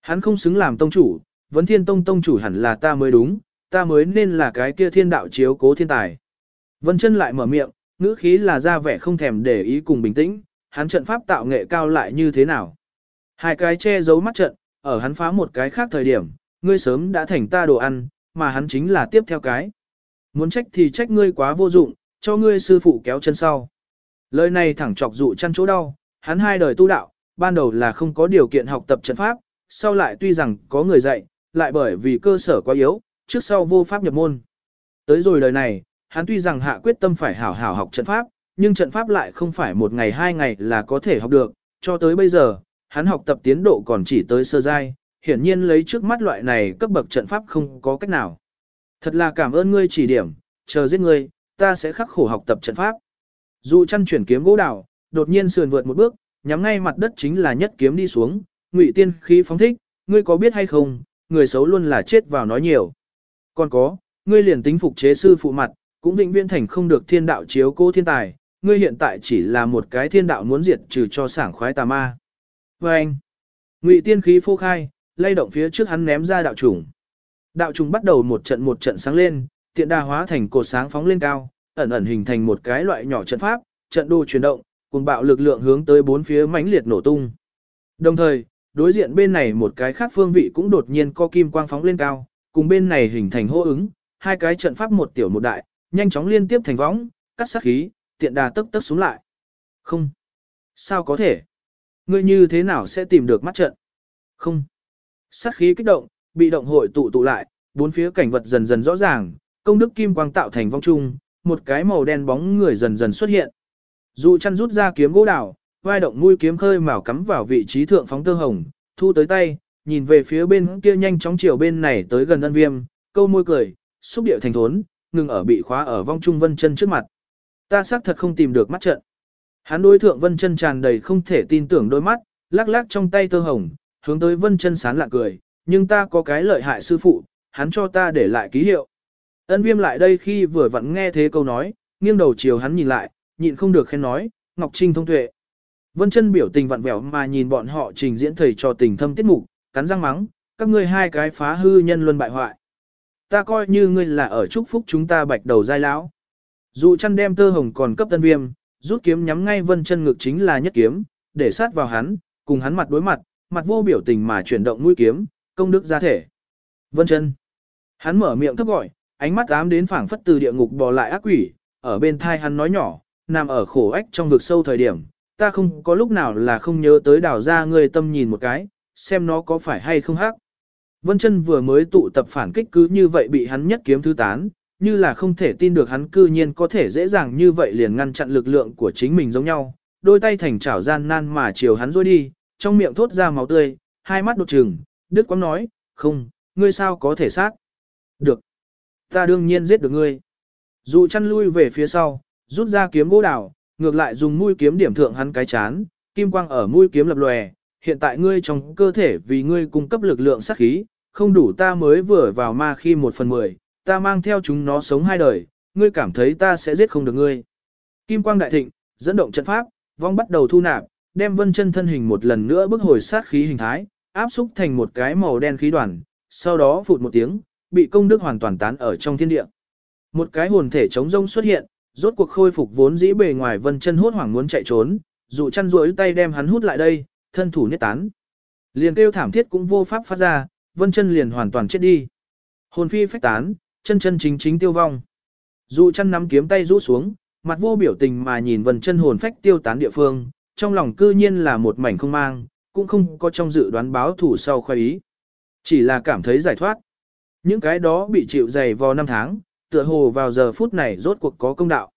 Hắn không xứng làm tông chủ, vấn thiên tông tông chủ hẳn là ta mới đúng, ta mới nên là cái kia thiên đạo chiếu cố thiên tài. Vân chân lại mở miệng, ngữ khí là ra vẻ không thèm để ý cùng bình tĩnh, hắn trận pháp tạo nghệ cao lại như thế nào. Hai cái che giấu mắt trận, ở hắn phá một cái khác thời điểm, ngươi sớm đã thành ta đồ ăn, mà hắn chính là tiếp theo cái. Muốn trách thì trách ngươi quá vô dụng, cho ngươi sư phụ kéo chân sau. Lời này thẳng chọc dụ chăn chỗ đau, hắn hai đời tu đạo, ban đầu là không có điều kiện học tập trận pháp, sau lại tuy rằng có người dạy, lại bởi vì cơ sở quá yếu, trước sau vô pháp nhập môn. Tới rồi đời này, hắn tuy rằng hạ quyết tâm phải hảo hảo học trận pháp, nhưng trận pháp lại không phải một ngày hai ngày là có thể học được, cho tới bây giờ, hắn học tập tiến độ còn chỉ tới sơ giai, hiển nhiên lấy trước mắt loại này cấp bậc trận pháp không có cách nào. Thật là cảm ơn ngươi chỉ điểm, chờ giết ngươi, ta sẽ khắc khổ học tập trận pháp. Dụ chăn chuyển kiếm gỗ đào, đột nhiên sườn vượt một bước, nhắm ngay mặt đất chính là nhất kiếm đi xuống, ngụy tiên khí phóng thích, ngươi có biết hay không, người xấu luôn là chết vào nói nhiều. Còn có, ngươi liền tính phục chế sư phụ mặt, cũng vĩnh viễn thành không được thiên đạo chiếu cố thiên tài, ngươi hiện tại chỉ là một cái thiên đạo muốn diệt trừ cho sảng khoái tà ma. Và anh, ngụy tiên khí phô khai, lay động phía trước hắn ném ra đạo trùng. Đạo trùng bắt đầu một trận một trận sáng lên, tiện đa hóa thành cột sáng phóng lên cao, ẩn ẩn hình thành một cái loại nhỏ trận pháp, trận đồ chuyển động, cùng bạo lực lượng hướng tới bốn phía mãnh liệt nổ tung. Đồng thời, đối diện bên này một cái khác phương vị cũng đột nhiên co kim quang phóng lên cao, cùng bên này hình thành hô ứng, hai cái trận pháp một tiểu một đại, nhanh chóng liên tiếp thành võng, cắt sát khí, tiện đà tức tức xuống lại. Không. Sao có thể? Ngươi như thế nào sẽ tìm được mắt trận? Không. Sát khí kích động, bị động hội tụ tụ lại, bốn phía cảnh vật dần dần rõ ràng, công đức kim quang tạo thành vong trung, một cái màu đen bóng người dần dần xuất hiện. Dụ chăn rút ra kiếm gỗ đào, vai động mũi kiếm khơi màu cắm vào vị trí thượng phóng tơ hồng, thu tới tay, nhìn về phía bên kia nhanh chóng chiều bên này tới gần ân viêm, câu môi cười, xúc điệu thành thốn, ngừng ở bị khóa ở vong trung vân chân trước mặt. Ta xác thật không tìm được mắt trận. Hắn đối thượng vân chân tràn đầy không thể tin tưởng đôi mắt, lắc lắc trong tay tơ hồng, hướng tới vân chân sán lạ cười, nhưng ta có cái lợi hại sư phụ, hắn cho ta để lại ký hiệu. Ân viêm lại đây khi vừa vặn nghe thế câu nói, nghiêng đầu chiều hắn nhìn lại, nhịn không được khen nói, Ngọc Trinh thông tuệ. Vân chân biểu tình vặn vẹo mà nhìn bọn họ trình diễn thầy trò tình thâm tiết mục, cắn răng mắng, các ngươi hai cái phá hư nhân luân bại hoại. Ta coi như ngươi là ở chúc phúc chúng ta bạch đầu dai lão. Dụ chăn đem tơ hồng còn cấp tân viêm, rút kiếm nhắm ngay vân chân ngực chính là nhất kiếm, để sát vào hắn, cùng hắn mặt đối mặt, mặt vô biểu tình mà chuyển động mũi kiếm, công đức ra thể. Vân chân. Hắn mở miệng thấp gọi, ánh mắt ám đến phảng phất từ địa ngục bò lại ác quỷ, ở bên thai hắn nói nhỏ, nằm ở khổ ách trong vực sâu thời điểm, ta không có lúc nào là không nhớ tới đảo ra người tâm nhìn một cái, xem nó có phải hay không hắc. Vân chân vừa mới tụ tập phản kích cứ như vậy bị hắn nhất kiếm thứ tán, như là không thể tin được hắn cư nhiên có thể dễ dàng như vậy liền ngăn chặn lực lượng của chính mình giống nhau, đôi tay thành chảo gian nan mà chiều hắn rôi đi, trong miệng thốt ra máu tươi, hai mắt đột trừng, đứt quãng nói, không, ngươi sao có thể sát? Được. Ta đương nhiên giết được ngươi. Dụ chăn lui về phía sau, rút ra kiếm gỗ đào, ngược lại dùng mũi kiếm điểm thượng hắn cái chán, kim quang ở mũi kiếm lập lòe, hiện tại ngươi trong cơ thể vì ngươi cung cấp lực lượng sát khí, không đủ ta mới vừa vào ma khi một phần mười, ta mang theo chúng nó sống hai đời, ngươi cảm thấy ta sẽ giết không được ngươi. Kim quang đại thịnh, dẫn động trận pháp, vong bắt đầu thu nạp, đem vân chân thân hình một lần nữa bước hồi sát khí hình thái, áp xúc thành một cái màu đen khí đoàn, sau đó phụt một tiếng, bị công đức hoàn toàn tán ở trong thiên địa. Một cái hồn thể chống rông xuất hiện, rốt cuộc khôi phục vốn dĩ bề ngoài vân chân hốt hoảng muốn chạy trốn, dụ chăn rỗi tay đem hắn hút lại đây, thân thủ nhất tán. Liền kêu thảm thiết cũng vô pháp phát ra, vân chân liền hoàn toàn chết đi. Hồn phi phách tán, chân chân chính chính tiêu vong. Dụ chăn nắm kiếm tay rũ xuống, mặt vô biểu tình mà nhìn vần chân hồn phách tiêu tán địa phương, trong lòng cư nhiên là một mảnh không mang, cũng không có trong dự đoán báo thủ sau khoai ý. Chỉ là cảm thấy giải thoát. Những cái đó bị chịu dày vò năm tháng, tựa hồ vào giờ phút này rốt cuộc có công đạo.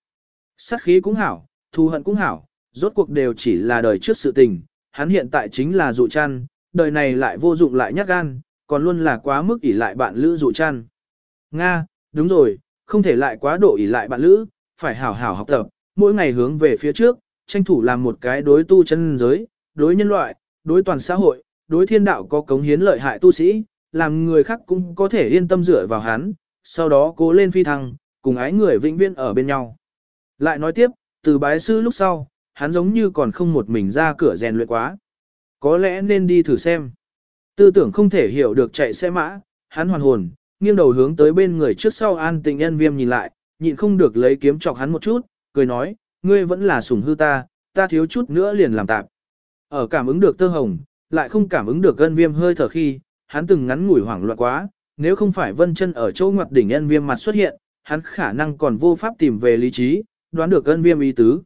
Sát khí cũng hảo, thù hận cũng hảo, rốt cuộc đều chỉ là đời trước sự tình, hắn hiện tại chính là dụ chăn, đời này lại vô dụng lại nhát gan, còn luôn là quá mức ỷ lại bạn lữ dụ chăn. Nga, đúng rồi, không thể lại quá độ ỷ lại bạn lữ, phải hảo hảo học tập, mỗi ngày hướng về phía trước, tranh thủ làm một cái đối tu chân giới, đối nhân loại, đối toàn xã hội, đối thiên đạo có cống hiến lợi hại tu sĩ, làm người khác cũng có thể yên tâm dựa vào hắn, sau đó cố lên phi thăng, cùng ái người vĩnh viễn ở bên nhau. Lại nói tiếp, từ bái sư lúc sau, hắn giống như còn không một mình ra cửa rèn luyện quá. Có lẽ nên đi thử xem. Tư tưởng không thể hiểu được chạy xe mã, hắn hoàn hồn, nghiêng đầu hướng tới bên người trước sau an tình nhân viêm nhìn lại, nhịn không được lấy kiếm chọc hắn một chút, cười nói, ngươi vẫn là sủng hư ta, ta thiếu chút nữa liền làm tạm. Ở cảm ứng được tơ hồng, lại không cảm ứng được ân viêm hơi thở khi, hắn từng ngắn ngủi hoảng loạn quá, nếu không phải vân chân ở chỗ ngoặt đỉnh ân viêm mặt xuất hiện, hắn khả năng còn vô pháp tìm về lý trí, đoán được ân viêm ý tứ.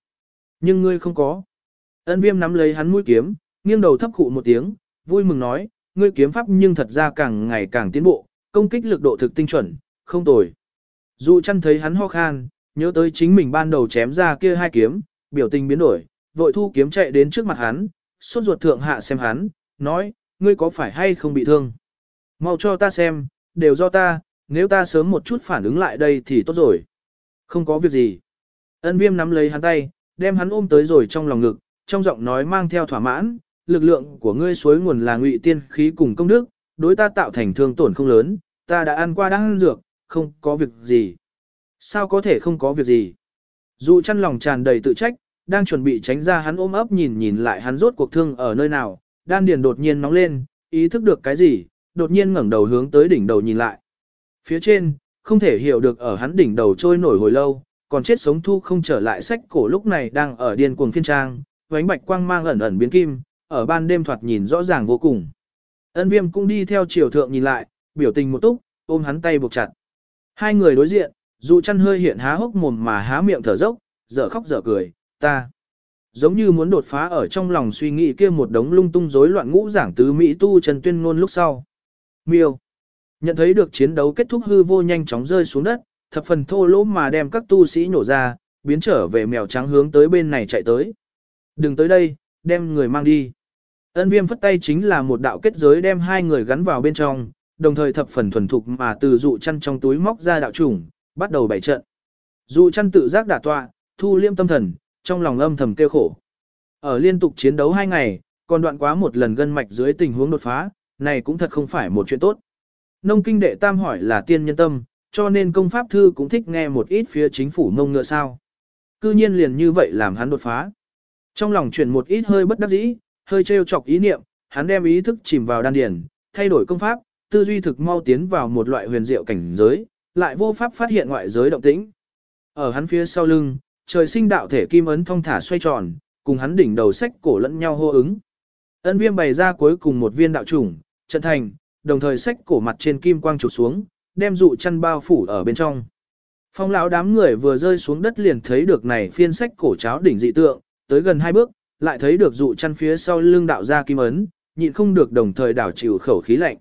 Nhưng ngươi không có. Ân viêm nắm lấy hắn mũi kiếm, nghiêng đầu thấp khụ một tiếng, vui mừng nói, ngươi kiếm pháp nhưng thật ra càng ngày càng tiến bộ, công kích lực độ thực tinh chuẩn, không tồi. Dù chăn thấy hắn ho khan, nhớ tới chính mình ban đầu chém ra kia hai kiếm, biểu tình biến đổi, vội thu kiếm chạy đến trước mặt hắn, sốt ruột thượng hạ xem hắn, nói, ngươi có phải hay không bị thương? Mau cho ta xem, đều do ta, nếu ta sớm một chút phản ứng lại đây thì tốt rồi. Không có việc gì. Ân viêm nắm lấy hắn tay, đem hắn ôm tới rồi trong lòng ngực, trong giọng nói mang theo thỏa mãn, lực lượng của ngươi suối nguồn là ngụy tiên khí cùng công đức, đối ta tạo thành thương tổn không lớn, ta đã ăn qua đang ăn dược, không có việc gì. Sao có thể không có việc gì? Dù chăn lòng tràn đầy tự trách, đang chuẩn bị tránh ra hắn ôm ấp nhìn nhìn lại hắn rốt cuộc thương ở nơi nào, đan điền đột nhiên nóng lên, ý thức được cái gì, đột nhiên ngẩng đầu hướng tới đỉnh đầu nhìn lại. Phía trên, không thể hiểu được ở hắn đỉnh đầu trôi nổi hồi lâu, còn chết sống thu không trở lại sách cổ lúc này đang ở điên cuồng phiên trang, vánh bạch quang mang ẩn ẩn biến kim, ở ban đêm thoạt nhìn rõ ràng vô cùng. Ân viêm cũng đi theo chiều thượng nhìn lại, biểu tình một túc, ôm hắn tay buộc chặt. Hai người đối diện, dù chăn hơi hiện há hốc mồm mà há miệng thở dốc, dở khóc dở cười, ta. giống như muốn đột phá ở trong lòng suy nghĩ kia một đống lung tung rối loạn ngũ giảng tứ Mỹ tu trần tuyên ngôn lúc sau. Miêu. Nhận thấy được chiến đấu kết thúc hư vô nhanh chóng rơi xuống đất, thập phần thô lỗ mà đem các tu sĩ nhổ ra, biến trở về mèo trắng hướng tới bên này chạy tới. Đừng tới đây, đem người mang đi. Ân viêm phất tay chính là một đạo kết giới đem hai người gắn vào bên trong, đồng thời thập phần thuần thục mà từ dụ chăn trong túi móc ra đạo chủng, bắt đầu bày trận. Dụ chăn tự giác đả tọa, thu liêm tâm thần, trong lòng âm thầm kêu khổ. Ở liên tục chiến đấu hai ngày, còn đoạn quá một lần gân mạch dưới tình huống đột phá, này cũng thật không phải một chuyện tốt. Nông kinh đệ tam hỏi là tiên nhân tâm, cho nên công pháp thư cũng thích nghe một ít phía chính phủ mông ngựa sao. Cư nhiên liền như vậy làm hắn đột phá. Trong lòng chuyển một ít hơi bất đắc dĩ, hơi trêu chọc ý niệm, hắn đem ý thức chìm vào đan điền, thay đổi công pháp, tư duy thực mau tiến vào một loại huyền diệu cảnh giới, lại vô pháp phát hiện ngoại giới động tĩnh. Ở hắn phía sau lưng, trời sinh đạo thể kim ấn thông thả xoay tròn, cùng hắn đỉnh đầu sách cổ lẫn nhau hô ứng. Ân viêm bày ra cuối cùng một viên đạo chủng, trận thành, đồng thời sách cổ mặt trên kim quang chụp xuống, đem dụ chăn bao phủ ở bên trong. Phong lão đám người vừa rơi xuống đất liền thấy được này phiên sách cổ cháo đỉnh dị tượng, tới gần hai bước, lại thấy được dụ chăn phía sau lưng đạo ra kim ấn, nhịn không được đồng thời đảo chịu khẩu khí lạnh.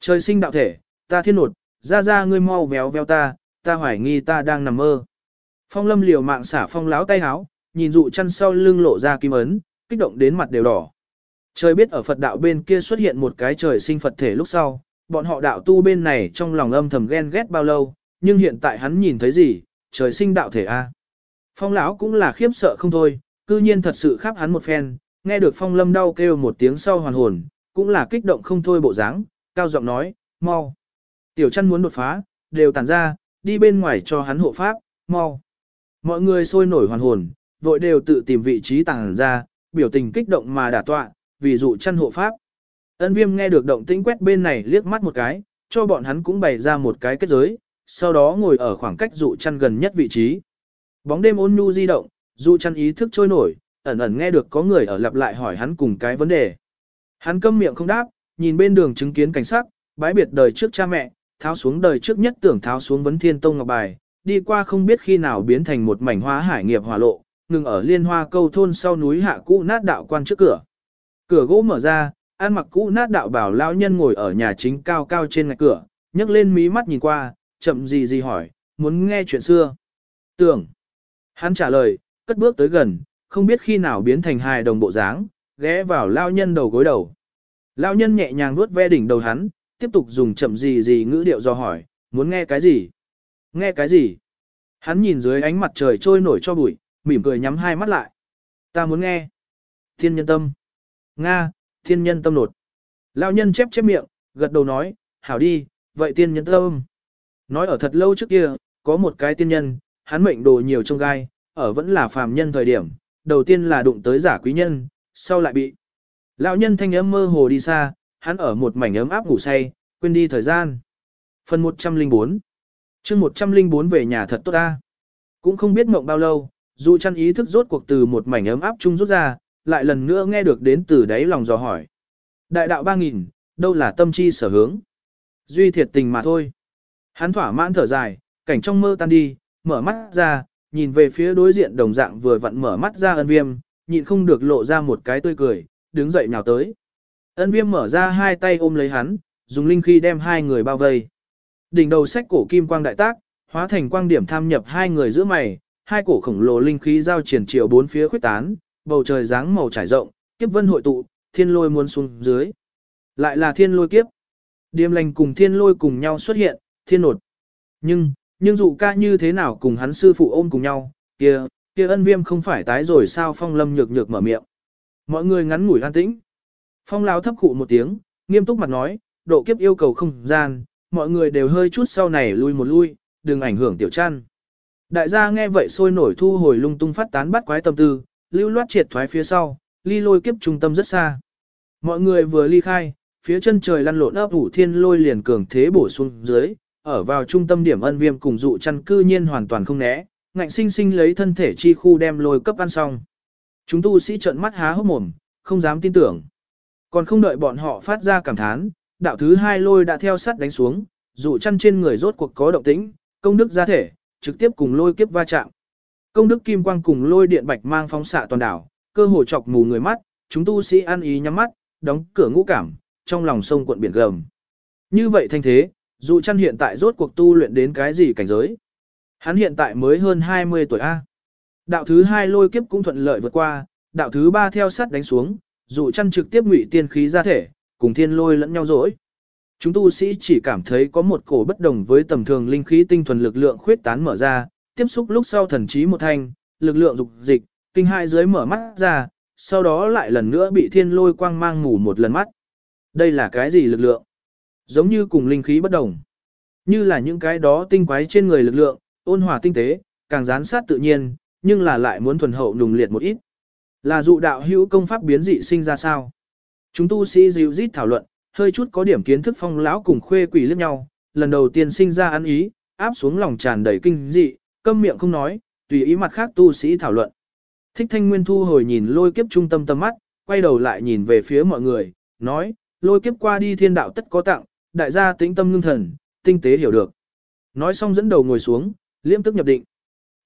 Trời sinh đạo thể, ta thiên nột, ra ra ngươi mau véo véo ta, ta hoài nghi ta đang nằm mơ. Phong lâm liều mạng xả phong láo tay háo, nhìn dụ chăn sau lưng lộ ra kim ấn, kích động đến mặt đều đỏ. Trời biết ở Phật đạo bên kia xuất hiện một cái trời sinh Phật thể lúc sau, bọn họ đạo tu bên này trong lòng âm thầm ghen ghét bao lâu, nhưng hiện tại hắn nhìn thấy gì, trời sinh đạo thể a. Phong lão cũng là khiếp sợ không thôi, cư nhiên thật sự khắp hắn một phen, nghe được phong lâm đau kêu một tiếng sau hoàn hồn, cũng là kích động không thôi bộ dáng, cao giọng nói, mau. Tiểu chăn muốn đột phá, đều tản ra, đi bên ngoài cho hắn hộ pháp, mau. Mọi người sôi nổi hoàn hồn, vội đều tự tìm vị trí tản ra, biểu tình kích động mà đả tọa, vì dụ chăn hộ pháp. Ân viêm nghe được động tĩnh quét bên này liếc mắt một cái, cho bọn hắn cũng bày ra một cái kết giới, sau đó ngồi ở khoảng cách dụ chăn gần nhất vị trí. Bóng đêm ôn nhu di động, dù chăn ý thức trôi nổi, ẩn ẩn nghe được có người ở lặp lại hỏi hắn cùng cái vấn đề. Hắn câm miệng không đáp, nhìn bên đường chứng kiến cảnh sắc, bái biệt đời trước cha mẹ, tháo xuống đời trước nhất tưởng tháo xuống vấn thiên tông ngọc bài, đi qua không biết khi nào biến thành một mảnh hoa hải nghiệp hỏa lộ, ngừng ở liên hoa câu thôn sau núi hạ cũ nát đạo quan trước cửa. Cửa gỗ mở ra, ăn mặc cũ nát đạo bảo lão nhân ngồi ở nhà chính cao cao trên ngạch cửa, nhấc lên mí mắt nhìn qua, chậm gì gì hỏi, muốn nghe chuyện xưa. Tưởng. Hắn trả lời, cất bước tới gần, không biết khi nào biến thành hài đồng bộ dáng, ghé vào lao nhân đầu gối đầu. Lao nhân nhẹ nhàng vuốt ve đỉnh đầu hắn, tiếp tục dùng chậm gì gì ngữ điệu do hỏi, muốn nghe cái gì? Nghe cái gì? Hắn nhìn dưới ánh mặt trời trôi nổi cho bụi, mỉm cười nhắm hai mắt lại. Ta muốn nghe. Thiên nhân tâm. Nga, thiên nhân tâm nột. Lao nhân chép chép miệng, gật đầu nói, hảo đi, vậy tiên nhân tâm. Nói ở thật lâu trước kia, có một cái tiên nhân, hắn mệnh đồ nhiều trong gai, ở vẫn là phàm nhân thời điểm, đầu tiên là đụng tới giả quý nhân, sau lại bị. Lão nhân thanh âm mơ hồ đi xa, hắn ở một mảnh ấm áp ngủ say, quên đi thời gian. Phần 104 chương 104 về nhà thật tốt ta. Cũng không biết mộng bao lâu, dù chăn ý thức rốt cuộc từ một mảnh ấm áp chung rút ra, lại lần nữa nghe được đến từ đáy lòng dò hỏi. Đại đạo ba nghìn đâu là tâm chi sở hướng? Duy thiệt tình mà thôi. Hắn thỏa mãn thở dài, cảnh trong mơ tan đi, mở mắt ra, nhìn về phía đối diện đồng dạng vừa vặn mở mắt ra ân viêm, nhịn không được lộ ra một cái tươi cười, đứng dậy nhào tới. Ân viêm mở ra hai tay ôm lấy hắn, dùng linh khí đem hai người bao vây. Đỉnh đầu sách cổ kim quang đại tác, hóa thành quang điểm tham nhập hai người giữa mày, hai cổ khổng lồ linh khí giao triển chiều bốn phía khuyết tán, bầu trời dáng màu trải rộng, kiếp vân hội tụ, thiên lôi muôn xuống dưới. Lại là thiên lôi kiếp. Điềm lành cùng thiên lôi cùng nhau xuất hiện, thiên nột. Nhưng, nhưng dụ ca như thế nào cùng hắn sư phụ ôm cùng nhau, kia, kia ân viêm không phải tái rồi sao phong lâm nhược nhược mở miệng. Mọi người ngắn ngủi an tĩnh. Phong lao thấp khụ một tiếng, nghiêm túc mặt nói, độ kiếp yêu cầu không gian, mọi người đều hơi chút sau này lui một lui, đừng ảnh hưởng tiểu chăn. Đại gia nghe vậy sôi nổi thu hồi lung tung phát tán bắt quái tâm tư, lưu loát triệt thoái phía sau, ly lôi kiếp trung tâm rất xa. Mọi người vừa ly khai, phía chân trời lăn lộn ấp ủ thiên lôi liền cường thế bổ xuống dưới, ở vào trung tâm điểm ân viêm cùng dụ chăn cư nhiên hoàn toàn không né, ngạnh sinh sinh lấy thân thể chi khu đem lôi cấp ăn xong. Chúng tu sĩ trợn mắt há hốc mồm, không dám tin tưởng. Còn không đợi bọn họ phát ra cảm thán, đạo thứ hai lôi đã theo sắt đánh xuống, dụ chăn trên người rốt cuộc có động tĩnh, công đức ra thể, trực tiếp cùng lôi kiếp va chạm. Công đức kim quang cùng lôi điện bạch mang phóng xạ toàn đảo, cơ hồ chọc mù người mắt, chúng tu sĩ ăn ý nhắm mắt, đóng cửa ngũ cảm, trong lòng sông cuộn biển gầm. Như vậy thanh thế, dụ chăn hiện tại rốt cuộc tu luyện đến cái gì cảnh giới? Hắn hiện tại mới hơn 20 tuổi A. Đạo thứ hai lôi kiếp cũng thuận lợi vượt qua, đạo thứ ba theo sát đánh xuống, dụ chăn trực tiếp ngụy tiên khí ra thể, cùng thiên lôi lẫn nhau rỗi. Chúng tu sĩ chỉ cảm thấy có một cổ bất đồng với tầm thường linh khí tinh thuần lực lượng khuyết tán mở ra, tiếp xúc lúc sau thần trí một thanh, lực lượng dục dịch, kinh hai dưới mở mắt ra, sau đó lại lần nữa bị thiên lôi quang mang ngủ một lần mắt. Đây là cái gì lực lượng? Giống như cùng linh khí bất đồng. Như là những cái đó tinh quái trên người lực lượng, ôn hòa tinh tế, càng gián sát tự nhiên, nhưng là lại muốn thuần hậu nùng liệt một ít. Là dụ đạo hữu công pháp biến dị sinh ra sao? Chúng tu sĩ dịu rít thảo luận, hơi chút có điểm kiến thức phong lão cùng khuê quỷ liếc nhau, lần đầu tiên sinh ra ăn ý, áp xuống lòng tràn đầy kinh dị, câm miệng không nói, tùy ý mặt khác tu sĩ thảo luận. Thích thanh nguyên thu hồi nhìn lôi kiếp trung tâm tâm mắt, quay đầu lại nhìn về phía mọi người, nói, lôi kiếp qua đi thiên đạo tất có tặng, đại gia tĩnh tâm ngưng thần, tinh tế hiểu được. Nói xong dẫn đầu ngồi xuống, liêm tức nhập định.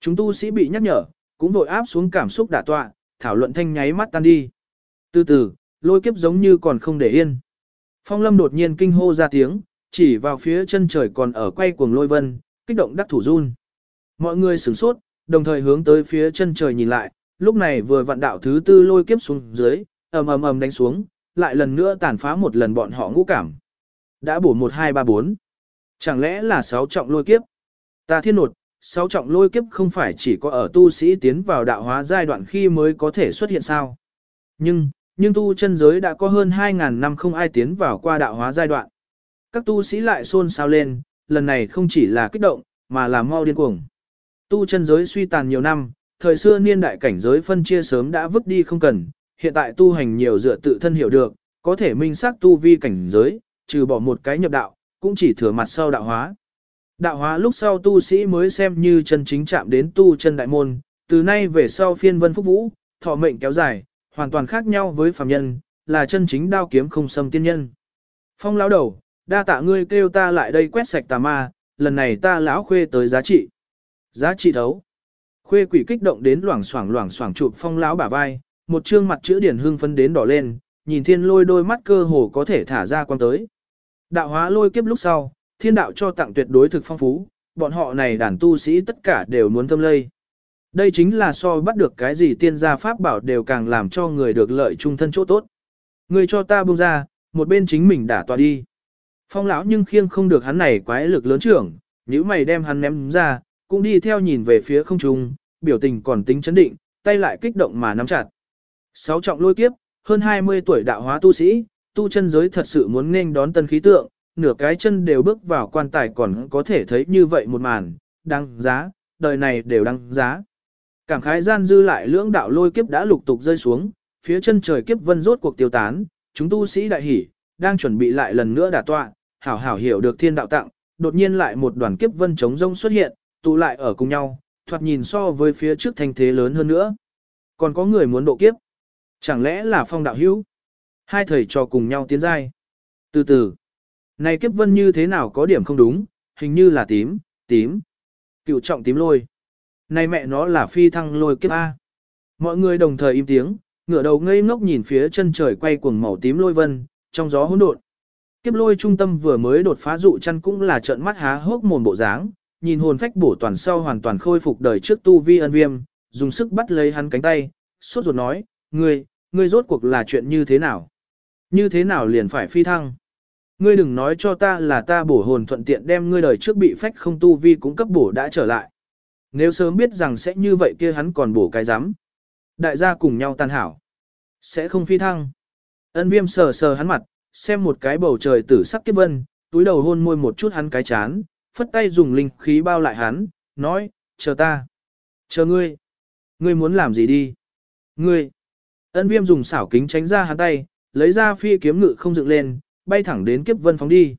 Chúng tu sĩ bị nhắc nhở, cũng vội áp xuống cảm xúc đả tọa, thảo luận thanh nháy mắt tan đi. Từ từ, lôi kiếp giống như còn không để yên. Phong lâm đột nhiên kinh hô ra tiếng, chỉ vào phía chân trời còn ở quay cuồng lôi vân, kích động đắc thủ run. Mọi người sửng sốt, đồng thời hướng tới phía chân trời nhìn lại, lúc này vừa vạn đạo thứ tư lôi kiếp xuống dưới, ầm ầm ầm đánh xuống, lại lần nữa tàn phá một lần bọn họ ngũ cảm. Đã bổ 1 2 3 4. Chẳng lẽ là sáu trọng lôi kiếp? Ta thiên nột, sáu trọng lôi kiếp không phải chỉ có ở tu sĩ tiến vào đạo hóa giai đoạn khi mới có thể xuất hiện sao? Nhưng, nhưng tu chân giới đã có hơn 2.000 năm không ai tiến vào qua đạo hóa giai đoạn. Các tu sĩ lại xôn xao lên, lần này không chỉ là kích động, mà là mau điên cuồng. Tu chân giới suy tàn nhiều năm, thời xưa niên đại cảnh giới phân chia sớm đã vứt đi không cần, hiện tại tu hành nhiều dựa tự thân hiểu được, có thể minh xác tu vi cảnh giới, trừ bỏ một cái nhập đạo, cũng chỉ thừa mặt sau đạo hóa. Đạo hóa lúc sau tu sĩ mới xem như chân chính chạm đến tu chân đại môn, từ nay về sau phiên vân phúc vũ, thọ mệnh kéo dài, hoàn toàn khác nhau với phàm nhân, là chân chính đao kiếm không xâm tiên nhân. Phong lão đầu, đa tạ ngươi kêu ta lại đây quét sạch tà ma, lần này ta lão khuê tới giá trị. Giá trị thấu. Khuê quỷ kích động đến loảng xoảng loảng xoảng chụp phong lão bả vai, một trương mặt chữ điển hương phấn đến đỏ lên, nhìn thiên lôi đôi mắt cơ hồ có thể thả ra quang tới. Đạo hóa lôi kiếp lúc sau, thiên đạo cho tặng tuyệt đối thực phong phú, bọn họ này đàn tu sĩ tất cả đều muốn thâm lây. Đây chính là so bắt được cái gì tiên gia pháp bảo đều càng làm cho người được lợi trung thân chỗ tốt. Người cho ta buông ra, một bên chính mình đả tòa đi. Phong lão nhưng khiêng không được hắn này quái lực lớn trưởng, nếu mày đem hắn ném ra, cũng đi theo nhìn về phía không trung, biểu tình còn tính chấn định, tay lại kích động mà nắm chặt. Sáu trọng lôi kiếp, hơn 20 tuổi đạo hóa tu sĩ, tu chân giới thật sự muốn nên đón tân khí tượng, nửa cái chân đều bước vào quan tài còn có thể thấy như vậy một màn, đăng giá, đời này đều đăng giá. Cảm khái gian dư lại lưỡng đạo lôi kiếp đã lục tục rơi xuống, phía chân trời kiếp vân rốt cuộc tiêu tán, chúng tu sĩ đại hỉ, đang chuẩn bị lại lần nữa đả tọa, hảo hảo hiểu được thiên đạo tặng, đột nhiên lại một đoàn kiếp vân chống rông xuất hiện, tụ lại ở cùng nhau, thoạt nhìn so với phía trước thanh thế lớn hơn nữa. Còn có người muốn độ kiếp. Chẳng lẽ là phong đạo hữu? Hai thầy trò cùng nhau tiến giai. Từ từ. Này kiếp vân như thế nào có điểm không đúng, hình như là tím, tím. Cựu trọng tím lôi. Này mẹ nó là phi thăng lôi kiếp A. Mọi người đồng thời im tiếng, ngửa đầu ngây ngốc nhìn phía chân trời quay cuồng màu tím lôi vân, trong gió hỗn độn. Kiếp lôi trung tâm vừa mới đột phá dụ chăn cũng là trợn mắt há hốc mồm bộ dáng, nhìn hồn phách bổ toàn sau hoàn toàn khôi phục đời trước tu vi ân viêm, dùng sức bắt lấy hắn cánh tay, sốt ruột nói, ngươi, ngươi rốt cuộc là chuyện như thế nào? Như thế nào liền phải phi thăng? Ngươi đừng nói cho ta là ta bổ hồn thuận tiện đem ngươi đời trước bị phách không tu vi cũng cấp bổ đã trở lại. Nếu sớm biết rằng sẽ như vậy kia hắn còn bổ cái rắm Đại gia cùng nhau tan hảo. Sẽ không phi thăng. Ân viêm sờ sờ hắn mặt, xem một cái bầu trời tử sắc kiếp vân, túi đầu hôn môi một chút hắn cái chán, phất tay dùng linh khí bao lại hắn, nói, chờ ta. Chờ ngươi. Ngươi muốn làm gì đi? Ngươi. Ân viêm dùng xảo kính tránh ra hắn tay, lấy ra phi kiếm ngự không dựng lên, bay thẳng đến kiếp vân phóng đi.